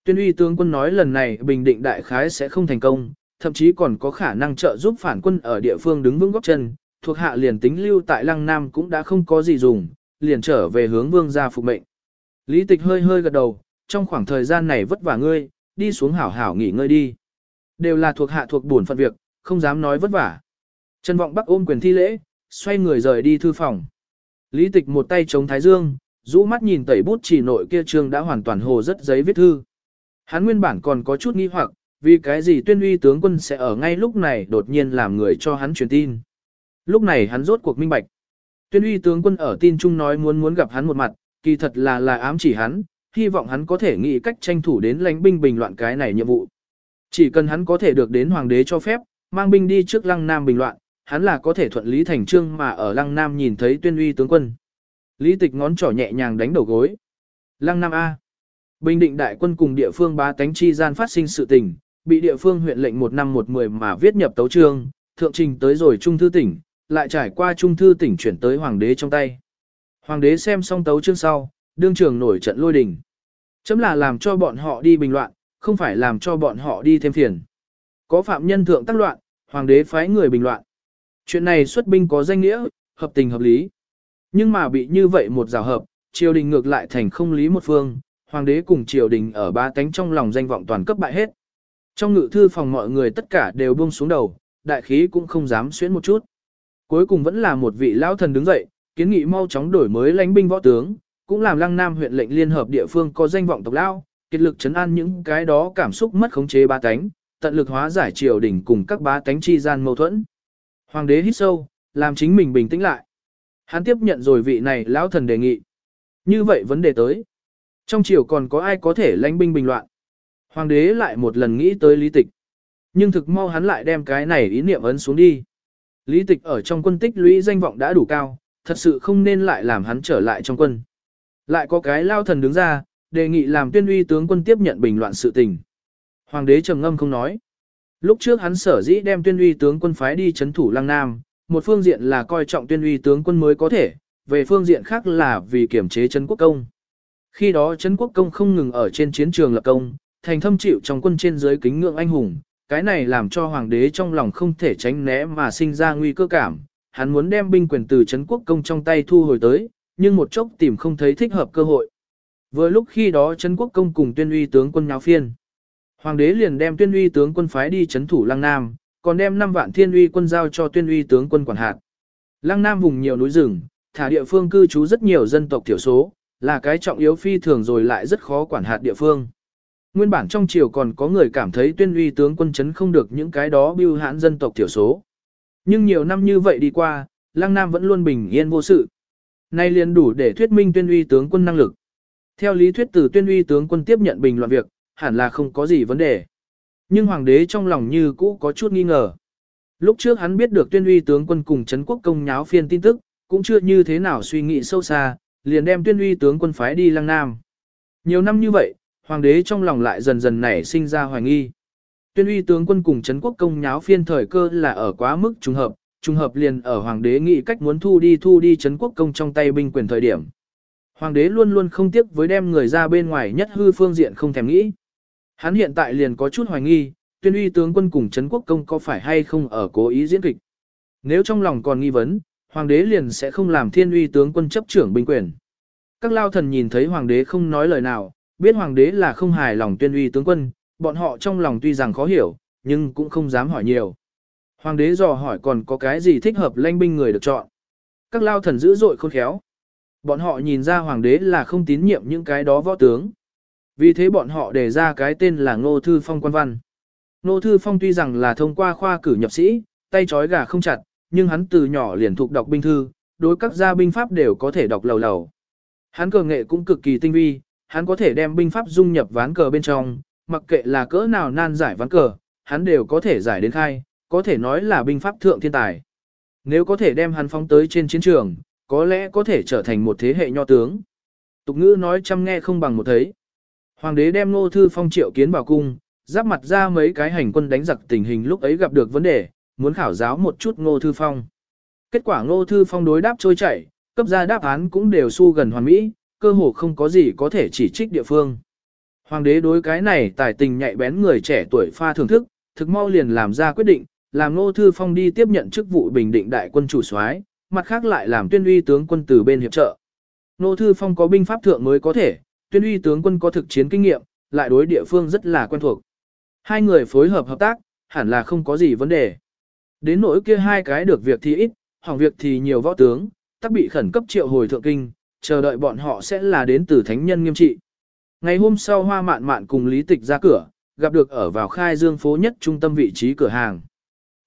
Tuyên uy tướng quân nói lần này bình định đại khái sẽ không thành công, thậm chí còn có khả năng trợ giúp phản quân ở địa phương đứng vững góc chân, thuộc hạ liền tính lưu tại Lăng Nam cũng đã không có gì dùng, liền trở về hướng vương gia phục mệnh. Lý tịch hơi hơi gật đầu, trong khoảng thời gian này vất vả ngươi, đi xuống hảo hảo nghỉ ngơi đi. Đều là thuộc hạ thuộc bổn phận việc, không dám nói vất vả. Trần Vọng Bắc ôm quyền thi lễ, xoay người rời đi thư phòng. Lý tịch một tay chống thái dương, rũ mắt nhìn tẩy bút chỉ nội kia trường đã hoàn toàn hồ rất giấy viết thư. Hắn nguyên bản còn có chút nghi hoặc, vì cái gì tuyên uy tướng quân sẽ ở ngay lúc này đột nhiên làm người cho hắn truyền tin. Lúc này hắn rốt cuộc minh bạch. Tuyên uy tướng quân ở tin chung nói muốn muốn gặp hắn một mặt, kỳ thật là là ám chỉ hắn, hy vọng hắn có thể nghĩ cách tranh thủ đến lãnh binh bình loạn cái này nhiệm vụ. Chỉ cần hắn có thể được đến hoàng đế cho phép, mang binh đi trước lăng nam bình loạn, hắn là có thể thuận lý thành trương mà ở lăng nam nhìn thấy tuyên uy tướng quân. Lý tịch ngón trỏ nhẹ nhàng đánh đầu gối. Lăng nam A. Bình định đại quân cùng địa phương bá tánh chi gian phát sinh sự tình, bị địa phương huyện lệnh một năm một mười mà viết nhập tấu trương, thượng trình tới rồi trung thư tỉnh, lại trải qua trung thư tỉnh chuyển tới hoàng đế trong tay. Hoàng đế xem xong tấu chương sau, đương trường nổi trận lôi đình. Chấm là làm cho bọn họ đi bình loạn, không phải làm cho bọn họ đi thêm phiền. Có phạm nhân thượng tác loạn, hoàng đế phái người bình loạn. Chuyện này xuất binh có danh nghĩa, hợp tình hợp lý. Nhưng mà bị như vậy một rào hợp, triều đình ngược lại thành không lý một phương, hoàng đế cùng triều đình ở ba cánh trong lòng danh vọng toàn cấp bại hết. Trong ngự thư phòng mọi người tất cả đều buông xuống đầu, đại khí cũng không dám xuyến một chút. Cuối cùng vẫn là một vị lão thần đứng dậy, kiến nghị mau chóng đổi mới lãnh binh võ tướng, cũng làm Lăng Nam huyện lệnh liên hợp địa phương có danh vọng tộc lao, kết lực chấn an những cái đó cảm xúc mất khống chế ba cánh, tận lực hóa giải triều đình cùng các bá cánh chi gian mâu thuẫn. Hoàng đế hít sâu, làm chính mình bình tĩnh lại. Hắn tiếp nhận rồi vị này lão thần đề nghị. Như vậy vấn đề tới. Trong triều còn có ai có thể lãnh binh bình loạn? Hoàng đế lại một lần nghĩ tới lý tịch. Nhưng thực mau hắn lại đem cái này ý niệm ấn xuống đi. Lý tịch ở trong quân tích lũy danh vọng đã đủ cao, thật sự không nên lại làm hắn trở lại trong quân. Lại có cái lao thần đứng ra, đề nghị làm tuyên uy tướng quân tiếp nhận bình loạn sự tình. Hoàng đế trầm ngâm không nói. Lúc trước hắn sở dĩ đem tuyên uy tướng quân phái đi chấn thủ Lăng Nam, một phương diện là coi trọng tuyên uy tướng quân mới có thể, về phương diện khác là vì kiểm chế chấn quốc công. Khi đó chấn quốc công không ngừng ở trên chiến trường lập công, thành thâm chịu trong quân trên dưới kính ngưỡng anh hùng, cái này làm cho hoàng đế trong lòng không thể tránh né mà sinh ra nguy cơ cảm, hắn muốn đem binh quyền từ chấn quốc công trong tay thu hồi tới, nhưng một chốc tìm không thấy thích hợp cơ hội. Vừa lúc khi đó chấn quốc công cùng tuyên uy tướng quân nháo phiên, Hoàng đế liền đem tuyên uy tướng quân phái đi chấn thủ Lăng Nam, còn đem 5 vạn thiên uy quân giao cho tuyên uy tướng quân quản hạt. Lăng Nam vùng nhiều núi rừng, thả địa phương cư trú rất nhiều dân tộc thiểu số, là cái trọng yếu phi thường rồi lại rất khó quản hạt địa phương. Nguyên bản trong triều còn có người cảm thấy tuyên uy tướng quân chấn không được những cái đó bưu hãn dân tộc thiểu số. Nhưng nhiều năm như vậy đi qua, Lăng Nam vẫn luôn bình yên vô sự. Nay liền đủ để thuyết minh tuyên uy tướng quân năng lực. Theo lý thuyết từ tuyên uy tướng quân tiếp nhận bình luận việc, hẳn là không có gì vấn đề. Nhưng hoàng đế trong lòng như cũ có chút nghi ngờ. Lúc trước hắn biết được tuyên uy tướng quân cùng Trấn quốc công nháo phiên tin tức, cũng chưa như thế nào suy nghĩ sâu xa, liền đem tuyên uy tướng quân phái đi lăng nam. Nhiều năm như vậy, hoàng đế trong lòng lại dần dần nảy sinh ra hoài nghi. Tuyên uy tướng quân cùng Trấn quốc công nháo phiên thời cơ là ở quá mức trùng hợp, trùng hợp liền ở hoàng đế nghĩ cách muốn thu đi thu đi Trấn quốc công trong tay binh quyền thời điểm. Hoàng đế luôn luôn không tiếc với đem người ra bên ngoài nhất hư phương diện không thèm nghĩ. Hắn hiện tại liền có chút hoài nghi, tuyên uy tướng quân cùng Trấn quốc công có phải hay không ở cố ý diễn kịch. Nếu trong lòng còn nghi vấn, hoàng đế liền sẽ không làm thiên uy tướng quân chấp trưởng binh quyền. Các lao thần nhìn thấy hoàng đế không nói lời nào, biết hoàng đế là không hài lòng tuyên uy tướng quân, bọn họ trong lòng tuy rằng khó hiểu, nhưng cũng không dám hỏi nhiều. Hoàng đế dò hỏi còn có cái gì thích hợp lãnh binh người được chọn. Các lao thần dữ dội khôn khéo. Bọn họ nhìn ra hoàng đế là không tín nhiệm những cái đó võ tướng. Vì thế bọn họ đề ra cái tên là Ngô Thư Phong quan văn. Ngô Thư Phong tuy rằng là thông qua khoa cử nhập sĩ, tay trói gà không chặt, nhưng hắn từ nhỏ liền thuộc đọc binh thư, đối các gia binh pháp đều có thể đọc lầu lầu. Hắn cờ nghệ cũng cực kỳ tinh vi, hắn có thể đem binh pháp dung nhập ván cờ bên trong, mặc kệ là cỡ nào nan giải ván cờ, hắn đều có thể giải đến khai, có thể nói là binh pháp thượng thiên tài. Nếu có thể đem hắn phóng tới trên chiến trường, có lẽ có thể trở thành một thế hệ nho tướng. Tục ngữ nói chăm nghe không bằng một thấy. Hoàng đế đem Ngô Thư Phong triệu kiến vào cung, giáp mặt ra mấy cái hành quân đánh giặc tình hình lúc ấy gặp được vấn đề, muốn khảo giáo một chút Ngô Thư Phong. Kết quả Ngô Thư Phong đối đáp trôi chảy, cấp ra đáp án cũng đều su gần hoàn mỹ, cơ hồ không có gì có thể chỉ trích địa phương. Hoàng đế đối cái này tài tình nhạy bén người trẻ tuổi pha thưởng thức, thực mau liền làm ra quyết định, làm Ngô Thư Phong đi tiếp nhận chức vụ bình định đại quân chủ soái, mặt khác lại làm tuyên uy tướng quân từ bên hiệp trợ. Ngô Thư Phong có binh pháp thượng mới có thể, tuyên uy tướng quân có thực chiến kinh nghiệm, lại đối địa phương rất là quen thuộc. Hai người phối hợp hợp tác, hẳn là không có gì vấn đề. Đến nỗi kia hai cái được việc thì ít, hỏng việc thì nhiều võ tướng, tắc bị khẩn cấp triệu hồi thượng kinh, chờ đợi bọn họ sẽ là đến từ thánh nhân nghiêm trị. Ngày hôm sau hoa mạn mạn cùng lý tịch ra cửa, gặp được ở vào khai dương phố nhất trung tâm vị trí cửa hàng.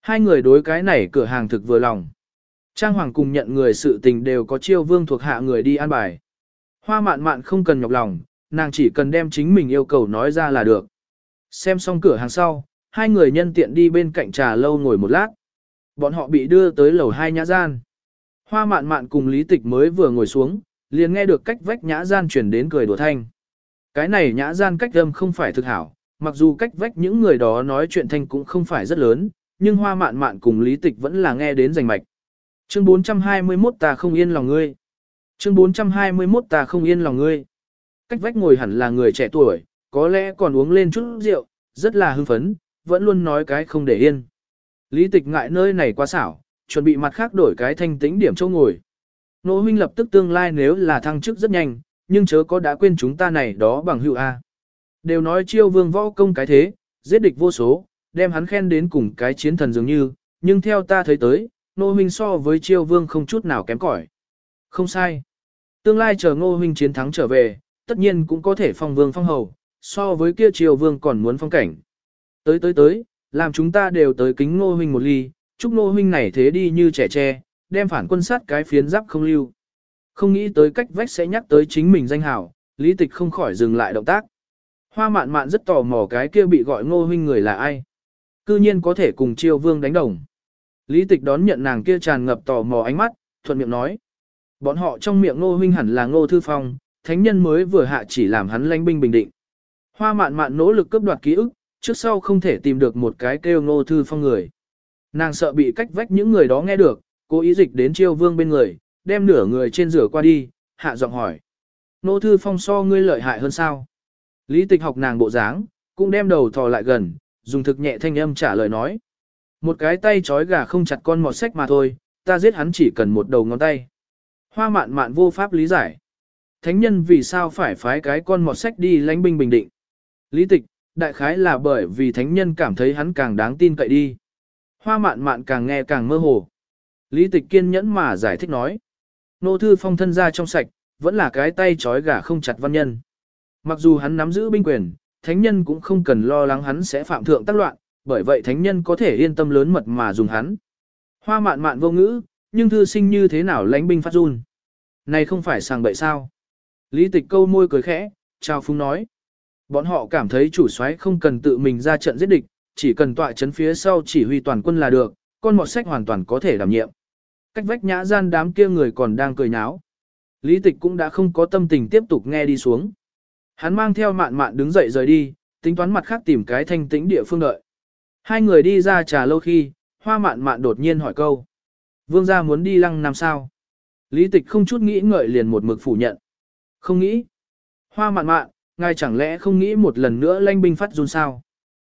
Hai người đối cái này cửa hàng thực vừa lòng. Trang Hoàng cùng nhận người sự tình đều có chiêu vương thuộc hạ người đi an bài. Hoa mạn mạn không cần nhọc lòng, nàng chỉ cần đem chính mình yêu cầu nói ra là được. Xem xong cửa hàng sau, hai người nhân tiện đi bên cạnh trà lâu ngồi một lát. Bọn họ bị đưa tới lầu hai nhã gian. Hoa mạn mạn cùng lý tịch mới vừa ngồi xuống, liền nghe được cách vách nhã gian chuyển đến cười đùa thanh. Cái này nhã gian cách âm không phải thực hảo, mặc dù cách vách những người đó nói chuyện thanh cũng không phải rất lớn, nhưng hoa mạn mạn cùng lý tịch vẫn là nghe đến rành mạch. Chương 421 ta không yên lòng ngươi. Chương 421 ta không yên lòng ngươi. Cách vách ngồi hẳn là người trẻ tuổi, có lẽ còn uống lên chút rượu, rất là hưng phấn, vẫn luôn nói cái không để yên. Lý tịch ngại nơi này quá xảo, chuẩn bị mặt khác đổi cái thanh tĩnh điểm chỗ ngồi. Nô huynh lập tức tương lai nếu là thăng chức rất nhanh, nhưng chớ có đã quên chúng ta này đó bằng hữu A. Đều nói chiêu vương võ công cái thế, giết địch vô số, đem hắn khen đến cùng cái chiến thần dường như, nhưng theo ta thấy tới, nô huynh so với chiêu vương không chút nào kém cỏi. Không sai. Tương lai chờ ngô huynh chiến thắng trở về, tất nhiên cũng có thể phong vương phong hầu, so với kia triều vương còn muốn phong cảnh. Tới tới tới, làm chúng ta đều tới kính ngô huynh một ly, chúc ngô huynh này thế đi như trẻ tre, đem phản quân sát cái phiến giáp không lưu. Không nghĩ tới cách vách sẽ nhắc tới chính mình danh hảo, lý tịch không khỏi dừng lại động tác. Hoa mạn mạn rất tò mò cái kia bị gọi ngô huynh người là ai. Cư nhiên có thể cùng triều vương đánh đồng. Lý tịch đón nhận nàng kia tràn ngập tò mò ánh mắt, thuận miệng nói. Bọn họ trong miệng ngô huynh hẳn là ngô thư phong, thánh nhân mới vừa hạ chỉ làm hắn lãnh binh bình định. Hoa mạn mạn nỗ lực cướp đoạt ký ức, trước sau không thể tìm được một cái kêu ngô thư phong người. Nàng sợ bị cách vách những người đó nghe được, cố ý dịch đến chiêu vương bên người, đem nửa người trên rửa qua đi, hạ giọng hỏi. Ngô thư phong so ngươi lợi hại hơn sao? Lý tịch học nàng bộ dáng, cũng đem đầu thò lại gần, dùng thực nhẹ thanh âm trả lời nói. Một cái tay trói gà không chặt con mọt sách mà thôi, ta giết hắn chỉ cần một đầu ngón tay. Hoa mạn mạn vô pháp lý giải. Thánh nhân vì sao phải phái cái con mọt sách đi lãnh binh bình định. Lý tịch, đại khái là bởi vì thánh nhân cảm thấy hắn càng đáng tin cậy đi. Hoa mạn mạn càng nghe càng mơ hồ. Lý tịch kiên nhẫn mà giải thích nói. Nô thư phong thân ra trong sạch, vẫn là cái tay trói gà không chặt văn nhân. Mặc dù hắn nắm giữ binh quyền, thánh nhân cũng không cần lo lắng hắn sẽ phạm thượng tác loạn, bởi vậy thánh nhân có thể yên tâm lớn mật mà dùng hắn. Hoa mạn mạn vô ngữ, nhưng thư sinh như thế nào lãnh binh phát run. Này không phải sàng bậy sao. Lý tịch câu môi cười khẽ, chào phúng nói. Bọn họ cảm thấy chủ soái không cần tự mình ra trận giết địch, chỉ cần tọa chấn phía sau chỉ huy toàn quân là được, con mọt sách hoàn toàn có thể đảm nhiệm. Cách vách nhã gian đám kia người còn đang cười nháo. Lý tịch cũng đã không có tâm tình tiếp tục nghe đi xuống. Hắn mang theo mạn mạn đứng dậy rời đi, tính toán mặt khác tìm cái thanh tĩnh địa phương đợi. Hai người đi ra trà lâu khi, hoa mạn mạn đột nhiên hỏi câu. Vương gia muốn đi lăng nam sao? Lý tịch không chút nghĩ ngợi liền một mực phủ nhận. Không nghĩ. Hoa mạn mạn, ngài chẳng lẽ không nghĩ một lần nữa lanh binh phát run sao?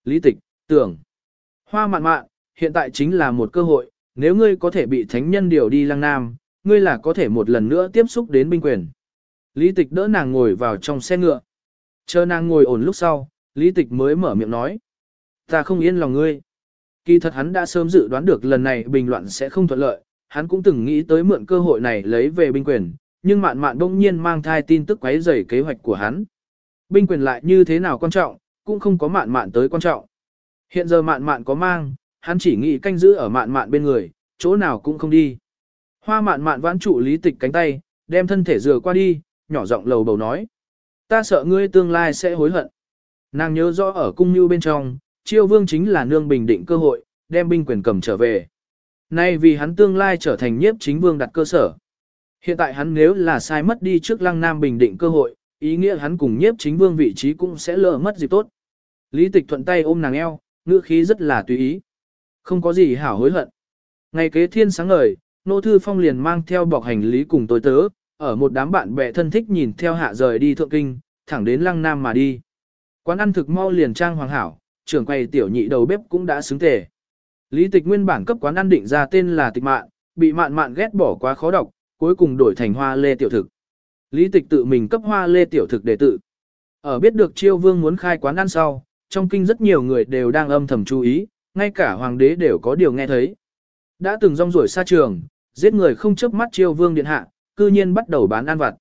Lý tịch, tưởng. Hoa mạn mạn, hiện tại chính là một cơ hội, nếu ngươi có thể bị thánh nhân điều đi lăng nam, ngươi là có thể một lần nữa tiếp xúc đến binh quyền. Lý tịch đỡ nàng ngồi vào trong xe ngựa. Chờ nàng ngồi ổn lúc sau, lý tịch mới mở miệng nói. Ta không yên lòng ngươi. Kỳ thật hắn đã sớm dự đoán được lần này bình loạn sẽ không thuận lợi, hắn cũng từng nghĩ tới mượn cơ hội này lấy về binh quyền, nhưng mạn mạn đông nhiên mang thai tin tức quấy rầy kế hoạch của hắn. Binh quyền lại như thế nào quan trọng, cũng không có mạn mạn tới quan trọng. Hiện giờ mạn mạn có mang, hắn chỉ nghĩ canh giữ ở mạn mạn bên người, chỗ nào cũng không đi. Hoa mạn mạn vãn trụ lý tịch cánh tay, đem thân thể dừa qua đi, nhỏ giọng lầu bầu nói. Ta sợ ngươi tương lai sẽ hối hận. Nàng nhớ rõ ở cung như bên trong, chiêu vương chính là nương bình định cơ hội, đem binh quyền cầm trở về. Nay vì hắn tương lai trở thành nhiếp chính vương đặt cơ sở. Hiện tại hắn nếu là sai mất đi trước lăng nam bình định cơ hội, ý nghĩa hắn cùng nhiếp chính vương vị trí cũng sẽ lỡ mất dịp tốt. Lý tịch thuận tay ôm nàng eo, ngữ khí rất là tùy ý. Không có gì hảo hối hận. Ngày kế thiên sáng ngời, nô thư phong liền mang theo bọc hành lý cùng tôi tớ, ở một đám bạn bè thân thích nhìn theo hạ rời đi thượng kinh, thẳng đến lăng nam mà đi. Quán ăn thực mau liền trang hoàng hảo, trưởng quầy tiểu nhị đầu bếp cũng đã xứng tề. Lý tịch nguyên bản cấp quán ăn định ra tên là tịch mạn, bị mạn mạn ghét bỏ quá khó đọc, cuối cùng đổi thành hoa lê tiểu thực. Lý tịch tự mình cấp hoa lê tiểu thực để tự. Ở biết được chiêu vương muốn khai quán ăn sau, trong kinh rất nhiều người đều đang âm thầm chú ý, ngay cả hoàng đế đều có điều nghe thấy. Đã từng rong ruổi xa trường, giết người không chớp mắt chiêu vương điện hạ, cư nhiên bắt đầu bán ăn vặt.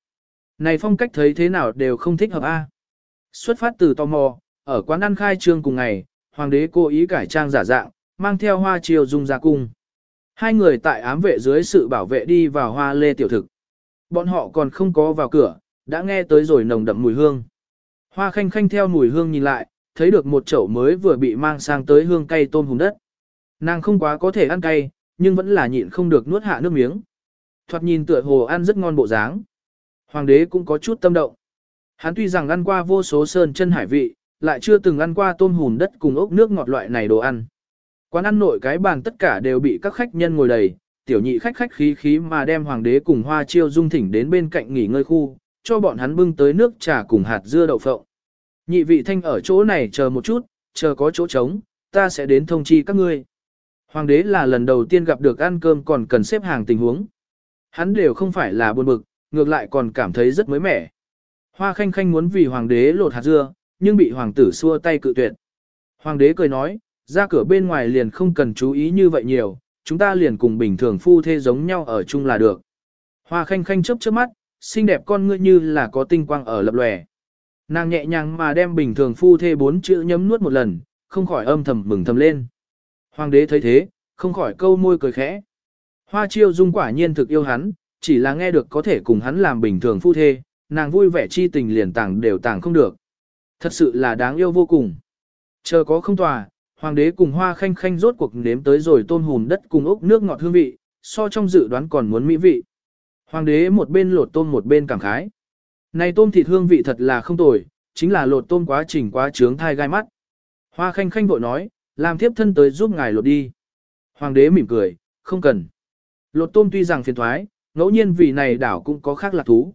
Này phong cách thấy thế nào đều không thích hợp a. Xuất phát từ tò mò, ở quán ăn khai trương cùng ngày, hoàng đế cố ý cải trang giả dạng, mang theo hoa chiều dung ra cung. Hai người tại ám vệ dưới sự bảo vệ đi vào hoa lê tiểu thực. Bọn họ còn không có vào cửa, đã nghe tới rồi nồng đậm mùi hương. Hoa khanh khanh theo mùi hương nhìn lại, thấy được một chậu mới vừa bị mang sang tới hương cay tôm hùm đất. Nàng không quá có thể ăn cay, nhưng vẫn là nhịn không được nuốt hạ nước miếng. Thoạt nhìn tựa hồ ăn rất ngon bộ dáng. Hoàng đế cũng có chút tâm động. Hắn tuy rằng ăn qua vô số sơn chân hải vị, lại chưa từng ăn qua tôm hùm đất cùng ốc nước ngọt loại này đồ ăn. Quán ăn nội cái bàn tất cả đều bị các khách nhân ngồi đầy, tiểu nhị khách khách khí khí mà đem hoàng đế cùng hoa chiêu dung thỉnh đến bên cạnh nghỉ ngơi khu, cho bọn hắn bưng tới nước trà cùng hạt dưa đậu phộng. Nhị vị thanh ở chỗ này chờ một chút, chờ có chỗ trống, ta sẽ đến thông chi các ngươi. Hoàng đế là lần đầu tiên gặp được ăn cơm còn cần xếp hàng tình huống. Hắn đều không phải là buồn bực, ngược lại còn cảm thấy rất mới mẻ. Hoa khanh khanh muốn vì hoàng đế lột hạt dưa, nhưng bị hoàng tử xua tay cự tuyệt. Hoàng đế cười nói, ra cửa bên ngoài liền không cần chú ý như vậy nhiều, chúng ta liền cùng bình thường phu thê giống nhau ở chung là được. Hoa khanh khanh chớp chớp mắt, xinh đẹp con ngươi như là có tinh quang ở lập lòe. Nàng nhẹ nhàng mà đem bình thường phu thê bốn chữ nhấm nuốt một lần, không khỏi âm thầm mừng thầm lên. Hoàng đế thấy thế, không khỏi câu môi cười khẽ. Hoa chiêu dung quả nhiên thực yêu hắn, chỉ là nghe được có thể cùng hắn làm bình thường phu thê, nàng vui vẻ chi tình liền tàng đều tàng không được. Thật sự là đáng yêu vô cùng. Chờ có không tòa, hoàng đế cùng hoa khanh khanh rốt cuộc nếm tới rồi tôn hùn đất cùng ốc nước ngọt hương vị, so trong dự đoán còn muốn mỹ vị. Hoàng đế một bên lột tôm một bên cảm khái. Này tôm thịt hương vị thật là không tồi, chính là lột tôm quá trình quá trướng thai gai mắt. Hoa khanh khanh vội nói, làm thiếp thân tới giúp ngài lột đi. Hoàng đế mỉm cười, không cần. Lột tôm tuy rằng phiền thoái, ngẫu nhiên vì này đảo cũng có khác lạc thú.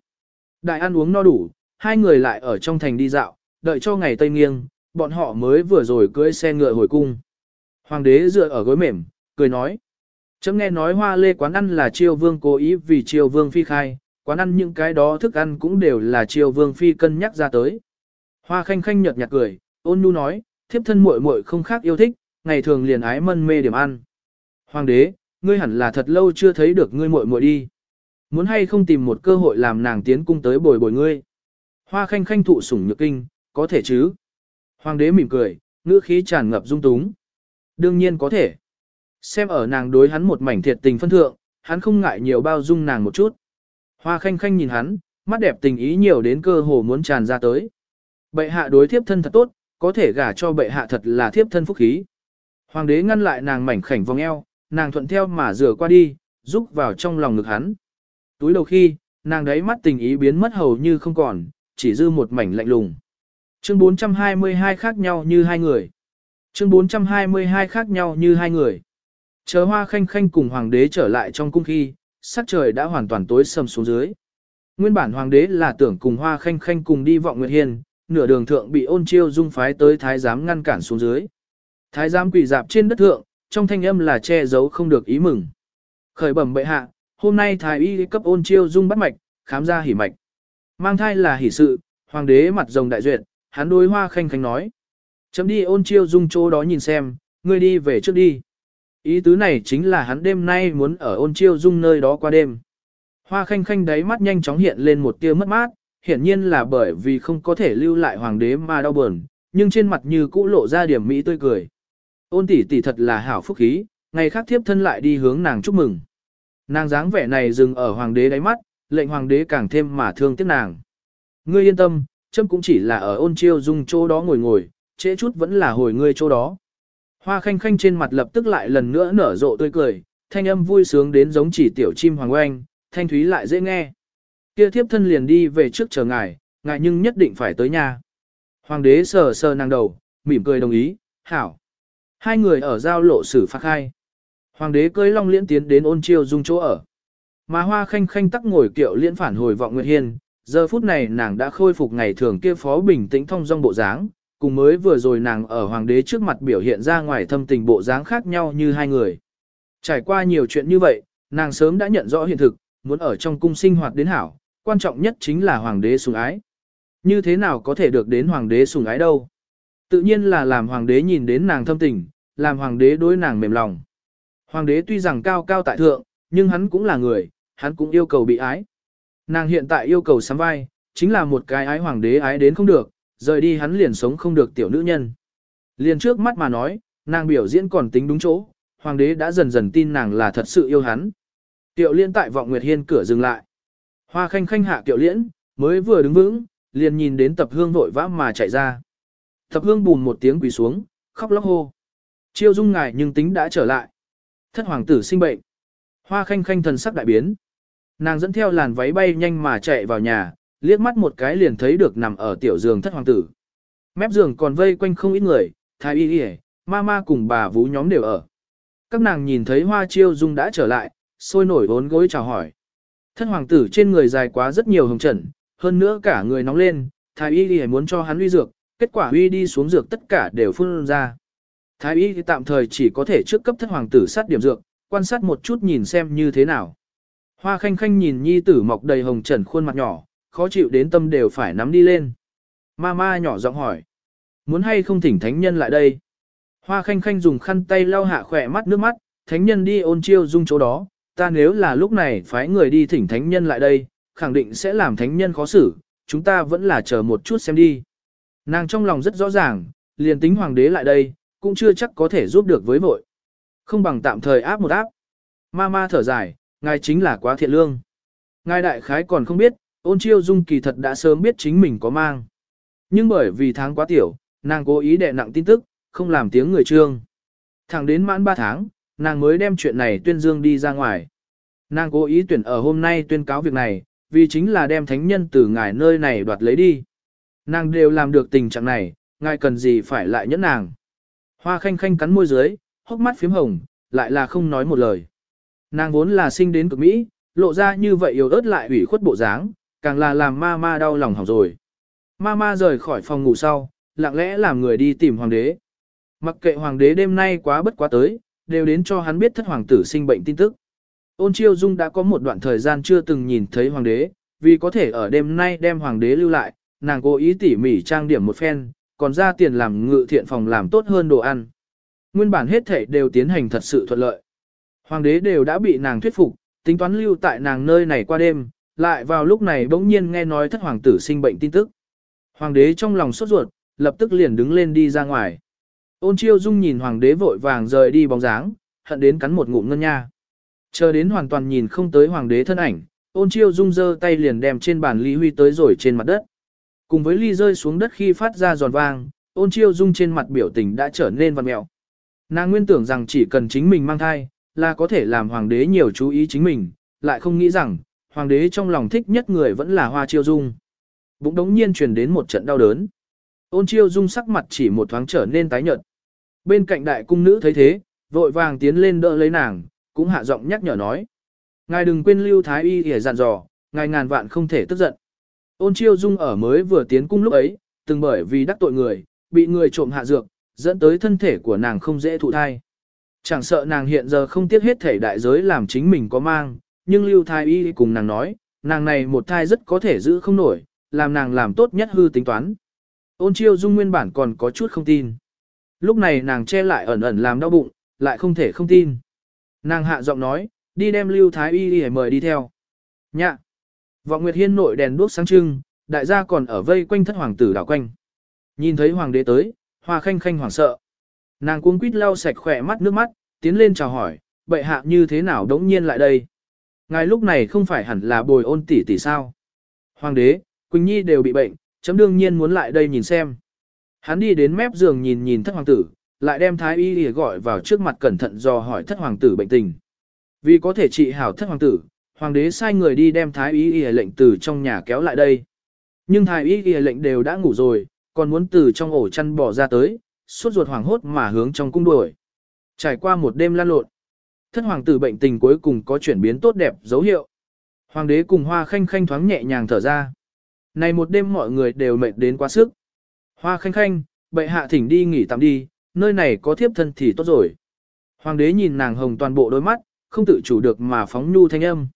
Đại ăn uống no đủ, hai người lại ở trong thành đi dạo, đợi cho ngày tây nghiêng, bọn họ mới vừa rồi cưỡi xe ngựa hồi cung. Hoàng đế dựa ở gối mềm, cười nói. Chấm nghe nói hoa lê quán ăn là triều vương cố ý vì triều vương phi khai, quán ăn những cái đó thức ăn cũng đều là triều vương phi cân nhắc ra tới. Hoa khanh khanh nhợt nhạt cười, ôn nhu nói, thiếp thân muội muội không khác yêu thích, ngày thường liền ái mân mê điểm ăn. Hoàng đế, ngươi hẳn là thật lâu chưa thấy được ngươi muội muội đi. Muốn hay không tìm một cơ hội làm nàng tiến cung tới bồi bồi ngươi. Hoa khanh khanh thụ sủng nhược kinh, có thể chứ. Hoàng đế mỉm cười, ngữ khí tràn ngập dung túng. Đương nhiên có thể. Xem ở nàng đối hắn một mảnh thiệt tình phân thượng, hắn không ngại nhiều bao dung nàng một chút. Hoa khanh khanh nhìn hắn, mắt đẹp tình ý nhiều đến cơ hồ muốn tràn ra tới. Bệ hạ đối thiếp thân thật tốt, có thể gả cho bệ hạ thật là thiếp thân phúc khí. Hoàng đế ngăn lại nàng mảnh khảnh vòng eo, nàng thuận theo mà rửa qua đi, rúc vào trong lòng ngực hắn. Túi đầu khi, nàng đấy mắt tình ý biến mất hầu như không còn, chỉ dư một mảnh lạnh lùng. Chương 422 khác nhau như hai người. Chương 422 khác nhau như hai người. Chờ hoa khanh khanh cùng hoàng đế trở lại trong cung khi, sắc trời đã hoàn toàn tối sầm xuống dưới. Nguyên bản hoàng đế là tưởng cùng hoa khanh khanh cùng đi vọng nguyệt hiền, nửa đường thượng bị ôn chiêu dung phái tới thái giám ngăn cản xuống dưới. Thái giám quỳ dạp trên đất thượng, trong thanh âm là che giấu không được ý mừng. Khởi bẩm bệ hạ, hôm nay thái y cấp ôn chiêu dung bắt mạch, khám ra hỉ mạch. Mang thai là hỉ sự, hoàng đế mặt rồng đại duyệt, hắn đối hoa khanh khanh nói. Chấm đi ôn chiêu dung chỗ đó nhìn xem, ngươi đi về trước đi. Ý tứ này chính là hắn đêm nay muốn ở ôn chiêu dung nơi đó qua đêm. Hoa khanh khanh đáy mắt nhanh chóng hiện lên một tia mất mát, hiển nhiên là bởi vì không có thể lưu lại hoàng đế mà đau buồn, nhưng trên mặt như cũ lộ ra điểm mỹ tươi cười. Ôn tỷ tỷ thật là hảo phúc khí, ngày khác thiếp thân lại đi hướng nàng chúc mừng. Nàng dáng vẻ này dừng ở hoàng đế đáy mắt, lệnh hoàng đế càng thêm mà thương tiếc nàng. Ngươi yên tâm, châm cũng chỉ là ở ôn chiêu dung chỗ đó ngồi ngồi, trễ chút vẫn là hồi ngươi chỗ đó. Hoa khanh khanh trên mặt lập tức lại lần nữa nở rộ tươi cười, thanh âm vui sướng đến giống chỉ tiểu chim hoàng oanh, thanh thúy lại dễ nghe. Kia thiếp thân liền đi về trước chờ ngài, ngài nhưng nhất định phải tới nhà. Hoàng đế sờ sờ nàng đầu, mỉm cười đồng ý, hảo. Hai người ở giao lộ xử phạt hai. Hoàng đế cưới long liễn tiến đến ôn chiêu dung chỗ ở. Mà hoa khanh khanh tắc ngồi kiệu liễn phản hồi vọng nguyệt hiên, giờ phút này nàng đã khôi phục ngày thường kia phó bình tĩnh thông dong bộ dáng, cùng mới vừa rồi nàng ở hoàng đế trước mặt biểu hiện ra ngoài thâm tình bộ dáng khác nhau như hai người. Trải qua nhiều chuyện như vậy, nàng sớm đã nhận rõ hiện thực, muốn ở trong cung sinh hoạt đến hảo, quan trọng nhất chính là hoàng đế sủng ái. Như thế nào có thể được đến hoàng đế sủng ái đâu? Tự nhiên là làm hoàng đế nhìn đến nàng thâm tình, làm hoàng đế đối nàng mềm lòng. Hoàng đế tuy rằng cao cao tại thượng, nhưng hắn cũng là người, hắn cũng yêu cầu bị ái. Nàng hiện tại yêu cầu sắm vai, chính là một cái ái hoàng đế ái đến không được, rời đi hắn liền sống không được tiểu nữ nhân. Liền trước mắt mà nói, nàng biểu diễn còn tính đúng chỗ, hoàng đế đã dần dần tin nàng là thật sự yêu hắn. Tiểu liên tại vọng Nguyệt Hiên cửa dừng lại. Hoa khanh khanh hạ tiểu liễn, mới vừa đứng vững, liền nhìn đến tập hương vội vã mà chạy ra. Tập hương bùn một tiếng quỳ xuống, khóc lóc hô. Chiêu dung ngài nhưng tính đã trở lại. Thất hoàng tử sinh bệnh. Hoa khanh khanh thần sắc đại biến. Nàng dẫn theo làn váy bay nhanh mà chạy vào nhà, liếc mắt một cái liền thấy được nằm ở tiểu giường thất hoàng tử. Mép giường còn vây quanh không ít người, thái y y, ma ma cùng bà vú nhóm đều ở. Các nàng nhìn thấy hoa chiêu dung đã trở lại, sôi nổi vốn gối chào hỏi. Thất hoàng tử trên người dài quá rất nhiều hồng trần, hơn nữa cả người nóng lên, thái y y muốn cho hắn uy dược, kết quả uy đi xuống dược tất cả đều phun ra. Thái y thì tạm thời chỉ có thể trước cấp thất hoàng tử sát điểm dược, quan sát một chút nhìn xem như thế nào. Hoa khanh khanh nhìn nhi tử mọc đầy hồng trần khuôn mặt nhỏ, khó chịu đến tâm đều phải nắm đi lên. Ma ma nhỏ giọng hỏi. Muốn hay không thỉnh thánh nhân lại đây? Hoa khanh khanh dùng khăn tay lau hạ khỏe mắt nước mắt, thánh nhân đi ôn chiêu dung chỗ đó, ta nếu là lúc này phái người đi thỉnh thánh nhân lại đây, khẳng định sẽ làm thánh nhân khó xử, chúng ta vẫn là chờ một chút xem đi. Nàng trong lòng rất rõ ràng, liền tính hoàng đế lại đây, cũng chưa chắc có thể giúp được với vội. Không bằng tạm thời áp một áp. Ma ma thở dài, ngài chính là quá thiện lương. Ngài đại khái còn không biết, ôn chiêu dung kỳ thật đã sớm biết chính mình có mang. Nhưng bởi vì tháng quá tiểu, nàng cố ý đè nặng tin tức, không làm tiếng người trương. Thẳng đến mãn 3 tháng, nàng mới đem chuyện này tuyên dương đi ra ngoài. Nàng cố ý tuyển ở hôm nay tuyên cáo việc này, vì chính là đem thánh nhân từ ngài nơi này đoạt lấy đi. Nàng đều làm được tình trạng này, ngài cần gì phải lại nhẫn nàng. Hoa khanh khanh cắn môi dưới, hốc mắt phím hồng, lại là không nói một lời. Nàng vốn là sinh đến cực Mỹ, lộ ra như vậy yếu ớt lại ủy khuất bộ dáng, càng là làm ma ma đau lòng hỏng rồi. Ma ma rời khỏi phòng ngủ sau, lặng lẽ làm người đi tìm hoàng đế. Mặc kệ hoàng đế đêm nay quá bất quá tới, đều đến cho hắn biết thất hoàng tử sinh bệnh tin tức. Ôn chiêu dung đã có một đoạn thời gian chưa từng nhìn thấy hoàng đế, vì có thể ở đêm nay đem hoàng đế lưu lại, nàng cố ý tỉ mỉ trang điểm một phen, còn ra tiền làm ngự thiện phòng làm tốt hơn đồ ăn. Nguyên bản hết thể đều tiến hành thật sự thuận lợi. Hoàng đế đều đã bị nàng thuyết phục, tính toán lưu tại nàng nơi này qua đêm, lại vào lúc này bỗng nhiên nghe nói thất hoàng tử sinh bệnh tin tức. Hoàng đế trong lòng sốt ruột, lập tức liền đứng lên đi ra ngoài. Ôn chiêu dung nhìn hoàng đế vội vàng rời đi bóng dáng, hận đến cắn một ngụm ngân nha. Chờ đến hoàn toàn nhìn không tới hoàng đế thân ảnh, ôn chiêu dung giơ tay liền đem trên bàn ly huy tới rồi trên mặt đất. Cùng với ly rơi xuống đất khi phát ra giòn vang, ôn chiêu dung trên mặt biểu tình đã trở nên văn mẹo. Nàng nguyên tưởng rằng chỉ cần chính mình mang thai, là có thể làm hoàng đế nhiều chú ý chính mình, lại không nghĩ rằng, hoàng đế trong lòng thích nhất người vẫn là hoa chiêu dung. Bụng đống nhiên truyền đến một trận đau đớn. Ôn chiêu dung sắc mặt chỉ một thoáng trở nên tái nhợt. Bên cạnh đại cung nữ thấy thế, vội vàng tiến lên đỡ lấy nàng, cũng hạ giọng nhắc nhở nói. Ngài đừng quên lưu thái y để dặn dò, ngài ngàn vạn không thể tức giận. Ôn chiêu dung ở mới vừa tiến cung lúc ấy, từng bởi vì đắc tội người, bị người trộm hạ dược, dẫn tới thân thể của nàng không dễ thụ thai. Chẳng sợ nàng hiện giờ không tiếc hết thể đại giới làm chính mình có mang, nhưng lưu thai y cùng nàng nói, nàng này một thai rất có thể giữ không nổi, làm nàng làm tốt nhất hư tính toán. Ôn chiêu dung nguyên bản còn có chút không tin. Lúc này nàng che lại ẩn ẩn làm đau bụng, lại không thể không tin. Nàng hạ giọng nói, đi đem lưu thái y để mời đi theo. Nhạ. Vọng Nguyệt Hiên nội đèn đuốc sáng trưng, đại gia còn ở vây quanh thất hoàng tử đảo quanh. Nhìn thấy hoàng đế tới, hoa khanh khanh hoảng sợ. Nàng cuống quýt lau sạch khỏe mắt nước mắt, tiến lên chào hỏi, bệ hạ như thế nào đống nhiên lại đây. Ngài lúc này không phải hẳn là bồi ôn tỷ tỷ sao. Hoàng đế, Quỳnh Nhi đều bị bệnh, chấm đương nhiên muốn lại đây nhìn xem. Hắn đi đến mép giường nhìn nhìn thất hoàng tử, lại đem thái y gọi vào trước mặt cẩn thận dò hỏi thất hoàng tử bệnh tình. Vì có thể trị hảo thất hoàng tử, hoàng đế sai người đi đem thái y y lệnh từ trong nhà kéo lại đây. Nhưng thái y y lệnh đều đã ngủ rồi, còn muốn từ trong ổ chăn bỏ ra tới, suốt ruột hoàng hốt mà hướng trong cung đuổi. Trải qua một đêm lan lộn, thất hoàng tử bệnh tình cuối cùng có chuyển biến tốt đẹp dấu hiệu. Hoàng đế cùng hoa khanh khanh thoáng nhẹ nhàng thở ra. Này một đêm mọi người đều mệt đến quá sức. Hoa khanh khanh, bệ hạ thỉnh đi nghỉ tạm đi, nơi này có thiếp thân thì tốt rồi. Hoàng đế nhìn nàng hồng toàn bộ đôi mắt, không tự chủ được mà phóng nhu thanh âm.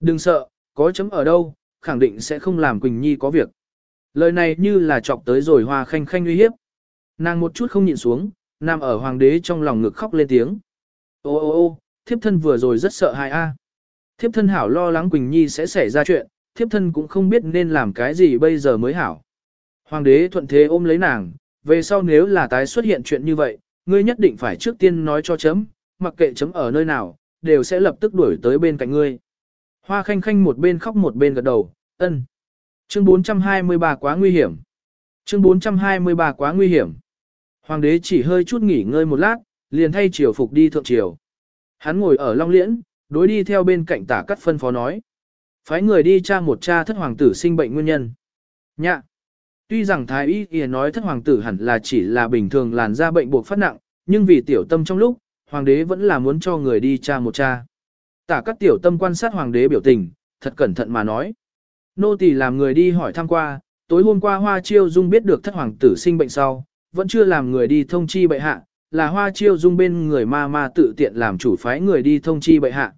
Đừng sợ, có chấm ở đâu, khẳng định sẽ không làm Quỳnh Nhi có việc. Lời này như là chọc tới rồi hoa khanh khanh uy hiếp. Nàng một chút không nhịn xuống, nằm ở hoàng đế trong lòng ngực khóc lên tiếng. Ô ô ô, thiếp thân vừa rồi rất sợ hại a. Thiếp thân hảo lo lắng Quỳnh Nhi sẽ xảy ra chuyện, thiếp thân cũng không biết nên làm cái gì bây giờ mới hảo. Hoàng đế thuận thế ôm lấy nàng, về sau nếu là tái xuất hiện chuyện như vậy, ngươi nhất định phải trước tiên nói cho chấm, mặc kệ chấm ở nơi nào, đều sẽ lập tức đuổi tới bên cạnh ngươi. Hoa khanh khanh một bên khóc một bên gật đầu, ân. Chương 423 quá nguy hiểm. Chương 423 quá nguy hiểm. Hoàng đế chỉ hơi chút nghỉ ngơi một lát, liền thay triều phục đi thượng triều. Hắn ngồi ở Long Liễn, đối đi theo bên cạnh tả cắt phân phó nói. Phái người đi tra một cha thất hoàng tử sinh bệnh nguyên nhân. Nhạ. Tuy rằng Thái Y Y nói thất hoàng tử hẳn là chỉ là bình thường làn da bệnh buộc phát nặng, nhưng vì tiểu tâm trong lúc, hoàng đế vẫn là muốn cho người đi tra một cha. Tả cắt tiểu tâm quan sát hoàng đế biểu tình, thật cẩn thận mà nói. Nô tỳ làm người đi hỏi thăm qua, tối hôm qua Hoa Chiêu Dung biết được thất hoàng tử sinh bệnh sau, vẫn chưa làm người đi thông chi bệ hạ, là Hoa Chiêu Dung bên người ma ma tự tiện làm chủ phái người đi thông chi bệ hạ.